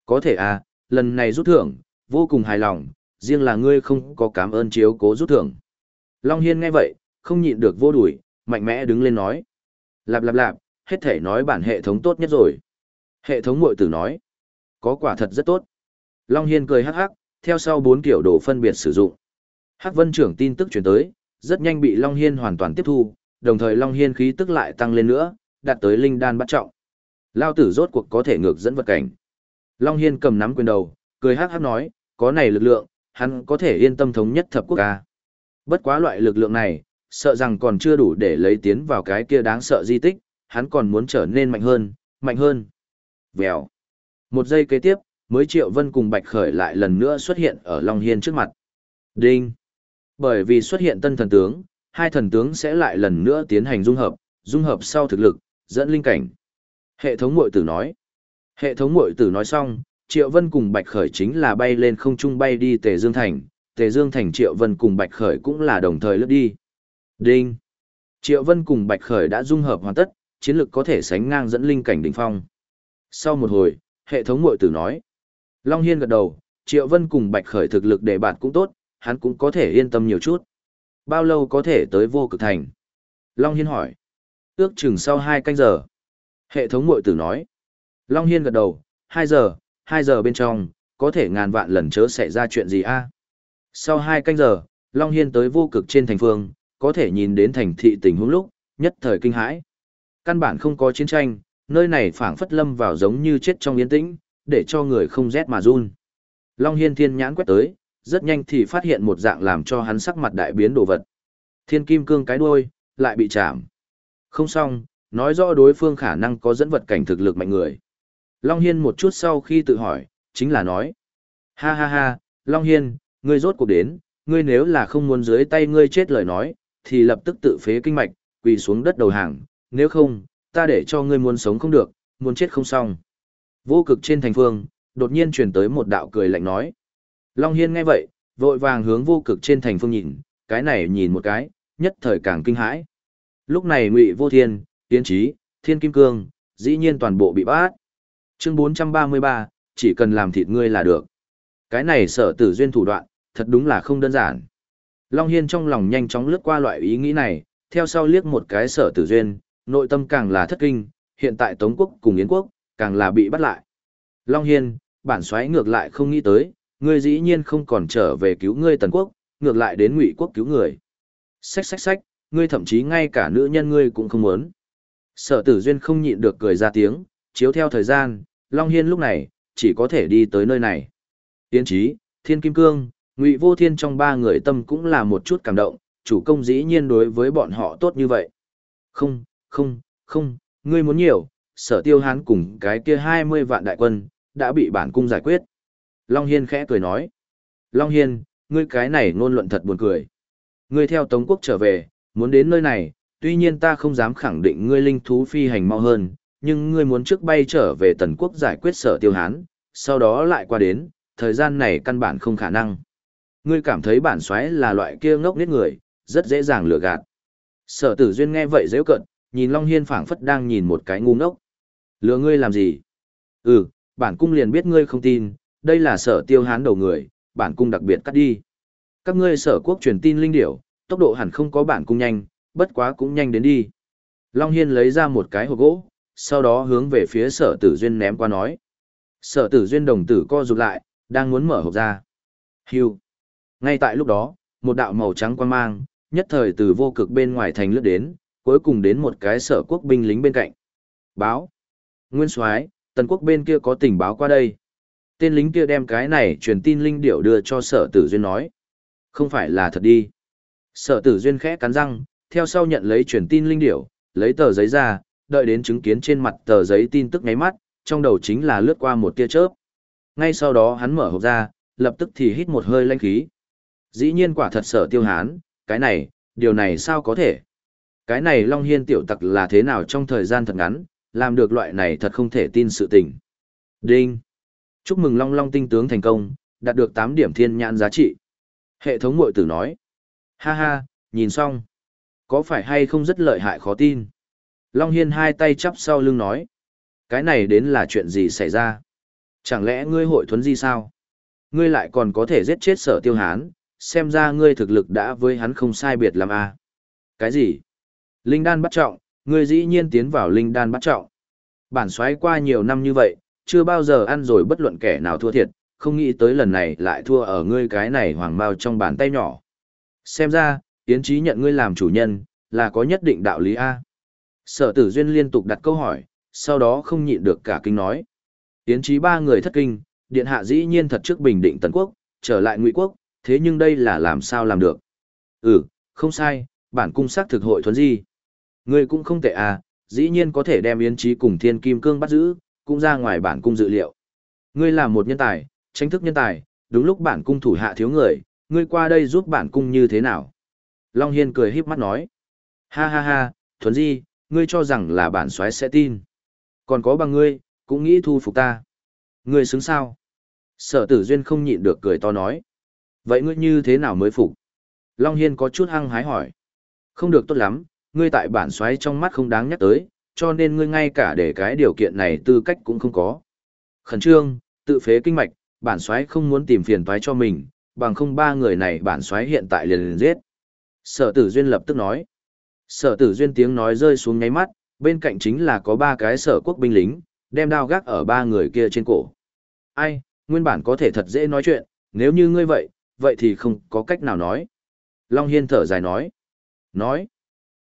Có thể à, lần này rút thưởng, vô cùng hài lòng, riêng là ngươi không có cảm ơn chiếu cố rút thưởng. Long Hiên nghe vậy, không nhịn được vô đuổi, mạnh mẽ đứng lên nói. Lạp lạp lạp, hết thể nói bản hệ thống tốt nhất rồi. Hệ thống mội tử nói. Có quả thật rất tốt. Long Hiên cười hắc hắc, theo sau bốn kiểu đồ phân biệt sử dụng. Hắc Vân trưởng tin tức truyền tới, rất nhanh bị Long Hiên hoàn toàn tiếp thu, đồng thời Long Hiên khí tức lại tăng lên nữa, đạt tới linh đan bắt trọng. Lao tử rốt cuộc có thể ngược dẫn vật cảnh. Long Hiên cầm nắm quyền đầu, cười hắc hắc nói, có này lực lượng, hắn có thể yên tâm thống nhất thập quốc ca. Bất quá loại lực lượng này, sợ rằng còn chưa đủ để lấy tiến vào cái kia đáng sợ di tích, hắn còn muốn trở nên mạnh hơn, mạnh hơn. Vèo. Một giây kế tiếp, mới Triệu Vân cùng Bạch Khởi lại lần nữa xuất hiện ở Long Hiên trước mặt. Đinh. Bởi vì xuất hiện tân thần tướng, hai thần tướng sẽ lại lần nữa tiến hành dung hợp, dung hợp sau thực lực, dẫn linh cảnh. Hệ thống mội tử nói. Hệ thống mội tử nói xong, Triệu Vân cùng Bạch Khởi chính là bay lên không trung bay đi Tề Dương Thành, Tề Dương Thành Triệu Vân cùng Bạch Khởi cũng là đồng thời lướt đi. Đinh! Triệu Vân cùng Bạch Khởi đã dung hợp hoàn tất, chiến lực có thể sánh ngang dẫn linh cảnh đỉnh phong. Sau một hồi, hệ thống mội tử nói. Long Hiên gật đầu, Triệu Vân cùng Bạch Khởi thực lực để bạn cũng tốt, hắn cũng có thể yên tâm nhiều chút. Bao lâu có thể tới vô cực thành? Long Hiên hỏi. Ước chừng sau 2 canh giờ. Hệ thống mội tử nói. Long Hiên gật đầu, 2 giờ, 2 giờ bên trong, có thể ngàn vạn lần chớ xảy ra chuyện gì a Sau 2 canh giờ, Long Hiên tới vô cực trên thành phương, có thể nhìn đến thành thị tình huống lúc, nhất thời kinh hãi. Căn bản không có chiến tranh, nơi này phảng phất lâm vào giống như chết trong yên tĩnh, để cho người không rét mà run. Long Hiên thiên nhãn quét tới, rất nhanh thì phát hiện một dạng làm cho hắn sắc mặt đại biến đồ vật. Thiên kim cương cái đuôi, lại bị chạm. Không xong, nói rõ đối phương khả năng có dẫn vật cảnh thực lực mạnh người. Long Hiên một chút sau khi tự hỏi, chính là nói. Ha ha ha, Long Hiên, ngươi rốt cuộc đến, ngươi nếu là không muốn dưới tay ngươi chết lời nói, thì lập tức tự phế kinh mạch, quỳ xuống đất đầu hàng, nếu không, ta để cho ngươi muốn sống không được, muốn chết không xong. Vô cực trên thành phương, đột nhiên truyền tới một đạo cười lạnh nói. Long Hiên nghe vậy, vội vàng hướng vô cực trên thành phương nhìn, cái này nhìn một cái, nhất thời càng kinh hãi. Lúc này Ngụy Vô Thiên, Tiến Trí, Thiên Kim Cương, dĩ nhiên toàn bộ bị bắt. Chương 433, chỉ cần làm thịt ngươi là được. Cái này sở tử duyên thủ đoạn, thật đúng là không đơn giản. Long Hiên trong lòng nhanh chóng lướt qua loại ý nghĩ này, theo sau liếc một cái sở tử duyên, nội tâm càng là thất kinh, hiện tại Tống quốc cùng Yến quốc, càng là bị bắt lại. Long Hiên, bản xoáy ngược lại không nghĩ tới, ngươi dĩ nhiên không còn trở về cứu ngươi tần quốc, ngược lại đến ngụy quốc cứu người. Xách xách xách, ngươi thậm chí ngay cả nữ nhân ngươi cũng không muốn. Sở tử duyên không nhịn được cười ra tiếng, chiếu theo thời gian, Long Hiên lúc này, chỉ có thể đi tới nơi này. Tiến trí, Thiên Kim Cương, Ngụy Vô Thiên trong ba người tâm cũng là một chút cảm động, chủ công dĩ nhiên đối với bọn họ tốt như vậy. Không, không, không, ngươi muốn nhiều, sở tiêu hán cùng cái kia 20 vạn đại quân, đã bị bản cung giải quyết. Long Hiên khẽ cười nói. Long Hiên, ngươi cái này ngôn luận thật buồn cười. Ngươi theo Tống quốc trở về, muốn đến nơi này, tuy nhiên ta không dám khẳng định ngươi linh thú phi hành mau hơn, nhưng ngươi muốn trước bay trở về tần quốc giải quyết sở tiêu hán, sau đó lại qua đến, thời gian này căn bản không khả năng. Ngươi cảm thấy bản xoáy là loại kia ngốc nít người, rất dễ dàng lừa gạt. Sở tử duyên nghe vậy dễ cận, nhìn Long Hiên phảng phất đang nhìn một cái ngu ngốc. Lừa ngươi làm gì? Ừ, bản cung liền biết ngươi không tin, đây là sở tiêu hán đầu người, bản cung đặc biệt cắt đi. Các ngươi sở quốc truyền tin linh điểu, tốc độ hẳn không có bản cung nhanh, bất quá cũng nhanh đến đi. Long Hiên lấy ra một cái hộp gỗ, sau đó hướng về phía sở tử duyên ném qua nói. Sở tử duyên đồng tử co rụt lại, đang muốn mở hộp ra. Hưu. Ngay tại lúc đó, một đạo màu trắng quan mang, nhất thời từ vô cực bên ngoài thành lướt đến, cuối cùng đến một cái sở quốc binh lính bên cạnh. Báo. Nguyên soái tần quốc bên kia có tình báo qua đây. Tên lính kia đem cái này truyền tin linh điệu đưa cho sở tử duyên nói. Không phải là thật đi. Sở tử duyên khẽ cắn răng, theo sau nhận lấy truyền tin linh điệu, lấy tờ giấy ra, đợi đến chứng kiến trên mặt tờ giấy tin tức ngáy mắt, trong đầu chính là lướt qua một tia chớp. Ngay sau đó hắn mở hộp ra, lập tức thì hít một hơi lanh khí. Dĩ nhiên quả thật sở tiêu hán, cái này, điều này sao có thể? Cái này Long Hiên tiểu tặc là thế nào trong thời gian thật ngắn, làm được loại này thật không thể tin sự tình. Đinh! Chúc mừng Long Long tinh tướng thành công, đạt được 8 điểm thiên nhãn giá trị. Hệ thống mội tử nói. Ha ha, nhìn xong. Có phải hay không rất lợi hại khó tin? Long Hiên hai tay chắp sau lưng nói. Cái này đến là chuyện gì xảy ra? Chẳng lẽ ngươi hội thuấn di sao? Ngươi lại còn có thể giết chết sở tiêu hán, xem ra ngươi thực lực đã với hắn không sai biệt làm a à? Cái gì? Linh đan bắt trọng, ngươi dĩ nhiên tiến vào linh đan bắt trọng. Bản xoáy qua nhiều năm như vậy, chưa bao giờ ăn rồi bất luận kẻ nào thua thiệt, không nghĩ tới lần này lại thua ở ngươi cái này hoàng bao trong bàn tay nhỏ. Xem ra, Yến Chí nhận ngươi làm chủ nhân, là có nhất định đạo lý A. Sở tử duyên liên tục đặt câu hỏi, sau đó không nhịn được cả kinh nói. Yến Chí ba người thất kinh, điện hạ dĩ nhiên thật trước bình định tần quốc, trở lại ngụy quốc, thế nhưng đây là làm sao làm được. Ừ, không sai, bản cung xác thực hội thuấn di. Ngươi cũng không tệ à, dĩ nhiên có thể đem Yến Chí cùng Thiên Kim Cương bắt giữ, cũng ra ngoài bản cung dự liệu. Ngươi là một nhân tài, tranh thức nhân tài, đúng lúc bản cung thủ hạ thiếu người, ngươi qua đây giúp bản cung như thế nào? Long Hiên cười híp mắt nói. Ha ha ha, thuấn di, ngươi cho rằng là bản soái sẽ tin. Còn có bằng ngươi, cũng nghĩ thu phục ta. Ngươi xứng sao? Sở tử duyên không nhịn được cười to nói. Vậy ngươi như thế nào mới phục? Long Hiên có chút hăng hái hỏi. Không được tốt lắm, ngươi tại bản xoáy trong mắt không đáng nhắc tới, cho nên ngươi ngay cả để cái điều kiện này tư cách cũng không có. Khẩn trương, tự phế kinh mạch, bản xoáy không muốn tìm phiền toái cho mình, bằng không ba người này bản xoáy hiện tại liền liền giết. Sở tử duyên lập tức nói. Sở tử duyên tiếng nói rơi xuống ngáy mắt, bên cạnh chính là có ba cái sở quốc binh lính, đem đao gác ở ba người kia trên cổ. Ai, nguyên bản có thể thật dễ nói chuyện, nếu như ngươi vậy, vậy thì không có cách nào nói. Long Hiên thở dài nói. Nói,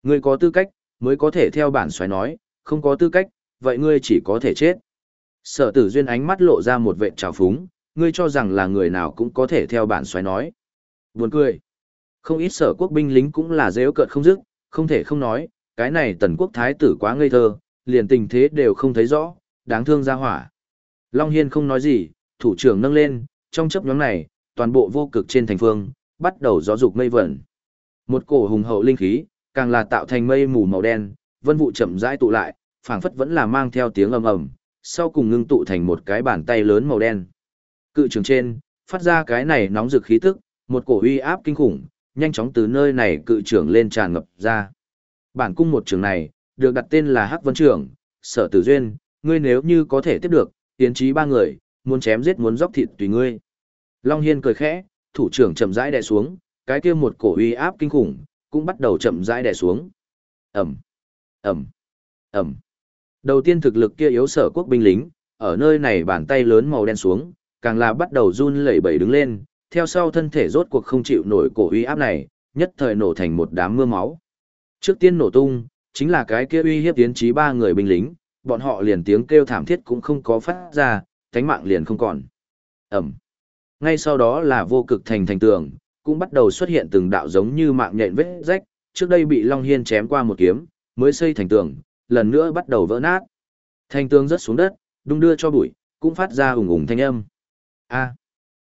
ngươi có tư cách, mới có thể theo bản xoáy nói, không có tư cách, vậy ngươi chỉ có thể chết. Sở tử duyên ánh mắt lộ ra một vệ trào phúng, ngươi cho rằng là người nào cũng có thể theo bản xoáy nói. Buồn cười. Không ít sở quốc binh lính cũng là dễ cợt không dứt, không thể không nói, cái này tần quốc thái tử quá ngây thơ, liền tình thế đều không thấy rõ, đáng thương ra hỏa. Long Hiên không nói gì, thủ trưởng nâng lên, trong chấp nhóm này, toàn bộ vô cực trên thành phương, bắt đầu gió dục mây vẩn. Một cổ hùng hậu linh khí, càng là tạo thành mây mù màu đen, vân vụ chậm rãi tụ lại, phảng phất vẫn là mang theo tiếng ầm ầm, sau cùng ngưng tụ thành một cái bàn tay lớn màu đen. Cự trường trên, phát ra cái này nóng rực khí tức, một cổ uy áp kinh khủng, nhanh chóng từ nơi này cự trưởng lên tràn ngập ra. Bản cung một trường này, được đặt tên là Hắc Vân Trưởng, sở tử duyên, ngươi nếu như có thể tiếp được, tiến trí ba người, muốn chém giết muốn dốc thịt tùy ngươi. Long Hiên cười khẽ, thủ trưởng chậm rãi đè xuống, cái kia một cổ uy áp kinh khủng, cũng bắt đầu chậm rãi đè xuống. Ẩm, Ẩm, Ẩm. Đầu tiên thực lực kia yếu sở quốc binh lính, ở nơi này bàn tay lớn màu đen xuống, càng là bắt đầu run lẩy bẩy đứng lên, theo sau thân thể rốt cuộc không chịu nổi cổ uy áp này, nhất thời nổ thành một đám mưa máu. Trước tiên nổ tung, chính là cái kia uy hiếp tiến trí ba người binh lính, bọn họ liền tiếng kêu thảm thiết cũng không có phát ra, cánh mạng liền không còn. Ẩm. Ngay sau đó là vô cực thành thành tường, cũng bắt đầu xuất hiện từng đạo giống như mạng nhện vết rách, trước đây bị Long Hiên chém qua một kiếm, mới xây thành tường, lần nữa bắt đầu vỡ nát. Thành tường rớt xuống đất, đung đưa cho bụi, cũng phát ra ủng ủng thanh âm. A.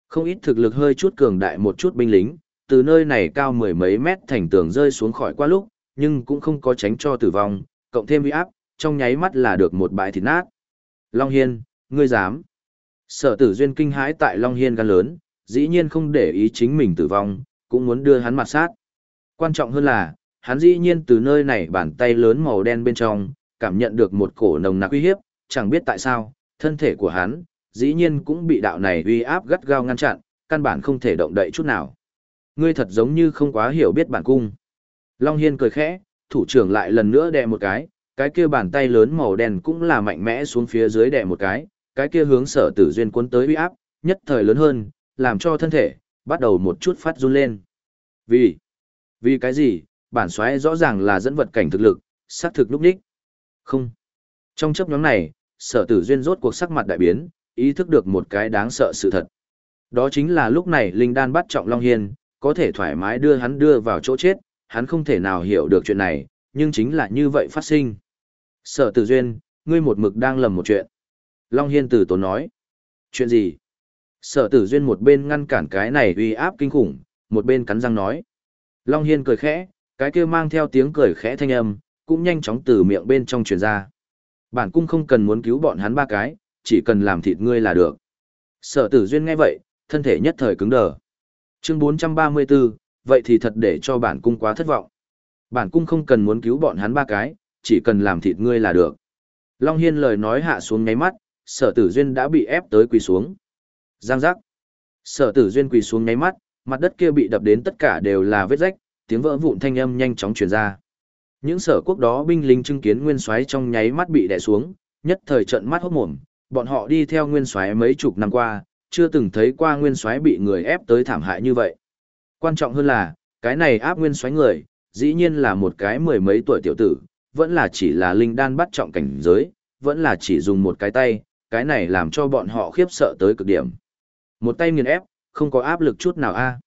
không ít thực lực hơi chút cường đại một chút binh lính, từ nơi này cao mười mấy mét thành tường rơi xuống khỏi qua lúc, nhưng cũng không có tránh cho tử vong, cộng thêm uy áp, trong nháy mắt là được một bãi thịt nát. Long Hiên, ngươi dám. Sở tử duyên kinh hãi tại Long Hiên gan lớn, dĩ nhiên không để ý chính mình tử vong, cũng muốn đưa hắn mặt sát. Quan trọng hơn là, hắn dĩ nhiên từ nơi này bàn tay lớn màu đen bên trong, cảm nhận được một cổ nồng nặc uy hiếp, chẳng biết tại sao, thân thể của hắn, dĩ nhiên cũng bị đạo này uy áp gắt gao ngăn chặn, căn bản không thể động đậy chút nào. Ngươi thật giống như không quá hiểu biết bản cung. Long Hiên cười khẽ, thủ trưởng lại lần nữa đè một cái, cái kia bàn tay lớn màu đen cũng là mạnh mẽ xuống phía dưới đè một cái, cái kia hướng sở tử duyên cuốn tới uy áp, nhất thời lớn hơn, làm cho thân thể, bắt đầu một chút phát run lên. Vì, vì cái gì, bản xoáy rõ ràng là dẫn vật cảnh thực lực, xác thực lúc đích. Không. Trong chấp nhóm này, sở tử duyên rốt cuộc sắc mặt đại biến, ý thức được một cái đáng sợ sự thật. Đó chính là lúc này Linh Đan bắt trọng Long Hiên, có thể thoải mái đưa hắn đưa vào chỗ chết, hắn không thể nào hiểu được chuyện này, nhưng chính là như vậy phát sinh. Sở tử duyên, ngươi một mực đang lầm một chuyện. Long Hiên tử tốn nói. Chuyện gì? Sở tử duyên một bên ngăn cản cái này uy áp kinh khủng, một bên cắn răng nói. Long Hiên cười khẽ, cái kia mang theo tiếng cười khẽ thanh âm, cũng nhanh chóng từ miệng bên trong truyền ra. Bản cung không cần muốn cứu bọn hắn ba cái, chỉ cần làm thịt ngươi là được. Sở tử duyên nghe vậy, thân thể nhất thời cứng đờ. Chương 434, vậy thì thật để cho bản cung quá thất vọng. Bản cung không cần muốn cứu bọn hắn ba cái, chỉ cần làm thịt ngươi là được. Long Hiên lời nói hạ xuống ngáy mắt, sở tử duyên đã bị ép tới quỳ xuống. Giang giác. Sở tử duyên quỳ xuống ngáy mắt, mặt đất kia bị đập đến tất cả đều là vết rách, tiếng vỡ vụn thanh âm nhanh chóng truyền ra. Những sở quốc đó binh lính chứng kiến nguyên soái trong nháy mắt bị đè xuống, nhất thời trận mắt hốt mồm, bọn họ đi theo nguyên soái mấy chục năm qua, chưa từng thấy qua nguyên soái bị người ép tới thảm hại như vậy. Quan trọng hơn là, cái này áp nguyên soái người, dĩ nhiên là một cái mười mấy tuổi tiểu tử, vẫn là chỉ là linh đan bắt trọng cảnh giới, vẫn là chỉ dùng một cái tay, cái này làm cho bọn họ khiếp sợ tới cực điểm. Một tay nghiền ép, không có áp lực chút nào a. À.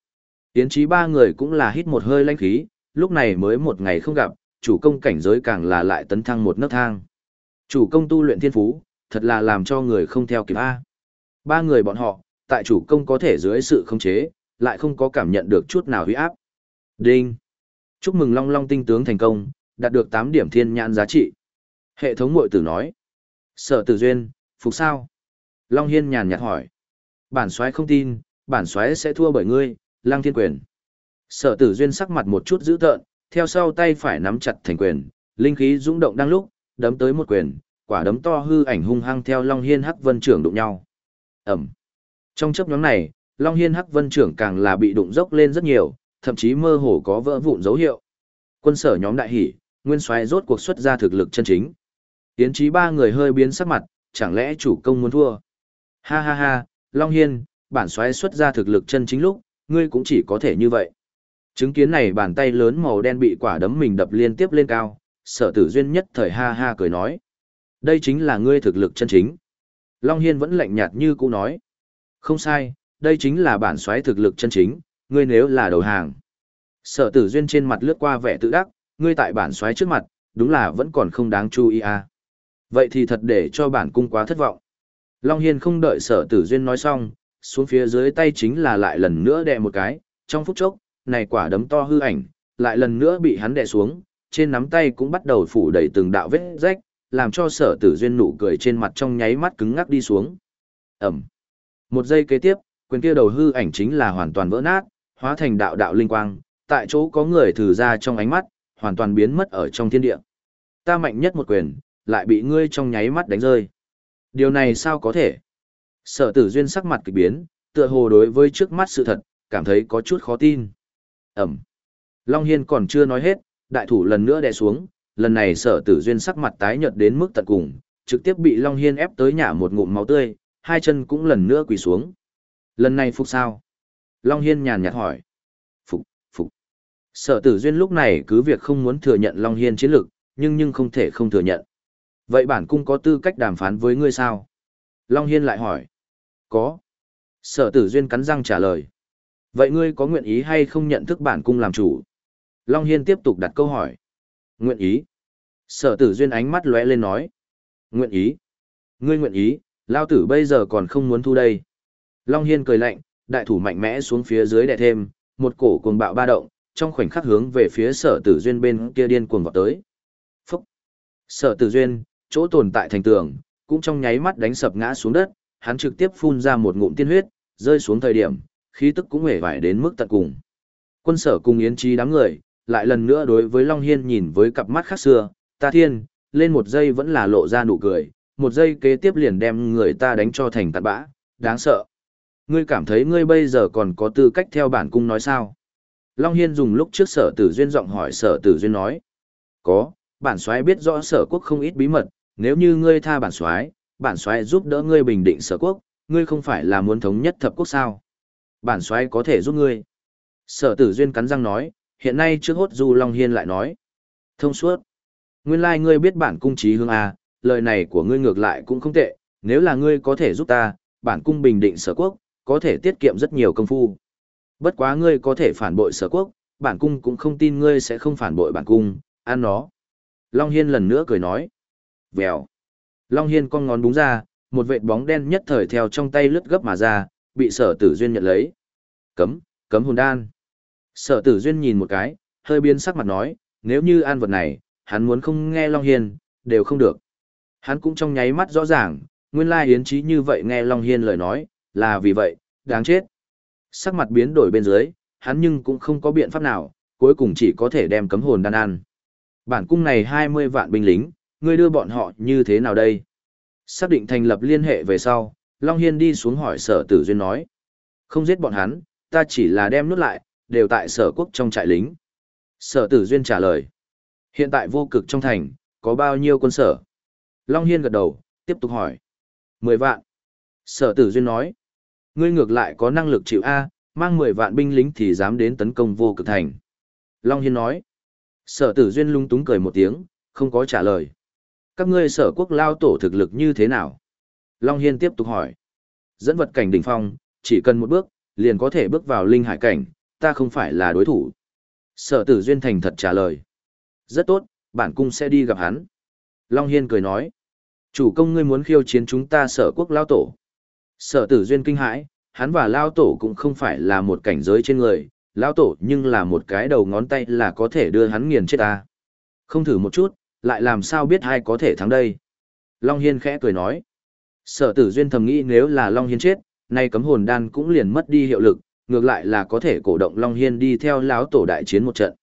Tiến trí ba người cũng là hít một hơi lanh khí, lúc này mới một ngày không gặp, chủ công cảnh giới càng là lại tấn thăng một nấc thang. Chủ công tu luyện thiên phú, thật là làm cho người không theo kịp A. Ba người bọn họ, tại chủ công có thể dưới sự khống chế, lại không có cảm nhận được chút nào huy áp. Đinh! Chúc mừng Long Long tinh tướng thành công, đạt được 8 điểm thiên nhãn giá trị. Hệ thống mội tử nói. Sở tử duyên, phục sao? Long Hiên nhàn nhạt hỏi. Bản soái không tin, bản soái sẽ thua bởi ngươi, Lăng Thiên Quyền. Sở tử duyên sắc mặt một chút dữ tợn, theo sau tay phải nắm chặt thành quyền, linh khí dũng động đang lúc, đấm tới một quyền, quả đấm to hư ảnh hung hăng theo Long Hiên Hắc Vân trưởng đụng nhau. Ẩm. Trong chấp nhóm này, Long Hiên Hắc Vân trưởng càng là bị đụng dốc lên rất nhiều, thậm chí mơ hồ có vỡ vụn dấu hiệu. Quân sở nhóm đại hỉ, nguyên soái rốt cuộc xuất ra thực lực chân chính. Tiến trí ba người hơi biến sắc mặt, chẳng lẽ chủ công muốn thua? Ha ha ha, Long Hiên, bản xoáy xuất ra thực lực chân chính lúc, ngươi cũng chỉ có thể như vậy. Chứng kiến này bàn tay lớn màu đen bị quả đấm mình đập liên tiếp lên cao, sở tử duyên nhất thời ha ha cười nói. Đây chính là ngươi thực lực chân chính. Long Hiên vẫn lạnh nhạt như cũ nói. Không sai, đây chính là bản xoáy thực lực chân chính, ngươi nếu là đầu hàng. Sở tử duyên trên mặt lướt qua vẻ tự đắc, ngươi tại bản xoáy trước mặt, đúng là vẫn còn không đáng chú ý à. Vậy thì thật để cho bản cung quá thất vọng. Long Hiên không đợi sở tử duyên nói xong, xuống phía dưới tay chính là lại lần nữa đè một cái, trong phút chốc, này quả đấm to hư ảnh, lại lần nữa bị hắn đè xuống, trên nắm tay cũng bắt đầu phủ đầy từng đạo vết rách, làm cho sở tử duyên nụ cười trên mặt trong nháy mắt cứng ngắc đi xuống. Ẩm. Một giây kế tiếp, quyền kia đầu hư ảnh chính là hoàn toàn vỡ nát, hóa thành đạo đạo linh quang, tại chỗ có người thử ra trong ánh mắt, hoàn toàn biến mất ở trong thiên địa. Ta mạnh nhất một quyền, lại bị ngươi trong nháy mắt đánh rơi. Điều này sao có thể? Sở tử duyên sắc mặt kịch biến, tựa hồ đối với trước mắt sự thật, cảm thấy có chút khó tin. Ẩm. Long Hiên còn chưa nói hết, đại thủ lần nữa đè xuống, lần này sở tử duyên sắc mặt tái nhợt đến mức tận cùng, trực tiếp bị Long Hiên ép tới nhả một ngụm máu tươi, hai chân cũng lần nữa quỳ xuống. Lần này phục sao? Long Hiên nhàn nhạt hỏi. Phục, phục. Sở tử duyên lúc này cứ việc không muốn thừa nhận Long Hiên chiến lực, nhưng nhưng không thể không thừa nhận. Vậy bản cung có tư cách đàm phán với ngươi sao? Long Hiên lại hỏi. Có. Sở tử duyên cắn răng trả lời. Vậy ngươi có nguyện ý hay không nhận thức bản cung làm chủ? Long Hiên tiếp tục đặt câu hỏi. Nguyện ý. Sở tử duyên ánh mắt lóe lên nói. Nguyện ý. Ngươi nguyện ý, lao tử bây giờ còn không muốn thu đây. Long Hiên cười lạnh, đại thủ mạnh mẽ xuống phía dưới đè thêm, một cổ cuồng bạo ba động, trong khoảnh khắc hướng về phía sở tử duyên bên kia điên cuồng vọt tới. Phúc! Sở tử duyên, chỗ tồn tại thành tường, cũng trong nháy mắt đánh sập ngã xuống đất, hắn trực tiếp phun ra một ngụm tiên huyết, rơi xuống thời điểm, khí tức cũng hề vải đến mức tận cùng. Quân sở cùng yến trí đám người, lại lần nữa đối với Long Hiên nhìn với cặp mắt khác xưa, ta thiên, lên một giây vẫn là lộ ra nụ cười, một giây kế tiếp liền đem người ta đánh cho thành tạt bã, đáng sợ. Ngươi cảm thấy ngươi bây giờ còn có tư cách theo bản cung nói sao? Long Hiên dùng lúc trước sở tử duyên giọng hỏi sở tử duyên nói. Có, bản soái biết rõ sở quốc không ít bí mật, nếu như ngươi tha bản soái bản soái giúp đỡ ngươi bình định sở quốc, ngươi không phải là muốn thống nhất thập quốc sao? Bản soái có thể giúp ngươi. Sở tử duyên cắn răng nói, hiện nay trước hốt du Long Hiên lại nói. Thông suốt. Nguyên lai like ngươi biết bản cung trí hương à, lời này của ngươi ngược lại cũng không tệ, nếu là ngươi có thể giúp ta, bản cung bình định sở quốc, có thể tiết kiệm rất nhiều công phu. Bất quá ngươi có thể phản bội sở quốc, bản cung cũng không tin ngươi sẽ không phản bội bản cung, ăn nó. Long Hiên lần nữa cười nói. Vèo. Long Hiên con ngón búng ra, một vệt bóng đen nhất thời theo trong tay lướt gấp mà ra, bị sở tử duyên nhận lấy. Cấm, cấm hồn đan. Sở tử duyên nhìn một cái, hơi biến sắc mặt nói, nếu như an vật này, hắn muốn không nghe Long Hiên, đều không được. Hắn cũng trong nháy mắt rõ ràng, nguyên lai hiến trí như vậy nghe Long Hiên lời nói, là vì vậy, đáng chết. Sắc mặt biến đổi bên dưới, hắn nhưng cũng không có biện pháp nào, cuối cùng chỉ có thể đem cấm hồn đan ăn. Bản cung này 20 vạn binh lính, ngươi đưa bọn họ như thế nào đây? Xác định thành lập liên hệ về sau, Long Hiên đi xuống hỏi sở tử duyên nói. Không giết bọn hắn, ta chỉ là đem nút lại, đều tại sở quốc trong trại lính. Sở tử duyên trả lời. Hiện tại vô cực trong thành, có bao nhiêu quân sở? Long Hiên gật đầu, tiếp tục hỏi. 10 vạn. Sở tử duyên nói. Ngươi ngược lại có năng lực chịu A, mang 10 vạn binh lính thì dám đến tấn công vô cực thành. Long Hiên nói. Sở tử duyên lung túng cười một tiếng, không có trả lời. Các ngươi sở quốc lao tổ thực lực như thế nào? Long Hiên tiếp tục hỏi. Dẫn vật cảnh đỉnh phong, chỉ cần một bước, liền có thể bước vào linh hải cảnh, ta không phải là đối thủ. Sở tử duyên thành thật trả lời. Rất tốt, bản cung sẽ đi gặp hắn. Long Hiên cười nói. Chủ công ngươi muốn khiêu chiến chúng ta sở quốc lao tổ. Sở tử duyên kinh hãi, hắn và lao tổ cũng không phải là một cảnh giới trên người, lao tổ nhưng là một cái đầu ngón tay là có thể đưa hắn nghiền chết ta. Không thử một chút, lại làm sao biết ai có thể thắng đây. Long Hiên khẽ cười nói. Sở tử duyên thầm nghĩ nếu là Long Hiên chết, nay cấm hồn đan cũng liền mất đi hiệu lực, ngược lại là có thể cổ động Long Hiên đi theo lão tổ đại chiến một trận.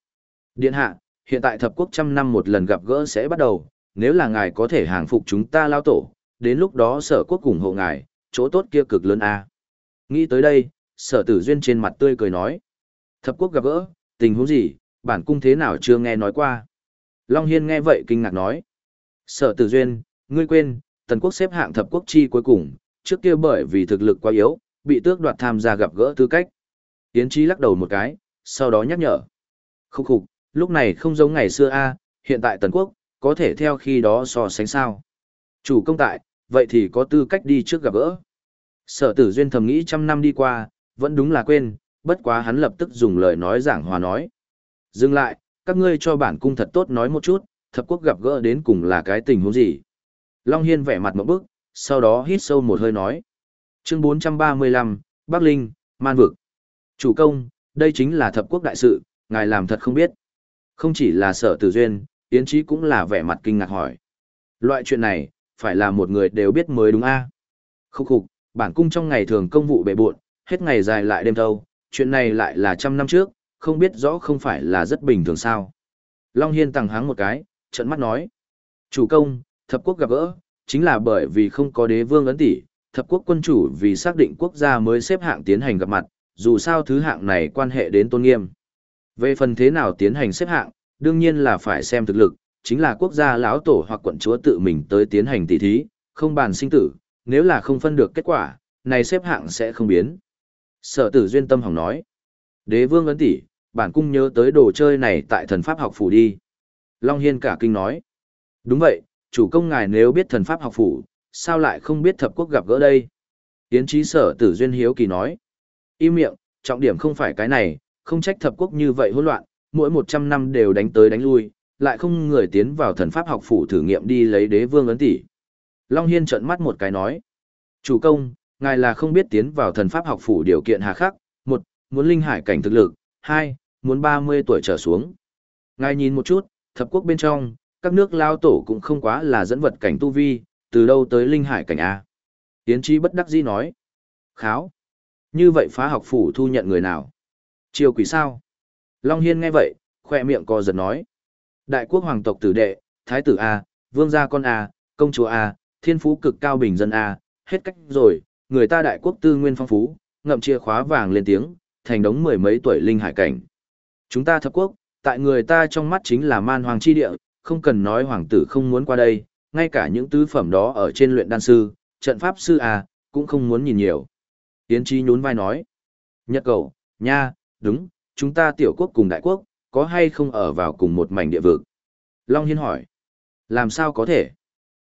Điện hạ, hiện tại thập quốc trăm năm một lần gặp gỡ sẽ bắt đầu, nếu là ngài có thể hàng phục chúng ta lão tổ, đến lúc đó sở quốc cùng hộ ngài, chỗ tốt kia cực lớn a. Nghĩ tới đây, sở tử duyên trên mặt tươi cười nói. Thập quốc gặp gỡ, tình huống gì, bản cung thế nào chưa nghe nói qua. Long Hiên nghe vậy kinh ngạc nói. Sở tử duyên, ngươi quên, tần quốc xếp hạng thập quốc chi cuối cùng, trước kia bởi vì thực lực quá yếu, bị tước đoạt tham gia gặp gỡ tư cách. Tiến trí lắc đầu một cái, sau đó nhắc nhở. Khúc khục, lúc này không giống ngày xưa a hiện tại tần quốc, có thể theo khi đó so sánh sao. Chủ công tại, vậy thì có tư cách đi trước gặp gỡ. Sở tử duyên thầm nghĩ trăm năm đi qua, vẫn đúng là quên, bất quá hắn lập tức dùng lời nói giảng hòa nói. Dừng lại, các ngươi cho bản cung thật tốt nói một chút, thập quốc gặp gỡ đến cùng là cái tình huống gì. Long Hiên vẻ mặt một bức, sau đó hít sâu một hơi nói. Chương 435, Bắc Linh, Man Vực. Chủ công, đây chính là thập quốc đại sự, ngài làm thật không biết. Không chỉ là sở tử duyên, Yến Chí cũng là vẻ mặt kinh ngạc hỏi. Loại chuyện này, phải là một người đều biết mới đúng a à? Khúc khục, bản cung trong ngày thường công vụ bệ buộn, hết ngày dài lại đêm thâu, chuyện này lại là trăm năm trước, không biết rõ không phải là rất bình thường sao. Long Hiên tăng háng một cái, trận mắt nói. Chủ công, thập quốc gặp gỡ, chính là bởi vì không có đế vương ấn tỷ, thập quốc quân chủ vì xác định quốc gia mới xếp hạng tiến hành gặp mặt, dù sao thứ hạng này quan hệ đến tôn nghiêm. Về phần thế nào tiến hành xếp hạng, đương nhiên là phải xem thực lực, chính là quốc gia lão tổ hoặc quận chúa tự mình tới tiến hành tỷ thí, không bàn sinh tử, nếu là không phân được kết quả, này xếp hạng sẽ không biến. Sở tử duyên tâm hỏng nói. Đế vương ấn tỷ, bản cung nhớ tới đồ chơi này tại thần pháp học phủ đi. Long Hiên cả kinh nói. Đúng vậy, chủ công ngài nếu biết thần pháp học phủ, sao lại không biết thập quốc gặp gỡ đây? Tiến trí sở tử duyên hiếu kỳ nói. Im miệng, trọng điểm không phải cái này, không trách thập quốc như vậy hỗn loạn, mỗi 100 năm đều đánh tới đánh lui, lại không người tiến vào thần pháp học phủ thử nghiệm đi lấy đế vương ấn tỷ. Long Hiên trợn mắt một cái nói. Chủ công, ngài là không biết tiến vào thần pháp học phủ điều kiện hà khắc, một, muốn linh hải cảnh thực lực, hai, muốn 30 tuổi trở xuống. Ngài nhìn một chút, thập quốc bên trong, các nước lao tổ cũng không quá là dẫn vật cảnh tu vi, từ đâu tới linh hải cảnh A. Tiến trí bất đắc dĩ nói. Kháo. Như vậy phá học phủ thu nhận người nào? Triều quỷ sao? Long Hiên nghe vậy, khoe miệng co giật nói. Đại quốc hoàng tộc tử đệ, thái tử A, vương gia con A, công chúa A, thiên phú cực cao bình dân A, hết cách rồi, người ta đại quốc tư nguyên phong phú, ngậm chìa khóa vàng lên tiếng, thành đống mười mấy tuổi linh hải cảnh. Chúng ta thập quốc, tại người ta trong mắt chính là man hoàng chi địa, không cần nói hoàng tử không muốn qua đây, ngay cả những tứ phẩm đó ở trên luyện đan sư, trận pháp sư à, cũng không muốn nhìn nhiều. Yến Chi nhún vai nói. Nhật cầu, nha, đúng, chúng ta tiểu quốc cùng đại quốc, có hay không ở vào cùng một mảnh địa vực? Long Hiên hỏi. Làm sao có thể?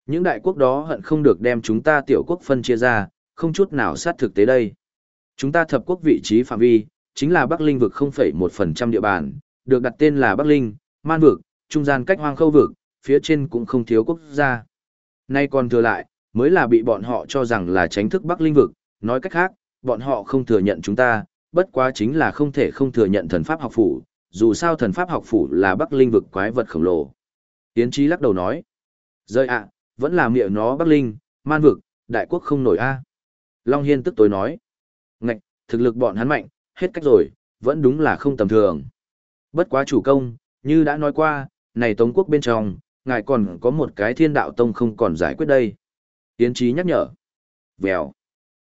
Những đại quốc đó hận không được đem chúng ta tiểu quốc phân chia ra, không chút nào sát thực tế đây. Chúng ta thập quốc vị trí phạm vi, chính là Bắc Linh vực 0,1% địa bàn, được đặt tên là Bắc Linh, Man vực, trung gian cách hoang khâu vực, phía trên cũng không thiếu quốc gia. Nay còn thừa lại, mới là bị bọn họ cho rằng là tránh thức Bắc Linh vực, nói cách khác, bọn họ không thừa nhận chúng ta, bất quá chính là không thể không thừa nhận thần pháp học phủ, dù sao thần pháp học phủ là Bắc Linh vực quái vật khổng lồ. Tiến trí lắc đầu nói, rơi ạ, vẫn là miệng nó Bắc Linh, man vực, đại quốc không nổi a. Long Hiên tức tối nói, ngạch, thực lực bọn hắn mạnh, hết cách rồi, vẫn đúng là không tầm thường. Bất quá chủ công, như đã nói qua, này Tống quốc bên trong, ngài còn có một cái thiên đạo tông không còn giải quyết đây. Tiến chí nhắc nhở. Vèo.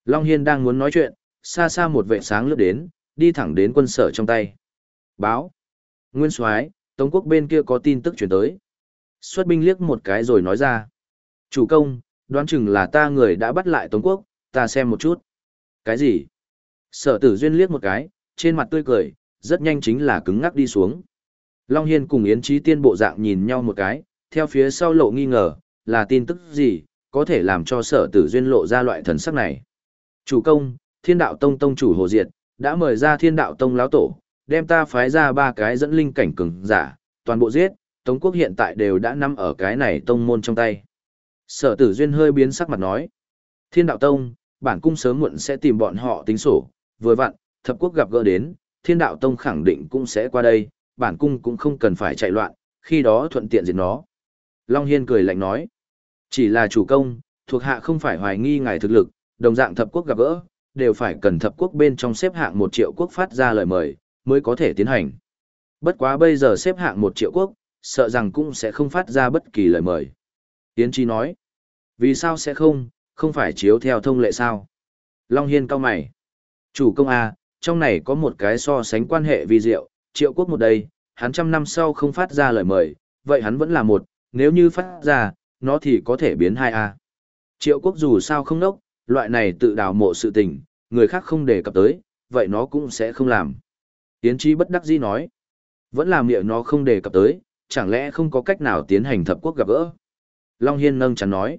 Long Hiên đang muốn nói chuyện, xa xa một vệ sáng lướt đến, đi thẳng đến quân sở trong tay. Báo. Nguyên soái Tống quốc bên kia có tin tức chuyển tới. Xuất binh liếc một cái rồi nói ra. Chủ công, đoán chừng là ta người đã bắt lại Tống quốc, ta xem một chút. Cái gì? Sở tử duyên liếc một cái, trên mặt tươi cười, rất nhanh chính là cứng ngắc đi xuống. Long Hiên cùng Yến Trí Tiên bộ dạng nhìn nhau một cái, theo phía sau lộ nghi ngờ, là tin tức gì, có thể làm cho sở tử duyên lộ ra loại thần sắc này. Chủ công, thiên đạo tông tông chủ Hồ Diệt, đã mời ra thiên đạo tông lão tổ, đem ta phái ra ba cái dẫn linh cảnh cường giả, toàn bộ giết, Tống quốc hiện tại đều đã nằm ở cái này tông môn trong tay. Sở tử duyên hơi biến sắc mặt nói. Thiên đạo tông, bản cung sớm muộn sẽ tìm bọn họ tính sổ, vừa vặn, thập quốc gặp gỡ đến, thiên đạo tông khẳng định cũng sẽ qua đây, bản cung cũng không cần phải chạy loạn, khi đó thuận tiện diệt nó. Long Hiên cười lạnh nói, chỉ là chủ công, thuộc hạ không phải hoài nghi ngài thực lực, đồng dạng thập quốc gặp gỡ, đều phải cần thập quốc bên trong xếp hạng một triệu quốc phát ra lời mời, mới có thể tiến hành. Bất quá bây giờ xếp hạng một triệu quốc, sợ rằng cũng sẽ không phát ra bất kỳ lời mời. Tiến Chi nói, vì sao sẽ không, không phải chiếu theo thông lệ sao? Long Hiên cao mày. Chủ công A, trong này có một cái so sánh quan hệ vi diệu, triệu quốc một đây, hắn trăm năm sau không phát ra lời mời, vậy hắn vẫn là một, nếu như phát ra, nó thì có thể biến hai a Triệu quốc dù sao không nốc, loại này tự đào mộ sự tình, người khác không đề cập tới, vậy nó cũng sẽ không làm. Tiến trí bất đắc dĩ nói, vẫn làm miệng nó không đề cập tới, chẳng lẽ không có cách nào tiến hành thập quốc gặp gỡ. Long Hiên nâng chắn nói,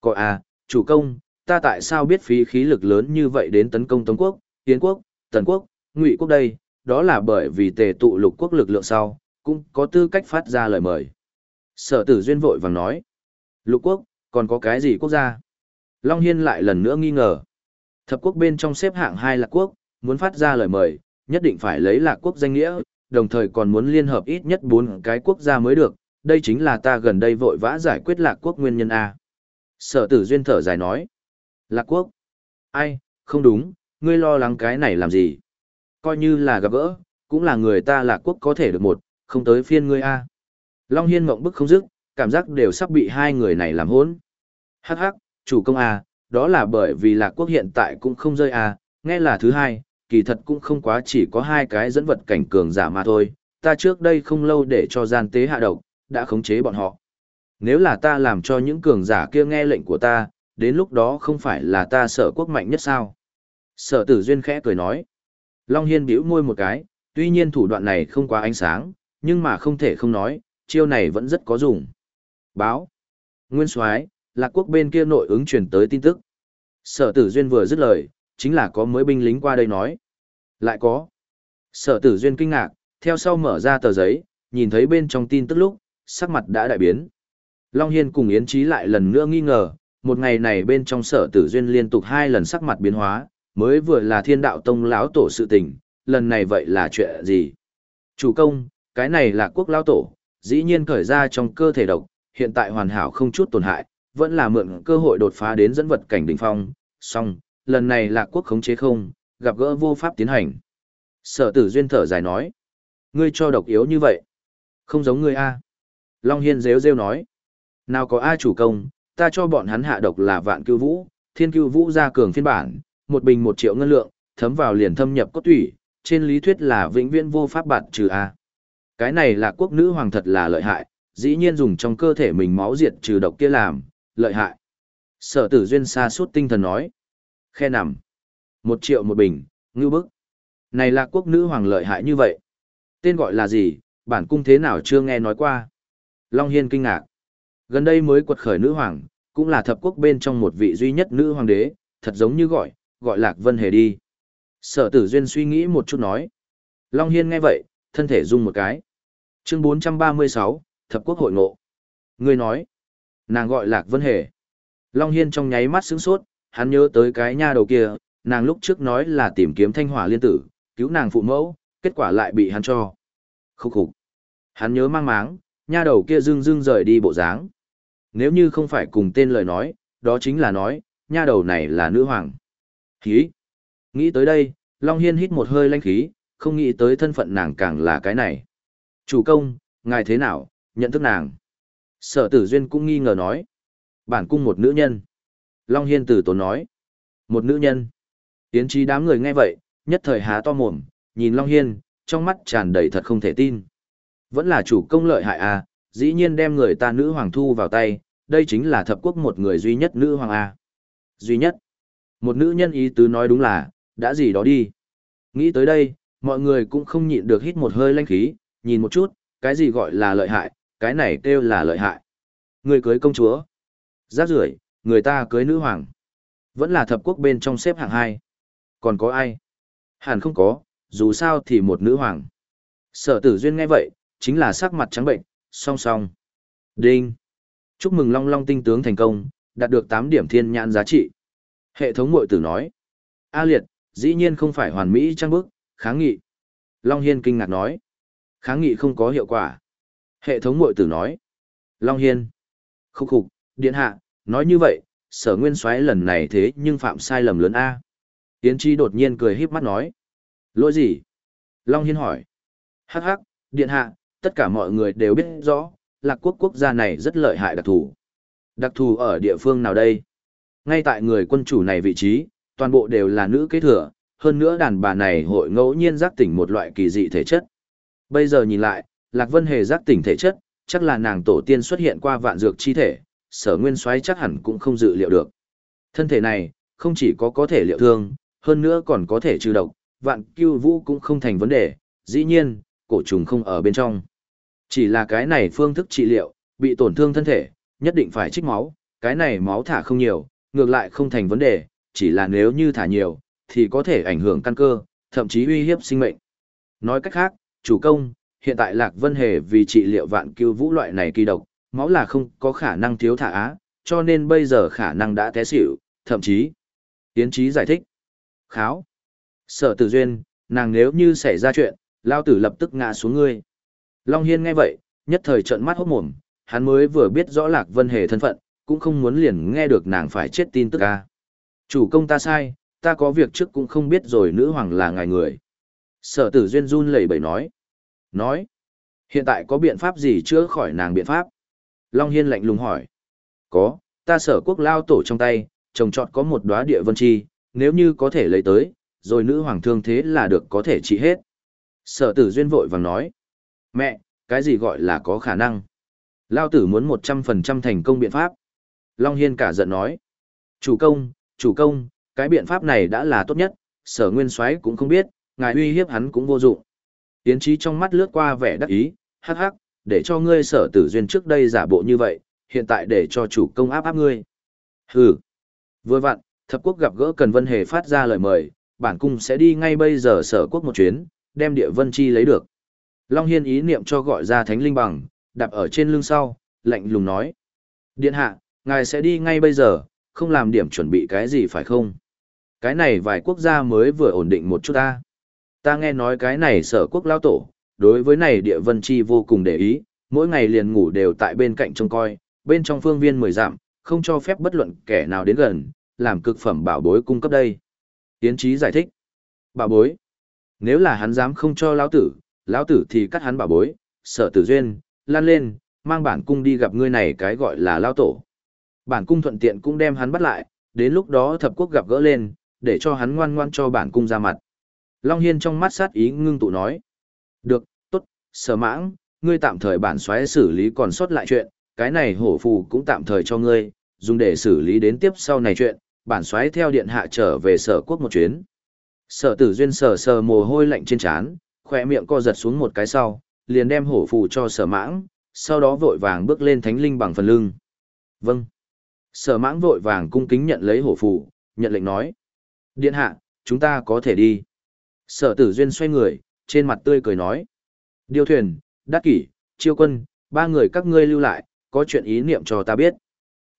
coi à, Chủ công, ta tại sao biết phí khí lực lớn như vậy đến tấn công Tống quốc, Tiến quốc, Tần quốc, Ngụy quốc đây, đó là bởi vì tề tụ lục quốc lực lượng sau, cũng có tư cách phát ra lời mời. Sở tử duyên vội vàng nói, lục quốc, còn có cái gì quốc gia? Long Hiên lại lần nữa nghi ngờ. Thập quốc bên trong xếp hạng hai lạc quốc, muốn phát ra lời mời, nhất định phải lấy lạc quốc danh nghĩa, đồng thời còn muốn liên hợp ít nhất bốn cái quốc gia mới được, đây chính là ta gần đây vội vã giải quyết lạc quốc nguyên nhân A. Sở tử duyên thở dài nói. Lạc quốc? Ai, không đúng, ngươi lo lắng cái này làm gì? Coi như là gặp gỡ, cũng là người ta lạc quốc có thể được một, không tới phiên ngươi A. Long Hiên mộng bức không dứt, cảm giác đều sắp bị hai người này làm hỗn. Hắc hắc, chủ công A, đó là bởi vì lạc quốc hiện tại cũng không rơi A, nghe là thứ hai, kỳ thật cũng không quá chỉ có hai cái dẫn vật cảnh cường giả mà thôi. Ta trước đây không lâu để cho gian tế hạ độc, đã khống chế bọn họ. Nếu là ta làm cho những cường giả kia nghe lệnh của ta, đến lúc đó không phải là ta sở quốc mạnh nhất sao? Sở tử duyên khẽ cười nói. Long Hiên bĩu môi một cái, tuy nhiên thủ đoạn này không quá ánh sáng, nhưng mà không thể không nói, chiêu này vẫn rất có dùng. Báo. Nguyên soái lạc quốc bên kia nội ứng truyền tới tin tức. Sở tử duyên vừa dứt lời, chính là có mới binh lính qua đây nói. Lại có. Sở tử duyên kinh ngạc, theo sau mở ra tờ giấy, nhìn thấy bên trong tin tức lúc, sắc mặt đã đại biến. Long Hiên cùng Yến Chí lại lần nữa nghi ngờ, một ngày này bên trong sở tử duyên liên tục hai lần sắc mặt biến hóa, mới vừa là thiên đạo tông lão tổ sự tình, lần này vậy là chuyện gì? Chủ công, cái này là quốc lão tổ, dĩ nhiên khởi ra trong cơ thể độc, hiện tại hoàn hảo không chút tổn hại, vẫn là mượn cơ hội đột phá đến dẫn vật cảnh đỉnh phong, song, lần này là quốc khống chế không, gặp gỡ vô pháp tiến hành. Sở tử duyên thở dài nói, ngươi cho độc yếu như vậy, không giống ngươi A. Long Hiên rêu rêu nói, nào có a chủ công, ta cho bọn hắn hạ độc là vạn cưu vũ, thiên cưu vũ ra cường phiên bản, một bình một triệu ngân lượng, thấm vào liền thâm nhập cốt tủy, trên lý thuyết là vĩnh viễn vô pháp bạn trừ A. Cái này là quốc nữ hoàng thật là lợi hại, dĩ nhiên dùng trong cơ thể mình máu diệt trừ độc kia làm, lợi hại. Sở tử duyên xa suốt tinh thần nói. Khe nằm. Một triệu một bình, ngư bức. Này là quốc nữ hoàng lợi hại như vậy. Tên gọi là gì, bản cung thế nào chưa nghe nói qua. Long Hiên kinh ngạc. Gần đây mới quật khởi nữ hoàng, cũng là thập quốc bên trong một vị duy nhất nữ hoàng đế, thật giống như gọi, gọi Lạc Vân Hề đi. Sở tử duyên suy nghĩ một chút nói. Long Hiên nghe vậy, thân thể rung một cái. Chương 436, Thập quốc hội ngộ. Người nói, nàng gọi Lạc Vân Hề. Long Hiên trong nháy mắt sững sốt, hắn nhớ tới cái nha đầu kia, nàng lúc trước nói là tìm kiếm thanh hỏa liên tử, cứu nàng phụ mẫu, kết quả lại bị hắn cho. Khúc khục. Hắn nhớ mang máng, nha đầu kia dưng dưng rời đi bộ dáng. Nếu như không phải cùng tên lời nói, đó chính là nói, nha đầu này là nữ hoàng. Khí. Nghĩ tới đây, Long Hiên hít một hơi lanh khí, không nghĩ tới thân phận nàng càng là cái này. Chủ công, ngài thế nào, nhận thức nàng. Sở tử duyên cũng nghi ngờ nói. Bản cung một nữ nhân. Long Hiên từ tốn nói. Một nữ nhân. Tiến trí đám người nghe vậy, nhất thời há to mồm, nhìn Long Hiên, trong mắt tràn đầy thật không thể tin. Vẫn là chủ công lợi hại à, dĩ nhiên đem người ta nữ hoàng thu vào tay, đây chính là thập quốc một người duy nhất nữ hoàng à. Duy nhất. Một nữ nhân ý tứ nói đúng là, đã gì đó đi. Nghĩ tới đây, mọi người cũng không nhịn được hít một hơi lanh khí, nhìn một chút, cái gì gọi là lợi hại, cái này kêu là lợi hại. Người cưới công chúa. Giáp rưởi người ta cưới nữ hoàng. Vẫn là thập quốc bên trong xếp hạng hai. Còn có ai? Hẳn không có, dù sao thì một nữ hoàng. Sở tử duyên nghe vậy, chính là sắc mặt trắng bệnh, song song. Đinh! Chúc mừng Long Long tinh tướng thành công, đạt được 8 điểm thiên nhãn giá trị. Hệ thống mội tử nói. A liệt, dĩ nhiên không phải hoàn mỹ trang bức, kháng nghị. Long Hiên kinh ngạc nói. Kháng nghị không có hiệu quả. Hệ thống mội tử nói. Long Hiên. Khúc khục, điện hạ, nói như vậy, sở nguyên soái lần này thế nhưng phạm sai lầm lớn A. Tiến tri đột nhiên cười híp mắt nói. Lỗi gì? Long Hiên hỏi. Hắc hắc, điện hạ, tất cả mọi người đều biết rõ, lạc quốc quốc gia này rất lợi hại đặc thù. Đặc thù ở địa phương nào đây? Ngay tại người quân chủ này vị trí, toàn bộ đều là nữ kế thừa, hơn nữa đàn bà này hội ngẫu nhiên giác tỉnh một loại kỳ dị thể chất. Bây giờ nhìn lại, Lạc Vân Hề giác tỉnh thể chất, chắc là nàng tổ tiên xuất hiện qua vạn dược chi thể, sở nguyên soái chắc hẳn cũng không dự liệu được. Thân thể này, không chỉ có có thể liệu thương, hơn nữa còn có thể trừ độc, vạn cưu vũ cũng không thành vấn đề, dĩ nhiên, cổ trùng không ở bên trong. Chỉ là cái này phương thức trị liệu, bị tổn thương thân thể, nhất định phải trích máu, cái này máu thả không nhiều, ngược lại không thành vấn đề, chỉ là nếu như thả nhiều, thì có thể ảnh hưởng căn cơ, thậm chí uy hiếp sinh mệnh. Nói cách khác, chủ công, hiện tại Lạc Vân Hề vì trị liệu vạn cứu vũ loại này kỳ độc, máu là không có khả năng thiếu thả á, cho nên bây giờ khả năng đã té xỉu, thậm chí. Tiến trí giải thích. Kháo. Sở tử duyên, nàng nếu như xảy ra chuyện, lao tử lập tức ngã xuống ngươi. Long Hiên nghe vậy, nhất thời trợn mắt hốt mồm, hắn mới vừa biết rõ Lạc Vân Hề thân phận, cũng không muốn liền nghe được nàng phải chết tin tức ca. Chủ công ta sai, ta có việc trước cũng không biết rồi nữ hoàng là ngài người. Sở tử duyên run lẩy bẩy nói. Nói. Hiện tại có biện pháp gì chữa khỏi nàng biện pháp? Long Hiên lạnh lùng hỏi. Có, ta sở quốc lao tổ trong tay, trồng trọt có một đóa địa vân chi, nếu như có thể lấy tới, rồi nữ hoàng thương thế là được có thể trị hết. Sở tử duyên vội vàng nói. Mẹ, cái gì gọi là có khả năng? Lao tử muốn 100% thành công biện pháp. Long Hiên cả giận nói. Chủ công, chủ công, cái biện pháp này đã là tốt nhất, sở nguyên soái cũng không biết, ngài uy hiếp hắn cũng vô dụng. Tiến trí trong mắt lướt qua vẻ đắc ý, hắc hắc, để cho ngươi sở tử duyên trước đây giả bộ như vậy, hiện tại để cho chủ công áp áp ngươi. Hừ. Vừa vặn, thập quốc gặp gỡ Cần Vân Hề phát ra lời mời, bản cung sẽ đi ngay bây giờ sở quốc một chuyến, đem địa vân chi lấy được. Long Hiên ý niệm cho gọi ra thánh linh bằng, đạp ở trên lưng sau, lạnh lùng nói. Điện hạ, ngài sẽ đi ngay bây giờ, không làm điểm chuẩn bị cái gì phải không? Cái này vài quốc gia mới vừa ổn định một chút ta. Ta nghe nói cái này sở quốc lao tổ, đối với này địa vân chi vô cùng để ý, mỗi ngày liền ngủ đều tại bên cạnh trông coi, bên trong phương viên mười giảm, không cho phép bất luận kẻ nào đến gần, làm cực phẩm bảo bối cung cấp đây. Tiến trí giải thích. Bảo bối. Nếu là hắn dám không cho lão tử, lão tử thì cắt hắn bảo bối, sở tử duyên, lan lên, mang bản cung đi gặp ngươi này cái gọi là lão tổ. Bản cung thuận tiện cũng đem hắn bắt lại, đến lúc đó thập quốc gặp gỡ lên, để cho hắn ngoan ngoan cho bản cung ra mặt. Long Hiên trong mắt sát ý ngưng tụ nói. Được, tốt, sở mãng, ngươi tạm thời bản xoáy xử lý còn sót lại chuyện, cái này hổ phù cũng tạm thời cho ngươi, dùng để xử lý đến tiếp sau này chuyện, bản xoáy theo điện hạ trở về sở quốc một chuyến. Sở tử duyên sờ sờ mồ hôi lạnh trên trán, khỏe miệng co giật xuống một cái sau, liền đem hổ phù cho sở mãng, sau đó vội vàng bước lên thánh linh bằng phần lưng. Vâng. Sở mãng vội vàng cung kính nhận lấy hổ phù, nhận lệnh nói. Điện hạ, chúng ta có thể đi. Sở tử duyên xoay người, trên mặt tươi cười nói. Điêu thuyền, đắc kỷ, chiêu quân, ba người các ngươi lưu lại, có chuyện ý niệm cho ta biết.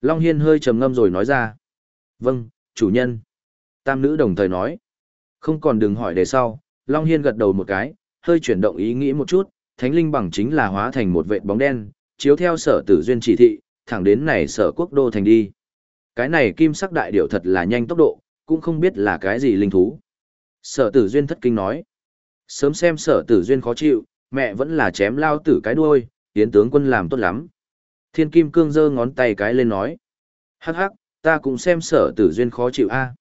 Long Hiên hơi trầm ngâm rồi nói ra. Vâng, chủ nhân. Tam nữ đồng thời nói. Không còn đừng hỏi đề sau, Long Hiên gật đầu một cái, hơi chuyển động ý nghĩ một chút, thánh linh bằng chính là hóa thành một vệt bóng đen, chiếu theo sở tử duyên chỉ thị, thẳng đến này sở quốc đô thành đi. Cái này kim sắc đại điểu thật là nhanh tốc độ, cũng không biết là cái gì linh thú. Sở tử duyên thất kinh nói. Sớm xem sở tử duyên khó chịu, mẹ vẫn là chém lao tử cái đuôi, tiến tướng quân làm tốt lắm. Thiên kim cương giơ ngón tay cái lên nói. Hắc hắc, ta cũng xem sở tử duyên khó chịu a.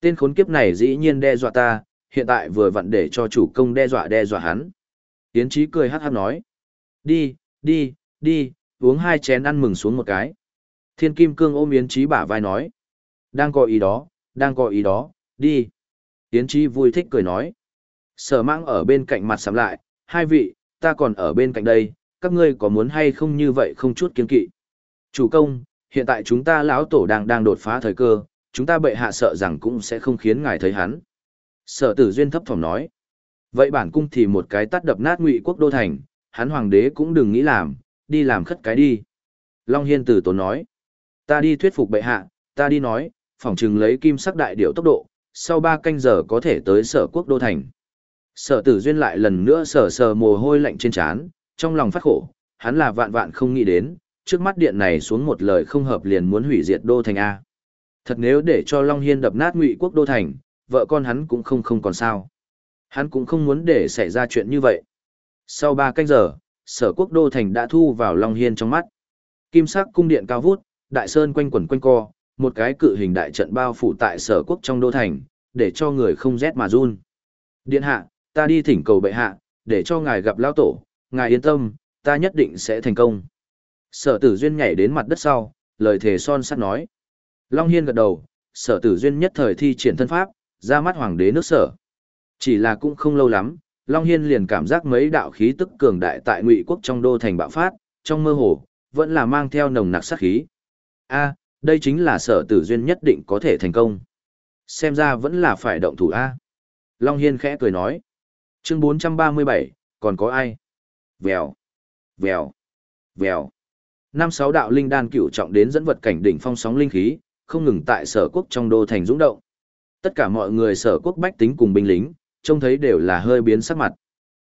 Tên khốn kiếp này dĩ nhiên đe dọa ta, hiện tại vừa vặn để cho chủ công đe dọa đe dọa hắn. yến trí cười hát hát nói. Đi, đi, đi, uống hai chén ăn mừng xuống một cái. Thiên kim cương ôm yến trí bả vai nói. Đang có ý đó, đang có ý đó, đi. Yến trí vui thích cười nói. Sở mang ở bên cạnh mặt sắm lại, hai vị, ta còn ở bên cạnh đây, các ngươi có muốn hay không như vậy không chút kiên kỵ. Chủ công, hiện tại chúng ta lão tổ đang đang đột phá thời cơ, chúng ta bệ hạ sợ rằng cũng sẽ không khiến ngài thấy hắn. Sở tử duyên thấp thỏm nói. Vậy bản cung thì một cái tắt đập nát ngụy quốc đô thành, hắn hoàng đế cũng đừng nghĩ làm, đi làm khất cái đi. Long Hiên tử tốn nói. Ta đi thuyết phục bệ hạ, ta đi nói, phỏng chừng lấy kim sắc đại điệu tốc độ, sau ba canh giờ có thể tới sở quốc đô thành. Sở tử duyên lại lần nữa sờ sờ mồ hôi lạnh trên trán, trong lòng phát khổ, hắn là vạn vạn không nghĩ đến, trước mắt điện này xuống một lời không hợp liền muốn hủy diệt đô thành A. Thật nếu để cho Long Hiên đập nát ngụy quốc đô thành, vợ con hắn cũng không không còn sao. Hắn cũng không muốn để xảy ra chuyện như vậy. Sau ba canh giờ, sở quốc đô thành đã thu vào Long Hiên trong mắt. Kim sắc cung điện cao vút, đại sơn quanh quẩn quanh co, một cái cự hình đại trận bao phủ tại sở quốc trong đô thành, để cho người không rét mà run. Điện hạ, ta đi thỉnh cầu bệ hạ, để cho ngài gặp lao tổ, ngài yên tâm, ta nhất định sẽ thành công. Sở tử duyên nhảy đến mặt đất sau, lời thề son sắt nói. Long Hiên gật đầu, sở tử duyên nhất thời thi triển thân pháp, ra mắt hoàng đế nước sở. Chỉ là cũng không lâu lắm, Long Hiên liền cảm giác mấy đạo khí tức cường đại tại ngụy quốc trong đô thành bạo phát, trong mơ hồ, vẫn là mang theo nồng nặc sát khí. a Đây chính là sở tử duyên nhất định có thể thành công. Xem ra vẫn là phải động thủ A. Long Hiên khẽ cười nói. Chương 437, còn có ai? Vèo, vèo, vèo. Năm sáu đạo linh đan cửu trọng đến dẫn vật cảnh đỉnh phong sóng linh khí, không ngừng tại sở quốc trong đô thành dũng động. Tất cả mọi người sở quốc bách tính cùng binh lính, trông thấy đều là hơi biến sắc mặt.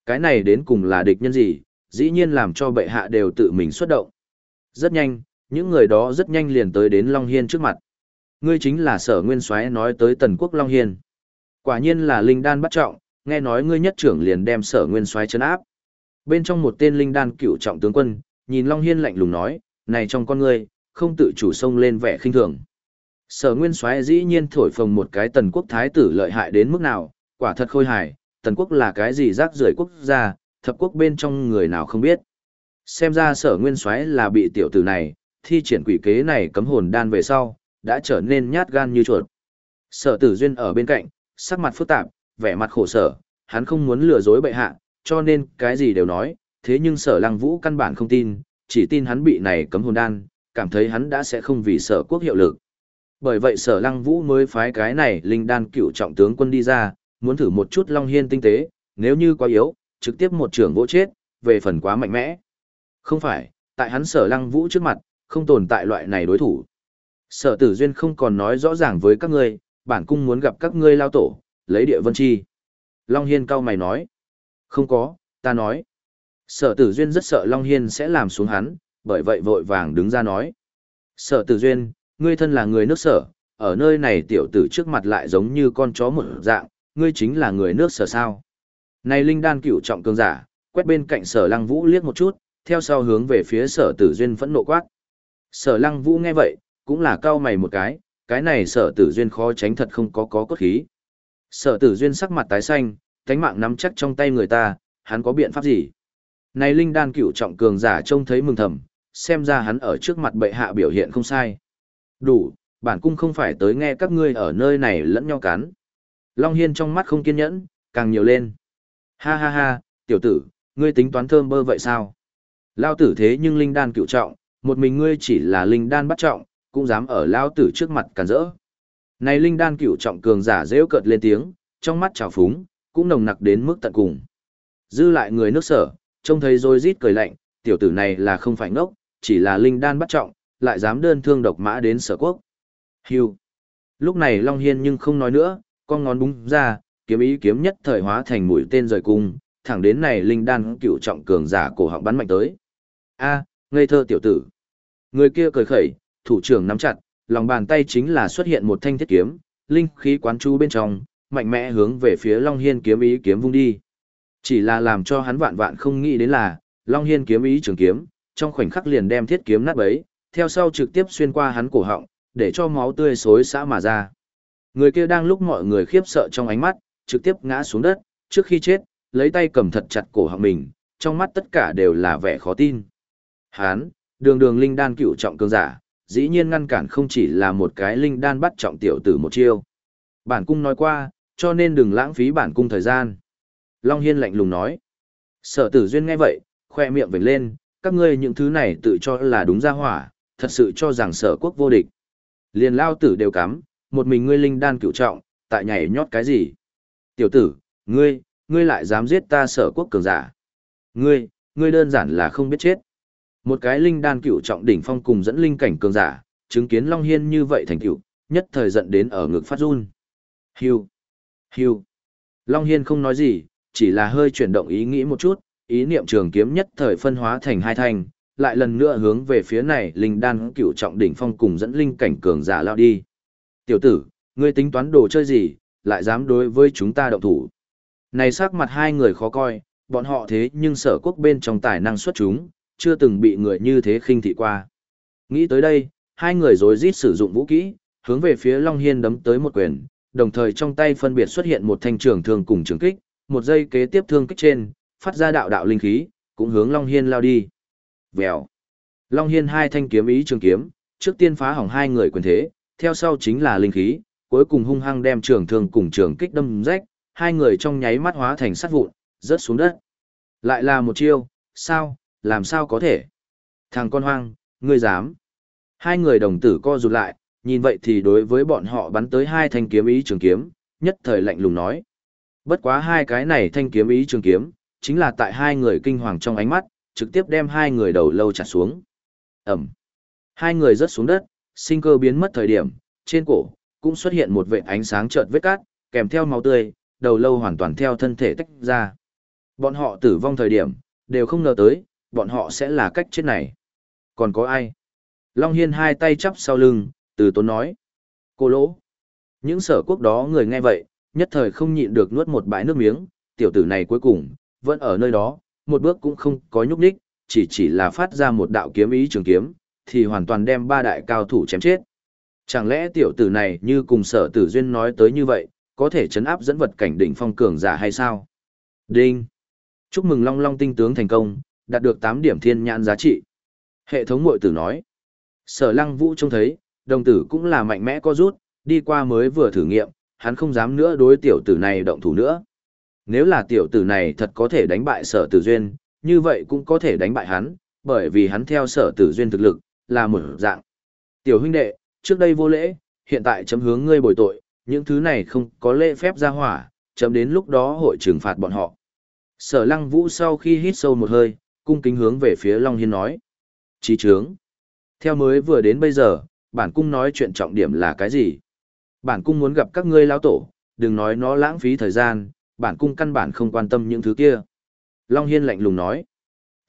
Cái này đến cùng là địch nhân gì, dĩ nhiên làm cho bệ hạ đều tự mình xuất động. Rất nhanh, những người đó rất nhanh liền tới đến Long Hiên trước mặt. Ngươi chính là sở nguyên soái nói tới tần quốc Long Hiên. Quả nhiên là linh đan bắt trọng, nghe nói ngươi nhất trưởng liền đem sở nguyên soái chấn áp. Bên trong một tên linh đan cựu trọng tướng quân, nhìn Long Hiên lạnh lùng nói, này trong con ngươi, không tự chủ sông lên vẻ khinh thường. Sở Nguyên Soái dĩ nhiên thổi phồng một cái tần quốc thái tử lợi hại đến mức nào, quả thật khôi hài, tần quốc là cái gì rác rưởi quốc gia, thập quốc bên trong người nào không biết. Xem ra Sở Nguyên Soái là bị tiểu tử này, thi triển quỷ kế này cấm hồn đan về sau, đã trở nên nhát gan như chuột. Sở Tử Duyên ở bên cạnh, sắc mặt phức tạp, vẻ mặt khổ sở, hắn không muốn lừa dối bệ hạ, cho nên cái gì đều nói, thế nhưng Sở Lăng Vũ căn bản không tin, chỉ tin hắn bị này cấm hồn đan, cảm thấy hắn đã sẽ không vì Sở quốc hiệu lực. Bởi vậy sở lăng vũ mới phái cái này linh đan cựu trọng tướng quân đi ra, muốn thử một chút long hiên tinh tế, nếu như quá yếu, trực tiếp một trưởng vỗ chết, về phần quá mạnh mẽ. Không phải, tại hắn sở lăng vũ trước mặt, không tồn tại loại này đối thủ. Sở tử duyên không còn nói rõ ràng với các ngươi, bản cung muốn gặp các ngươi lao tổ, lấy địa vân chi. Long Hiên cao mày nói. Không có, ta nói. Sở tử duyên rất sợ Long Hiên sẽ làm xuống hắn, bởi vậy vội vàng đứng ra nói. Sở tử duyên, ngươi thân là người nước sở, ở nơi này tiểu tử trước mặt lại giống như con chó một dạng, ngươi chính là người nước sở sao. Này linh đan cửu trọng cường giả, quét bên cạnh sở lăng vũ liếc một chút, theo sau hướng về phía sở tử duyên phẫn nộ quát. Sở lăng vũ nghe vậy, cũng là cao mày một cái, cái này sở tử duyên khó tránh thật không có có cốt khí. Sở tử duyên sắc mặt tái xanh, cánh mạng nắm chắc trong tay người ta, hắn có biện pháp gì? Này linh đan cửu trọng cường giả trông thấy mừng thầm, xem ra hắn ở trước mặt bệ hạ biểu hiện không sai. Đủ, bản cung không phải tới nghe các ngươi ở nơi này lẫn nhau cắn. Long Hiên trong mắt không kiên nhẫn, càng nhiều lên. Ha ha ha, tiểu tử, ngươi tính toán thơm bơ vậy sao? Lao tử thế nhưng linh đan cựu trọng, một mình ngươi chỉ là linh đan bắt trọng, cũng dám ở lao tử trước mặt cản rỡ. Này linh đan cựu trọng cường giả rêu cợt lên tiếng, trong mắt trào phúng, cũng nồng nặc đến mức tận cùng. Dư lại người nước sở, trông thấy rồi rít cười lạnh, tiểu tử này là không phải ngốc, chỉ là linh đan bắt trọng, lại dám đơn thương độc mã đến sở quốc. Hưu. Lúc này Long Hiên nhưng không nói nữa, con ngón búng ra, kiếm ý kiếm nhất thời hóa thành mũi tên rời cung, thẳng đến này linh đan cựu trọng cường giả cổ họng bắn mạnh tới. A, ngây thơ tiểu tử. Người kia cười khẩy, thủ trưởng nắm chặt, lòng bàn tay chính là xuất hiện một thanh thiết kiếm, linh khí quán chú bên trong, mạnh mẽ hướng về phía Long Hiên kiếm ý kiếm vung đi. Chỉ là làm cho hắn vạn vạn không nghĩ đến là, Long Hiên kiếm ý trường kiếm, trong khoảnh khắc liền đem thiết kiếm nát bấy, theo sau trực tiếp xuyên qua hắn cổ họng, để cho máu tươi xối xã mà ra. Người kia đang lúc mọi người khiếp sợ trong ánh mắt, trực tiếp ngã xuống đất, trước khi chết, lấy tay cầm thật chặt cổ họng mình, trong mắt tất cả đều là vẻ khó tin. Hán, đường đường linh đan cựu trọng cường giả, dĩ nhiên ngăn cản không chỉ là một cái linh đan bắt trọng tiểu tử một chiêu. Bản cung nói qua, cho nên đừng lãng phí bản cung thời gian. Long Hiên lạnh lùng nói. Sở tử duyên nghe vậy, khoe miệng vểnh lên, các ngươi những thứ này tự cho là đúng ra hỏa, thật sự cho rằng sở quốc vô địch. Liền lao tử đều cắm, một mình ngươi linh đan cửu trọng, tại nhảy nhót cái gì? Tiểu tử, ngươi, ngươi lại dám giết ta sở quốc cường giả. Ngươi, ngươi đơn giản là không biết chết. Một cái linh đan cửu trọng đỉnh phong cùng dẫn linh cảnh cường giả, chứng kiến Long Hiên như vậy thành cửu, nhất thời giận đến ở ngực phát run. Hiu, hiu. Long Hiên không nói gì, chỉ là hơi chuyển động ý nghĩ một chút, ý niệm trường kiếm nhất thời phân hóa thành hai thành lại lần nữa hướng về phía này linh đan cựu trọng đỉnh phong cùng dẫn linh cảnh cường giả lao đi. Tiểu tử, ngươi tính toán đồ chơi gì, lại dám đối với chúng ta động thủ. Này sắc mặt hai người khó coi, bọn họ thế nhưng sở quốc bên trong tài năng xuất chúng, chưa từng bị người như thế khinh thị qua. Nghĩ tới đây, hai người rối rít sử dụng vũ kỹ, hướng về phía Long Hiên đấm tới một quyền, đồng thời trong tay phân biệt xuất hiện một thanh trường thương cùng trường kích, một giây kế tiếp thương kích trên, phát ra đạo đạo linh khí, cũng hướng Long Hiên lao đi. Vèo. Long Hiên hai thanh kiếm ý trường kiếm, trước tiên phá hỏng hai người quyền thế, theo sau chính là linh khí, cuối cùng hung hăng đem trường thương cùng trường kích đâm rách, hai người trong nháy mắt hóa thành sắt vụn, rớt xuống đất. Lại là một chiêu, sao, làm sao có thể? Thằng con hoang, ngươi dám. Hai người đồng tử co rụt lại, nhìn vậy thì đối với bọn họ bắn tới hai thanh kiếm ý trường kiếm, nhất thời lạnh lùng nói. Bất quá hai cái này thanh kiếm ý trường kiếm, chính là tại hai người kinh hoàng trong ánh mắt, trực tiếp đem hai người đầu lâu chặt xuống. Ẩm. Hai người rớt xuống đất, sinh cơ biến mất thời điểm, trên cổ, cũng xuất hiện một vệt ánh sáng chợt vết cát, kèm theo máu tươi, đầu lâu hoàn toàn theo thân thể tách ra. Bọn họ tử vong thời điểm, đều không ngờ tới, bọn họ sẽ là cách chết này. Còn có ai? Long Hiên hai tay chắp sau lưng, từ tốn nói. Cô lỗ. Những sở quốc đó người nghe vậy, nhất thời không nhịn được nuốt một bãi nước miếng, tiểu tử này cuối cùng, vẫn ở nơi đó, một bước cũng không có nhúc nhích, chỉ chỉ là phát ra một đạo kiếm ý trường kiếm, thì hoàn toàn đem ba đại cao thủ chém chết. Chẳng lẽ tiểu tử này như cùng sở tử duyên nói tới như vậy, có thể chấn áp dẫn vật cảnh đỉnh phong cường giả hay sao? Đinh! Chúc mừng Long Long tinh tướng thành công, đạt được 8 điểm thiên nhãn giá trị. Hệ thống mội tử nói. Sở lăng vũ trông thấy, đồng tử cũng là mạnh mẽ có rút, đi qua mới vừa thử nghiệm, hắn không dám nữa đối tiểu tử này động thủ nữa. Nếu là tiểu tử này thật có thể đánh bại sở tử duyên, như vậy cũng có thể đánh bại hắn, bởi vì hắn theo sở tử duyên thực lực, là một dạng. Tiểu huynh đệ, trước đây vô lễ, hiện tại chấm hướng ngươi bồi tội, những thứ này không có lễ phép ra hỏa, chấm đến lúc đó hội trừng phạt bọn họ. Sở lăng vũ sau khi hít sâu một hơi, cung kính hướng về phía Long Hiên nói. Chí trướng. Theo mới vừa đến bây giờ, bản cung nói chuyện trọng điểm là cái gì? Bản cung muốn gặp các ngươi lão tổ, đừng nói nó lãng phí thời gian, bản cung căn bản không quan tâm những thứ kia. Long Hiên lạnh lùng nói.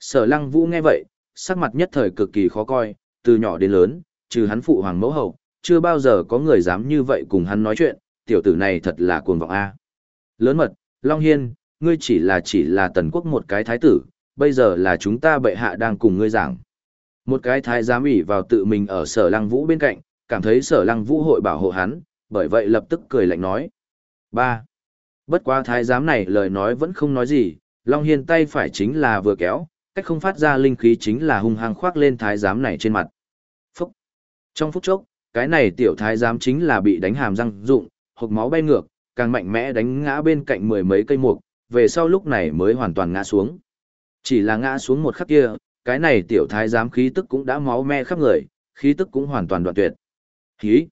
Sở lăng vũ nghe vậy, sắc mặt nhất thời cực kỳ khó coi, từ nhỏ đến lớn, trừ hắn phụ hoàng mẫu hậu, chưa bao giờ có người dám như vậy cùng hắn nói chuyện, tiểu tử này thật là cuồng vọng A. Lớn mật, Long Hiên, ngươi chỉ là chỉ là tần quốc một cái thái tử, bây giờ là chúng ta bệ hạ đang cùng ngươi giảng. Một cái thái giám ủy vào tự mình ở sở lăng vũ bên cạnh, cảm thấy sở lăng vũ hội bảo hộ hắn, bởi vậy lập tức cười lạnh nói. ba Bất quá thái giám này lời nói vẫn không nói gì, Long Hiên tay phải chính là vừa kéo, cách không phát ra linh khí chính là hung hăng khoác lên thái giám này trên mặt. Phúc! Trong phút chốc, cái này tiểu thái giám chính là bị đánh hàm răng rụng, hộp máu bay ngược, càng mạnh mẽ đánh ngã bên cạnh mười mấy cây mục, về sau lúc này mới hoàn toàn ngã xuống. Chỉ là ngã xuống một khắc kia, cái này tiểu thái giám khí tức cũng đã máu me khắp người, khí tức cũng hoàn toàn đoạn tuyệt. Khí!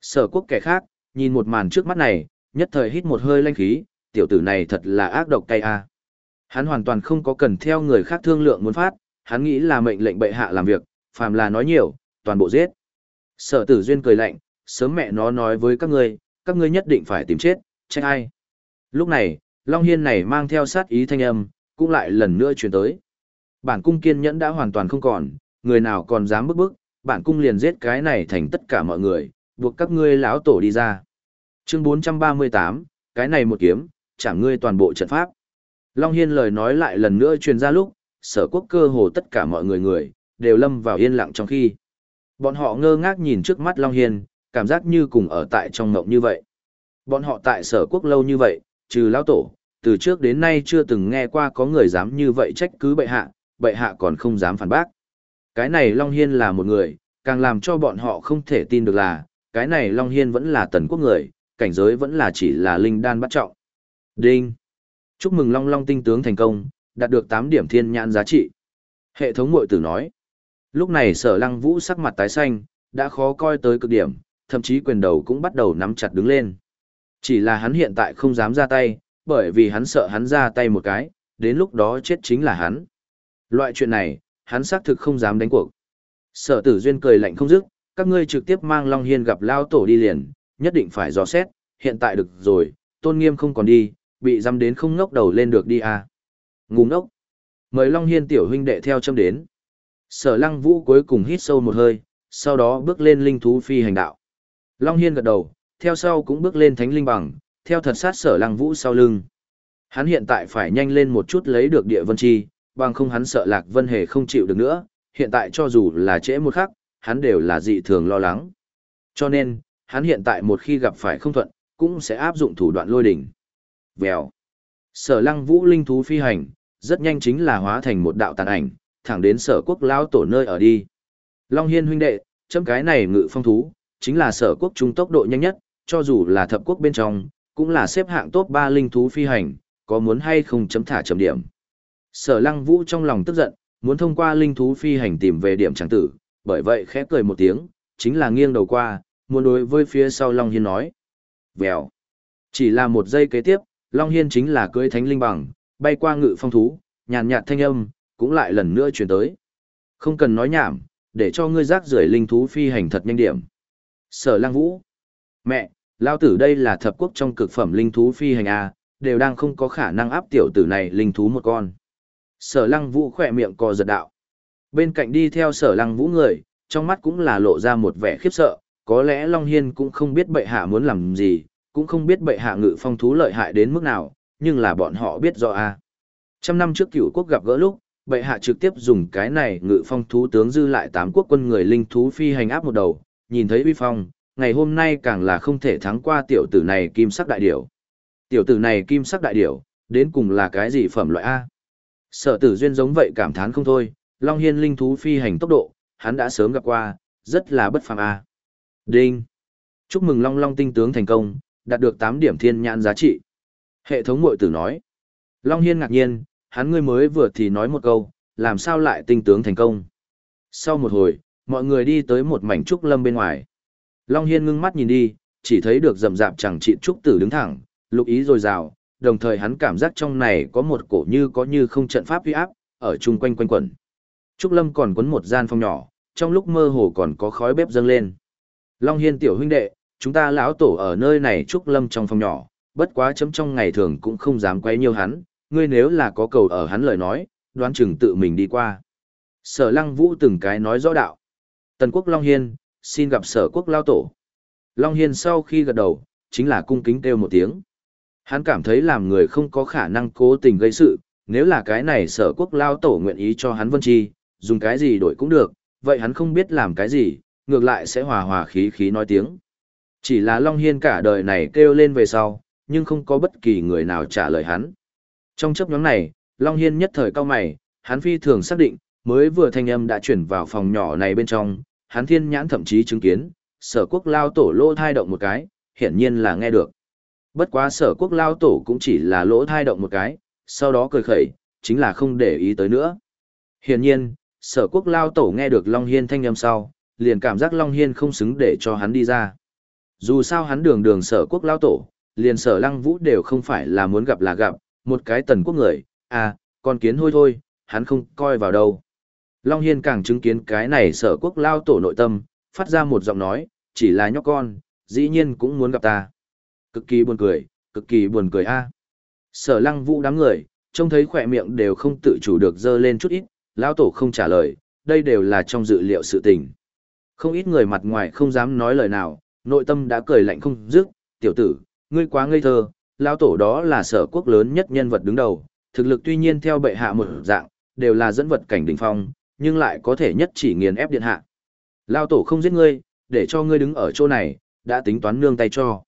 Sở quốc kẻ khác, nhìn một màn trước mắt này, nhất thời hít một hơi lanh khí, tiểu tử này thật là ác độc cay a. Hắn hoàn toàn không có cần theo người khác thương lượng muốn phát, hắn nghĩ là mệnh lệnh bệ hạ làm việc, phàm là nói nhiều, toàn bộ giết. Sở tử duyên cười lạnh, sớm mẹ nó nói với các ngươi, các ngươi nhất định phải tìm chết, trách ai. Lúc này, Long Hiên này mang theo sát ý thanh âm, cũng lại lần nữa chuyển tới. Bản cung kiên nhẫn đã hoàn toàn không còn, người nào còn dám bức bức, bản cung liền giết cái này thành tất cả mọi người, buộc các ngươi lão tổ đi ra. Chương 438, cái này một kiếm, chẳng ngươi toàn bộ trận pháp. Long Hiên lời nói lại lần nữa truyền ra lúc, sở quốc cơ hồ tất cả mọi người người, đều lâm vào yên lặng trong khi. Bọn họ ngơ ngác nhìn trước mắt Long Hiên, cảm giác như cùng ở tại trong ngộng như vậy. Bọn họ tại sở quốc lâu như vậy, trừ lão tổ, từ trước đến nay chưa từng nghe qua có người dám như vậy trách cứ bệ hạ, bệ hạ còn không dám phản bác. Cái này Long Hiên là một người, càng làm cho bọn họ không thể tin được là, cái này Long Hiên vẫn là tần quốc người, cảnh giới vẫn là chỉ là linh đan bắt trọng. Đinh! Chúc mừng Long Long tinh tướng thành công, đạt được 8 điểm thiên nhãn giá trị. Hệ thống mội tử nói. Lúc này sở lăng vũ sắc mặt tái xanh, đã khó coi tới cực điểm, thậm chí quyền đầu cũng bắt đầu nắm chặt đứng lên. Chỉ là hắn hiện tại không dám ra tay, bởi vì hắn sợ hắn ra tay một cái, đến lúc đó chết chính là hắn. Loại chuyện này, hắn xác thực không dám đánh cuộc. Sở tử duyên cười lạnh không dứt, các ngươi trực tiếp mang Long Hiên gặp Lao Tổ đi liền, nhất định phải dò xét, hiện tại được rồi, tôn nghiêm không còn đi, bị dăm đến không ngốc đầu lên được đi à. Ngu ngốc. Mời Long Hiên tiểu huynh đệ theo châm đến. Sở lăng vũ cuối cùng hít sâu một hơi, sau đó bước lên linh thú phi hành đạo. Long Hiên gật đầu, theo sau cũng bước lên thánh linh bằng, theo thật sát sở lăng vũ sau lưng. Hắn hiện tại phải nhanh lên một chút lấy được địa vân chi, bằng không hắn sợ lạc vân hề không chịu được nữa, hiện tại cho dù là trễ một khắc, hắn đều là dị thường lo lắng. Cho nên, hắn hiện tại một khi gặp phải không thuận, cũng sẽ áp dụng thủ đoạn lôi đỉnh. Vèo. Sở lăng vũ linh thú phi hành, rất nhanh chính là hóa thành một đạo tàn ảnh, thẳng đến sở quốc lao tổ nơi ở đi. Long hiên huynh đệ, chấm cái này ngự phong thú, chính là sở quốc trung tốc độ nhanh nhất, cho dù là thập quốc bên trong, cũng là xếp hạng top 3 linh thú phi hành, có muốn hay không chấm thả chấm điểm. Sở lăng vũ trong lòng tức giận, muốn thông qua linh thú phi hành tìm về điểm chẳng tử, bởi vậy khẽ cười một tiếng, chính là nghiêng đầu qua, muốn đối với phía sau Long Hiên nói. Vèo. Chỉ là một giây kế tiếp, Long Hiên chính là cưỡi thánh linh bằng, bay qua ngự phong thú, nhàn nhạt thanh âm, cũng lại lần nữa chuyển tới. Không cần nói nhảm, để cho ngươi rác rưởi linh thú phi hành thật nhanh điểm. Sở lang vũ. Mẹ, lao tử đây là thập quốc trong cực phẩm linh thú phi hành A, đều đang không có khả năng áp tiểu tử này linh thú một con. Sở lăng vũ khỏe miệng co giật đạo. Bên cạnh đi theo sở lăng vũ người, trong mắt cũng là lộ ra một vẻ khiếp sợ, có lẽ Long Hiên cũng không biết bệ hạ muốn làm gì, cũng không biết bệ hạ ngự phong thú lợi hại đến mức nào, nhưng là bọn họ biết rõ a. Trăm năm trước cựu quốc gặp gỡ lúc, bệ hạ trực tiếp dùng cái này ngự phong thú tướng dư lại tám quốc quân người linh thú phi hành áp một đầu, nhìn thấy uy phong, ngày hôm nay càng là không thể thắng qua tiểu tử này kim sắc đại điểu. Tiểu tử này kim sắc đại điểu, đến cùng là cái gì phẩm loại A? Sở tử duyên giống vậy cảm thán không thôi, Long Hiên linh thú phi hành tốc độ, hắn đã sớm gặp qua, rất là bất phàm A. Đinh! Chúc mừng Long Long tinh tướng thành công, đạt được 8 điểm thiên nhãn giá trị. Hệ thống mội tử nói. Long Hiên ngạc nhiên, hắn ngươi mới vừa thì nói một câu, làm sao lại tinh tướng thành công. Sau một hồi, mọi người đi tới một mảnh trúc lâm bên ngoài. Long Hiên ngưng mắt nhìn đi, chỉ thấy được rầm rạp chẳng trị trúc tử đứng thẳng, lục ý rồi rào, đồng thời hắn cảm giác trong này có một cổ như có như không trận pháp uy áp, ở chung quanh quanh quẩn. Trúc Lâm còn quấn một gian phòng nhỏ, trong lúc mơ hồ còn có khói bếp dâng lên. Long Hiên tiểu huynh đệ, chúng ta lão tổ ở nơi này Trúc Lâm trong phòng nhỏ, bất quá chấm trong ngày thường cũng không dám quay nhiều hắn, ngươi nếu là có cầu ở hắn lời nói, đoán chừng tự mình đi qua. Sở Lăng Vũ từng cái nói rõ đạo. Tần Quốc Long Hiên, xin gặp Sở Quốc Lão Tổ. Long Hiên sau khi gật đầu, chính là cung kính kêu một tiếng. Hắn cảm thấy làm người không có khả năng cố tình gây sự, nếu là cái này sở quốc lao tổ nguyện ý cho hắn vân chi, dùng cái gì đổi cũng được, vậy hắn không biết làm cái gì, ngược lại sẽ hòa hòa khí khí nói tiếng. Chỉ là Long Hiên cả đời này kêu lên về sau, nhưng không có bất kỳ người nào trả lời hắn. Trong chấp nhóm này, Long Hiên nhất thời cao mày, hắn phi thường xác định, mới vừa thanh âm đã chuyển vào phòng nhỏ này bên trong, hắn thiên nhãn thậm chí chứng kiến, sở quốc lao tổ lỗ thai động một cái, hiển nhiên là nghe được. Bất quá sở quốc lao tổ cũng chỉ là lỗ thai động một cái, sau đó cười khẩy, chính là không để ý tới nữa. Hiển nhiên, sở quốc lao tổ nghe được Long Hiên thanh âm sau, liền cảm giác Long Hiên không xứng để cho hắn đi ra. Dù sao hắn đường đường sở quốc lao tổ, liền sở lăng vũ đều không phải là muốn gặp là gặp, một cái tần quốc người, à, con kiến hôi thôi, hắn không coi vào đâu. Long Hiên càng chứng kiến cái này sở quốc lao tổ nội tâm, phát ra một giọng nói, chỉ là nhóc con, dĩ nhiên cũng muốn gặp ta. Cực kỳ buồn cười, cực kỳ buồn cười a. Sở lăng vũ đám người, trông thấy khỏe miệng đều không tự chủ được dơ lên chút ít, lao tổ không trả lời, đây đều là trong dự liệu sự tình. Không ít người mặt ngoài không dám nói lời nào, nội tâm đã cười lạnh không dứt, tiểu tử, ngươi quá ngây thơ, lão tổ đó là sở quốc lớn nhất nhân vật đứng đầu, thực lực tuy nhiên theo bệ hạ một dạng, đều là dẫn vật cảnh đỉnh phong, nhưng lại có thể nhất chỉ nghiền ép điện hạ. Lão tổ không giết ngươi, để cho ngươi đứng ở chỗ này, đã tính toán nương tay cho.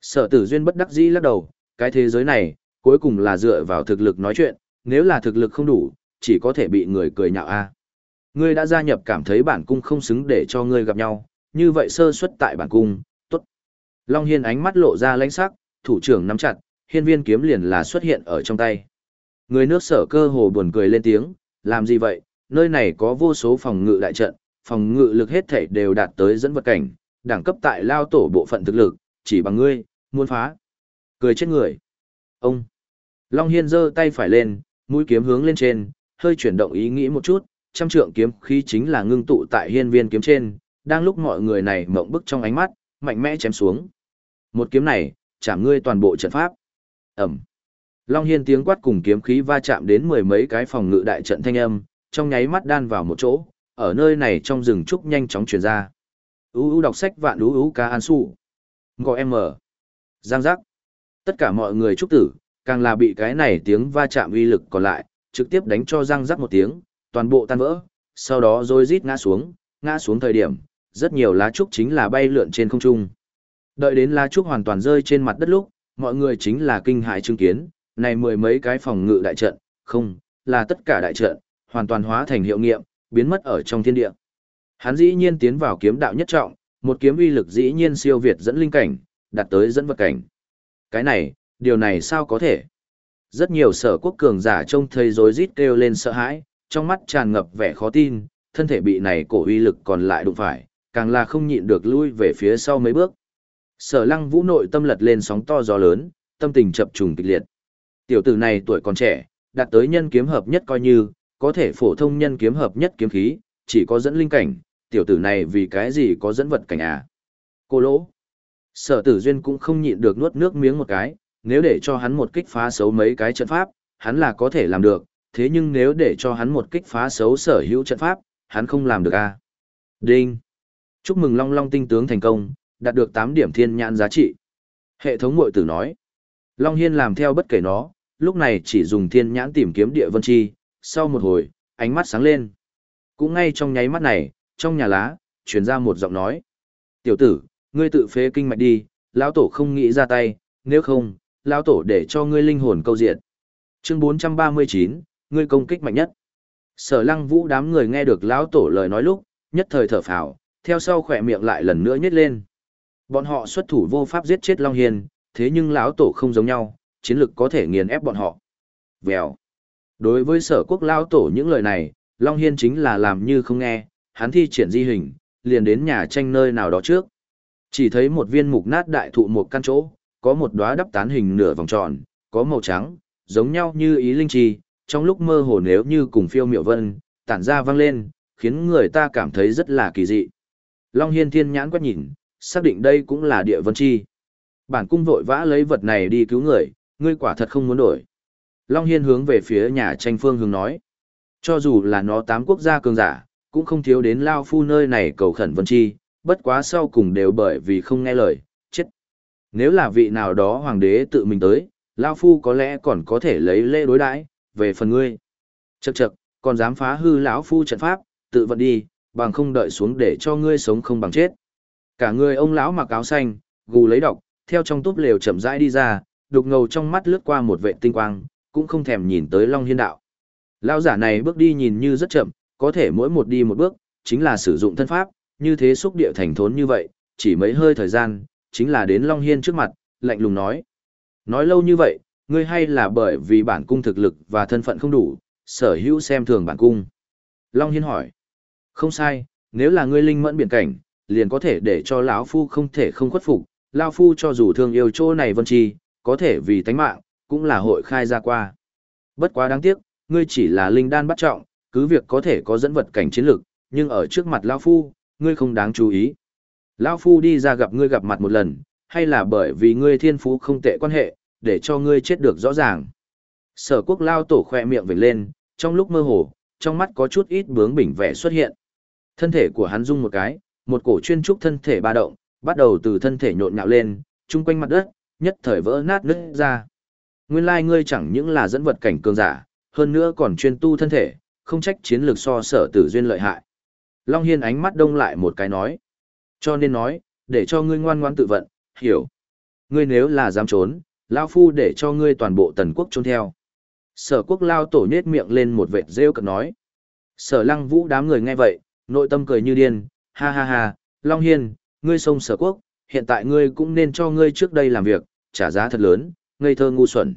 Sở tử duyên bất đắc dĩ lắc đầu, cái thế giới này, cuối cùng là dựa vào thực lực nói chuyện, nếu là thực lực không đủ, chỉ có thể bị người cười nhạo a. Ngươi đã gia nhập cảm thấy bản cung không xứng để cho ngươi gặp nhau, như vậy sơ suất tại bản cung, tốt. Long Hiên ánh mắt lộ ra lãnh sắc, thủ trưởng nắm chặt, hiên viên kiếm liền là xuất hiện ở trong tay. Người nước sở cơ hồ buồn cười lên tiếng, làm gì vậy, nơi này có vô số phòng ngự đại trận, phòng ngự lực hết thể đều đạt tới dẫn vật cảnh, đẳng cấp tại lao tổ bộ phận thực lực, chỉ bằng ngươi, muốn phá. Cười chết người. Ông. Long Hiên giơ tay phải lên, mũi kiếm hướng lên trên, hơi chuyển động ý nghĩ một chút, trăm trượng kiếm khí chính là ngưng tụ tại hiên viên kiếm trên, đang lúc mọi người này mộng bức trong ánh mắt, mạnh mẽ chém xuống. Một kiếm này, chạm ngươi toàn bộ trận pháp. Ẩm. Long Hiên tiếng quát cùng kiếm khí va chạm đến mười mấy cái phòng ngự đại trận thanh âm, trong nháy mắt đan vào một chỗ, ở nơi này trong rừng trúc nhanh chóng truyền ra. Ú ú đọc sách vạn ú ú ca an su. Gọi em mở. Giang giác. Tất cả mọi người trúc tử, càng là bị cái này tiếng va chạm uy lực còn lại, trực tiếp đánh cho răng rắc một tiếng, toàn bộ tan vỡ, sau đó rồi rít ngã xuống, ngã xuống thời điểm, rất nhiều lá trúc chính là bay lượn trên không trung. Đợi đến lá trúc hoàn toàn rơi trên mặt đất lúc, mọi người chính là kinh hãi chứng kiến, này mười mấy cái phòng ngự đại trận, không, là tất cả đại trận, hoàn toàn hóa thành hiệu nghiệm, biến mất ở trong thiên địa. Hắn dĩ nhiên tiến vào kiếm đạo nhất trọng, một kiếm uy lực dĩ nhiên siêu việt dẫn linh cảnh, đạt tới dẫn vật cảnh. Cái này, điều này sao có thể? Rất nhiều sở quốc cường giả trông thấy rối rít kêu lên sợ hãi, trong mắt tràn ngập vẻ khó tin, thân thể bị này cổ uy lực còn lại đụng phải, càng là không nhịn được lui về phía sau mấy bước. Sở lăng vũ nội tâm lật lên sóng to gió lớn, tâm tình chập trùng kịch liệt. Tiểu tử này tuổi còn trẻ, đạt tới nhân kiếm hợp nhất coi như, có thể phổ thông nhân kiếm hợp nhất kiếm khí, chỉ có dẫn linh cảnh, tiểu tử này vì cái gì có dẫn vật cảnh à. Cô lỗ. Sở tử duyên cũng không nhịn được nuốt nước miếng một cái, nếu để cho hắn một kích phá xấu mấy cái trận pháp, hắn là có thể làm được, thế nhưng nếu để cho hắn một kích phá xấu sở hữu trận pháp, hắn không làm được à. Đinh. Chúc mừng Long Long tinh tướng thành công, đạt được 8 điểm thiên nhãn giá trị. Hệ thống muội tử nói. Long Hiên làm theo bất kể nó, lúc này chỉ dùng thiên nhãn tìm kiếm địa vân chi, sau một hồi, ánh mắt sáng lên. Cũng ngay trong nháy mắt này, trong nhà lá, chuyển ra một giọng nói. Tiểu tử, ngươi tự phế kinh mạch đi, lão tổ không nghĩ ra tay, nếu không, lão tổ để cho ngươi linh hồn câu diện. Chương 439, ngươi công kích mạnh nhất. Sở lăng vũ đám người nghe được lão tổ lời nói lúc, nhất thời thở phào, theo sau khỏe miệng lại lần nữa nhét lên. Bọn họ xuất thủ vô pháp giết chết Long Hiền, thế nhưng lão tổ không giống nhau, chiến lực có thể nghiền ép bọn họ. Vèo. Đối với sở quốc lão tổ những lời này, Long Hiên chính là làm như không nghe, hắn thi triển di hình, liền đến nhà tranh nơi nào đó trước. Chỉ thấy một viên mục nát đại thụ một căn chỗ, có một đóa đắp tán hình nửa vòng tròn, có màu trắng, giống nhau như ý linh chi, trong lúc mơ hồ nếu như cùng phiêu miệu vân, tản ra vang lên, khiến người ta cảm thấy rất là kỳ dị. Long Hiên thiên nhãn quét nhìn, xác định đây cũng là địa vân chi. Bản cung vội vã lấy vật này đi cứu người, ngươi quả thật không muốn đổi. Long Hiên hướng về phía nhà tranh phương hướng nói. Cho dù là nó tám quốc gia cường giả, cũng không thiếu đến Lao Phu nơi này cầu khẩn vân chi, bất quá sau cùng đều bởi vì không nghe lời, chết. Nếu là vị nào đó hoàng đế tự mình tới, Lao Phu có lẽ còn có thể lấy lễ đối đãi về phần ngươi. Chậc chậc, còn dám phá hư lão Phu trận pháp, tự vận đi, bằng không đợi xuống để cho ngươi sống không bằng chết. Cả người ông lão mặc áo xanh, gù lấy độc, theo trong túp lều chậm rãi đi ra, đục ngầu trong mắt lướt qua một vệ tinh quang, cũng không thèm nhìn tới Long Hiên đạo. Lão giả này bước đi nhìn như rất chậm, có thể mỗi một đi một bước, chính là sử dụng thân pháp, như thế xúc địa thành thốn như vậy, chỉ mấy hơi thời gian, chính là đến Long Hiên trước mặt, lạnh lùng nói. Nói lâu như vậy, ngươi hay là bởi vì bản cung thực lực và thân phận không đủ, sở hữu xem thường bản cung. Long Hiên hỏi. Không sai, nếu là ngươi linh mẫn biển cảnh, liền có thể để cho lão phu không thể không khuất phục, lão phu cho dù thương yêu chỗ này vân chi, có thể vì tánh mạng, cũng là hội khai ra qua. Bất quá đáng tiếc, ngươi chỉ là linh đan bắt trọng, cứ việc có thể có dẫn vật cảnh chiến lực, nhưng ở trước mặt lão phu, ngươi không đáng chú ý. Lão phu đi ra gặp ngươi gặp mặt một lần, hay là bởi vì ngươi thiên phú không tệ quan hệ, để cho ngươi chết được rõ ràng. Sở quốc lao tổ khoe miệng vểnh lên, trong lúc mơ hồ, trong mắt có chút ít bướng bỉnh vẻ xuất hiện. Thân thể của hắn rung một cái, một cổ chuyên trúc thân thể ba động, bắt đầu từ thân thể nhộn nhạo lên, chung quanh mặt đất, nhất thời vỡ nát nứt ra. Nguyên lai ngươi chẳng những là dẫn vật cảnh cường giả, hơn nữa còn chuyên tu thân thể, không trách chiến lược so sở tử duyên lợi hại. Long Hiên ánh mắt đông lại một cái nói. Cho nên nói, để cho ngươi ngoan ngoan tự vận, hiểu. Ngươi nếu là dám trốn, Lao Phu để cho ngươi toàn bộ tần quốc trốn theo. Sở quốc Lao tổ nhết miệng lên một vệt rêu cực nói. Sở lăng vũ đám người nghe vậy, nội tâm cười như điên, ha ha ha, Long Hiên, ngươi sông sở quốc, hiện tại ngươi cũng nên cho ngươi trước đây làm việc, trả giá thật lớn, ngây thơ ngu xuẩn.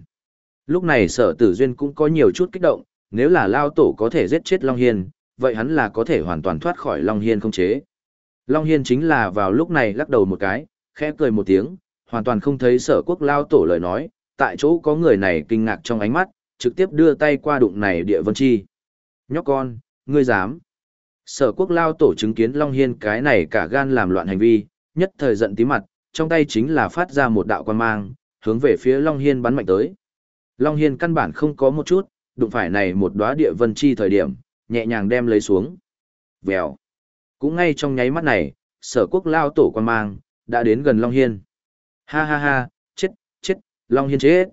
Lúc này sở tử duyên cũng có nhiều chút kích động, nếu là Lao Tổ có thể giết chết Long Hiên, vậy hắn là có thể hoàn toàn thoát khỏi Long Hiên không chế. Long Hiên chính là vào lúc này lắc đầu một cái, khẽ cười một tiếng, hoàn toàn không thấy sở quốc Lao Tổ lời nói, tại chỗ có người này kinh ngạc trong ánh mắt, trực tiếp đưa tay qua đụng này địa vân chi. Nhóc con, ngươi dám. Sở quốc lao tổ chứng kiến Long Hiên cái này cả gan làm loạn hành vi, nhất thời giận tí mặt, trong tay chính là phát ra một đạo quan mang, hướng về phía Long Hiên bắn mạnh tới. Long Hiên căn bản không có một chút, đụng phải này một đóa địa vân chi thời điểm, nhẹ nhàng đem lấy xuống. Vèo. Cũng ngay trong nháy mắt này, sở quốc lao tổ quan mang, đã đến gần Long Hiên. Ha ha ha, chết, chết, Long Hiên chết.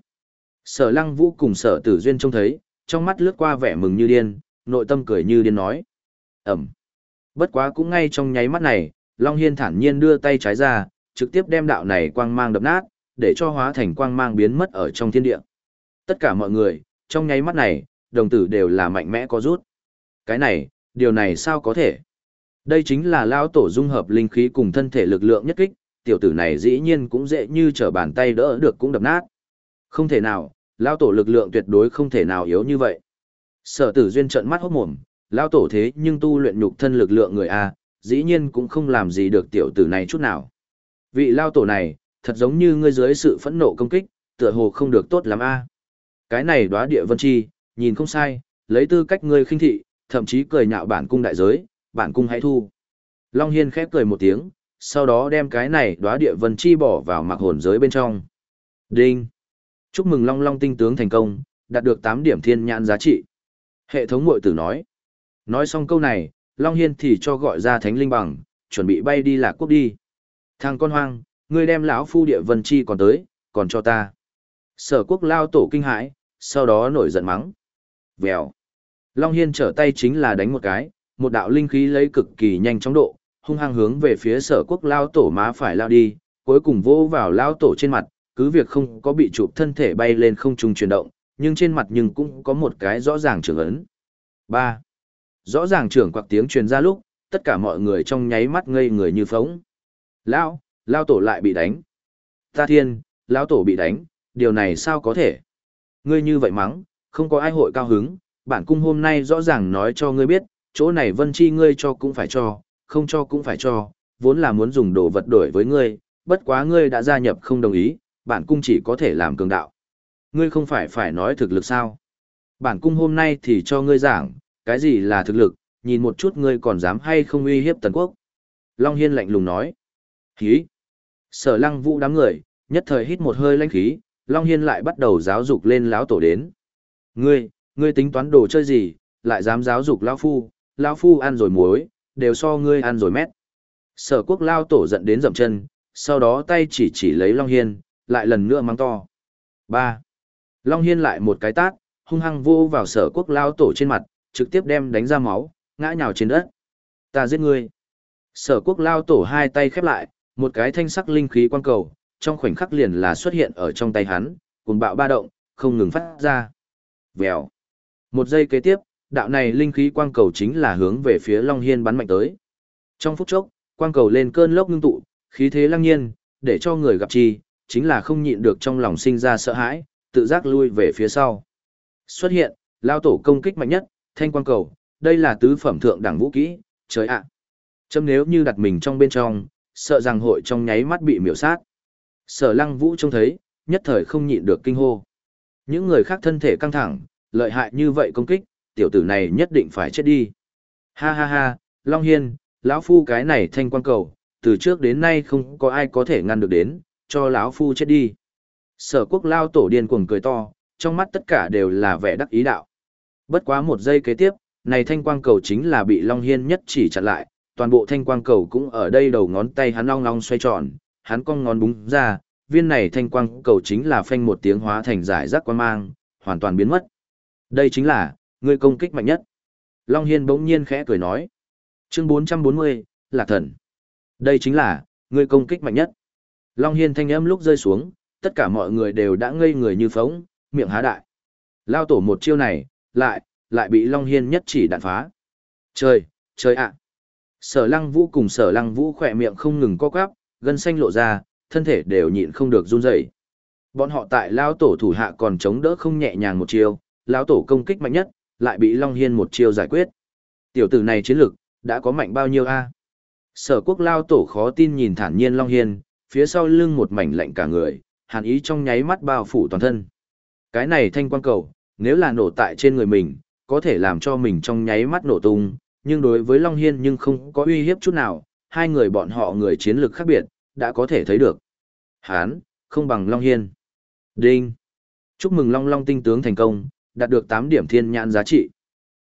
Sở lăng vũ cùng sở tử duyên trông thấy, trong mắt lướt qua vẻ mừng như điên, nội tâm cười như điên nói. Ẩm. Bất quá cũng ngay trong nháy mắt này, Long Hiên thản nhiên đưa tay trái ra, trực tiếp đem đạo này quang mang đập nát, để cho hóa thành quang mang biến mất ở trong thiên địa. Tất cả mọi người, trong nháy mắt này, đồng tử đều là mạnh mẽ có rút. Cái này, điều này sao có thể? Đây chính là lao tổ dung hợp linh khí cùng thân thể lực lượng nhất kích, tiểu tử này dĩ nhiên cũng dễ như trở bàn tay đỡ được cũng đập nát. Không thể nào, lao tổ lực lượng tuyệt đối không thể nào yếu như vậy. Sở tử duyên trận mắt hốt mồm, lao tổ thế nhưng tu luyện nhục thân lực lượng người A, dĩ nhiên cũng không làm gì được tiểu tử này chút nào. Vị lao tổ này, thật giống như ngươi dưới sự phẫn nộ công kích, tựa hồ không được tốt lắm A. Cái này Đóa địa vân chi, nhìn không sai, lấy tư cách ngươi khinh thị, thậm chí cười nhạo bản cung đại giới, bản cung hãy thu. Long Hiên khép cười một tiếng, sau đó đem cái này đoá địa vân chi bỏ vào mặc hồn giới bên trong. Đinh! Chúc mừng Long Long tinh tướng thành công, đạt được 8 điểm thiên nhãn giá trị. Hệ thống mội tử nói. Nói xong câu này, Long Hiên thì cho gọi ra thánh linh bằng, chuẩn bị bay đi lạc quốc đi. Thằng con hoang, ngươi đem lão phu địa vân chi còn tới, còn cho ta. Sở quốc lao tổ kinh hãi, sau đó nổi giận mắng. Vèo. Long Hiên trở tay chính là đánh một cái, một đạo linh khí lấy cực kỳ nhanh chóng độ, hung hăng hướng về phía sở quốc lao tổ má phải lao đi, cuối cùng vô vào lao tổ trên mặt, cứ việc không có bị chụp thân thể bay lên không trung chuyển động, nhưng trên mặt nhưng cũng có một cái rõ ràng trưởng ấn. 3. Rõ ràng trưởng quạc tiếng truyền ra lúc, tất cả mọi người trong nháy mắt ngây người như phóng. Lao, lao tổ lại bị đánh. Ta thiên, lao tổ bị đánh, điều này sao có thể? Ngươi như vậy mắng, không có ai hội cao hứng, bản cung hôm nay rõ ràng nói cho ngươi biết, chỗ này vân chi ngươi cho cũng phải cho, không cho cũng phải cho, vốn là muốn dùng đồ vật đổi với ngươi, bất quá ngươi đã gia nhập không đồng ý, bản cung chỉ có thể làm cường đạo. Ngươi không phải phải nói thực lực sao? Bản cung hôm nay thì cho ngươi giảng, cái gì là thực lực, nhìn một chút ngươi còn dám hay không uy hiếp tần quốc. Long Hiên lạnh lùng nói. Khí. Sở lăng vũ đám người, nhất thời hít một hơi lãnh khí, Long Hiên lại bắt đầu giáo dục lên lão tổ đến. Ngươi, ngươi tính toán đồ chơi gì, lại dám giáo dục lão phu, lão phu ăn rồi muối, đều so ngươi ăn rồi mét. Sở quốc lao tổ giận đến dậm chân, sau đó tay chỉ chỉ lấy Long Hiên, lại lần nữa mang to. 3. Long Hiên lại một cái tát, hung hăng vô vào sở quốc lao tổ trên mặt, trực tiếp đem đánh ra máu, ngã nhào trên đất. Ta giết ngươi. Sở quốc lao tổ hai tay khép lại, một cái thanh sắc linh khí quang cầu, trong khoảnh khắc liền là xuất hiện ở trong tay hắn, cùng bạo ba động, không ngừng phát ra. Vèo. Một giây kế tiếp, đạo này linh khí quang cầu chính là hướng về phía Long Hiên bắn mạnh tới. Trong phút chốc, quang cầu lên cơn lốc ngưng tụ, khí thế lăng nhiên, để cho người gặp chi, chính là không nhịn được trong lòng sinh ra sợ hãi, tự giác lui về phía sau. Xuất hiện, lao tổ công kích mạnh nhất, thanh quang cầu, đây là tứ phẩm thượng đẳng vũ kỹ, trời ạ. Châm nếu như đặt mình trong bên trong, sợ rằng hội trong nháy mắt bị miểu sát. Sở lăng vũ trông thấy, nhất thời không nhịn được kinh hô. Những người khác thân thể căng thẳng, lợi hại như vậy công kích, tiểu tử này nhất định phải chết đi. Ha ha ha, Long Hiên, lão phu cái này thanh Quan cầu, từ trước đến nay không có ai có thể ngăn được đến, cho lão phu chết đi. Sở quốc lao tổ điên cuồng cười to, trong mắt tất cả đều là vẻ đắc ý đạo. Bất quá một giây kế tiếp, này thanh quang cầu chính là bị Long Hiên nhất chỉ chặn lại, toàn bộ thanh quang cầu cũng ở đây đầu ngón tay hắn long long xoay tròn, hắn cong ngón búng ra, viên này thanh quang cầu chính là phanh một tiếng hóa thành giải rác quang mang, hoàn toàn biến mất. Đây chính là, Ngươi công kích mạnh nhất. Long Hiên bỗng nhiên khẽ cười nói. Chương 440, Lạc Thần. Đây chính là, ngươi công kích mạnh nhất. Long Hiên thanh âm lúc rơi xuống, tất cả mọi người đều đã ngây người như phóng, miệng há đại. Lao tổ một chiêu này, lại, lại bị Long Hiên nhất chỉ đạn phá. Trời, trời ạ! Sở lăng vũ cùng sở lăng vũ khỏe miệng không ngừng co quắp, gân xanh lộ ra, thân thể đều nhịn không được run rẩy. Bọn họ tại Lao tổ thủ hạ còn chống đỡ không nhẹ nhàng một chiêu, Lao tổ công kích mạnh nhất, lại bị Long Hiên một chiêu giải quyết. Tiểu tử này chiến lực, đã có mạnh bao nhiêu a Sở quốc Lao tổ khó tin nhìn thản nhiên Long Hiên, phía sau lưng một mảnh lạnh cả người, hàn ý trong nháy mắt bao phủ toàn thân. Cái này thanh quang cầu, nếu là nổ tại trên người mình, có thể làm cho mình trong nháy mắt nổ tung, nhưng đối với Long Hiên nhưng không có uy hiếp chút nào, hai người bọn họ người chiến lược khác biệt, đã có thể thấy được. Hán, không bằng Long Hiên. Đinh. Chúc mừng Long Long tinh tướng thành công, đạt được 8 điểm thiên nhãn giá trị.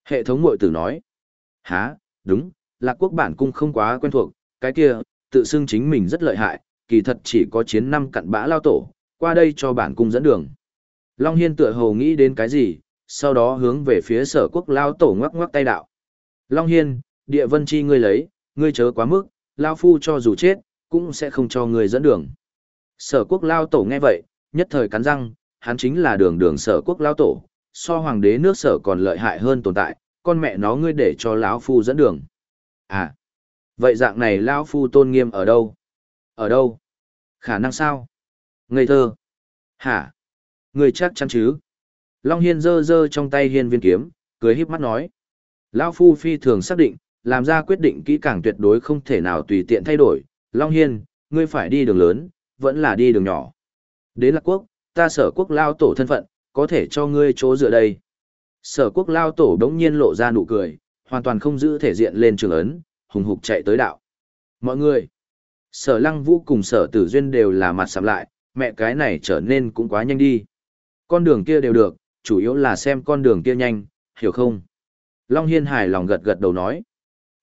Hệ thống mội tử nói. Há, đúng, lạc quốc bản cung không quá quen thuộc, cái kia, tự xưng chính mình rất lợi hại, kỳ thật chỉ có chiến năm cặn bã lao tổ, qua đây cho bản cung dẫn đường. Long Hiên tựa hồ nghĩ đến cái gì, sau đó hướng về phía sở quốc lao tổ ngoắc ngoắc tay đạo. Long Hiên, địa vân chi ngươi lấy, ngươi chớ quá mức, lao phu cho dù chết, cũng sẽ không cho ngươi dẫn đường. Sở quốc lao tổ nghe vậy, nhất thời cắn răng, hắn chính là đường đường sở quốc lao tổ, so hoàng đế nước sở còn lợi hại hơn tồn tại, con mẹ nó ngươi để cho lão phu dẫn đường. À, vậy dạng này lão phu tôn nghiêm ở đâu? Ở đâu? Khả năng sao? Ngây thơ. Hả? Người chắc chắn chứ? Long Hiên giơ giơ trong tay hiên viên kiếm, cười híp mắt nói. Lão Phu phi thường xác định, làm ra quyết định kỹ càng tuyệt đối không thể nào tùy tiện thay đổi. Long Hiên, ngươi phải đi đường lớn, vẫn là đi đường nhỏ. Đến lạc quốc, ta sở quốc lao tổ thân phận, có thể cho ngươi chỗ dựa đây. Sở quốc lao tổ đống nhiên lộ ra nụ cười, hoàn toàn không giữ thể diện lên trường ấn, hùng hục chạy tới đạo. Mọi người, sở lăng vũ cùng sở tử duyên đều là mặt sắm lại, mẹ cái này trở nên cũng quá nhanh đi. Con đường kia đều được, chủ yếu là xem con đường kia nhanh, hiểu không? Long Hiên hài lòng gật gật đầu nói.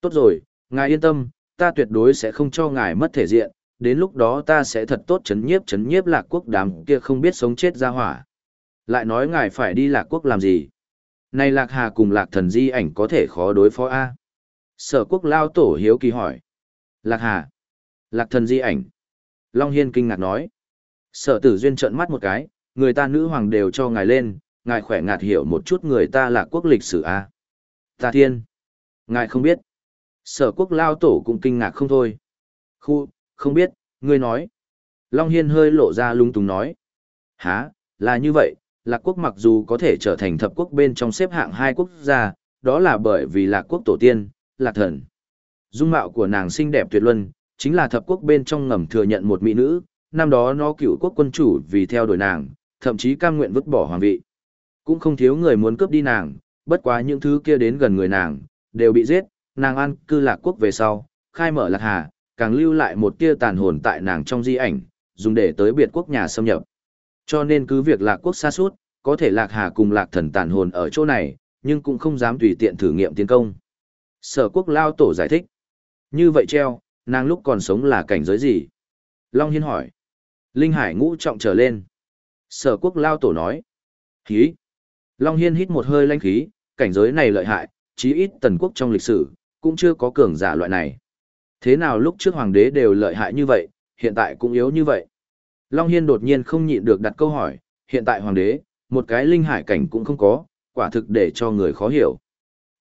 Tốt rồi, ngài yên tâm, ta tuyệt đối sẽ không cho ngài mất thể diện, đến lúc đó ta sẽ thật tốt chấn nhiếp chấn nhiếp lạc quốc đám kia không biết sống chết ra hỏa. Lại nói ngài phải đi lạc quốc làm gì? Này lạc hà cùng lạc thần di ảnh có thể khó đối phó A. Sở quốc lao tổ hiếu kỳ hỏi. Lạc hà. Lạc thần di ảnh. Long Hiên kinh ngạc nói. Sở tử duyên trợn mắt một cái, người ta nữ hoàng đều cho ngài lên, ngài khỏe ngạt hiểu một chút người ta là quốc lịch sử A. Ta thiên. Ngài không biết. Sở quốc lao tổ cũng kinh ngạc không thôi. Khu, không biết, ngươi nói. Long Hiên hơi lộ ra lung tung nói. Hả, là như vậy, Lạc Quốc mặc dù có thể trở thành thập quốc bên trong xếp hạng hai quốc gia, đó là bởi vì Lạc Quốc tổ tiên, Lạc Thần. Dung mạo của nàng xinh đẹp tuyệt luân, chính là thập quốc bên trong ngầm thừa nhận một mỹ nữ, năm đó nó cựu quốc quân chủ vì theo đuổi nàng, thậm chí cam nguyện vứt bỏ hoàng vị. Cũng không thiếu người muốn cướp đi nàng, bất quá những thứ kia đến gần người nàng, đều bị giết, nàng an cư Lạc Quốc về sau, khai mở Lạc Hà, càng lưu lại một tia tàn hồn tại nàng trong di ảnh, dùng để tới biệt quốc nhà xâm nhập. Cho nên cứ việc lạc quốc xa suốt, có thể lạc hà cùng lạc thần tàn hồn ở chỗ này, nhưng cũng không dám tùy tiện thử nghiệm tiến công. Sở quốc lao tổ giải thích. Như vậy treo, nàng lúc còn sống là cảnh giới gì? Long Hiên hỏi. Linh Hải ngũ trọng trở lên. Sở quốc lao tổ nói. Khí. Long Hiên hít một hơi lanh khí, cảnh giới này lợi hại, chí ít tần quốc trong lịch sử, cũng chưa có cường giả loại này. Thế nào lúc trước hoàng đế đều lợi hại như vậy, hiện tại cũng yếu như vậy? Long Hiên đột nhiên không nhịn được đặt câu hỏi, hiện tại hoàng đế, một cái linh hải cảnh cũng không có, quả thực để cho người khó hiểu.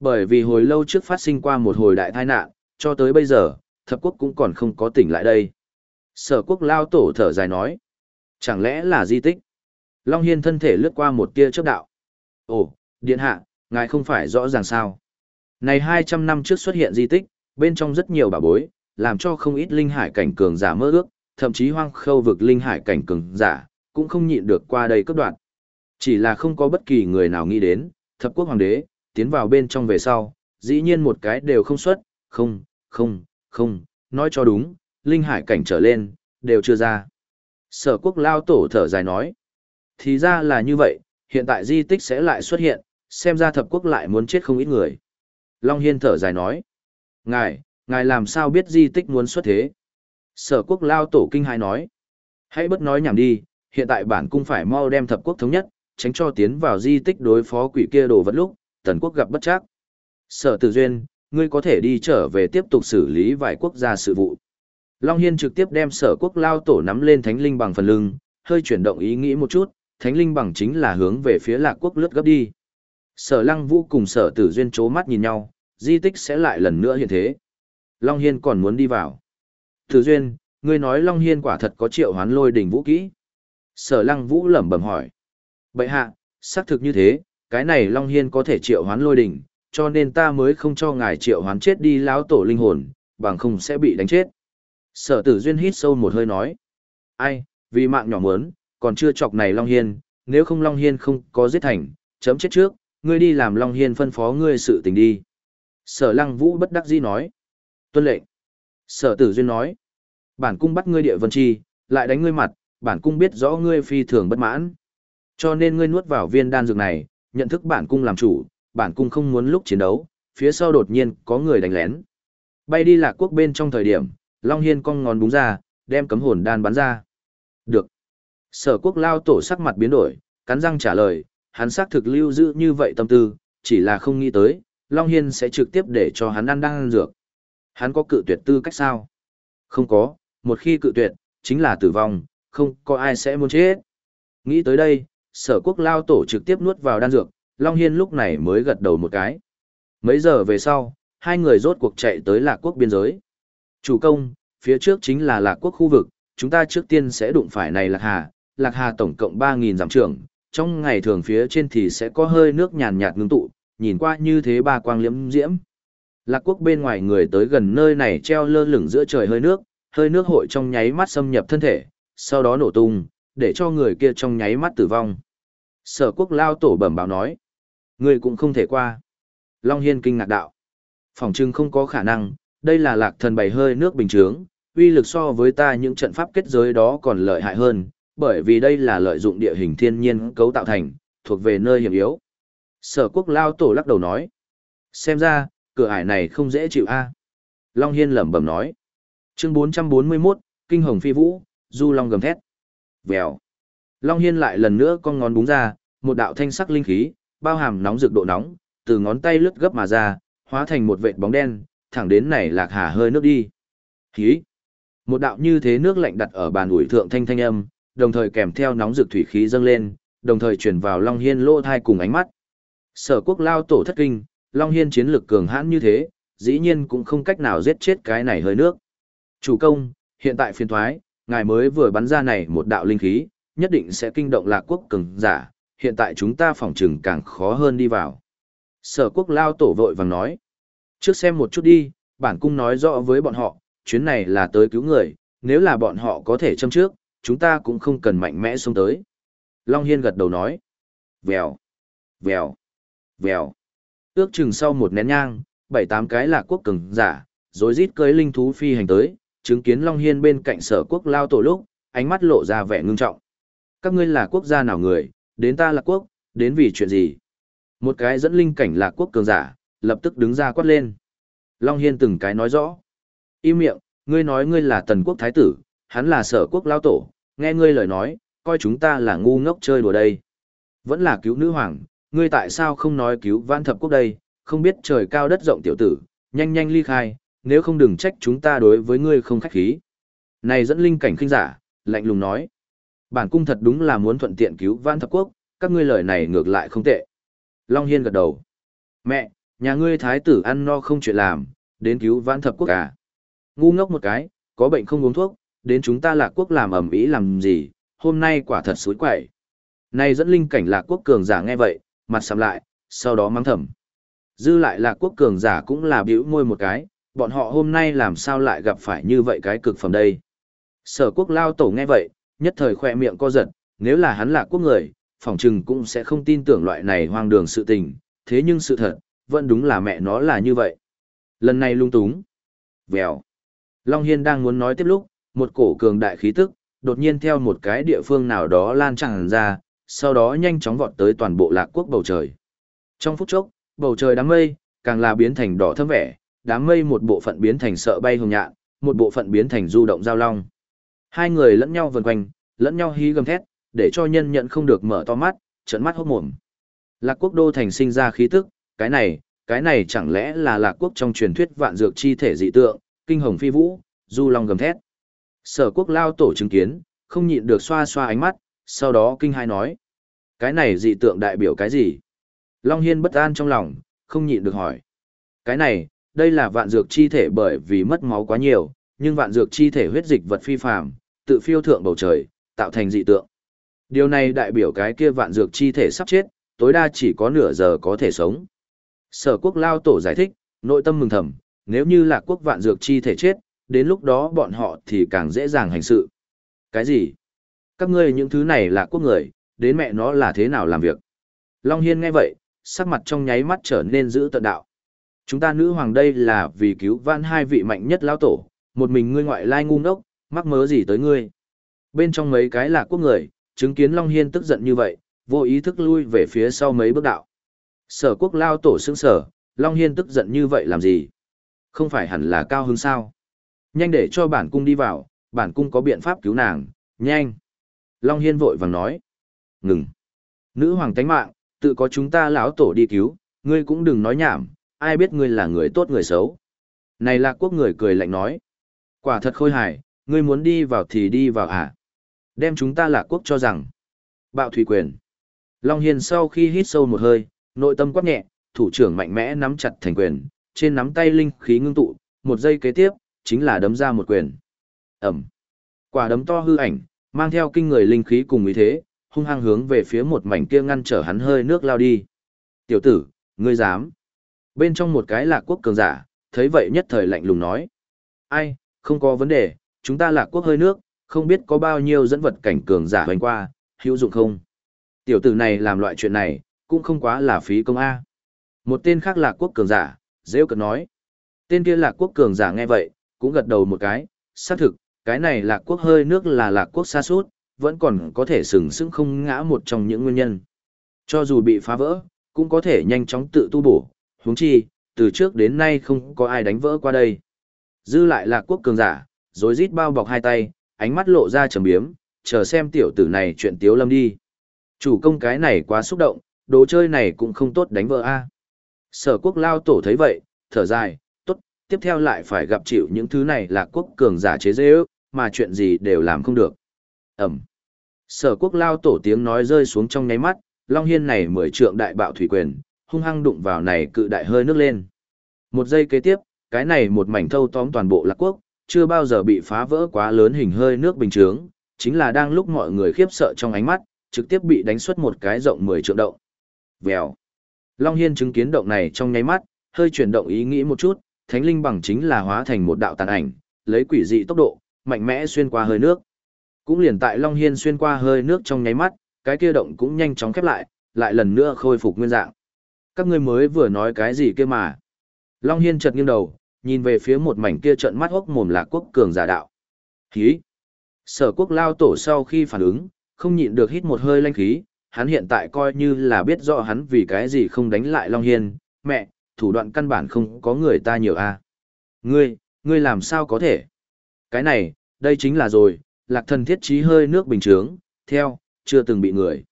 Bởi vì hồi lâu trước phát sinh qua một hồi đại tai nạn, cho tới bây giờ, thập quốc cũng còn không có tỉnh lại đây. Sở quốc lao tổ thở dài nói. Chẳng lẽ là di tích? Long Hiên thân thể lướt qua một tia chấp đạo. Ồ, điện hạ, ngài không phải rõ ràng sao. Này 200 năm trước xuất hiện di tích, bên trong rất nhiều bảo bối, làm cho không ít linh hải cảnh cường giả mơ ước, thậm chí hoang khâu vực linh hải cảnh cường giả, cũng không nhịn được qua đây cấp đoạn. Chỉ là không có bất kỳ người nào nghĩ đến, thập quốc hoàng đế, tiến vào bên trong về sau, dĩ nhiên một cái đều không xuất, không, không, không, nói cho đúng, linh hải cảnh trở lên, đều chưa ra. Sở quốc lao tổ thở dài nói, thì ra là như vậy, hiện tại di tích sẽ lại xuất hiện, xem ra thập quốc lại muốn chết không ít người. Long Hiên thở dài nói, ngài, ngài làm sao biết di tích muốn xuất thế? Sở quốc lao tổ kinh hai nói. Hãy bất nói nhảm đi, hiện tại bản cung phải mau đem thập quốc thống nhất, tránh cho tiến vào di tích đối phó quỷ kia đồ vật lúc, tần quốc gặp bất chắc. Sở tử duyên, ngươi có thể đi trở về tiếp tục xử lý vài quốc gia sự vụ. Long Hiên trực tiếp đem sở quốc lao tổ nắm lên thánh linh bằng phần lưng, hơi chuyển động ý nghĩ một chút, thánh linh bằng chính là hướng về phía lạc quốc lướt gấp đi. Sở lăng vũ cùng sở tử duyên chố mắt nhìn nhau, di tích sẽ lại lần nữa hiện thế. Long Hiên còn muốn đi vào. Tử duyên, ngươi nói Long Hiên quả thật có triệu hoán lôi đỉnh vũ kỹ. Sở lăng vũ lẩm bẩm hỏi. Bậy hạ, xác thực như thế, cái này Long Hiên có thể triệu hoán lôi đỉnh, cho nên ta mới không cho ngài triệu hoán chết đi lão tổ linh hồn, bằng không sẽ bị đánh chết. Sở tử duyên hít sâu một hơi nói. Ai, vì mạng nhỏ mớn, còn chưa chọc này Long Hiên, nếu không Long Hiên không có giết thành, chấm chết trước, ngươi đi làm Long Hiên phân phó ngươi sự tình đi. Sở lăng vũ bất đắc dĩ nói. Tuân lệnh. Sở tử duyên nói. Bản cung bắt ngươi địa vân chi, lại đánh ngươi mặt, bản cung biết rõ ngươi phi thường bất mãn. Cho nên ngươi nuốt vào viên đan dược này, nhận thức bản cung làm chủ, bản cung không muốn lúc chiến đấu, phía sau đột nhiên có người đánh lén. Bay đi lạc quốc bên trong thời điểm, Long Hiên cong ngón búng ra, đem cấm hồn đan bắn ra. Được. Sở quốc lao tổ sắc mặt biến đổi, cắn răng trả lời, hắn xác thực lưu giữ như vậy tâm tư, chỉ là không nghĩ tới, Long Hiên sẽ trực tiếp để cho hắn ăn đan dược. Hắn có cự tuyệt tư cách sao? Không có, một khi cự tuyệt, chính là tử vong, không có ai sẽ muốn chết. Nghĩ tới đây, sở quốc lao tổ trực tiếp nuốt vào đan dược, Long Hiên lúc này mới gật đầu một cái. Mấy giờ về sau, hai người rốt cuộc chạy tới lạc quốc biên giới. Chủ công, phía trước chính là lạc quốc khu vực, chúng ta trước tiên sẽ đụng phải này lạc hà, lạc hà tổng cộng 3.000 giảm trưởng, trong ngày thường phía trên thì sẽ có hơi nước nhàn nhạt ngưng tụ, nhìn qua như thế ba quang liễm diễm. Lạc quốc bên ngoài người tới gần nơi này treo lơ lửng giữa trời hơi nước, hơi nước hội trong nháy mắt xâm nhập thân thể, sau đó nổ tung, để cho người kia trong nháy mắt tử vong. Sở quốc lao tổ bẩm báo nói, người cũng không thể qua. Long Hiên kinh ngạc đạo. Phòng trưng không có khả năng, đây là lạc thần bày hơi nước bình trướng, uy lực so với ta những trận pháp kết giới đó còn lợi hại hơn, bởi vì đây là lợi dụng địa hình thiên nhiên cấu tạo thành, thuộc về nơi hiểm yếu. Sở quốc lao tổ lắc đầu nói. Xem ra, cửa ải này không dễ chịu a Long Hiên lẩm bẩm nói. Chương 441, Kinh Hồng Phi Vũ, Du Long gầm thét. Vèo. Long Hiên lại lần nữa con ngón búng ra, một đạo thanh sắc linh khí, bao hàm nóng rực độ nóng, từ ngón tay lướt gấp mà ra, hóa thành một vệt bóng đen, thẳng đến này lạc hà hơi nước đi. Khí. Một đạo như thế nước lạnh đặt ở bàn ủi thượng thanh thanh âm, đồng thời kèm theo nóng rực thủy khí dâng lên, đồng thời truyền vào Long Hiên lỗ thai cùng ánh mắt. Sở quốc lao tổ thất kinh, Long Hiên chiến lực cường hãn như thế, dĩ nhiên cũng không cách nào giết chết cái này hơi nước. Chủ công, hiện tại phiên thoái, ngài mới vừa bắn ra này một đạo linh khí, nhất định sẽ kinh động lạc quốc cường giả, hiện tại chúng ta phòng trừng càng khó hơn đi vào. Sở quốc lao tổ vội vàng nói. Trước xem một chút đi, bản cung nói rõ với bọn họ, chuyến này là tới cứu người, nếu là bọn họ có thể châm trước, chúng ta cũng không cần mạnh mẽ xuống tới. Long Hiên gật đầu nói. Vèo, vèo, vèo. Ước chừng sau một nén nhang, bảy tám cái là quốc cường giả, rồi rít cưới linh thú phi hành tới, chứng kiến Long Hiên bên cạnh sở quốc lao tổ lúc, ánh mắt lộ ra vẻ ngưng trọng. Các ngươi là quốc gia nào người, đến ta là quốc, đến vì chuyện gì? Một cái dẫn linh cảnh là quốc cường giả, lập tức đứng ra quát lên. Long Hiên từng cái nói rõ. Im miệng, ngươi nói ngươi là tần quốc thái tử, hắn là sở quốc lao tổ, nghe ngươi lời nói, coi chúng ta là ngu ngốc chơi đùa đây. Vẫn là cứu nữ hoàng, ngươi tại sao không nói cứu vãn thập quốc đây, không biết trời cao đất rộng tiểu tử, nhanh nhanh ly khai, nếu không đừng trách chúng ta đối với ngươi không khách khí. Này dẫn linh cảnh khinh giả, lạnh lùng nói. Bản cung thật đúng là muốn thuận tiện cứu vãn thập quốc, các ngươi lời này ngược lại không tệ. Long Hiên gật đầu. Mẹ, nhà ngươi thái tử ăn no không chuyện làm, đến cứu vãn thập quốc à. Ngu ngốc một cái, có bệnh không uống thuốc, đến chúng ta lạc quốc làm ẩm ý làm gì, hôm nay quả thật suối quậy. Này dẫn linh cảnh lạc quốc cường giả nghe vậy, mặt sầm lại, sau đó mắng thầm. Dư lại là quốc cường giả cũng là biểu môi một cái, bọn họ hôm nay làm sao lại gặp phải như vậy cái cực phẩm đây. Sở quốc lao tổ nghe vậy, nhất thời khoe miệng co giật, nếu là hắn là quốc người, phỏng chừng cũng sẽ không tin tưởng loại này hoang đường sự tình, thế nhưng sự thật, vẫn đúng là mẹ nó là như vậy. Lần này lung túng. Vèo. Long Hiên đang muốn nói tiếp lúc, một cổ cường đại khí tức, đột nhiên theo một cái địa phương nào đó lan tràn ra, sau đó nhanh chóng vọt tới toàn bộ lạc quốc bầu trời. Trong phút chốc, bầu trời đám mây, càng là biến thành đỏ thâm vẻ, đám mây một bộ phận biến thành sợ bay hồng nhạn, một bộ phận biến thành du động giao long. Hai người lẫn nhau vần quanh, lẫn nhau hí gầm thét, để cho nhân nhận không được mở to mắt, trợn mắt hốt mồm. Lạc quốc đô thành sinh ra khí tức, cái này, cái này chẳng lẽ là lạc quốc trong truyền thuyết vạn dược chi thể dị tượng, kinh hồng phi vũ, du long gầm thét. Sở quốc lao tổ chứng kiến, không nhịn được xoa xoa ánh mắt, sau đó kinh hai nói. Cái này dị tượng đại biểu cái gì? Long Hiên bất an trong lòng, không nhịn được hỏi. Cái này, đây là vạn dược chi thể bởi vì mất máu quá nhiều, nhưng vạn dược chi thể huyết dịch vật phi phàm, tự phiêu thượng bầu trời, tạo thành dị tượng. Điều này đại biểu cái kia vạn dược chi thể sắp chết, tối đa chỉ có nửa giờ có thể sống. Sở quốc lao tổ giải thích, nội tâm mừng thầm, nếu như là quốc vạn dược chi thể chết, đến lúc đó bọn họ thì càng dễ dàng hành sự. Cái gì? Các ngươi những thứ này là quốc người, đến mẹ nó là thế nào làm việc? Long Hiên nghe vậy, sắc mặt trong nháy mắt trở nên giữ tận đạo. Chúng ta nữ hoàng đây là vì cứu vãn hai vị mạnh nhất lao tổ, một mình ngươi ngoại lai ngu ngốc, mắc mớ gì tới ngươi. Bên trong mấy cái là quốc người, chứng kiến Long Hiên tức giận như vậy, vô ý thức lui về phía sau mấy bước đạo. Sở quốc lao tổ xương sở, Long Hiên tức giận như vậy làm gì? Không phải hẳn là cao hứng sao? Nhanh để cho bản cung đi vào, bản cung có biện pháp cứu nàng, nhanh. Long Hiên vội vàng nói. Ngừng. Nữ hoàng tánh mạng, tự có chúng ta lão tổ đi cứu, ngươi cũng đừng nói nhảm, ai biết ngươi là người tốt người xấu. Này lạc quốc người cười lạnh nói. Quả thật khôi hài, ngươi muốn đi vào thì đi vào à? Đem chúng ta lạc quốc cho rằng. Bạo thủy quyền. Long Hiên sau khi hít sâu một hơi, nội tâm quát nhẹ, thủ trưởng mạnh mẽ nắm chặt thành quyền, trên nắm tay linh khí ngưng tụ, một giây kế tiếp, chính là đấm ra một quyền. Ẩm. Quả đấm to hư ảnh, mang theo kinh người linh khí cùng ý thế, hung hăng hướng về phía một mảnh kia ngăn trở hắn hơi nước lao đi. Tiểu tử, ngươi dám. Bên trong một cái lạc quốc cường giả, thấy vậy nhất thời lạnh lùng nói. Ai, không có vấn đề, chúng ta lạc quốc hơi nước, không biết có bao nhiêu dẫn vật cảnh cường giả hoành qua, hữu dụng không? Tiểu tử này làm loại chuyện này, cũng không quá là phí công A. Một tên khác lạc quốc cường giả, rêu cực nói. Tên kia lạc quốc cường giả nghe vậy, cũng gật đầu một cái, xác thực, cái này lạc quốc hơi nước là lạc quốc xa suốt, vẫn còn có thể sừng sững không ngã một trong những nguyên nhân. Cho dù bị phá vỡ, cũng có thể nhanh chóng tự tu bổ, huống chi, từ trước đến nay không có ai đánh vỡ qua đây. Dư lại lạc quốc cường giả, rồi rít bao bọc hai tay, ánh mắt lộ ra trầm biếm, chờ xem tiểu tử này chuyện tiếu lâm đi. Chủ công cái này quá xúc động, đồ chơi này cũng không tốt đánh vỡ a. Sở quốc lao tổ thấy vậy, thở dài, tốt, tiếp theo lại phải gặp chịu những thứ này là quốc cường giả chế dễ ước, mà chuyện gì đều làm không được. Ẩm. Sở quốc lao tổ tiếng nói rơi xuống trong nháy mắt, Long Hiên này mười trượng đại bạo thủy quyền, hung hăng đụng vào này cự đại hơi nước lên. Một giây kế tiếp, cái này một mảnh thâu tóm toàn bộ lạc quốc, chưa bao giờ bị phá vỡ quá lớn hình hơi nước bình trướng, chính là đang lúc mọi người khiếp sợ trong ánh mắt, trực tiếp bị đánh xuất một cái rộng 10 trượng động. Vèo. Long Hiên chứng kiến động này trong nháy mắt, hơi chuyển động ý nghĩ một chút, thánh linh bằng chính là hóa thành một đạo tàn ảnh, lấy quỷ dị tốc độ, mạnh mẽ xuyên qua hơi nước. Cũng liền tại Long Hiên xuyên qua hơi nước trong nháy mắt, cái kia động cũng nhanh chóng khép lại, lại lần nữa khôi phục nguyên dạng. Các ngươi mới vừa nói cái gì kia mà? Long Hiên chợt nghiêng đầu, nhìn về phía một mảnh kia trận mắt hốc mồm lạc quốc cường giả đạo. Khí! Sở quốc lao tổ sau khi phản ứng, không nhịn được hít một hơi lanh khí, hắn hiện tại coi như là biết rõ hắn vì cái gì không đánh lại Long Hiên, mẹ, thủ đoạn căn bản không có người ta nhiều a Ngươi, ngươi làm sao có thể? Cái này, đây chính là rồi, lạc thần thiết trí hơi nước bình trướng, theo, chưa từng bị người.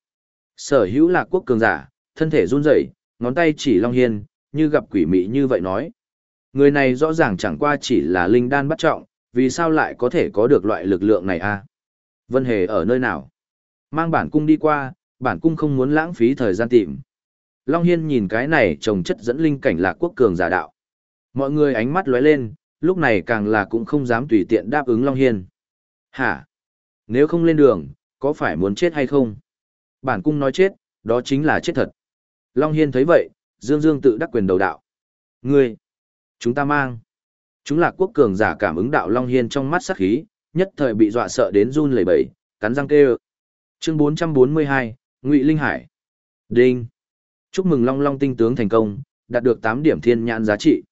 Sở hữu lạc quốc cường giả, thân thể run rẩy ngón tay chỉ Long Hiên, như gặp quỷ mị như vậy nói. Người này rõ ràng chẳng qua chỉ là linh đan bắt trọng, vì sao lại có thể có được loại lực lượng này a Vân Hề ở nơi nào? Mang bản cung đi qua, bản cung không muốn lãng phí thời gian tìm. Long Hiên nhìn cái này trồng chất dẫn linh cảnh lạc quốc cường giả đạo. Mọi người ánh mắt lóe lên, lúc này càng là cũng không dám tùy tiện đáp ứng Long Hiên. Hả? Nếu không lên đường, có phải muốn chết hay không? Bản cung nói chết, đó chính là chết thật. Long Hiên thấy vậy, Dương Dương tự đắc quyền đầu đạo. Ngươi! Chúng ta mang! Chúng là quốc cường giả cảm ứng đạo Long Hiên trong mắt sắc khí, nhất thời bị dọa sợ đến run lẩy bẩy, cắn răng kêu. Chương 442, Ngụy Linh Hải. Đinh. Chúc mừng Long Long tinh tướng thành công, đạt được 8 điểm thiên nhãn giá trị.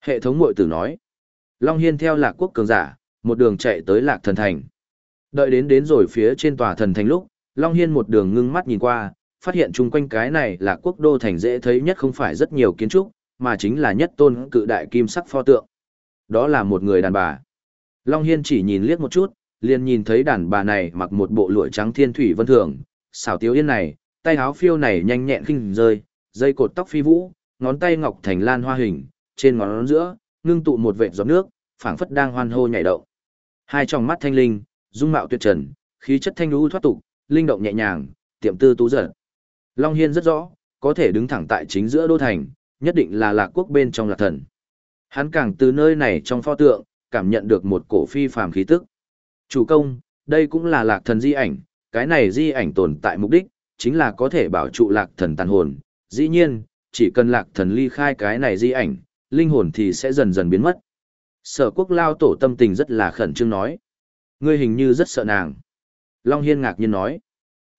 Hệ thống mội tử nói. Long Hiên theo lạc quốc cường giả, một đường chạy tới lạc thần thành. Đợi đến đến rồi phía trên tòa thần thành lúc, Long Hiên một đường ngưng mắt nhìn qua, phát hiện chung quanh cái này là quốc đô thành dễ thấy nhất không phải rất nhiều kiến trúc, mà chính là nhất tôn cự đại kim sắc pho tượng. Đó là một người đàn bà. Long Hiên chỉ nhìn liếc một chút, liền nhìn thấy đàn bà này mặc một bộ lụa trắng thiên thủy vân thường, xảo tiếu yên này, tay áo phiêu này nhanh nhẹn khinh rơi, dây cột tóc phi vũ, ngón tay ngọc thành lan hoa hình, trên ngón giữa, ngưng tụ một vệt giọt nước, phảng phất đang hoan hô nhảy động. Hai tròng mắt thanh linh, dung mạo tuyệt trần, khí chất thanh lưu thoát tục, linh động nhẹ nhàng, tiệm tư tú dật. Long Hiên rất rõ, có thể đứng thẳng tại chính giữa đô thành, nhất định là lạc quốc bên trong lạc thần. Hắn càng từ nơi này trong pho tượng, cảm nhận được một cổ phi phàm khí tức. Chủ công, đây cũng là lạc thần di ảnh, cái này di ảnh tồn tại mục đích, chính là có thể bảo trụ lạc thần tàn hồn. Dĩ nhiên, chỉ cần lạc thần ly khai cái này di ảnh, linh hồn thì sẽ dần dần biến mất. Sở quốc lao tổ tâm tình rất là khẩn trương nói. Ngươi hình như rất sợ nàng. Long Hiên ngạc nhiên nói.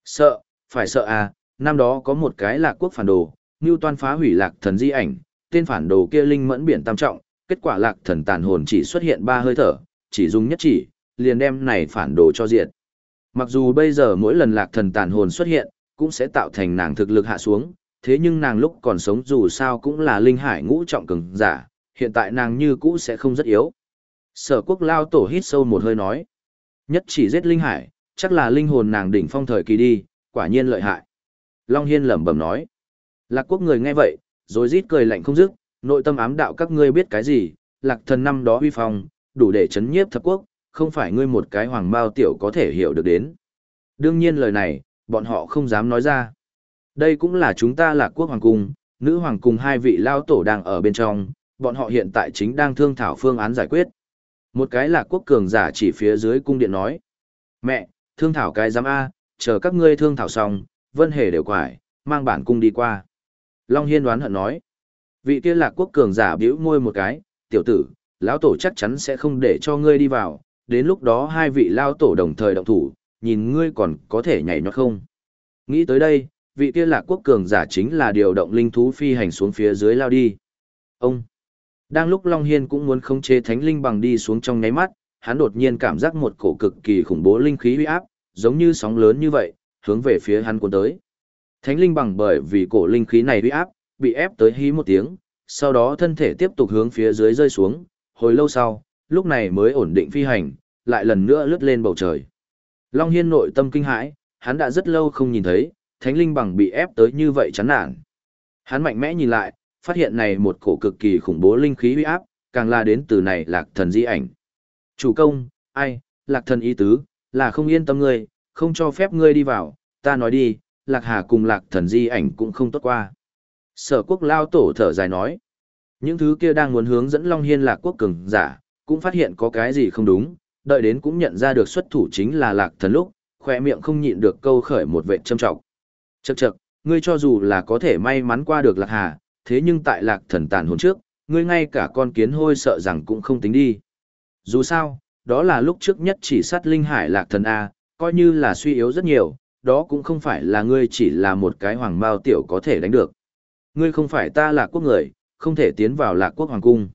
Sợ, phải sợ à, năm đó có một cái lạc quốc phản đồ, như toan phá hủy lạc thần di ảnh, tên phản đồ kia linh mẫn biển tam trọng, kết quả lạc thần tàn hồn chỉ xuất hiện ba hơi thở, chỉ dùng nhất chỉ, liền đem này phản đồ cho diệt. Mặc dù bây giờ mỗi lần lạc thần tàn hồn xuất hiện, cũng sẽ tạo thành nàng thực lực hạ xuống, thế nhưng nàng lúc còn sống dù sao cũng là linh hải ngũ trọng cường giả, hiện tại nàng như cũ sẽ không rất yếu. Sở quốc lao tổ hít sâu một hơi nói. Nhất chỉ giết linh hải, chắc là linh hồn nàng đỉnh phong thời kỳ đi, quả nhiên lợi hại. Long Hiên lẩm bẩm nói. Lạc quốc người nghe vậy, rồi rít cười lạnh không dứt, nội tâm ám đạo các ngươi biết cái gì, lạc thần năm đó huy phong, đủ để chấn nhiếp thập quốc, không phải ngươi một cái hoàng bao tiểu có thể hiểu được đến. Đương nhiên lời này, bọn họ không dám nói ra. Đây cũng là chúng ta là quốc hoàng cung, nữ hoàng cùng hai vị lao tổ đang ở bên trong, bọn họ hiện tại chính đang thương thảo phương án giải quyết. Một cái là quốc cường giả chỉ phía dưới cung điện nói. Mẹ, thương thảo cái giám A, chờ các ngươi thương thảo xong, vân hề đều quải, mang bản cung đi qua. Long Hiên đoán hận nói. Vị kia lạc quốc cường giả biểu môi một cái, tiểu tử, lão tổ chắc chắn sẽ không để cho ngươi đi vào, đến lúc đó hai vị lao tổ đồng thời động thủ, nhìn ngươi còn có thể nhảy nhót không. Nghĩ tới đây, vị kia lạc quốc cường giả chính là điều động linh thú phi hành xuống phía dưới lao đi. Ông! Đang lúc Long Hiên cũng muốn khống chế thánh linh bằng đi xuống trong nháy mắt, hắn đột nhiên cảm giác một cổ cực kỳ khủng bố linh khí uy áp, giống như sóng lớn như vậy, hướng về phía hắn cuốn tới. Thánh linh bằng bởi vì cổ linh khí này uy áp, bị ép tới hí một tiếng, sau đó thân thể tiếp tục hướng phía dưới rơi xuống, hồi lâu sau, lúc này mới ổn định phi hành, lại lần nữa lướt lên bầu trời. Long Hiên nội tâm kinh hãi, hắn đã rất lâu không nhìn thấy, thánh linh bằng bị ép tới như vậy chán nản. Hắn mạnh mẽ nhìn lại, phát hiện này một cổ cực kỳ khủng bố linh khí uy áp, càng là đến từ này lạc thần di ảnh. Chủ công, ai, lạc thần ý tứ, là không yên tâm ngươi, không cho phép ngươi đi vào, ta nói đi, lạc hà cùng lạc thần di ảnh cũng không tốt qua. Sở quốc lao tổ thở dài nói, những thứ kia đang muốn hướng dẫn Long Hiên lạc quốc cường giả, cũng phát hiện có cái gì không đúng, đợi đến cũng nhận ra được xuất thủ chính là lạc thần lúc, khỏe miệng không nhịn được câu khởi một vệ châm trọng. Chậc chậc, ngươi cho dù là có thể may mắn qua được lạc hà, thế nhưng tại lạc thần tàn hồn trước, ngươi ngay cả con kiến hôi sợ rằng cũng không tính đi. Dù sao, đó là lúc trước nhất chỉ sát linh hải lạc thần A, coi như là suy yếu rất nhiều, đó cũng không phải là ngươi chỉ là một cái hoàng mao tiểu có thể đánh được. Ngươi không phải ta lạc quốc người, không thể tiến vào lạc quốc hoàng cung.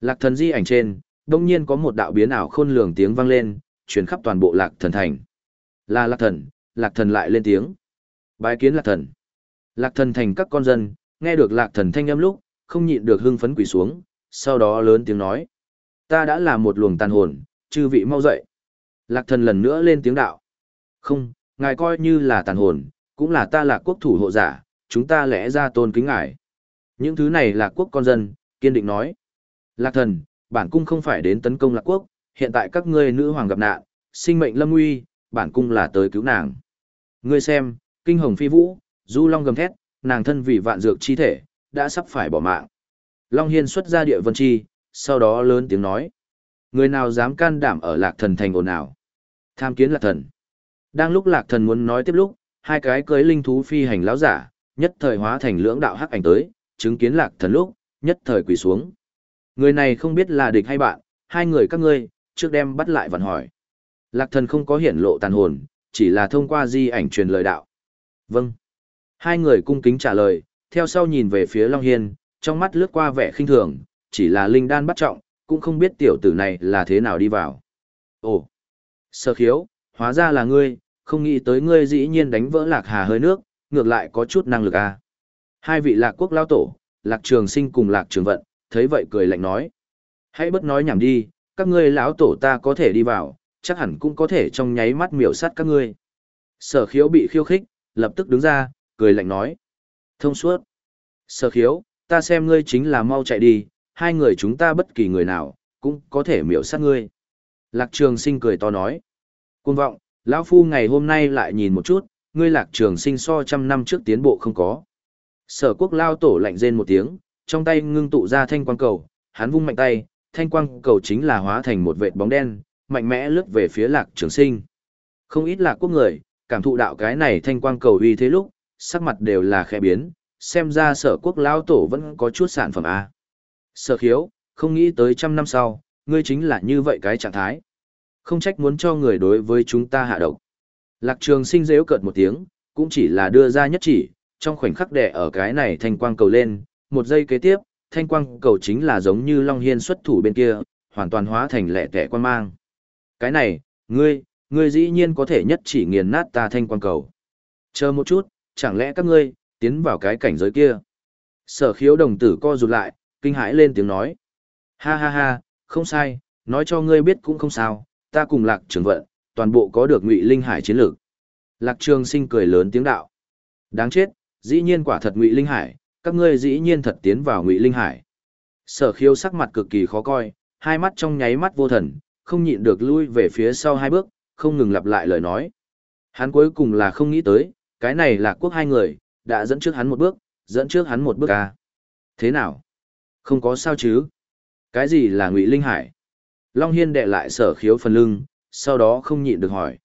Lạc thần di ảnh trên, đông nhiên có một đạo biến ảo khôn lường tiếng vang lên, truyền khắp toàn bộ lạc thần thành. Là lạc thần, lạc thần lại lên tiếng. Bái kiến lạc thần. Lạc thần thành các con dân, nghe được lạc thần thanh âm lúc, không nhịn được hưng phấn quỳ xuống, sau đó lớn tiếng nói. Ta đã là một luồng tàn hồn, chư vị mau dậy. Lạc thần lần nữa lên tiếng đạo. Không, ngài coi như là tàn hồn, cũng là ta là quốc thủ hộ giả, chúng ta lẽ ra tôn kính ngài. Những thứ này là quốc con dân, kiên định nói. Lạc thần, bản cung không phải đến tấn công lạc quốc, hiện tại các ngươi nữ hoàng gặp nạn, sinh mệnh lâm nguy, bản cung là tới cứu nàng. Ngươi xem, kinh hồng phi vũ, du long gầm thét, nàng thân vì vạn dược chi thể, đã sắp phải bỏ mạng. Long Hiên xuất ra địa vân chi, sau đó lớn tiếng nói. Người nào dám can đảm ở lạc thần thành ồn ào? Tham kiến lạc thần. Đang lúc lạc thần muốn nói tiếp lúc, hai cái cưới linh thú phi hành lão giả, nhất thời hóa thành lưỡng đạo hắc ảnh tới, chứng kiến lạc thần lúc, nhất thời quỳ xuống. Người này không biết là địch hay bạn, hai người các ngươi, trước đem bắt lại vặn hỏi. Lạc thần không có hiển lộ tàn hồn, chỉ là thông qua di ảnh truyền lời đạo. Vâng. Hai người cung kính trả lời, theo sau nhìn về phía Long Hiên, trong mắt lướt qua vẻ khinh thường, chỉ là linh đan bắt trọng, cũng không biết tiểu tử này là thế nào đi vào. Ồ, sơ khiếu, hóa ra là ngươi, không nghĩ tới ngươi dĩ nhiên đánh vỡ lạc hà hơi nước, ngược lại có chút năng lực à. Hai vị lạc quốc lao tổ, lạc trường sinh cùng lạc trường vận, thấy vậy cười lạnh nói. Hãy bất nói nhảm đi, các ngươi lão tổ ta có thể đi vào, chắc hẳn cũng có thể trong nháy mắt miểu sát các ngươi. Sở khiếu bị khiêu khích, lập tức đứng ra, cười lạnh nói. Thông suốt. Sở khiếu, ta xem ngươi chính là mau chạy đi, hai người chúng ta bất kỳ người nào, cũng có thể miểu sát ngươi. Lạc trường sinh cười to nói. Cuồng vọng, lão phu ngày hôm nay lại nhìn một chút, ngươi lạc trường sinh so trăm năm trước tiến bộ không có. Sở quốc lao tổ lạnh rên một tiếng, trong tay ngưng tụ ra thanh quang cầu, hắn vung mạnh tay, thanh quang cầu chính là hóa thành một vệt bóng đen, mạnh mẽ lướt về phía lạc trường sinh. Không ít lạc quốc người, cảm thụ đạo cái này thanh quang cầu uy thế lúc, sắc mặt đều là khẽ biến, xem ra sở quốc lao tổ vẫn có chút sản phẩm A. Sở khiếu, không nghĩ tới trăm năm sau, ngươi chính là như vậy cái trạng thái. Không trách muốn cho người đối với chúng ta hạ độc. Lạc trường sinh rêu cợt một tiếng, cũng chỉ là đưa ra nhất chỉ, trong khoảnh khắc đẻ ở cái này thanh quang cầu lên, một giây kế tiếp, thanh quang cầu chính là giống như Long Hiên xuất thủ bên kia, hoàn toàn hóa thành lẻ tẻ quan mang. Cái này, ngươi, ngươi dĩ nhiên có thể nhất chỉ nghiền nát ta thanh quan cầu. Chờ một chút, chẳng lẽ các ngươi, tiến vào cái cảnh giới kia. Sở khiếu đồng tử co rụt lại, kinh hãi lên tiếng nói. Ha ha ha, không sai, nói cho ngươi biết cũng không sao, ta cùng lạc trường vận, toàn bộ có được ngụy linh hải chiến lược. Lạc trường sinh cười lớn tiếng đạo. Đáng chết, dĩ nhiên quả thật ngụy linh hải, các ngươi dĩ nhiên thật tiến vào ngụy linh hải. Sở khiếu sắc mặt cực kỳ khó coi, hai mắt trong nháy mắt vô thần, không nhịn được lui về phía sau hai bước, không ngừng lặp lại lời nói. Hắn cuối cùng là không nghĩ tới, cái này là quốc hai người, đã dẫn trước hắn một bước, dẫn trước hắn một bước à. Thế nào? Không có sao chứ? Cái gì là ngụy linh hải? Long Hiên đệ lại sở khiếu phần lưng, sau đó không nhịn được hỏi.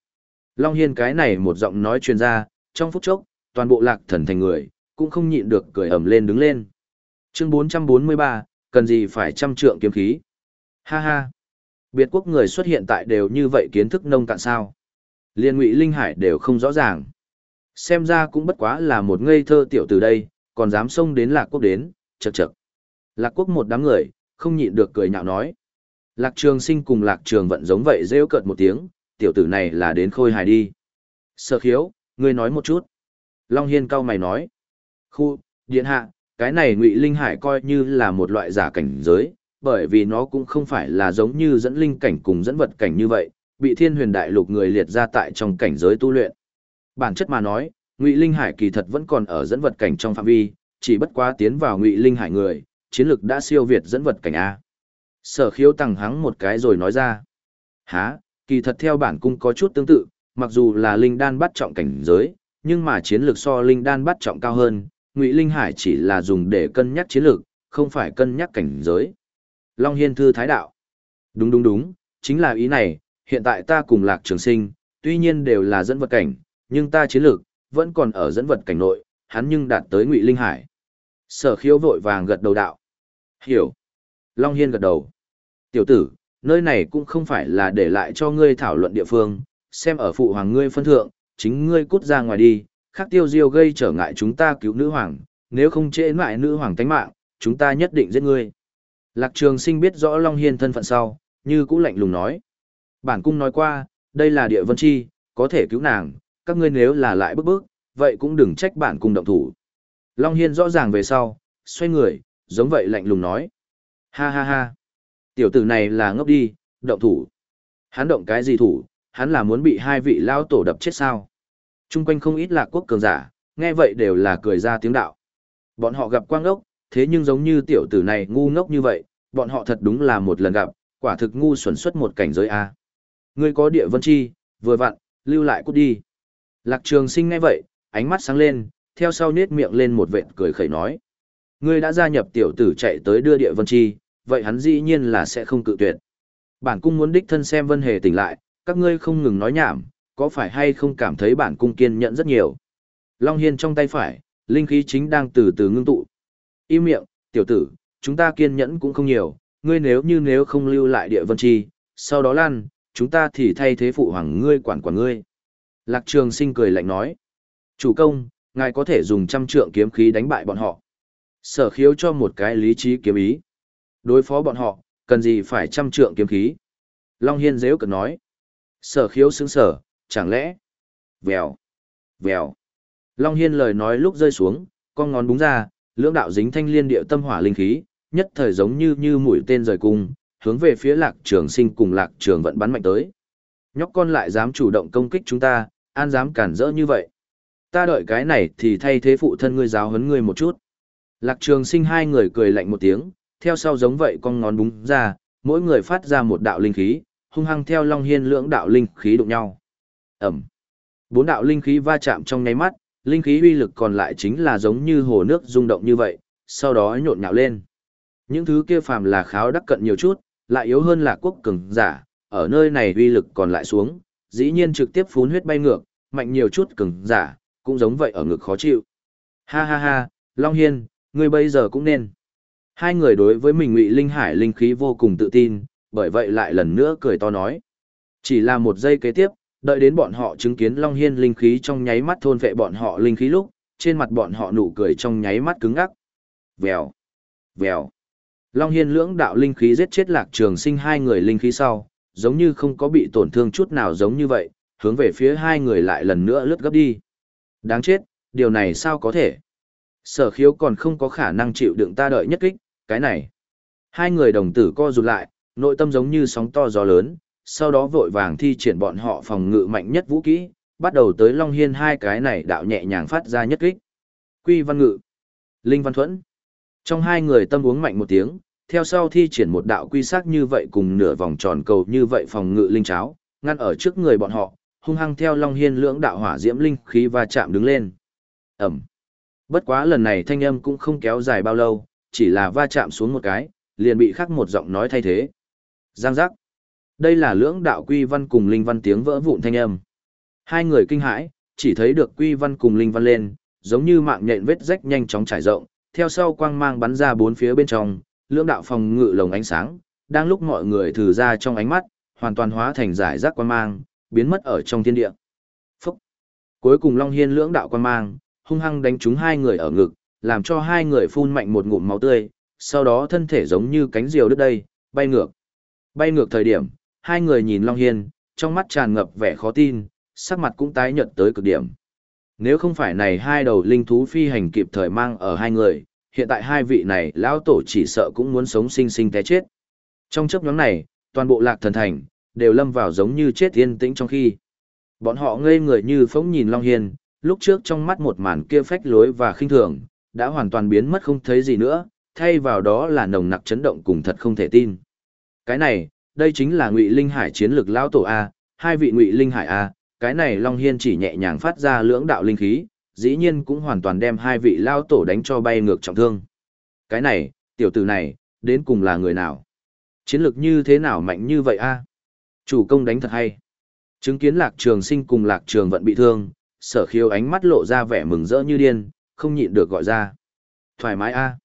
Long Hiên cái này một giọng nói truyền ra, trong phút chốc, toàn bộ lạc thần thành người, cũng không nhịn được cười ẩm lên đứng lên. Chương 443, cần gì phải trăm trượng kiếm khí. Ha ha. Biệt quốc người xuất hiện tại đều như vậy kiến thức nông cạn sao. Liên ngụy Linh Hải đều không rõ ràng. Xem ra cũng bất quá là một ngây thơ tiểu từ đây, còn dám xông đến lạc quốc đến, chật chật. Lạc quốc một đám người, không nhịn được cười nhạo nói. Lạc trường sinh cùng lạc trường vận giống vậy rêu cợt một tiếng, tiểu tử này là đến khôi hài đi. Sở khiếu, ngươi nói một chút. Long Hiên cao mày nói. Khu, điện hạ, cái này ngụy Linh Hải coi như là một loại giả cảnh giới, bởi vì nó cũng không phải là giống như dẫn linh cảnh cùng dẫn vật cảnh như vậy, bị thiên huyền đại lục người liệt ra tại trong cảnh giới tu luyện. Bản chất mà nói, ngụy Linh Hải kỳ thật vẫn còn ở dẫn vật cảnh trong phạm vi, chỉ bất quá tiến vào ngụy Linh Hải người, chiến lực đã siêu việt dẫn vật cảnh A. Sở khiếu tăng hắng một cái rồi nói ra. Há, kỳ thật theo bản cung có chút tương tự, mặc dù là linh đan bắt trọng cảnh giới, nhưng mà chiến lược so linh đan bắt trọng cao hơn, Ngụy Linh Hải chỉ là dùng để cân nhắc chiến lược, không phải cân nhắc cảnh giới. Long Hiên thư thái đạo. Đúng đúng đúng, chính là ý này, hiện tại ta cùng Lạc Trường Sinh, tuy nhiên đều là dẫn vật cảnh, nhưng ta chiến lược vẫn còn ở dẫn vật cảnh nội, hắn nhưng đạt tới Ngụy Linh Hải. Sở Khiếu vội vàng gật đầu đạo. Hiểu. Long Hiên gật đầu. Tiểu tử, nơi này cũng không phải là để lại cho ngươi thảo luận địa phương, xem ở phụ hoàng ngươi phân thượng, chính ngươi cút ra ngoài đi, khác tiêu diêu gây trở ngại chúng ta cứu nữ hoàng, nếu không trễ mại nữ hoàng tánh mạng, chúng ta nhất định giết ngươi. Lạc trường sinh biết rõ Long Hiên thân phận sau, như cũng lạnh lùng nói. Bản cung nói qua, đây là địa vân chi, có thể cứu nàng, các ngươi nếu là lại bức bức, vậy cũng đừng trách bản cung động thủ. Long Hiên rõ ràng về sau, xoay người, giống vậy lạnh lùng nói. Ha ha ha. Tiểu tử này là ngốc đi, động thủ. Hắn động cái gì thủ, hắn là muốn bị hai vị lao tổ đập chết sao. Trung quanh không ít lạc quốc cường giả, nghe vậy đều là cười ra tiếng đạo. Bọn họ gặp quang ngốc, thế nhưng giống như tiểu tử này ngu ngốc như vậy, bọn họ thật đúng là một lần gặp, quả thực ngu xuẩn xuất một cảnh giới A. Ngươi có địa vân chi, vừa vặn, lưu lại cút đi. Lạc trường sinh nghe vậy, ánh mắt sáng lên, theo sau nết miệng lên một vệt cười khẩy nói. Ngươi đã gia nhập tiểu tử chạy tới đưa địa vân chi, vậy hắn dĩ nhiên là sẽ không cự tuyệt. Bản cung muốn đích thân xem vân hề tỉnh lại, các ngươi không ngừng nói nhảm, có phải hay không cảm thấy bản cung kiên nhẫn rất nhiều. Long Hiên trong tay phải, linh khí chính đang từ từ ngưng tụ. Im miệng, tiểu tử, chúng ta kiên nhẫn cũng không nhiều, ngươi nếu như nếu không lưu lại địa vân chi, sau đó lan, chúng ta thì thay thế phụ hoàng ngươi quản quản ngươi. Lạc trường sinh cười lạnh nói. Chủ công, ngài có thể dùng trăm trượng kiếm khí đánh bại bọn họ. Sở khiếu cho một cái lý trí kiếm ý. Đối phó bọn họ, cần gì phải trăm trượng kiếm khí. Long Hiên dễ cực nói. Sở khiếu xứng sở, chẳng lẽ? Vèo, vèo. Long Hiên lời nói lúc rơi xuống, con ngón búng ra, lưỡng đạo dính thanh liên điệu tâm hỏa linh khí, nhất thời giống như như mũi tên rời cung, hướng về phía lạc trường sinh cùng lạc trường vận bắn mạnh tới. Nhóc con lại dám chủ động công kích chúng ta, an dám cản rỡ như vậy. Ta đợi cái này thì thay thế phụ thân ngươi giáo huấn ngươi một chút. Lạc trường sinh hai người cười lạnh một tiếng, theo sau giống vậy con ngón búng ra, mỗi người phát ra một đạo linh khí, hung hăng theo Long Hiên lưỡng đạo linh khí đụng nhau. Ẩm. Bốn đạo linh khí va chạm trong nháy mắt, linh khí uy lực còn lại chính là giống như hồ nước rung động như vậy, sau đó nhộn nhạo lên. Những thứ kia phàm là kháo đắc cận nhiều chút, lại yếu hơn là quốc cường giả, ở nơi này uy lực còn lại xuống, dĩ nhiên trực tiếp phún huyết bay ngược, mạnh nhiều chút cường giả, cũng giống vậy ở ngực khó chịu. Ha ha ha, Long Hiên, ngươi bây giờ cũng nên. Hai người đối với mình ngụy linh hải linh khí vô cùng tự tin, bởi vậy lại lần nữa cười to nói. Chỉ là một giây kế tiếp, đợi đến bọn họ chứng kiến Long Hiên linh khí trong nháy mắt thôn vệ bọn họ linh khí lúc, trên mặt bọn họ nụ cười trong nháy mắt cứng ngắc. Vèo, vèo. Long Hiên lưỡng đạo linh khí giết chết lạc trường sinh hai người linh khí sau, giống như không có bị tổn thương chút nào giống như vậy, hướng về phía hai người lại lần nữa lướt gấp đi. Đáng chết, điều này sao có thể? Sở khiếu còn không có khả năng chịu đựng ta đợi nhất kích, cái này. Hai người đồng tử co rụt lại, nội tâm giống như sóng to gió lớn, sau đó vội vàng thi triển bọn họ phòng ngự mạnh nhất vũ kỹ, bắt đầu tới Long Hiên hai cái này đạo nhẹ nhàng phát ra nhất kích. Quy văn ngự, Linh văn thuẫn. Trong hai người tâm uống mạnh một tiếng, theo sau thi triển một đạo quy sắc như vậy cùng nửa vòng tròn cầu như vậy phòng ngự linh cháo, ngăn ở trước người bọn họ, hung hăng theo Long Hiên lưỡng đạo hỏa diễm linh khí va chạm đứng lên. Ẩm. Bất quá lần này thanh âm cũng không kéo dài bao lâu, chỉ là va chạm xuống một cái, liền bị khắc một giọng nói thay thế. Giang giác. Đây là lưỡng đạo quy văn cùng linh văn tiếng vỡ vụn thanh âm. Hai người kinh hãi, chỉ thấy được quy văn cùng linh văn lên, giống như mạng nhện vết rách nhanh chóng trải rộng, theo sau quang mang bắn ra bốn phía bên trong, lưỡng đạo phòng ngự lồng ánh sáng, đang lúc mọi người thử ra trong ánh mắt, hoàn toàn hóa thành giải rác quang mang, biến mất ở trong thiên địa. Phúc! Cuối cùng Long Hiên lưỡng đạo quang mang, hung hăng đánh trúng hai người ở ngực, làm cho hai người phun mạnh một ngụm máu tươi, sau đó thân thể giống như cánh diều đứt đây, bay ngược. Bay ngược thời điểm, hai người nhìn Long Hiên, trong mắt tràn ngập vẻ khó tin, sắc mặt cũng tái nhợt tới cực điểm. Nếu không phải này hai đầu linh thú phi hành kịp thời mang ở hai người, hiện tại hai vị này lão tổ chỉ sợ cũng muốn sống sinh sinh té chết. Trong chấp nhóm này, toàn bộ lạc thần thành, đều lâm vào giống như chết yên tĩnh trong khi. Bọn họ ngây người như phóng nhìn Long Hiên, lúc trước trong mắt một màn kia phách lối và khinh thường, đã hoàn toàn biến mất không thấy gì nữa, thay vào đó là nồng nặc chấn động cùng thật không thể tin. Cái này, đây chính là Ngụy Linh Hải chiến lược lão tổ a, hai vị Ngụy Linh Hải a, cái này Long Hiên chỉ nhẹ nhàng phát ra lưỡng đạo linh khí, dĩ nhiên cũng hoàn toàn đem hai vị lao tổ đánh cho bay ngược trọng thương. Cái này, tiểu tử này, đến cùng là người nào? Chiến lược như thế nào mạnh như vậy a? Chủ công đánh thật hay. Chứng kiến lạc trường sinh cùng lạc trường vận bị thương, sở khiêu ánh mắt lộ ra vẻ mừng rỡ như điên, không nhịn được gọi ra. Thoải mái a.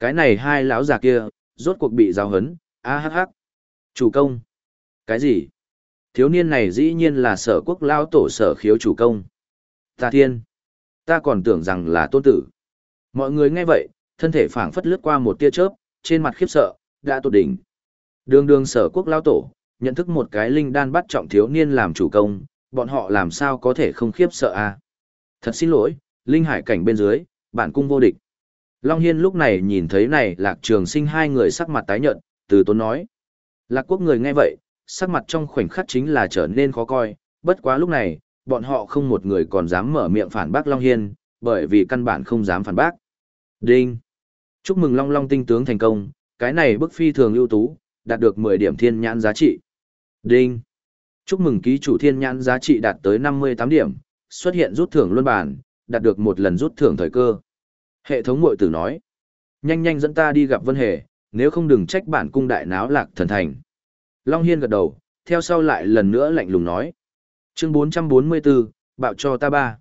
Cái này hai lão già kia, rốt cuộc bị giao hấn, a hắc hắc. Chủ công. Cái gì? Thiếu niên này dĩ nhiên là sở quốc lao tổ sở khiếu chủ công. Ta thiên. Ta còn tưởng rằng là tôn tử. Mọi người nghe vậy, thân thể phảng phất lướt qua một tia chớp, trên mặt khiếp sợ, đã tột đỉnh. Đường đường sở quốc lao tổ, nhận thức một cái linh đan bắt trọng thiếu niên làm chủ công, bọn họ làm sao có thể không khiếp sợ a? Thật xin lỗi, linh hải cảnh bên dưới, bản cung vô địch. Long Hiên lúc này nhìn thấy này lạc trường sinh hai người sắc mặt tái nhợt, từ tốn nói. Lạc quốc người nghe vậy, sắc mặt trong khoảnh khắc chính là trở nên khó coi, bất quá lúc này, bọn họ không một người còn dám mở miệng phản bác Long Hiên, bởi vì căn bản không dám phản bác. Đinh! Chúc mừng Long Long tinh tướng thành công, cái này bức phi thường ưu tú, đạt được 10 điểm thiên nhãn giá trị. Đinh! Chúc mừng ký chủ thiên nhãn giá trị đạt tới 58 điểm, xuất hiện rút thưởng luân bản, đạt được một lần rút thưởng thời cơ. Hệ thống mội tử nói, nhanh nhanh dẫn ta đi gặp Vân Hề, nếu không đừng trách bản cung đại náo lạc thần thành. Long Hiên gật đầu, theo sau lại lần nữa lạnh lùng nói. Chương 444, bạo cho ta ba.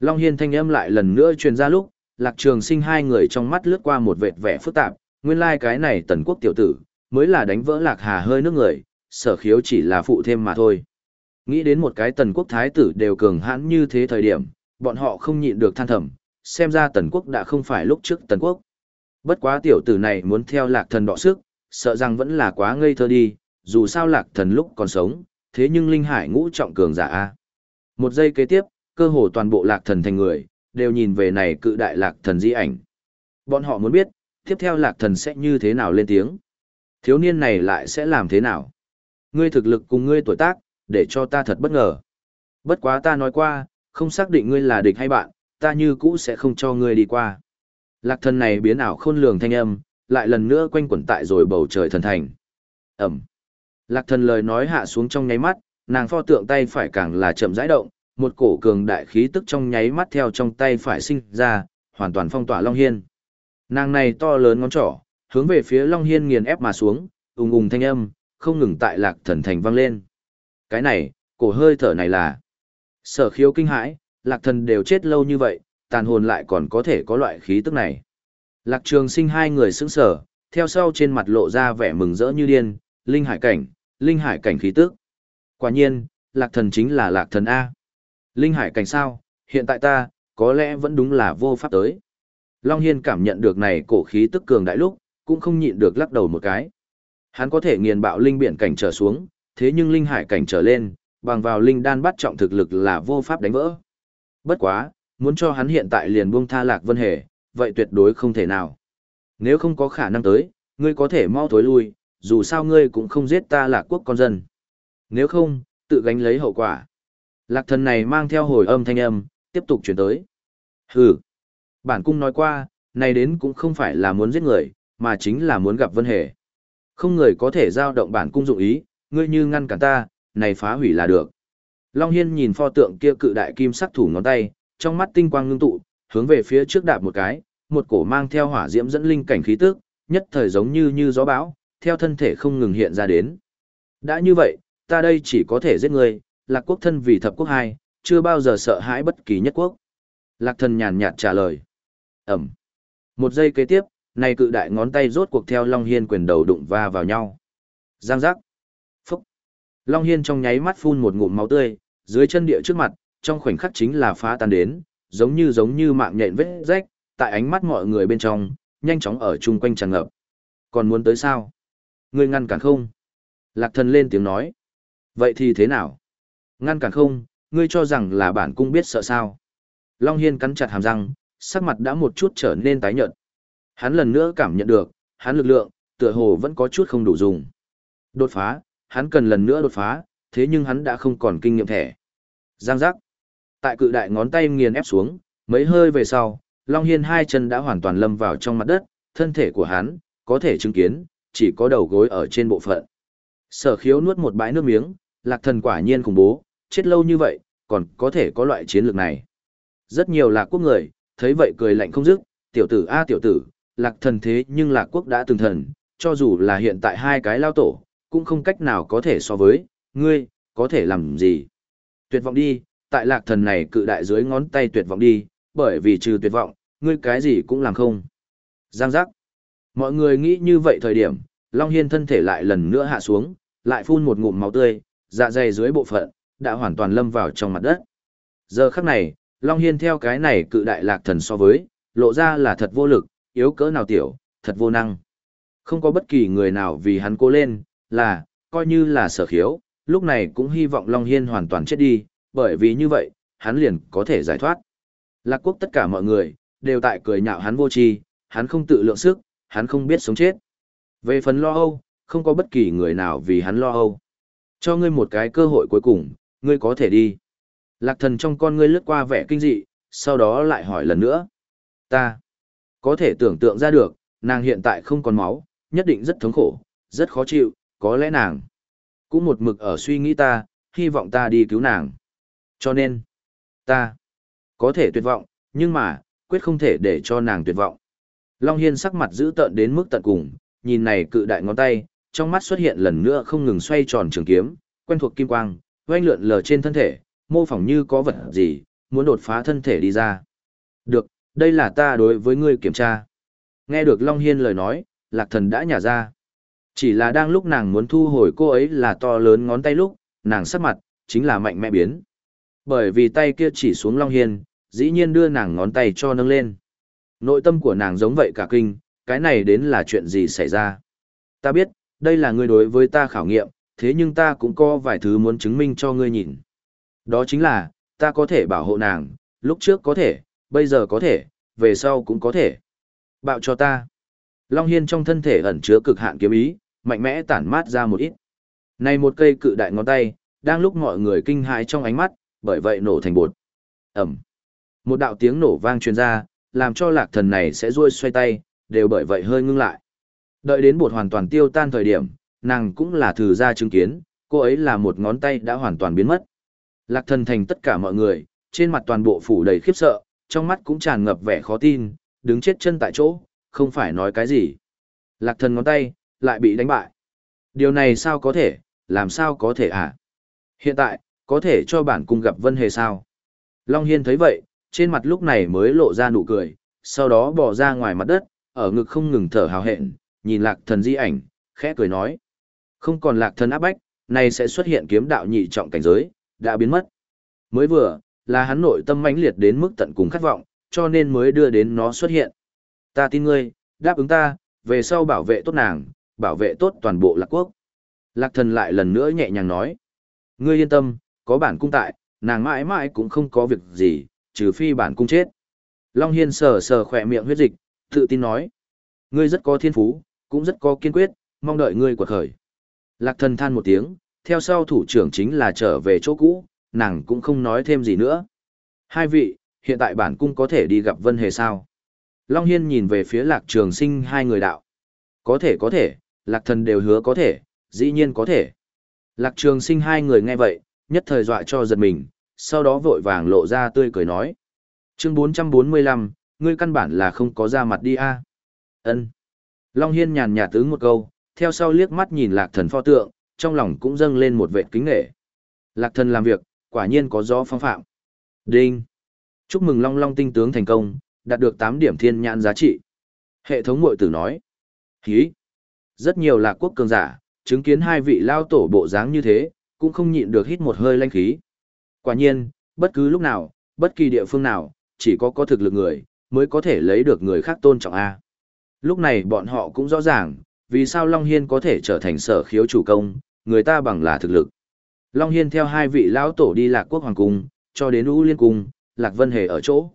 Long Hiên thanh âm lại lần nữa truyền ra lúc, lạc trường sinh hai người trong mắt lướt qua một vệt vẻ phức tạp, nguyên lai like cái này tần quốc tiểu tử, mới là đánh vỡ lạc hà hơi nước người, sở khiếu chỉ là phụ thêm mà thôi. Nghĩ đến một cái tần quốc thái tử đều cường hãn như thế thời điểm, bọn họ không nhịn được than thầm, xem ra tần quốc đã không phải lúc trước tần quốc. Bất quá tiểu tử này muốn theo lạc thần đọ sức, sợ rằng vẫn là quá ngây thơ đi, dù sao lạc thần lúc còn sống, thế nhưng linh hải ngũ trọng cường giả a. Một giây kế tiếp, cơ hồ toàn bộ lạc thần thành người, đều nhìn về này cự đại lạc thần di ảnh. Bọn họ muốn biết, tiếp theo lạc thần sẽ như thế nào lên tiếng. Thiếu niên này lại sẽ làm thế nào? Ngươi thực lực cùng ngươi tuổi tác, để cho ta thật bất ngờ. Bất quá ta nói qua, không xác định ngươi là địch hay bạn, ta như cũ sẽ không cho ngươi đi qua. Lạc thần này biến ảo khôn lường thanh âm, lại lần nữa quanh quẩn tại rồi bầu trời thần thành. Ẩm. Lạc thần lời nói hạ xuống trong nháy mắt, nàng pho tượng tay phải càng là chậm rãi động, một cổ cường đại khí tức trong nháy mắt theo trong tay phải sinh ra, hoàn toàn phong tỏa Long Hiên. Nàng này to lớn ngón trỏ, hướng về phía Long Hiên nghiền ép mà xuống, ùng ùng thanh âm, không ngừng tại lạc thần thành vang lên. Cái này, cổ hơi thở này là sở khiếu kinh hãi, lạc thần đều chết lâu như vậy, tàn hồn lại còn có thể có loại khí tức này. Lạc trường sinh hai người sững sở, theo sau trên mặt lộ ra vẻ mừng rỡ như điên, linh hải cảnh, linh hải cảnh khí tức. Quả nhiên, lạc thần chính là lạc thần A. Linh hải cảnh sao, hiện tại ta, có lẽ vẫn đúng là vô pháp tới. Long Hiên cảm nhận được này cổ khí tức cường đại lúc, cũng không nhịn được lắc đầu một cái. Hắn có thể nghiền bạo linh biển cảnh trở xuống, thế nhưng linh hải cảnh trở lên, bằng vào linh đan bắt trọng thực lực là vô pháp đánh vỡ. Bất quá, muốn cho hắn hiện tại liền buông tha lạc vân hề, vậy tuyệt đối không thể nào. Nếu không có khả năng tới, ngươi có thể mau thối lui, dù sao ngươi cũng không giết ta lạc quốc con dân. Nếu không, tự gánh lấy hậu quả. Lạc thần này mang theo hồi âm thanh âm, tiếp tục chuyển tới. Hừ. Bản cung nói qua, này đến cũng không phải là muốn giết người, mà chính là muốn gặp vân hề. Không người có thể giao động bản cung dụng ý, ngươi như ngăn cản ta, này phá hủy là được. Long Hiên nhìn pho tượng kia cự đại kim sắc thủ ngón tay, trong mắt tinh quang ngưng tụ, hướng về phía trước đạp một cái, một cổ mang theo hỏa diễm dẫn linh cảnh khí tức, nhất thời giống như như gió bão, theo thân thể không ngừng hiện ra đến. Đã như vậy, ta đây chỉ có thể giết ngươi, lạc quốc thân vì thập quốc hai, chưa bao giờ sợ hãi bất kỳ nhất quốc. Lạc thần nhàn nhạt trả lời. Ẩm. Một giây kế tiếp, này cự đại ngón tay rốt cuộc theo Long Hiên quyền đầu đụng va vào nhau. Giang giác. Phúc. Long Hiên trong nháy mắt phun một ngụm máu tươi, dưới chân địa trước mặt, trong khoảnh khắc chính là phá tan đến, giống như giống như mạng nhện vết rách, tại ánh mắt mọi người bên trong, nhanh chóng ở chung quanh tràn ngập. Còn muốn tới sao? Ngươi ngăn cản không? Lạc thần lên tiếng nói. Vậy thì thế nào? Ngăn cản không, ngươi cho rằng là bản cung biết sợ sao? Long Hiên cắn chặt hàm răng, sắc mặt đã một chút trở nên tái nhợt. Hắn lần nữa cảm nhận được, hắn lực lượng, tựa hồ vẫn có chút không đủ dùng. Đột phá, hắn cần lần nữa đột phá, thế nhưng hắn đã không còn kinh nghiệm thẻ. Giang giác. Tại cự đại ngón tay nghiền ép xuống, mấy hơi về sau, Long Hiên hai chân đã hoàn toàn lâm vào trong mặt đất, thân thể của hắn, có thể chứng kiến, chỉ có đầu gối ở trên bộ phận. Sở khiếu nuốt một bãi nước miếng, lạc thần quả nhiên khủng bố, chết lâu như vậy, còn có thể có loại chiến lược này. Rất nhiều lạc quốc người, thấy vậy cười lạnh không dứt, tiểu tử a tiểu tử, lạc thần thế nhưng lạc quốc đã từng thần, cho dù là hiện tại hai cái lao tổ, cũng không cách nào có thể so với, ngươi, có thể làm gì. Tuyệt vọng đi, tại lạc thần này cự đại dưới ngón tay tuyệt vọng đi, bởi vì trừ tuyệt vọng, ngươi cái gì cũng làm không. Giang giác. Mọi người nghĩ như vậy thời điểm, Long Hiên thân thể lại lần nữa hạ xuống, lại phun một ngụm máu tươi, dạ dày dưới bộ phận, đã hoàn toàn lâm vào trong mặt đất. Giờ khắc này, Long Hiên theo cái này cự đại lạc thần so với, lộ ra là thật vô lực, yếu cỡ nào tiểu, thật vô năng. Không có bất kỳ người nào vì hắn cố lên, là, coi như là sở khiếu, lúc này cũng hy vọng Long Hiên hoàn toàn chết đi, bởi vì như vậy, hắn liền có thể giải thoát. Lạc quốc tất cả mọi người, đều tại cười nhạo hắn vô tri hắn không tự lượng sức, hắn không biết sống chết. Về phần lo âu, không có bất kỳ người nào vì hắn lo âu. Cho ngươi một cái cơ hội cuối cùng, ngươi có thể đi. Lạc thần trong con ngươi lướt qua vẻ kinh dị, sau đó lại hỏi lần nữa. Ta, có thể tưởng tượng ra được, nàng hiện tại không còn máu, nhất định rất thống khổ, rất khó chịu, có lẽ nàng cũng một mực ở suy nghĩ ta, hy vọng ta đi cứu nàng. Cho nên, ta có thể tuyệt vọng, nhưng mà, quyết không thể để cho nàng tuyệt vọng. Long Hiên sắc mặt giữ tợn đến mức tận cùng, nhìn này cự đại ngón tay, trong mắt xuất hiện lần nữa không ngừng xoay tròn trường kiếm, quen thuộc kim quang, oanh lượn lờ trên thân thể, mô phỏng như có vật gì, muốn đột phá thân thể đi ra. Được, đây là ta đối với ngươi kiểm tra. Nghe được Long Hiên lời nói, lạc thần đã nhả ra. Chỉ là đang lúc nàng muốn thu hồi cô ấy là to lớn ngón tay lúc, nàng sắc mặt, chính là mạnh mẽ biến. Bởi vì tay kia chỉ xuống Long Hiên, dĩ nhiên đưa nàng ngón tay cho nâng lên. Nội tâm của nàng giống vậy cả kinh, cái này đến là chuyện gì xảy ra. Ta biết, đây là ngươi đối với ta khảo nghiệm, thế nhưng ta cũng có vài thứ muốn chứng minh cho ngươi nhìn. Đó chính là, ta có thể bảo hộ nàng, lúc trước có thể, bây giờ có thể, về sau cũng có thể. Bạo cho ta. Long Hiên trong thân thể ẩn chứa cực hạn kiếm ý, mạnh mẽ tản mát ra một ít. Này một cây cự đại ngón tay, đang lúc mọi người kinh hãi trong ánh mắt, bởi vậy nổ thành bột. Ẩm. Một đạo tiếng nổ vang truyền ra, làm cho lạc thần này sẽ ruôi xoay tay, đều bởi vậy hơi ngưng lại. Đợi đến bột hoàn toàn tiêu tan thời điểm, nàng cũng là thử ra chứng kiến, cô ấy là một ngón tay đã hoàn toàn biến mất. Lạc thần thành tất cả mọi người, trên mặt toàn bộ phủ đầy khiếp sợ, trong mắt cũng tràn ngập vẻ khó tin, đứng chết chân tại chỗ, không phải nói cái gì. Lạc thần ngón tay, lại bị đánh bại. Điều này sao có thể, làm sao có thể hả? Hiện tại, có thể cho bản cung gặp Vân Hề sao? Long Hiên thấy vậy, trên mặt lúc này mới lộ ra nụ cười, sau đó bỏ ra ngoài mặt đất, ở ngực không ngừng thở hào hẹn, nhìn lạc thần di ảnh, khẽ cười nói. Không còn lạc thần áp bách, này sẽ xuất hiện kiếm đạo nhị trọng cảnh giới, đã biến mất. Mới vừa, là hắn nội tâm mãnh liệt đến mức tận cùng khát vọng, cho nên mới đưa đến nó xuất hiện. Ta tin ngươi, đáp ứng ta, về sau bảo vệ tốt nàng, bảo vệ tốt toàn bộ lạc quốc. Lạc thần lại lần nữa nhẹ nhàng nói. Ngươi yên tâm, có bản cung tại, nàng mãi mãi cũng không có việc gì, trừ phi bản cung chết. Long Hiên sờ sờ khỏe miệng huyết dịch, tự tin nói. Ngươi rất có thiên phú, cũng rất có kiên quyết, mong đợi ngươi quật khởi. Lạc thần than một tiếng, theo sau thủ trưởng chính là trở về chỗ cũ, nàng cũng không nói thêm gì nữa. Hai vị, hiện tại bản cung có thể đi gặp Vân Hề sao? Long Hiên nhìn về phía lạc trường sinh hai người đạo. Có thể có thể, lạc thần đều hứa có thể, dĩ nhiên có thể. Lạc trường sinh hai người nghe vậy, nhất thời dọa cho giật mình, sau đó vội vàng lộ ra tươi cười nói. Chương 445, ngươi căn bản là không có ra mặt đi a ân Long Hiên nhàn nhạt tướng một câu, theo sau liếc mắt nhìn lạc thần pho tượng, trong lòng cũng dâng lên một vệ kính nghệ. Lạc thần làm việc, quả nhiên có gió phong phạm. Đinh! Chúc mừng Long Long tinh tướng thành công, đạt được 8 điểm thiên nhãn giá trị. Hệ thống mội tử nói. Hí. Rất nhiều lạc quốc cường giả, chứng kiến hai vị lao tổ bộ dáng như thế, cũng không nhịn được hít một hơi lanh khí. Quả nhiên, bất cứ lúc nào, bất kỳ địa phương nào, chỉ có có thực lực người, mới có thể lấy được người khác tôn trọng A. Lúc này bọn họ cũng rõ ràng, vì sao Long Hiên có thể trở thành sở khiếu chủ công, người ta bằng là thực lực. Long Hiên theo hai vị lão tổ đi lạc quốc hoàng cung, cho đến U Liên Cung, Lạc Vân Hề ở chỗ.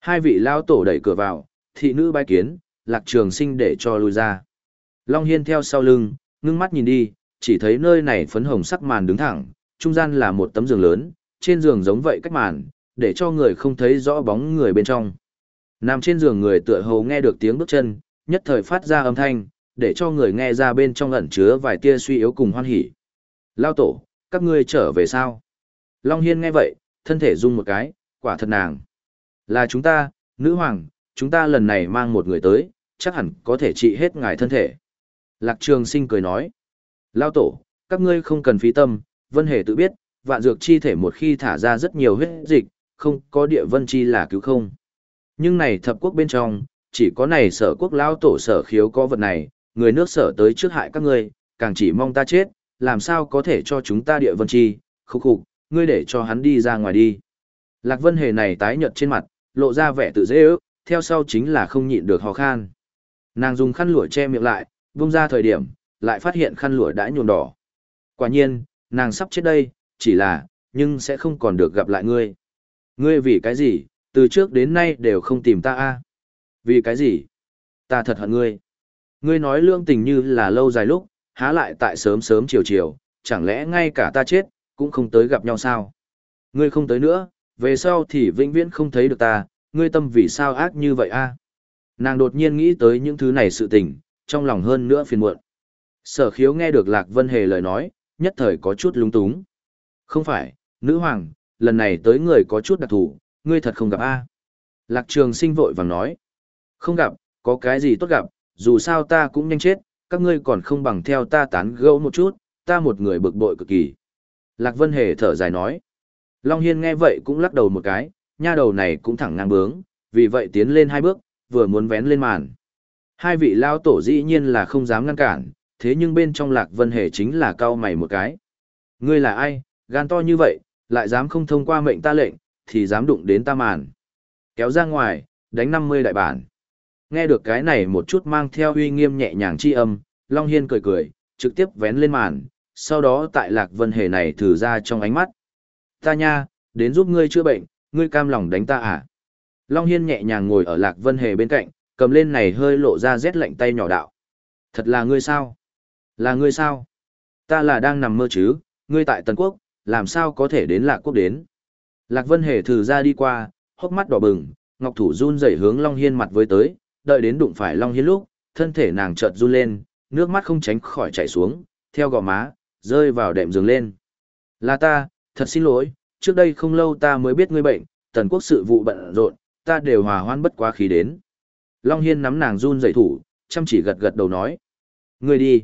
Hai vị lão tổ đẩy cửa vào, thị nữ bái kiến, Lạc Trường Sinh để cho lui ra. Long Hiên theo sau lưng, ngưng mắt nhìn đi, chỉ thấy nơi này phấn hồng sắc màn đứng thẳng, trung gian là một tấm giường lớn, trên giường giống vậy cách màn, để cho người không thấy rõ bóng người bên trong. Nằm trên giường người tựa hồ nghe được tiếng bước chân, nhất thời phát ra âm thanh, để cho người nghe ra bên trong ẩn chứa vài tia suy yếu cùng hoan hỉ. Lao tổ, các ngươi trở về sao? Long Hiên nghe vậy, thân thể rung một cái, quả thật nàng. Là chúng ta, nữ hoàng, chúng ta lần này mang một người tới, chắc hẳn có thể trị hết ngài thân thể. Lạc Trường Sinh cười nói. Lao tổ, các ngươi không cần phí tâm, Vân Hề tự biết, vạn dược chi thể một khi thả ra rất nhiều huyết dịch, không có địa vân chi là cứu không. Nhưng này thập quốc bên trong, chỉ có này sở quốc lao tổ sở khiếu có vật này, người nước sở tới trước hại các ngươi, càng chỉ mong ta chết, làm sao có thể cho chúng ta địa vân chi, khúc khục, ngươi để cho hắn đi ra ngoài đi. Lạc Vân Hề này tái nhợt trên mặt, lộ ra vẻ tự dễ ước, theo sau chính là không nhịn được hò khan. Nàng dùng khăn lụa che miệng lại, vung ra thời điểm, lại phát hiện khăn lụa đã nhuộm đỏ. Quả nhiên, nàng sắp chết đây, chỉ là, nhưng sẽ không còn được gặp lại ngươi. Ngươi vì cái gì, từ trước đến nay đều không tìm ta a Vì cái gì? Ta thật hận ngươi. Ngươi nói lương tình như là lâu dài lúc, há lại tại sớm sớm chiều chiều, chẳng lẽ ngay cả ta chết, cũng không tới gặp nhau sao? Ngươi không tới nữa, về sau thì vĩnh viễn không thấy được ta, ngươi tâm vì sao ác như vậy a? Nàng đột nhiên nghĩ tới những thứ này sự tình, trong lòng hơn nữa phiền muộn. Sở khiếu nghe được Lạc Vân Hề lời nói, nhất thời có chút lung túng. Không phải, nữ hoàng, lần này tới người có chút đặc thù, ngươi thật không gặp a Lạc trường sinh vội vàng nói. Không gặp, có cái gì tốt gặp, dù sao ta cũng nhanh chết, các ngươi còn không bằng theo ta tán gẫu một chút, ta một người bực bội cực kỳ. Lạc Vân Hề thở dài nói. Long Hiên nghe vậy cũng lắc đầu một cái, nha đầu này cũng thẳng ngang bướng, vì vậy tiến lên hai bước, vừa muốn vén lên màn. Hai vị lao tổ dĩ nhiên là không dám ngăn cản, thế nhưng bên trong Lạc Vân Hề chính là cao mày một cái. Ngươi là ai, gan to như vậy, lại dám không thông qua mệnh ta lệnh, thì dám đụng đến ta màn. Kéo ra ngoài, đánh 50 đại bản. Nghe được cái này một chút mang theo uy nghiêm nhẹ nhàng chi âm, Long Hiên cười cười, trực tiếp vén lên màn, sau đó tại Lạc Vân Hề này thử ra trong ánh mắt. Ta nha, đến giúp ngươi chữa bệnh, ngươi cam lòng đánh ta à? Long Hiên nhẹ nhàng ngồi ở Lạc Vân Hề bên cạnh, cầm lên này hơi lộ ra rét lạnh tay nhỏ đạo. Thật là ngươi sao? Là ngươi sao? Ta là đang nằm mơ chứ, ngươi tại Tần Quốc, làm sao có thể đến Lạc Quốc đến? Lạc Vân Hề thử ra đi qua, hốc mắt đỏ bừng, ngọc thủ run rẩy hướng Long Hiên mặt với tới, đợi đến đụng phải Long Hiên lúc, thân thể nàng chợt run lên, nước mắt không tránh khỏi chảy xuống, theo gò má, rơi vào đệm giường lên. Là ta, thật xin lỗi, trước đây không lâu ta mới biết ngươi bệnh, tần quốc sự vụ bận rộn, ta đều hòa hoan bất quá khí đến. Long Hiên nắm nàng run rẩy thủ, chăm chỉ gật gật đầu nói. Ngươi đi.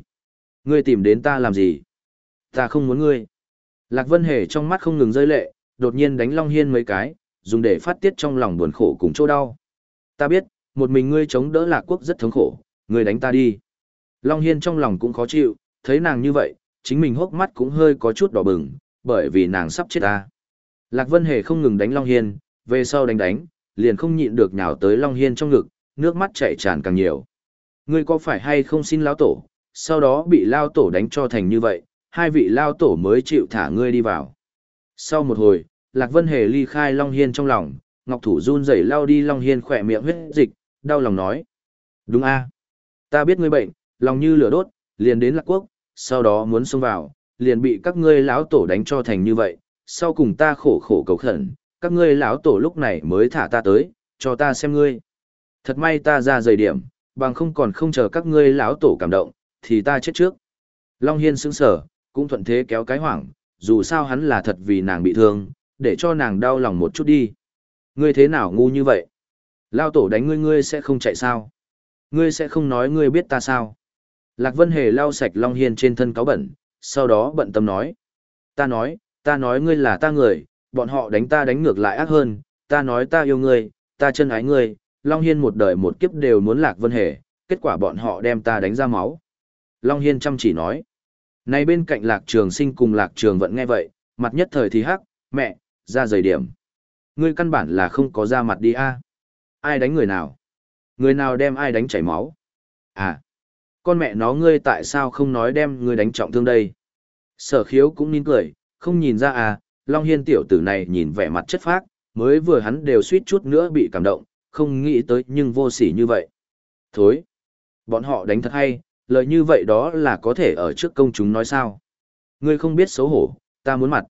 Ngươi tìm đến ta làm gì? Ta không muốn ngươi. Lạc Vân Hề trong mắt không ngừng rơi lệ, đột nhiên đánh Long Hiên mấy cái, dùng để phát tiết trong lòng buồn khổ cùng chỗ đau. Ta biết, một mình ngươi chống đỡ lạc quốc rất thống khổ, ngươi đánh ta đi. Long Hiên trong lòng cũng khó chịu, thấy nàng như vậy, chính mình hốc mắt cũng hơi có chút đỏ bừng, bởi vì nàng sắp chết ta. Lạc Vân Hề không ngừng đánh Long Hiên, về sau đánh đánh, liền không nhịn được nhào tới Long Hiên trong ngực, nước mắt chảy tràn càng nhiều. Ngươi có phải hay không xin lão tổ, sau đó bị lao tổ đánh cho thành như vậy, hai vị lao tổ mới chịu thả ngươi đi vào. Sau một hồi, Lạc Vân Hề ly khai Long Hiên trong lòng, Ngọc Thủ run rẩy lao đi Long Hiên khỏe miệng huyết dịch, đau lòng nói. Đúng a Ta biết ngươi bệnh, lòng như lửa đốt, liền đến lạc quốc, sau đó muốn xông vào, liền bị các ngươi lão tổ đánh cho thành như vậy, sau cùng ta khổ khổ cầu khẩn, các ngươi lão tổ lúc này mới thả ta tới, cho ta xem ngươi. Thật may ta ra dày điểm, bằng không còn không chờ các ngươi lão tổ cảm động, thì ta chết trước. Long Hiên sững sở, cũng thuận thế kéo cái hoảng, dù sao hắn là thật vì nàng bị thương, để cho nàng đau lòng một chút đi. Ngươi thế nào ngu như vậy? Lao tổ đánh ngươi ngươi sẽ không chạy sao? Ngươi sẽ không nói ngươi biết ta sao? Lạc Vân Hề lau sạch Long Hiên trên thân cáo bẩn, sau đó bận tâm nói. Ta nói, ta nói ngươi là ta người, bọn họ đánh ta đánh ngược lại ác hơn, ta nói ta yêu ngươi, ta chân ái ngươi, Long Hiên một đời một kiếp đều muốn Lạc Vân Hề, kết quả bọn họ đem ta đánh ra máu. Long Hiên chăm chỉ nói. Này bên cạnh Lạc Trường Sinh cùng Lạc Trường vẫn nghe vậy, mặt nhất thời thì hắc, mẹ, ra giày điểm. Ngươi căn bản là không có ra mặt đi a Ai đánh người nào? Người nào đem ai đánh chảy máu? À, con mẹ nó ngươi tại sao không nói đem ngươi đánh trọng thương đây? Sở khiếu cũng nín cười, không nhìn ra à, Long Hiên tiểu tử này nhìn vẻ mặt chất phác, mới vừa hắn đều suýt chút nữa bị cảm động, không nghĩ tới nhưng vô sỉ như vậy. Thối! Bọn họ đánh thật hay, lời như vậy đó là có thể ở trước công chúng nói sao. Ngươi không biết xấu hổ, ta muốn mặt.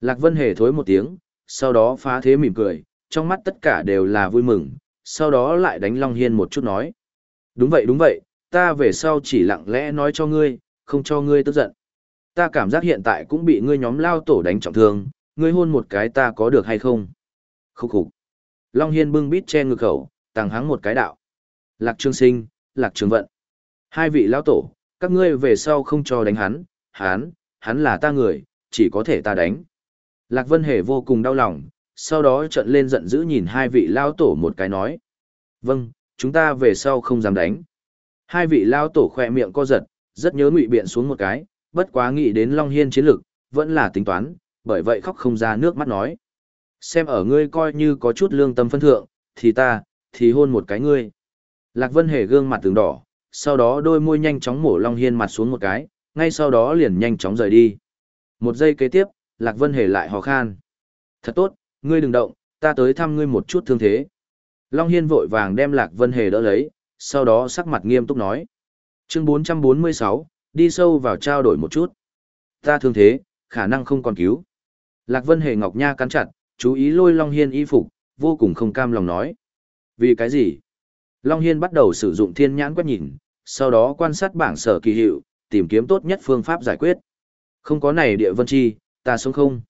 Lạc Vân Hề thối một tiếng, sau đó phá thế mỉm cười, trong mắt tất cả đều là vui mừng, sau đó lại đánh Long Hiên một chút nói. Đúng vậy đúng vậy, ta về sau chỉ lặng lẽ nói cho ngươi, không cho ngươi tức giận. Ta cảm giác hiện tại cũng bị ngươi nhóm lao tổ đánh trọng thương, ngươi hôn một cái ta có được hay không? Khúc khục. Long Hiên bưng bít che ngực khẩu, tàng hắng một cái đạo. Lạc Trương Sinh, Lạc trương Vận. Hai vị lão tổ, các ngươi về sau không cho đánh hắn, hắn, hắn là ta người, chỉ có thể ta đánh. Lạc Vân Hề vô cùng đau lòng, sau đó trận lên giận dữ nhìn hai vị lão tổ một cái nói. Vâng, chúng ta về sau không dám đánh. Hai vị lão tổ khoe miệng co giật, rất nhớ ngụy biện xuống một cái, bất quá nghĩ đến Long Hiên chiến lực, vẫn là tính toán, bởi vậy khóc không ra nước mắt nói. Xem ở ngươi coi như có chút lương tâm phân thượng, thì ta, thì hôn một cái ngươi. Lạc Vân Hề gương mặt từng đỏ, sau đó đôi môi nhanh chóng mổ Long Hiên mặt xuống một cái, ngay sau đó liền nhanh chóng rời đi. Một giây kế tiếp, Lạc Vân Hề lại hò khan. Thật tốt, ngươi đừng động, ta tới thăm ngươi một chút thương thế. Long Hiên vội vàng đem Lạc Vân Hề đỡ lấy, sau đó sắc mặt nghiêm túc nói. Chương 446, đi sâu vào trao đổi một chút. Ta thương thế, khả năng không còn cứu. Lạc Vân Hề Ngọc Nha cắn chặt, chú ý lôi Long Hiên y phục, vô cùng không cam lòng nói. Vì cái gì? Long Hiên bắt đầu sử dụng thiên nhãn quét nhìn, sau đó quan sát bảng sở kỳ hiệu, tìm kiếm tốt nhất phương pháp giải quyết. Không có này địa vân chi, ta sống không.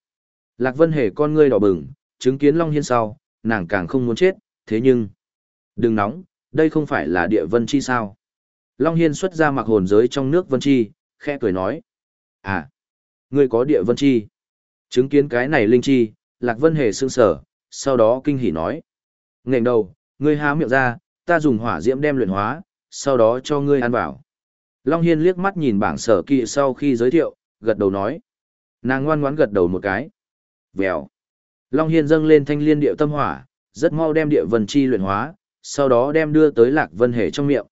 Lạc Vân Hề con ngươi đỏ bừng, chứng kiến Long Hiên sau, nàng càng không muốn chết, thế nhưng... Đừng nóng, đây không phải là địa vân chi sao. Long Hiên xuất ra mặc hồn giới trong nước vân chi, khẽ cười nói. À, ngươi có địa vân chi. Chứng kiến cái này linh chi, Lạc Vân Hề sương sở, sau đó kinh hỉ nói. Ngành đầu, ngươi há miệng ra, ta dùng hỏa diễm đem luyện hóa, sau đó cho ngươi ăn vào. Long Hiên liếc mắt nhìn bảng sở kỵ sau khi giới thiệu, gật đầu nói. Nàng ngoan ngoãn gật đầu một cái. Vèo. Long Hiên dâng lên thanh liên điệu tâm hỏa, rất mau đem địa vân chi luyện hóa, sau đó đem đưa tới Lạc Vân Hề trong miệng.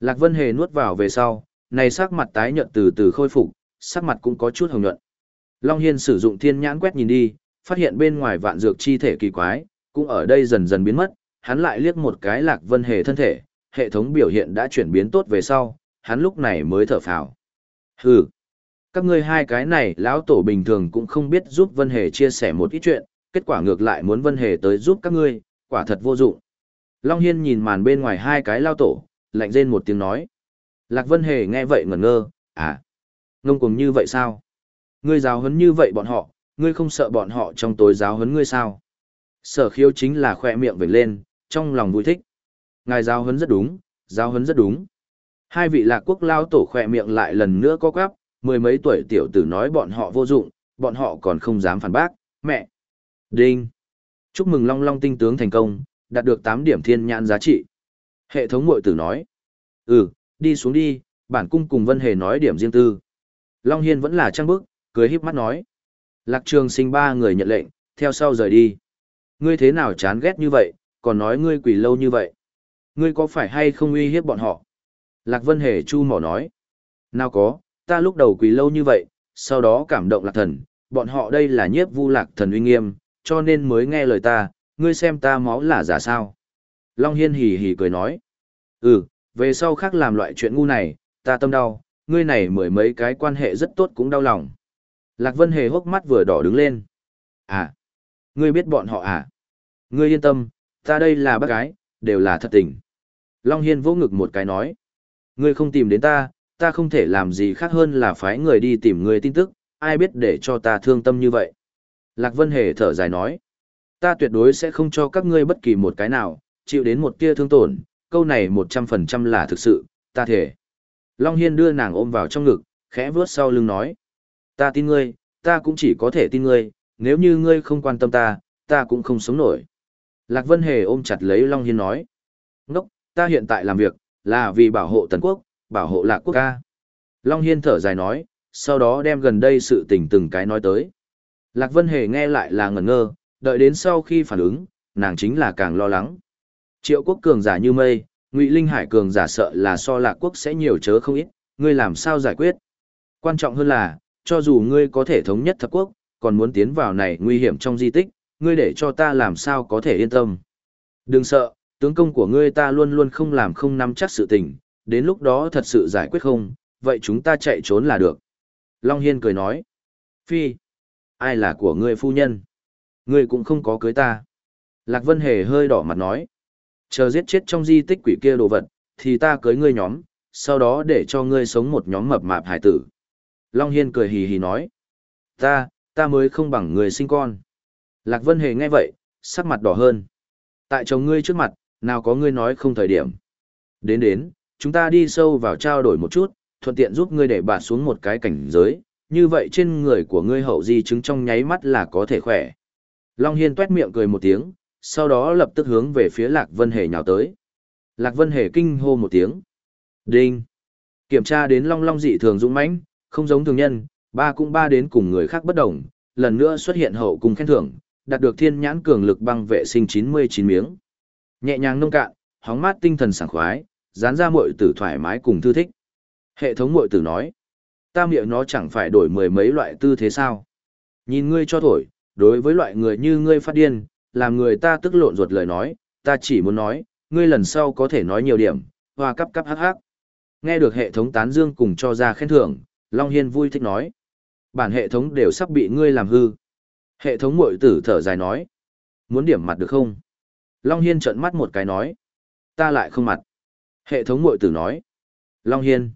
Lạc Vân Hề nuốt vào về sau, này sắc mặt tái nhợt từ từ khôi phục, sắc mặt cũng có chút hồng nhuận. Long Hiên sử dụng thiên nhãn quét nhìn đi, phát hiện bên ngoài vạn dược chi thể kỳ quái, cũng ở đây dần dần biến mất, hắn lại liếc một cái Lạc Vân Hề thân thể, hệ thống biểu hiện đã chuyển biến tốt về sau, hắn lúc này mới thở phào. Hừ, các ngươi hai cái này lão tổ bình thường cũng không biết giúp Vân Hề chia sẻ một ít chuyện, kết quả ngược lại muốn Vân Hề tới giúp các ngươi, quả thật vô dụng. Long Hiên nhìn màn bên ngoài hai cái lao tổ, lạnh rên một tiếng nói. Lạc Vân Hề nghe vậy ngẩn ngơ, à, ngông cùng như vậy sao? Ngươi giáo hấn như vậy bọn họ, ngươi không sợ bọn họ trong tối giáo hấn ngươi sao? Sở khiếu chính là khoe miệng vểnh lên, trong lòng vui thích. Ngài giáo huấn rất đúng, giáo huấn rất đúng. Hai vị lạc quốc lao tổ khỏe miệng lại lần nữa có quắp, mười mấy tuổi tiểu tử nói bọn họ vô dụng, bọn họ còn không dám phản bác, mẹ. Đinh. Chúc mừng Long Long tinh tướng thành công, đạt được 8 điểm thiên nhãn giá trị. Hệ thống mội tử nói. Ừ, đi xuống đi, bản cung cùng Vân Hề nói điểm riêng tư. Long Hiên vẫn là trang bức, cười híp mắt nói. Lạc trường sinh ba người nhận lệnh, theo sau rời đi. Ngươi thế nào chán ghét như vậy, còn nói ngươi quỷ lâu như vậy. Ngươi có phải hay không uy hiếp bọn họ? Lạc Vân Hề chu mỏ nói. Nào có, ta lúc đầu quỳ lâu như vậy, sau đó cảm động lạc thần, bọn họ đây là nhiếp vu lạc thần uy nghiêm, cho nên mới nghe lời ta, ngươi xem ta máu là giả sao. Long Hiên hì hì cười nói. Ừ, về sau khác làm loại chuyện ngu này, ta tâm đau, ngươi này mười mấy cái quan hệ rất tốt cũng đau lòng. Lạc Vân Hề hốc mắt vừa đỏ đứng lên. À, ngươi biết bọn họ à? Ngươi yên tâm, ta đây là bác gái, đều là thật tình. Long Hiên vỗ ngực một cái nói. Ngươi không tìm đến ta, ta không thể làm gì khác hơn là phái người đi tìm ngươi tin tức, ai biết để cho ta thương tâm như vậy. Lạc Vân Hề thở dài nói. Ta tuyệt đối sẽ không cho các ngươi bất kỳ một cái nào, chịu đến một tia thương tổn, câu này 100% là thực sự, ta thể. Long Hiên đưa nàng ôm vào trong ngực, khẽ vướt sau lưng nói. Ta tin ngươi, ta cũng chỉ có thể tin ngươi, nếu như ngươi không quan tâm ta, ta cũng không sống nổi. Lạc Vân Hề ôm chặt lấy Long Hiên nói. Ngốc, ta hiện tại làm việc, là vì bảo hộ Tần Quốc, bảo hộ Lạc Quốc ca. Long Hiên thở dài nói, sau đó đem gần đây sự tình từng cái nói tới. Lạc Vân Hề nghe lại là ngẩn ngơ, đợi đến sau khi phản ứng, nàng chính là càng lo lắng. Triệu quốc cường giả như mây, Ngụy Linh Hải cường giả sợ là so Lạc Quốc sẽ nhiều chớ không ít, ngươi làm sao giải quyết? Quan trọng hơn là, cho dù ngươi có thể thống nhất thập quốc, còn muốn tiến vào này nguy hiểm trong di tích, ngươi để cho ta làm sao có thể yên tâm. Đừng sợ, tướng công của ngươi ta luôn luôn không làm không nắm chắc sự tình, đến lúc đó thật sự giải quyết không, vậy chúng ta chạy trốn là được. Long Hiên cười nói, Phi, ai là của ngươi phu nhân? Ngươi cũng không có cưới ta. Lạc Vân Hề hơi đỏ mặt nói, chờ giết chết trong di tích quỷ kia đồ vật, thì ta cưới ngươi nhóm, sau đó để cho ngươi sống một nhóm mập mạp hải tử. Long Hiên cười hì hì nói, ta, ta mới không bằng người sinh con. Lạc Vân Hề nghe vậy, sắc mặt đỏ hơn. Tại chồng ngươi trước mặt, nào có ngươi nói không thời điểm. Đến đến, chúng ta đi sâu vào trao đổi một chút, thuận tiện giúp ngươi để bạt xuống một cái cảnh giới, như vậy trên người của ngươi hậu di chứng trong nháy mắt là có thể khỏe. Long Hiên tuét miệng cười một tiếng, sau đó lập tức hướng về phía Lạc Vân Hề nhào tới. Lạc Vân Hề kinh hô một tiếng. Đinh! Kiểm tra đến Long Long dị thường dũng mãnh, không giống thường nhân, ba cũng ba đến cùng người khác bất đồng, lần nữa xuất hiện hậu cùng khen thưởng, đạt được thiên nhãn cường lực băng vệ sinh 99 miếng. Nhẹ nhàng nông cạn, hóng mát tinh thần sảng khoái, dán ra muội tử thoải mái cùng thư thích. Hệ thống muội tử nói, ta miệng nó chẳng phải đổi mười mấy loại tư thế sao. Nhìn ngươi cho thổi, đối với loại người như ngươi phát điên, làm người ta tức lộn ruột lời nói, ta chỉ muốn nói, ngươi lần sau có thể nói nhiều điểm, hoa cắp cắp hắc hắc. Nghe được hệ thống tán dương cùng cho ra khen thưởng, Long Hiên vui thích nói. Bản hệ thống đều sắp bị ngươi làm hư. Hệ thống mội tử thở dài nói. Muốn điểm mặt được không? Long Hiên trợn mắt một cái nói. Ta lại không mặt. Hệ thống mội tử nói. Long Hiên.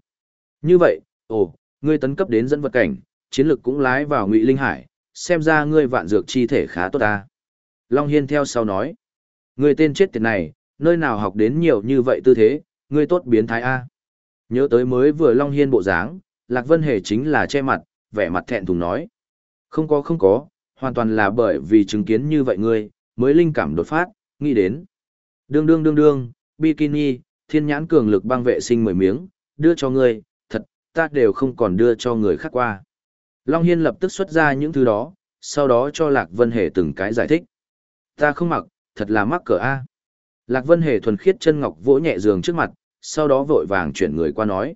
Như vậy, ồ, ngươi tấn cấp đến dẫn vật cảnh, chiến lực cũng lái vào ngụy linh hải, xem ra ngươi vạn dược chi thể khá tốt ta. Long Hiên theo sau nói. Ngươi tên chết tiệt này, nơi nào học đến nhiều như vậy tư thế, ngươi tốt biến thái A. Nhớ tới mới vừa Long Hiên bộ dáng, Lạc Vân Hề chính là che mặt, vẻ mặt thẹn thùng nói. Không có không có, hoàn toàn là bởi vì chứng kiến như vậy ngươi, mới linh cảm đột phát, nghĩ đến. Đương đương đương đương, bikini, thiên nhãn cường lực băng vệ sinh mười miếng, đưa cho ngươi, thật, ta đều không còn đưa cho người khác qua. Long Hiên lập tức xuất ra những thứ đó, sau đó cho Lạc Vân Hề từng cái giải thích. Ta không mặc, thật là mắc cỡ A. Lạc Vân Hề thuần khiết chân ngọc vỗ nhẹ giường trước mặt, sau đó vội vàng chuyển người qua nói.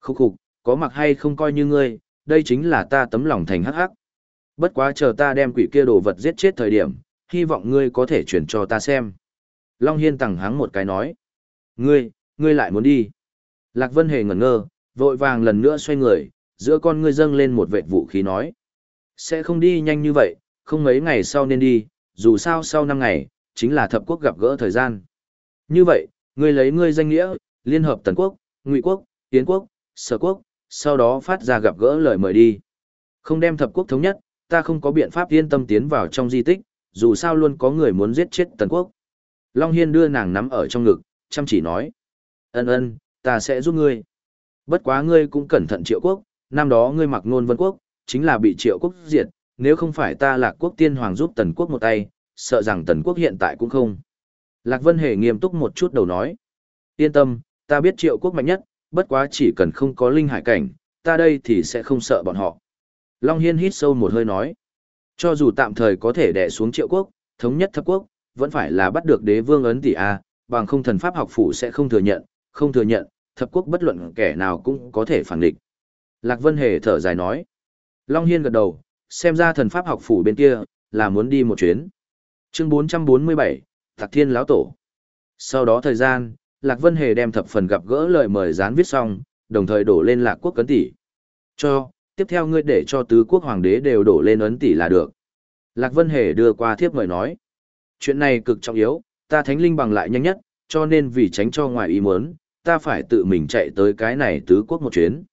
Khúc khục, có mặc hay không coi như ngươi, đây chính là ta tấm lòng thành hắc hắc. Bất quá chờ ta đem quỷ kia đồ vật giết chết thời điểm, hy vọng ngươi có thể chuyển cho ta xem. Long Hiên tẳng hắng một cái nói. Ngươi, ngươi lại muốn đi. Lạc Vân Hề ngẩn ngơ, vội vàng lần nữa xoay người, giữa con ngươi dâng lên một vệt vũ khí nói. Sẽ không đi nhanh như vậy, không mấy ngày sau nên đi, dù sao sau năm ngày, chính là thập quốc gặp gỡ thời gian. Như vậy, ngươi lấy ngươi danh nghĩa, Liên hợp Tần Quốc, Ngụy Quốc, Tiến Quốc, Sở Quốc, sau đó phát ra gặp gỡ lời mời đi. Không đem thập quốc thống nhất, ta không có biện pháp yên tâm tiến vào trong di tích, dù sao luôn có người muốn giết chết Tần Quốc. Long Hiên đưa nàng nắm ở trong ngực, chăm chỉ nói. Ân ân, ta sẽ giúp ngươi. Bất quá ngươi cũng cẩn thận triệu quốc, năm đó ngươi mặc nôn vân quốc, chính là bị triệu quốc diệt, nếu không phải ta lạc quốc tiên hoàng giúp Tần Quốc một tay, sợ rằng Tần Quốc hiện tại cũng không. Lạc Vân Hề nghiêm túc một chút đầu nói. Yên tâm, ta biết triệu quốc mạnh nhất, bất quá chỉ cần không có linh hải cảnh, ta đây thì sẽ không sợ bọn họ. Long Hiên hít sâu một hơi nói. Cho dù tạm thời có thể đè xuống triệu quốc, thống nhất thập quốc, vẫn phải là bắt được đế vương ấn tỷ A, bằng không thần pháp học phủ sẽ không thừa nhận, không thừa nhận, thập quốc bất luận kẻ nào cũng có thể phản địch. Lạc Vân Hề thở dài nói. Long Hiên gật đầu, xem ra thần pháp học phủ bên kia, là muốn đi một chuyến. Chương 447, Tạc Thiên Lão Tổ. Sau đó thời gian, Lạc Vân Hề đem thập phần gặp gỡ lời mời dán viết xong, đồng thời đổ lên Lạc Quốc cấn tỷ. Cho, tiếp theo ngươi để cho tứ quốc hoàng đế đều đổ lên ấn tỷ là được. Lạc Vân Hề đưa qua thiếp mời nói. Chuyện này cực trọng yếu, ta thánh linh bằng lại nhanh nhất, cho nên vì tránh cho ngoài ý muốn, ta phải tự mình chạy tới cái này tứ quốc một chuyến.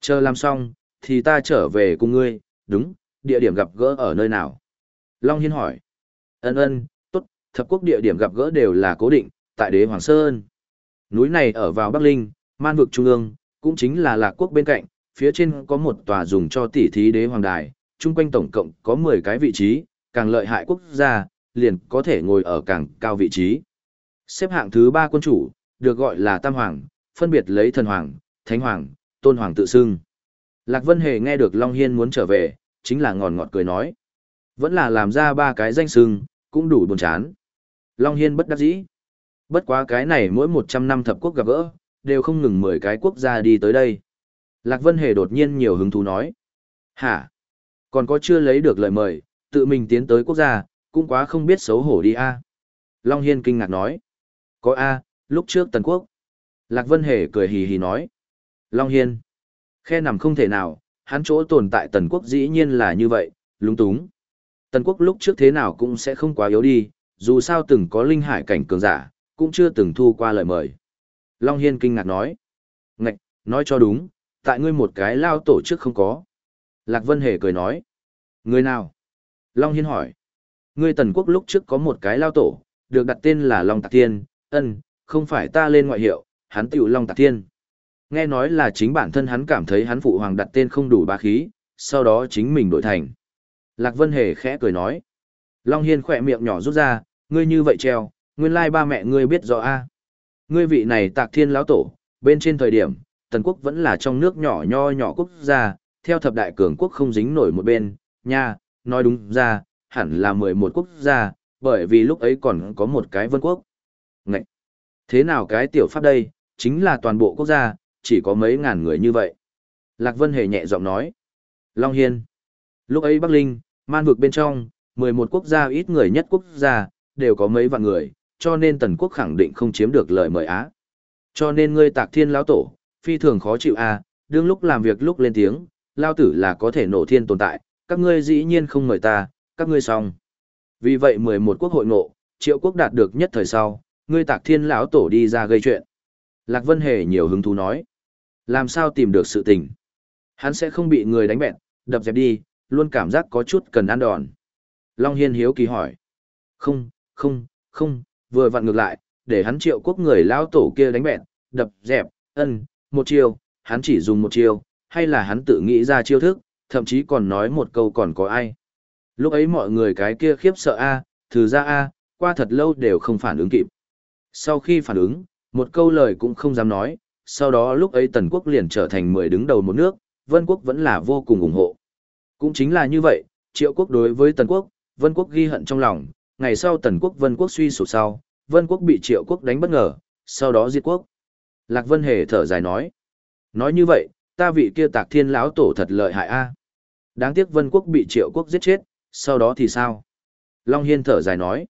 Chờ làm xong, thì ta trở về cùng ngươi, đúng, địa điểm gặp gỡ ở nơi nào? Long Hiên hỏi. Ân ân, tốt, thập quốc địa điểm gặp gỡ đều là cố định, tại đế Hoàng Sơn. Núi này ở vào Bắc Linh, man vực trung ương, cũng chính là lạc quốc bên cạnh, phía trên có một tòa dùng cho tỉ thí đế hoàng đài, chung quanh tổng cộng có 10 cái vị trí, càng lợi hại quốc gia, liền có thể ngồi ở càng cao vị trí. Xếp hạng thứ ba quân chủ, được gọi là Tam Hoàng, phân biệt lấy thần hoàng, thánh hoàng, tôn hoàng tự xưng. Lạc Vân Hề nghe được Long Hiên muốn trở về, chính là ngòn ngọt cười nói. Vẫn là làm ra ba cái danh xưng, cũng đủ buồn chán. Long Hiên bất đắc dĩ. Bất quá cái này mỗi 100 năm thập quốc gặp gỡ, đều không ngừng 10 cái quốc gia đi tới đây. Lạc Vân Hề đột nhiên nhiều hứng thú nói. Hả? Còn có chưa lấy được lời mời, tự mình tiến tới quốc gia, cũng quá không biết xấu hổ đi a Long Hiên kinh ngạc nói. Có a lúc trước Tần Quốc. Lạc Vân Hề cười hì hì nói. Long Hiên. Khe nằm không thể nào, hắn chỗ tồn tại Tần Quốc dĩ nhiên là như vậy, lúng túng. Tần Quốc lúc trước thế nào cũng sẽ không quá yếu đi, dù sao từng có linh hải cảnh cường giả, cũng chưa từng thu qua lời mời. Long Hiên kinh ngạc nói. Ngạch, nói cho đúng, tại ngươi một cái lao tổ chức không có. Lạc Vân Hề cười nói. Người nào? Long Hiên hỏi. Ngươi Tần Quốc lúc trước có một cái lao tổ, được đặt tên là Long Tạc Thiên, ân, không phải ta lên ngoại hiệu, hắn tiểu Long Tạc Thiên. Nghe nói là chính bản thân hắn cảm thấy hắn phụ hoàng đặt tên không đủ bá khí, sau đó chính mình đổi thành. Lạc Vân Hề khẽ cười nói. Long Hiên khỏe miệng nhỏ rút ra, ngươi như vậy treo, nguyên lai ba mẹ ngươi biết rõ a Ngươi vị này tạc thiên lão tổ, bên trên thời điểm, Tần quốc vẫn là trong nước nhỏ nho nhỏ quốc gia, theo thập đại cường quốc không dính nổi một bên, nha, nói đúng ra, hẳn là 11 quốc gia, bởi vì lúc ấy còn có một cái vân quốc. Ngậy! Thế nào cái tiểu pháp đây, chính là toàn bộ quốc gia, chỉ có mấy ngàn người như vậy. Lạc Vân Hề nhẹ giọng nói. Long Hiên! Lúc ấy Bắc Linh, man vực bên trong, 11 quốc gia ít người nhất quốc gia, đều có mấy vạn người, cho nên tần quốc khẳng định không chiếm được lời mời á. Cho nên ngươi tạc thiên lão tổ, phi thường khó chịu à? đương lúc làm việc lúc lên tiếng, lao tử là có thể nổ thiên tồn tại, các ngươi dĩ nhiên không mời ta, các ngươi xong. Vì vậy 11 quốc hội ngộ, triệu quốc đạt được nhất thời sau, ngươi tạc thiên lão tổ đi ra gây chuyện. Lạc Vân Hề nhiều hứng thú nói. Làm sao tìm được sự tình? Hắn sẽ không bị người đánh bẹn, đập dẹp đi, luôn cảm giác có chút cần ăn đòn. Long Hiên hiếu kỳ hỏi. Không, không, không, vừa vặn ngược lại, để hắn triệu quốc người lão tổ kia đánh bẹn, đập, dẹp, ân, một chiêu, hắn chỉ dùng một chiêu, hay là hắn tự nghĩ ra chiêu thức, thậm chí còn nói một câu còn có ai. Lúc ấy mọi người cái kia khiếp sợ a, thử ra a, qua thật lâu đều không phản ứng kịp. Sau khi phản ứng, một câu lời cũng không dám nói, sau đó lúc ấy Tần quốc liền trở thành mười đứng đầu một nước, Vân quốc vẫn là vô cùng ủng hộ. Cũng chính là như vậy, Triệu quốc đối với Tần quốc, Vân quốc ghi hận trong lòng, ngày sau Tần quốc Vân quốc suy sụp sau, Vân quốc bị Triệu quốc đánh bất ngờ, sau đó diệt quốc. Lạc Vân Hề thở dài nói. Nói như vậy, ta vị kia tạc thiên lão tổ thật lợi hại a. Đáng tiếc Vân quốc bị Triệu quốc giết chết, sau đó thì sao? Long Hiên thở dài nói.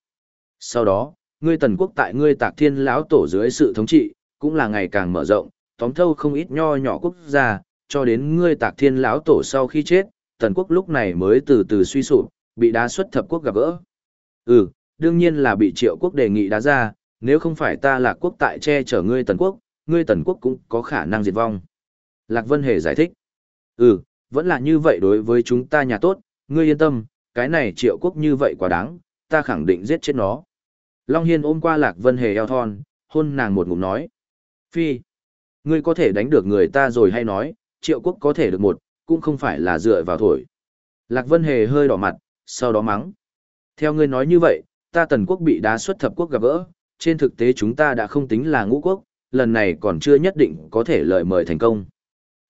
Sau đó, ngươi Tần quốc tại ngươi tạc thiên lão tổ dưới sự thống trị, cũng là ngày càng mở rộng, tóm thâu không ít nho nhỏ quốc gia, cho đến ngươi tạc thiên lão tổ sau khi chết, Tần quốc lúc này mới từ từ suy sụp, bị đá xuất thập quốc gặp gỡ. Ừ, đương nhiên là bị triệu quốc đề nghị đá ra, nếu không phải ta là quốc tại che chở ngươi tần quốc, ngươi tần quốc cũng có khả năng diệt vong. Lạc Vân Hề giải thích. Ừ, vẫn là như vậy đối với chúng ta nhà tốt, ngươi yên tâm, cái này triệu quốc như vậy quá đáng, ta khẳng định giết chết nó. Long Hiên ôm qua Lạc Vân Hề eo thon, hôn nàng một ngụm nói. Phi, ngươi có thể đánh được người ta rồi hay nói, triệu quốc có thể được một, cũng không phải là dựa vào thổi. Lạc Vân Hề hơi đỏ mặt, sau đó mắng. Theo ngươi nói như vậy, ta tần quốc bị đá xuất thập quốc gặp gỡ, trên thực tế chúng ta đã không tính là ngũ quốc, lần này còn chưa nhất định có thể lời mời thành công.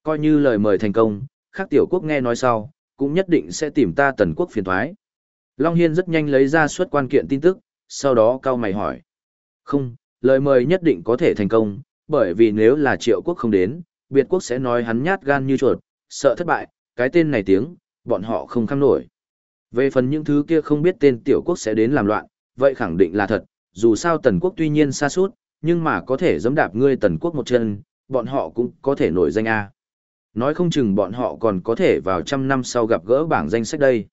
Coi như lời mời thành công, khác tiểu quốc nghe nói sau, cũng nhất định sẽ tìm ta tần quốc phiền thoái. Long Hiên rất nhanh lấy ra suất quan kiện tin tức, sau đó cao mày hỏi. Không, lời mời nhất định có thể thành công, bởi vì nếu là triệu quốc không đến, biệt quốc sẽ nói hắn nhát gan như chuột, sợ thất bại, cái tên này tiếng, bọn họ không khăng nổi. Về phần những thứ kia không biết tên tiểu quốc sẽ đến làm loạn, vậy khẳng định là thật, dù sao tần quốc tuy nhiên xa suốt, nhưng mà có thể giẫm đạp ngươi tần quốc một chân, bọn họ cũng có thể nổi danh A. Nói không chừng bọn họ còn có thể vào trăm năm sau gặp gỡ bảng danh sách đây.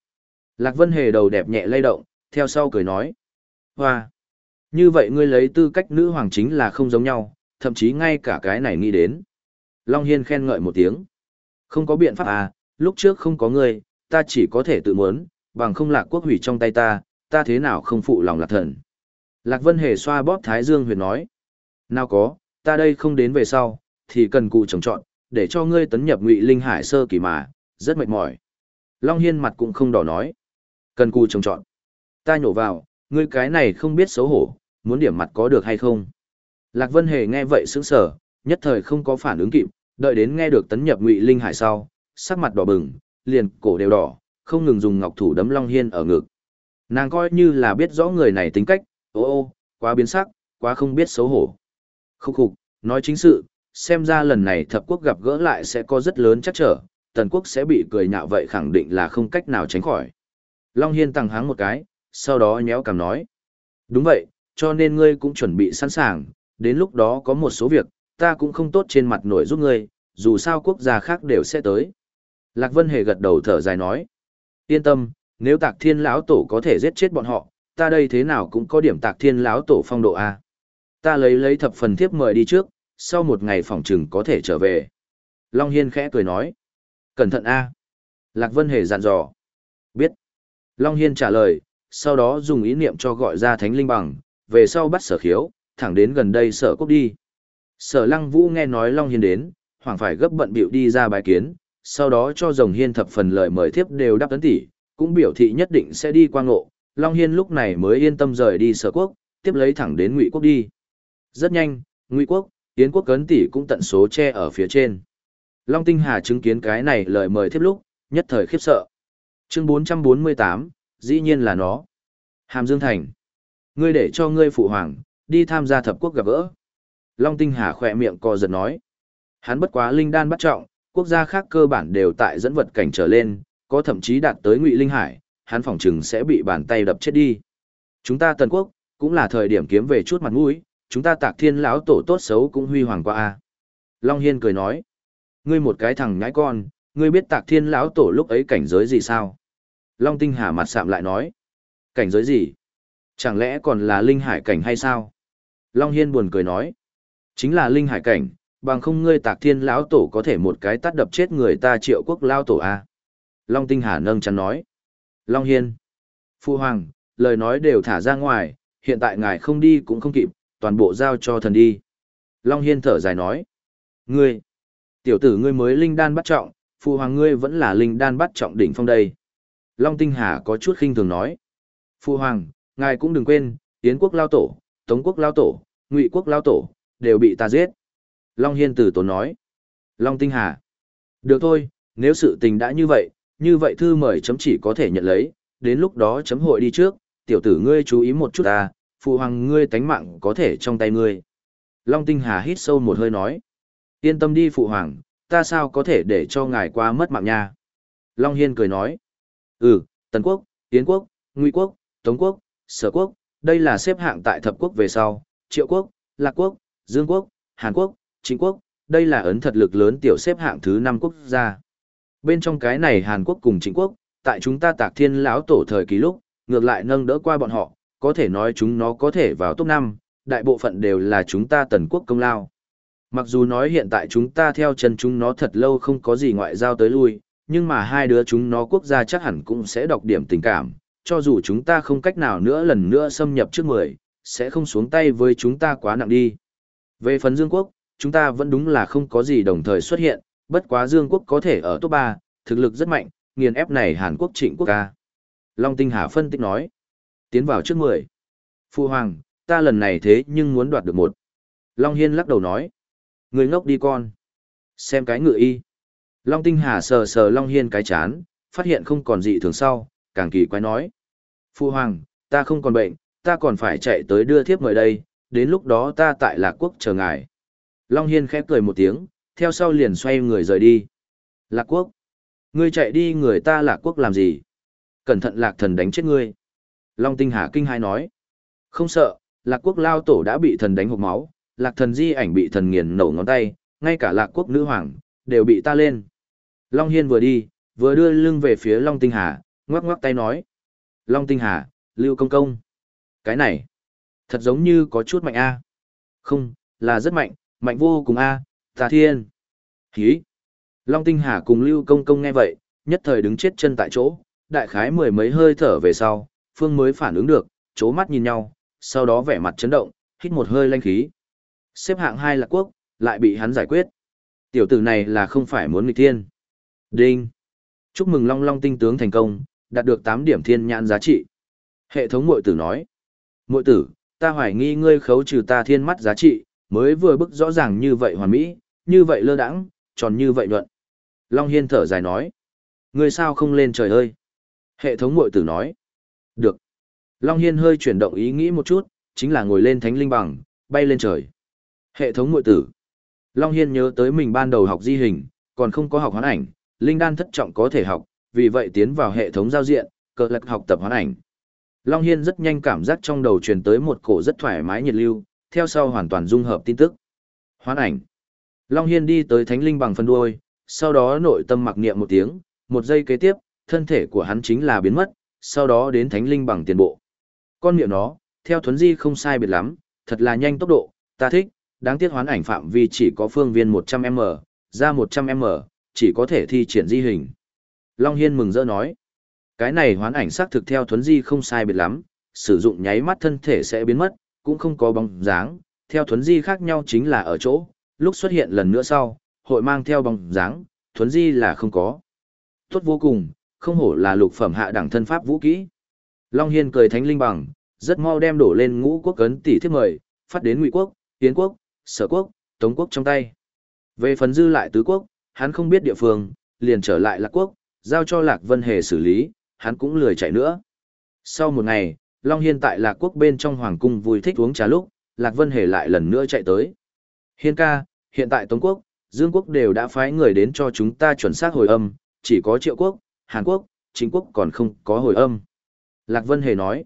Lạc Vân Hề đầu đẹp nhẹ lay động, theo sau cười nói. Hoa! Như vậy ngươi lấy tư cách nữ hoàng chính là không giống nhau, thậm chí ngay cả cái này nghĩ đến. Long Hiên khen ngợi một tiếng. Không có biện pháp à, lúc trước không có ngươi, ta chỉ có thể tự muốn, bằng không lạc quốc hủy trong tay ta, ta thế nào không phụ lòng lạc thần. Lạc Vân Hề xoa bóp Thái Dương huyền nói. Nào có, ta đây không đến về sau, thì cần cụ trồng trọn, để cho ngươi tấn nhập ngụy linh hải sơ kỳ mà, rất mệt mỏi. Long Hiên mặt cũng không đỏ nói. Cần cụ trồng trọn. Ta nhổ vào, Ngươi cái này không biết xấu hổ, muốn điểm mặt có được hay không? Lạc Vân Hề nghe vậy sững sờ, nhất thời không có phản ứng kịp, đợi đến nghe được tấn nhập Ngụy Linh Hải sau, sắc mặt đỏ bừng, liền cổ đều đỏ, không ngừng dùng ngọc thủ đấm Long Hiên ở ngực. Nàng coi như là biết rõ người này tính cách, ô ô, quá biến sắc, quá không biết xấu hổ. Khúc khục, nói chính sự, xem ra lần này thập quốc gặp gỡ lại sẽ có rất lớn chắc trở, tần quốc sẽ bị cười nhạo vậy khẳng định là không cách nào tránh khỏi. Long Hiên tăng háng một cái, sau đó nhéo cằm nói. Đúng vậy, cho nên ngươi cũng chuẩn bị sẵn sàng, đến lúc đó có một số việc, ta cũng không tốt trên mặt nổi giúp ngươi, dù sao quốc gia khác đều sẽ tới. Lạc Vân Hề gật đầu thở dài nói. Yên tâm, nếu tạc thiên lão tổ có thể giết chết bọn họ, ta đây thế nào cũng có điểm tạc thiên lão tổ phong độ A. Ta lấy lấy thập phần thiếp mời đi trước, sau một ngày phòng trừng có thể trở về. Long Hiên khẽ cười nói. Cẩn thận A. Lạc Vân Hề dặn dò. Biết. Long Hiên trả lời, sau đó dùng ý niệm cho gọi ra thánh linh bằng, về sau bắt sở khiếu, thẳng đến gần đây sở cốc đi. Sở lăng vũ nghe nói Long Hiên đến, hoàng phải gấp bận biểu đi ra bài kiến, sau đó cho rồng hiên thập phần lời mời thiếp đều đáp tấn tỷ, cũng biểu thị nhất định sẽ đi qua ngộ. Long Hiên lúc này mới yên tâm rời đi sở quốc, tiếp lấy thẳng đến Ngụy quốc đi. Rất nhanh, Ngụy quốc, Yến quốc cấn tỷ cũng tận số che ở phía trên. Long Tinh Hà chứng kiến cái này lời mời thiếp lúc, nhất thời khiếp sợ. Chương 448, dĩ nhiên là nó. Hàm Dương Thành. Ngươi để cho ngươi phụ hoàng, đi tham gia thập quốc gặp gỡ. Long Tinh Hà khỏe miệng co giật nói. Hắn bất quá linh đan bắt trọng, quốc gia khác cơ bản đều tại dẫn vật cảnh trở lên, có thậm chí đạt tới ngụy linh hải, hắn phỏng chừng sẽ bị bàn tay đập chết đi. Chúng ta tần quốc, cũng là thời điểm kiếm về chút mặt mũi, chúng ta tạc thiên lão tổ tốt xấu cũng huy hoàng qua a. Long Hiên cười nói, ngươi một cái thằng nhãi con, ngươi biết tạc thiên lão tổ lúc ấy cảnh giới gì sao? Long Tinh Hà mặt sạm lại nói, cảnh giới gì? Chẳng lẽ còn là linh hải cảnh hay sao? Long Hiên buồn cười nói, chính là linh hải cảnh, bằng không ngươi tạc thiên lão tổ có thể một cái tắt đập chết người ta triệu quốc lao tổ a long tinh hà nâng chắn nói long hiên phu hoàng lời nói đều thả ra ngoài hiện tại ngài không đi cũng không kịp toàn bộ giao cho thần đi long hiên thở dài nói ngươi tiểu tử ngươi mới linh đan bắt trọng phu hoàng ngươi vẫn là linh đan bắt trọng đỉnh phong đây long tinh hà có chút khinh thường nói phu hoàng ngài cũng đừng quên yến quốc lao tổ tống quốc lao tổ ngụy quốc lao tổ đều bị ta giết Long Hiên từ tốn nói. Long Tinh Hà. Được thôi, nếu sự tình đã như vậy, như vậy thư mời chấm chỉ có thể nhận lấy, đến lúc đó chấm hội đi trước, tiểu tử ngươi chú ý một chút ta, phụ hoàng ngươi tánh mạng có thể trong tay ngươi. Long Tinh Hà hít sâu một hơi nói. Yên tâm đi phụ hoàng, ta sao có thể để cho ngài qua mất mạng nha. Long Hiên cười nói. Ừ, Tần Quốc, Tiến Quốc, Nguy Quốc, Tống Quốc, Sở Quốc, đây là xếp hạng tại thập quốc về sau, Triệu Quốc, Lạc Quốc, Dương Quốc, Hàn Quốc, chính quốc, đây là ấn thật lực lớn tiểu xếp hạng thứ 5 quốc gia. Bên trong cái này Hàn Quốc cùng chính quốc, tại chúng ta tạc thiên lão tổ thời kỳ lúc, ngược lại nâng đỡ qua bọn họ, có thể nói chúng nó có thể vào top 5, đại bộ phận đều là chúng ta tần quốc công lao. Mặc dù nói hiện tại chúng ta theo chân chúng nó thật lâu không có gì ngoại giao tới lui, nhưng mà hai đứa chúng nó quốc gia chắc hẳn cũng sẽ đọc điểm tình cảm, cho dù chúng ta không cách nào nữa lần nữa xâm nhập trước mười, sẽ không xuống tay với chúng ta quá nặng đi. Về phần Dương Quốc, chúng ta vẫn đúng là không có gì đồng thời xuất hiện, bất quá Dương quốc có thể ở top 3, thực lực rất mạnh, nghiền ép này Hàn Quốc trịnh quốc ca. Long Tinh Hà phân tích nói, tiến vào trước 10. Phu Hoàng, ta lần này thế nhưng muốn đoạt được một. Long Hiên lắc đầu nói, người ngốc đi con. Xem cái ngựa y. Long Tinh Hà sờ sờ Long Hiên cái chán, phát hiện không còn gì thường sau, càng kỳ quái nói. Phu Hoàng, ta không còn bệnh, ta còn phải chạy tới đưa thiếp mời đây, đến lúc đó ta tại Lạc Quốc chờ ngài. Long Hiên khép cười một tiếng, theo sau liền xoay người rời đi. Lạc quốc. Ngươi chạy đi người ta lạc quốc làm gì? Cẩn thận lạc thần đánh chết ngươi. Long tinh hà kinh hai nói. Không sợ, lạc quốc lao tổ đã bị thần đánh hộp máu, lạc thần di ảnh bị thần nghiền nổ ngón tay, ngay cả lạc quốc nữ hoàng, đều bị ta lên. Long Hiên vừa đi, vừa đưa lưng về phía Long tinh hà, ngoắc ngoắc tay nói. Long tinh hà, lưu công công. Cái này, thật giống như có chút mạnh a Không, là rất mạnh, mạnh vô cùng a tà thiên hí long tinh hà cùng lưu công công nghe vậy nhất thời đứng chết chân tại chỗ đại khái mười mấy hơi thở về sau phương mới phản ứng được c h ố mắt nhìn nhau sau đó vẻ mặt chấn động hít một hơi lanh khí xếp hạng hai là quốc lại bị hắn giải quyết tiểu tử này là không phải muốn nghịch thiên đinh chúc mừng long long tinh tướng thành công đạt được tám điểm thiên nhãn giá trị hệ thống mội tử nói Mội tử, ta hoài nghi ngươi khấu trừ ta thiên mắt giá trị, mới vừa bức rõ ràng như vậy hoàn mỹ, như vậy lơ đãng, tròn như vậy nhuận. Long Hiên thở dài nói. Ngươi sao không lên trời ơi? Hệ thống mội tử nói. Được. Long Hiên hơi chuyển động ý nghĩ một chút, chính là ngồi lên thánh linh bằng, bay lên trời. Hệ thống mội tử. Long Hiên nhớ tới mình ban đầu học di hình, còn không có học hoán ảnh, linh đan thất trọng có thể học, vì vậy tiến vào hệ thống giao diện, cờ lạc học tập hoán ảnh. Long Hiên rất nhanh cảm giác trong đầu truyền tới một cổ rất thoải mái nhiệt lưu, theo sau hoàn toàn dung hợp tin tức. Hoán ảnh. Long Hiên đi tới thánh linh bằng phân đuôi, sau đó nội tâm mặc niệm một tiếng, một giây kế tiếp, thân thể của hắn chính là biến mất, sau đó đến thánh linh bằng tiền bộ. Con miệng nó, theo thuấn di không sai biệt lắm, thật là nhanh tốc độ, ta thích, đáng tiếc hoán ảnh phạm vi chỉ có phương viên 100m, ra 100m, chỉ có thể thi triển di hình. Long Hiên mừng rỡ nói, cái này hoán ảnh xác thực theo thuấn di không sai biệt lắm, sử dụng nháy mắt thân thể sẽ biến mất, cũng không có bóng dáng, theo thuấn di khác nhau chính là ở chỗ, lúc xuất hiện lần nữa sau, hội mang theo bóng dáng, thuấn di là không có. Tốt vô cùng, không hổ là lục phẩm hạ đẳng thân pháp vũ kỹ. Long Hiên cười thánh linh bằng, rất mau đem đổ lên ngũ quốc cấn tỷ thiết mời, phát đến ngụy quốc, tiến quốc, sở quốc, tống quốc trong tay. Về phần dư lại tứ quốc, hắn không biết địa phương, liền trở lại lạc quốc, giao cho lạc vân hề xử lý, hắn cũng lười chạy nữa. Sau một ngày, Long Hiên tại lạc quốc bên trong hoàng cung vui thích uống trà lúc, lạc vân hề lại lần nữa chạy tới. Hiên ca, hiện tại tống quốc, dương quốc đều đã phái người đến cho chúng ta chuẩn xác hồi âm, chỉ có triệu quốc, Hàn Quốc, chính quốc còn không có hồi âm. Lạc Vân Hề nói,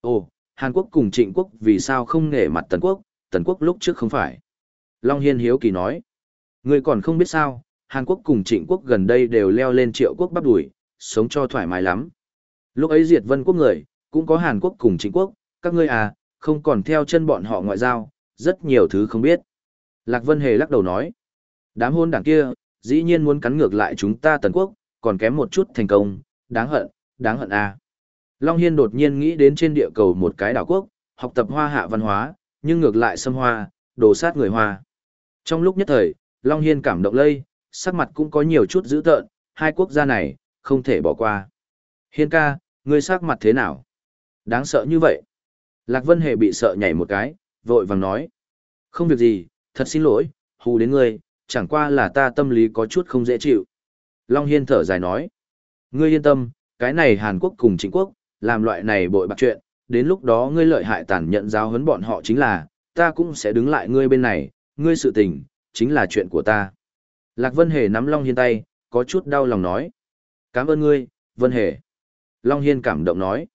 ồ, Hàn Quốc cùng trịnh quốc vì sao không nể mặt Tần Quốc, Tần Quốc lúc trước không phải. Long Hiên Hiếu Kỳ nói, người còn không biết sao, Hàn Quốc cùng trịnh quốc gần đây đều leo lên triệu quốc bắp đuổi, sống cho thoải mái lắm. Lúc ấy diệt vân quốc người, cũng có Hàn Quốc cùng trịnh quốc, các ngươi à, không còn theo chân bọn họ ngoại giao, rất nhiều thứ không biết. Lạc Vân Hề lắc đầu nói, đám hôn đảng kia, dĩ nhiên muốn cắn ngược lại chúng ta Tần Quốc, còn kém một chút thành công, đáng hận, đáng hận à. Long Hiên đột nhiên nghĩ đến trên địa cầu một cái đảo quốc, học tập hoa hạ văn hóa, nhưng ngược lại xâm hoa, đồ sát người hoa. Trong lúc nhất thời, Long Hiên cảm động lây, sắc mặt cũng có nhiều chút dữ tợn, hai quốc gia này, không thể bỏ qua. Hiên ca, ngươi sắc mặt thế nào? Đáng sợ như vậy. Lạc Vân Hề bị sợ nhảy một cái, vội vàng nói. Không việc gì, thật xin lỗi, hù đến ngươi, chẳng qua là ta tâm lý có chút không dễ chịu. Long Hiên thở dài nói. Ngươi yên tâm, cái này Hàn Quốc cùng chính quốc, làm loại này bội bạc chuyện, đến lúc đó ngươi lợi hại tàn nhận giáo huấn bọn họ chính là, ta cũng sẽ đứng lại ngươi bên này, ngươi sự tình, chính là chuyện của ta. Lạc Vân Hề nắm Long Hiên tay, có chút đau lòng nói. Cảm ơn ngươi, Vân Hề. Long Hiên cảm động nói.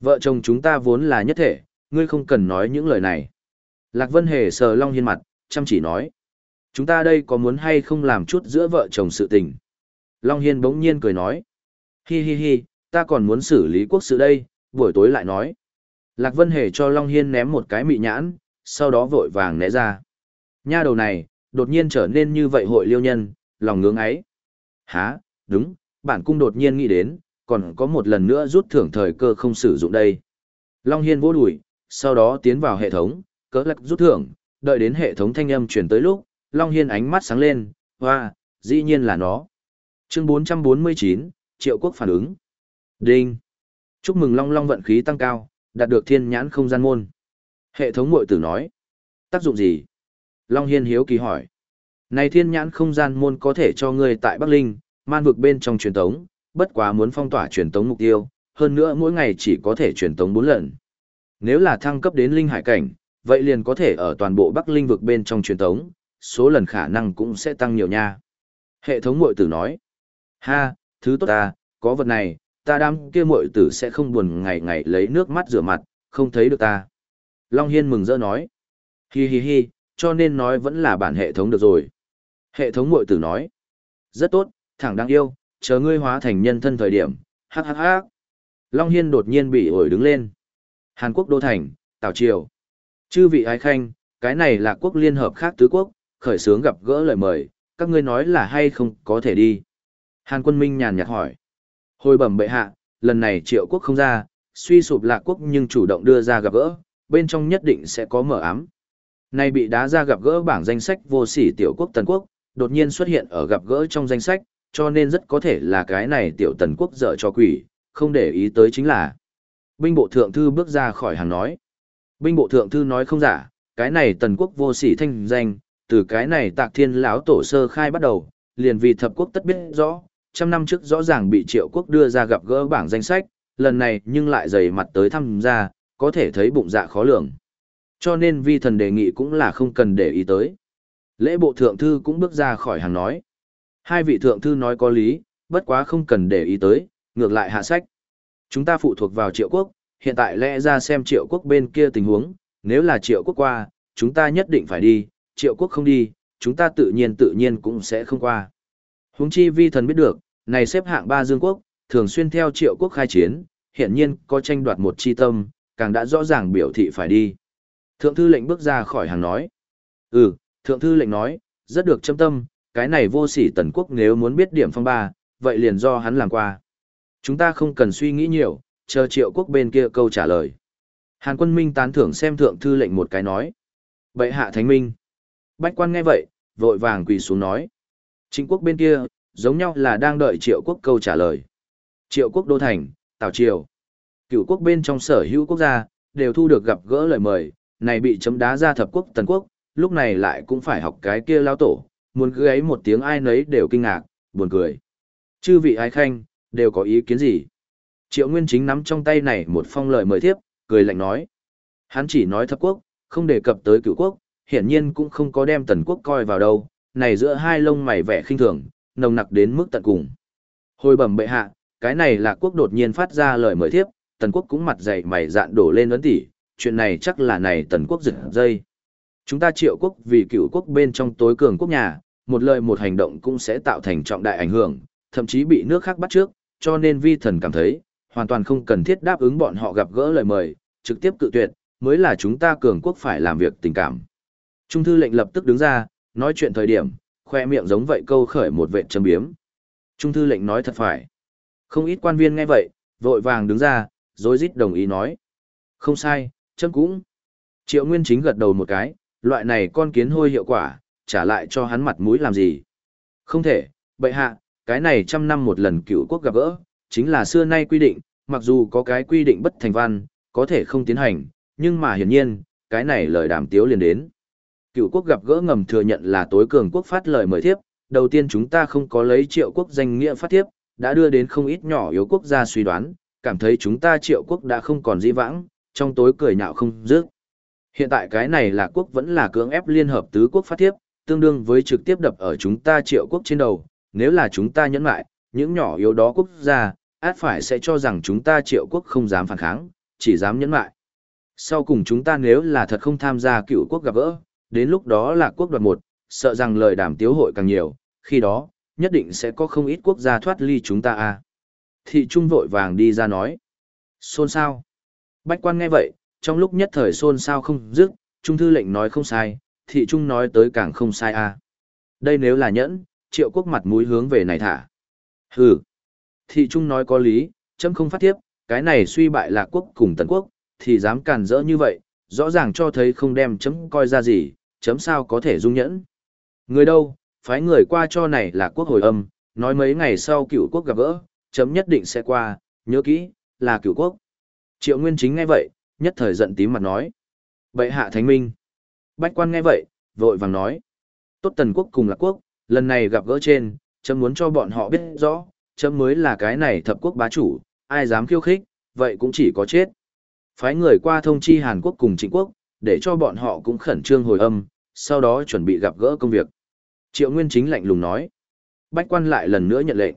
Vợ chồng chúng ta vốn là nhất thể, ngươi không cần nói những lời này. Lạc Vân Hề sờ Long Hiên mặt, chăm chỉ nói. Chúng ta đây có muốn hay không làm chút giữa vợ chồng sự tình. Long Hiên bỗng nhiên cười nói. Hi hi hi, ta còn muốn xử lý quốc sự đây, buổi tối lại nói. Lạc Vân Hề cho Long Hiên ném một cái mị nhãn, sau đó vội vàng né ra. Nha đầu này, đột nhiên trở nên như vậy hội liêu nhân, lòng ngưỡng ấy. Hả, đúng, bản cung đột nhiên nghĩ đến, còn có một lần nữa rút thưởng thời cơ không sử dụng đây. Long Hiên vô đuổi, sau đó tiến vào hệ thống, cỡ lạc rút thưởng, đợi đến hệ thống thanh âm chuyển tới lúc, Long Hiên ánh mắt sáng lên, hoa, dĩ nhiên là nó. Chương 449, Triệu Quốc phản ứng. Đinh. Chúc mừng Long Long vận khí tăng cao, đạt được thiên nhãn không gian môn. Hệ thống mội tử nói. Tác dụng gì? Long Hiên hiếu kỳ hỏi. Này thiên nhãn không gian môn có thể cho ngươi tại Bắc Linh, man vực bên trong truyền tống, bất quá muốn phong tỏa truyền tống mục tiêu, hơn nữa mỗi ngày chỉ có thể truyền tống 4 lần. Nếu là thăng cấp đến linh hải cảnh, vậy liền có thể ở toàn bộ Bắc Linh vực bên trong truyền tống, số lần khả năng cũng sẽ tăng nhiều nha. Hệ thống mội tử nói. Ha, thứ tốt ta, có vật này, ta đám kia muội tử sẽ không buồn ngày ngày lấy nước mắt rửa mặt, không thấy được ta. Long Hiên mừng rỡ nói. Hi hi hi, cho nên nói vẫn là bản hệ thống được rồi. Hệ thống muội tử nói. Rất tốt, thẳng đáng yêu, chờ ngươi hóa thành nhân thân thời điểm, hắc hắc hắc. Long Hiên đột nhiên bị ổi đứng lên. Hàn Quốc đô thành, Tào Triều. Chư vị ái khanh, cái này là quốc liên hợp khác tứ quốc, khởi sướng gặp gỡ lời mời, các ngươi nói là hay không có thể đi. Hàn quân minh nhàn nhạt hỏi. Hồi bẩm bệ hạ, lần này triệu quốc không ra, suy sụp lạc quốc nhưng chủ động đưa ra gặp gỡ, bên trong nhất định sẽ có mở ám. Nay bị đá ra gặp gỡ bảng danh sách vô sỉ tiểu quốc tần quốc, đột nhiên xuất hiện ở gặp gỡ trong danh sách, cho nên rất có thể là cái này tiểu tần quốc dở cho quỷ, không để ý tới chính là. Binh bộ thượng thư bước ra khỏi hàng nói. Binh bộ thượng thư nói không giả, cái này tần quốc vô sỉ thanh danh, từ cái này tạc thiên lão tổ sơ khai bắt đầu, liền vì thập quốc tất biết rõ, trăm năm trước rõ ràng bị triệu quốc đưa ra gặp gỡ bảng danh sách, lần này nhưng lại dày mặt tới thăm ra, có thể thấy bụng dạ khó lường. Cho nên vi thần đề nghị cũng là không cần để ý tới. Lễ bộ thượng thư cũng bước ra khỏi hàng nói. Hai vị thượng thư nói có lý, bất quá không cần để ý tới, ngược lại hạ sách. Chúng ta phụ thuộc vào triệu quốc, hiện tại lẽ ra xem triệu quốc bên kia tình huống, nếu là triệu quốc qua, chúng ta nhất định phải đi, triệu quốc không đi, chúng ta tự nhiên tự nhiên cũng sẽ không qua. Huống chi vi thần biết được, này xếp hạng ba dương quốc, thường xuyên theo triệu quốc khai chiến, hiện nhiên có tranh đoạt một chi tâm, càng đã rõ ràng biểu thị phải đi. Thượng thư lệnh bước ra khỏi hàng nói. Ừ, thượng thư lệnh nói, rất được châm tâm, cái này vô sỉ tần quốc nếu muốn biết điểm phong ba, vậy liền do hắn làm qua. Chúng ta không cần suy nghĩ nhiều, chờ triệu quốc bên kia câu trả lời. Hàn quân minh tán thưởng xem thượng thư lệnh một cái nói. Bệ hạ thánh minh. Bách quan nghe vậy, vội vàng quỳ xuống nói. Trịnh quốc bên kia, giống nhau là đang đợi triệu quốc câu trả lời. Triệu quốc đô thành, tào triều. Cựu quốc bên trong sở hữu quốc gia, đều thu được gặp gỡ lời mời, này bị chấm đá ra thập quốc tần quốc, lúc này lại cũng phải học cái kia lao tổ, muốn cứ ấy một tiếng ai nấy đều kinh ngạc, buồn cười. Chư vị ái khanh, đều có ý kiến gì? Triệu Nguyên Chính nắm trong tay này một phong lời mời thiếp, cười lạnh nói. Hắn chỉ nói thập quốc, không đề cập tới cửu quốc, hiển nhiên cũng không có đem tần quốc coi vào đâu, này giữa hai lông mày vẻ khinh thường, nồng nặc đến mức tận cùng. Hồi bẩm bệ hạ, cái này là quốc đột nhiên phát ra lời mời thiếp, tần quốc cũng mặt dày mày dạn đổ lên ấn tỉ, chuyện này chắc là này tần quốc giật dây. Chúng ta triệu quốc vì cựu quốc bên trong tối cường quốc nhà, một lời một hành động cũng sẽ tạo thành trọng đại ảnh hưởng, thậm chí bị nước khác bắt trước, cho nên vi thần cảm thấy, hoàn toàn không cần thiết đáp ứng bọn họ gặp gỡ lời mời, trực tiếp cự tuyệt, mới là chúng ta cường quốc phải làm việc tình cảm. Trung thư lệnh lập tức đứng ra, nói chuyện thời điểm, khoe miệng giống vậy câu khởi một vệ châm biếm. Trung thư lệnh nói thật phải. Không ít quan viên nghe vậy, vội vàng đứng ra, rồi rít đồng ý nói. Không sai, châm cũng. Triệu Nguyên chính gật đầu một cái, loại này con kiến hôi hiệu quả, trả lại cho hắn mặt mũi làm gì. Không thể, bệ hạ, cái này trăm năm một lần cựu quốc gặp gỡ, chính là xưa nay quy định, mặc dù có cái quy định bất thành văn, có thể không tiến hành, nhưng mà hiển nhiên, cái này lời đàm tiếu liền đến. Cựu quốc gặp gỡ ngầm thừa nhận là tối cường quốc phát lời mời thiếp, đầu tiên chúng ta không có lấy triệu quốc danh nghĩa phát thiếp, đã đưa đến không ít nhỏ yếu quốc gia suy đoán, cảm thấy chúng ta triệu quốc đã không còn di vãng, trong tối cười nhạo không dứt. Hiện tại cái này là quốc vẫn là cưỡng ép liên hợp tứ quốc phát thiếp, tương đương với trực tiếp đập ở chúng ta triệu quốc trên đầu, nếu là chúng ta nhẫn lại, những nhỏ yếu đó quốc gia, át phải sẽ cho rằng chúng ta triệu quốc không dám phản kháng, chỉ dám nhẫn lại. Sau cùng chúng ta nếu là thật không tham gia cựu quốc gặp gỡ, đến lúc đó là quốc đoạt một, sợ rằng lời đàm tiếu hội càng nhiều, khi đó, nhất định sẽ có không ít quốc gia thoát ly chúng ta a. À. Thị Trung vội vàng đi ra nói. Xôn sao? Bách quan nghe vậy, trong lúc nhất thời xôn sao không dứt, Trung thư lệnh nói không sai, thị Trung nói tới càng không sai a. À. Đây nếu là nhẫn, triệu quốc mặt mũi hướng về này thả. Hừ. Thị Trung nói có lý, chấm không phát tiếp, cái này suy bại lạc quốc cùng tần quốc, thì dám càn rỡ như vậy, rõ ràng cho thấy không đem chấm coi ra gì, chấm sao có thể dung nhẫn. Người đâu, phái người qua cho này là quốc hồi âm, nói mấy ngày sau cựu quốc gặp gỡ, chấm nhất định sẽ qua, nhớ kỹ, là cựu quốc. Triệu Nguyên chính nghe vậy, nhất thời giận tím mặt nói. Bệ hạ thánh minh. Bách quan nghe vậy, vội vàng nói. Tốt tần quốc cùng lạc quốc, lần này gặp gỡ trên, chấm muốn cho bọn họ biết rõ, chấm mới là cái này thập quốc bá chủ, ai dám khiêu khích, vậy cũng chỉ có chết. Phái người qua thông chi Hàn Quốc cùng Trịnh Quốc, để cho bọn họ cũng khẩn trương hồi âm, sau đó chuẩn bị gặp gỡ công việc. Triệu Nguyên Chính lạnh lùng nói. Bách quan lại lần nữa nhận lệnh.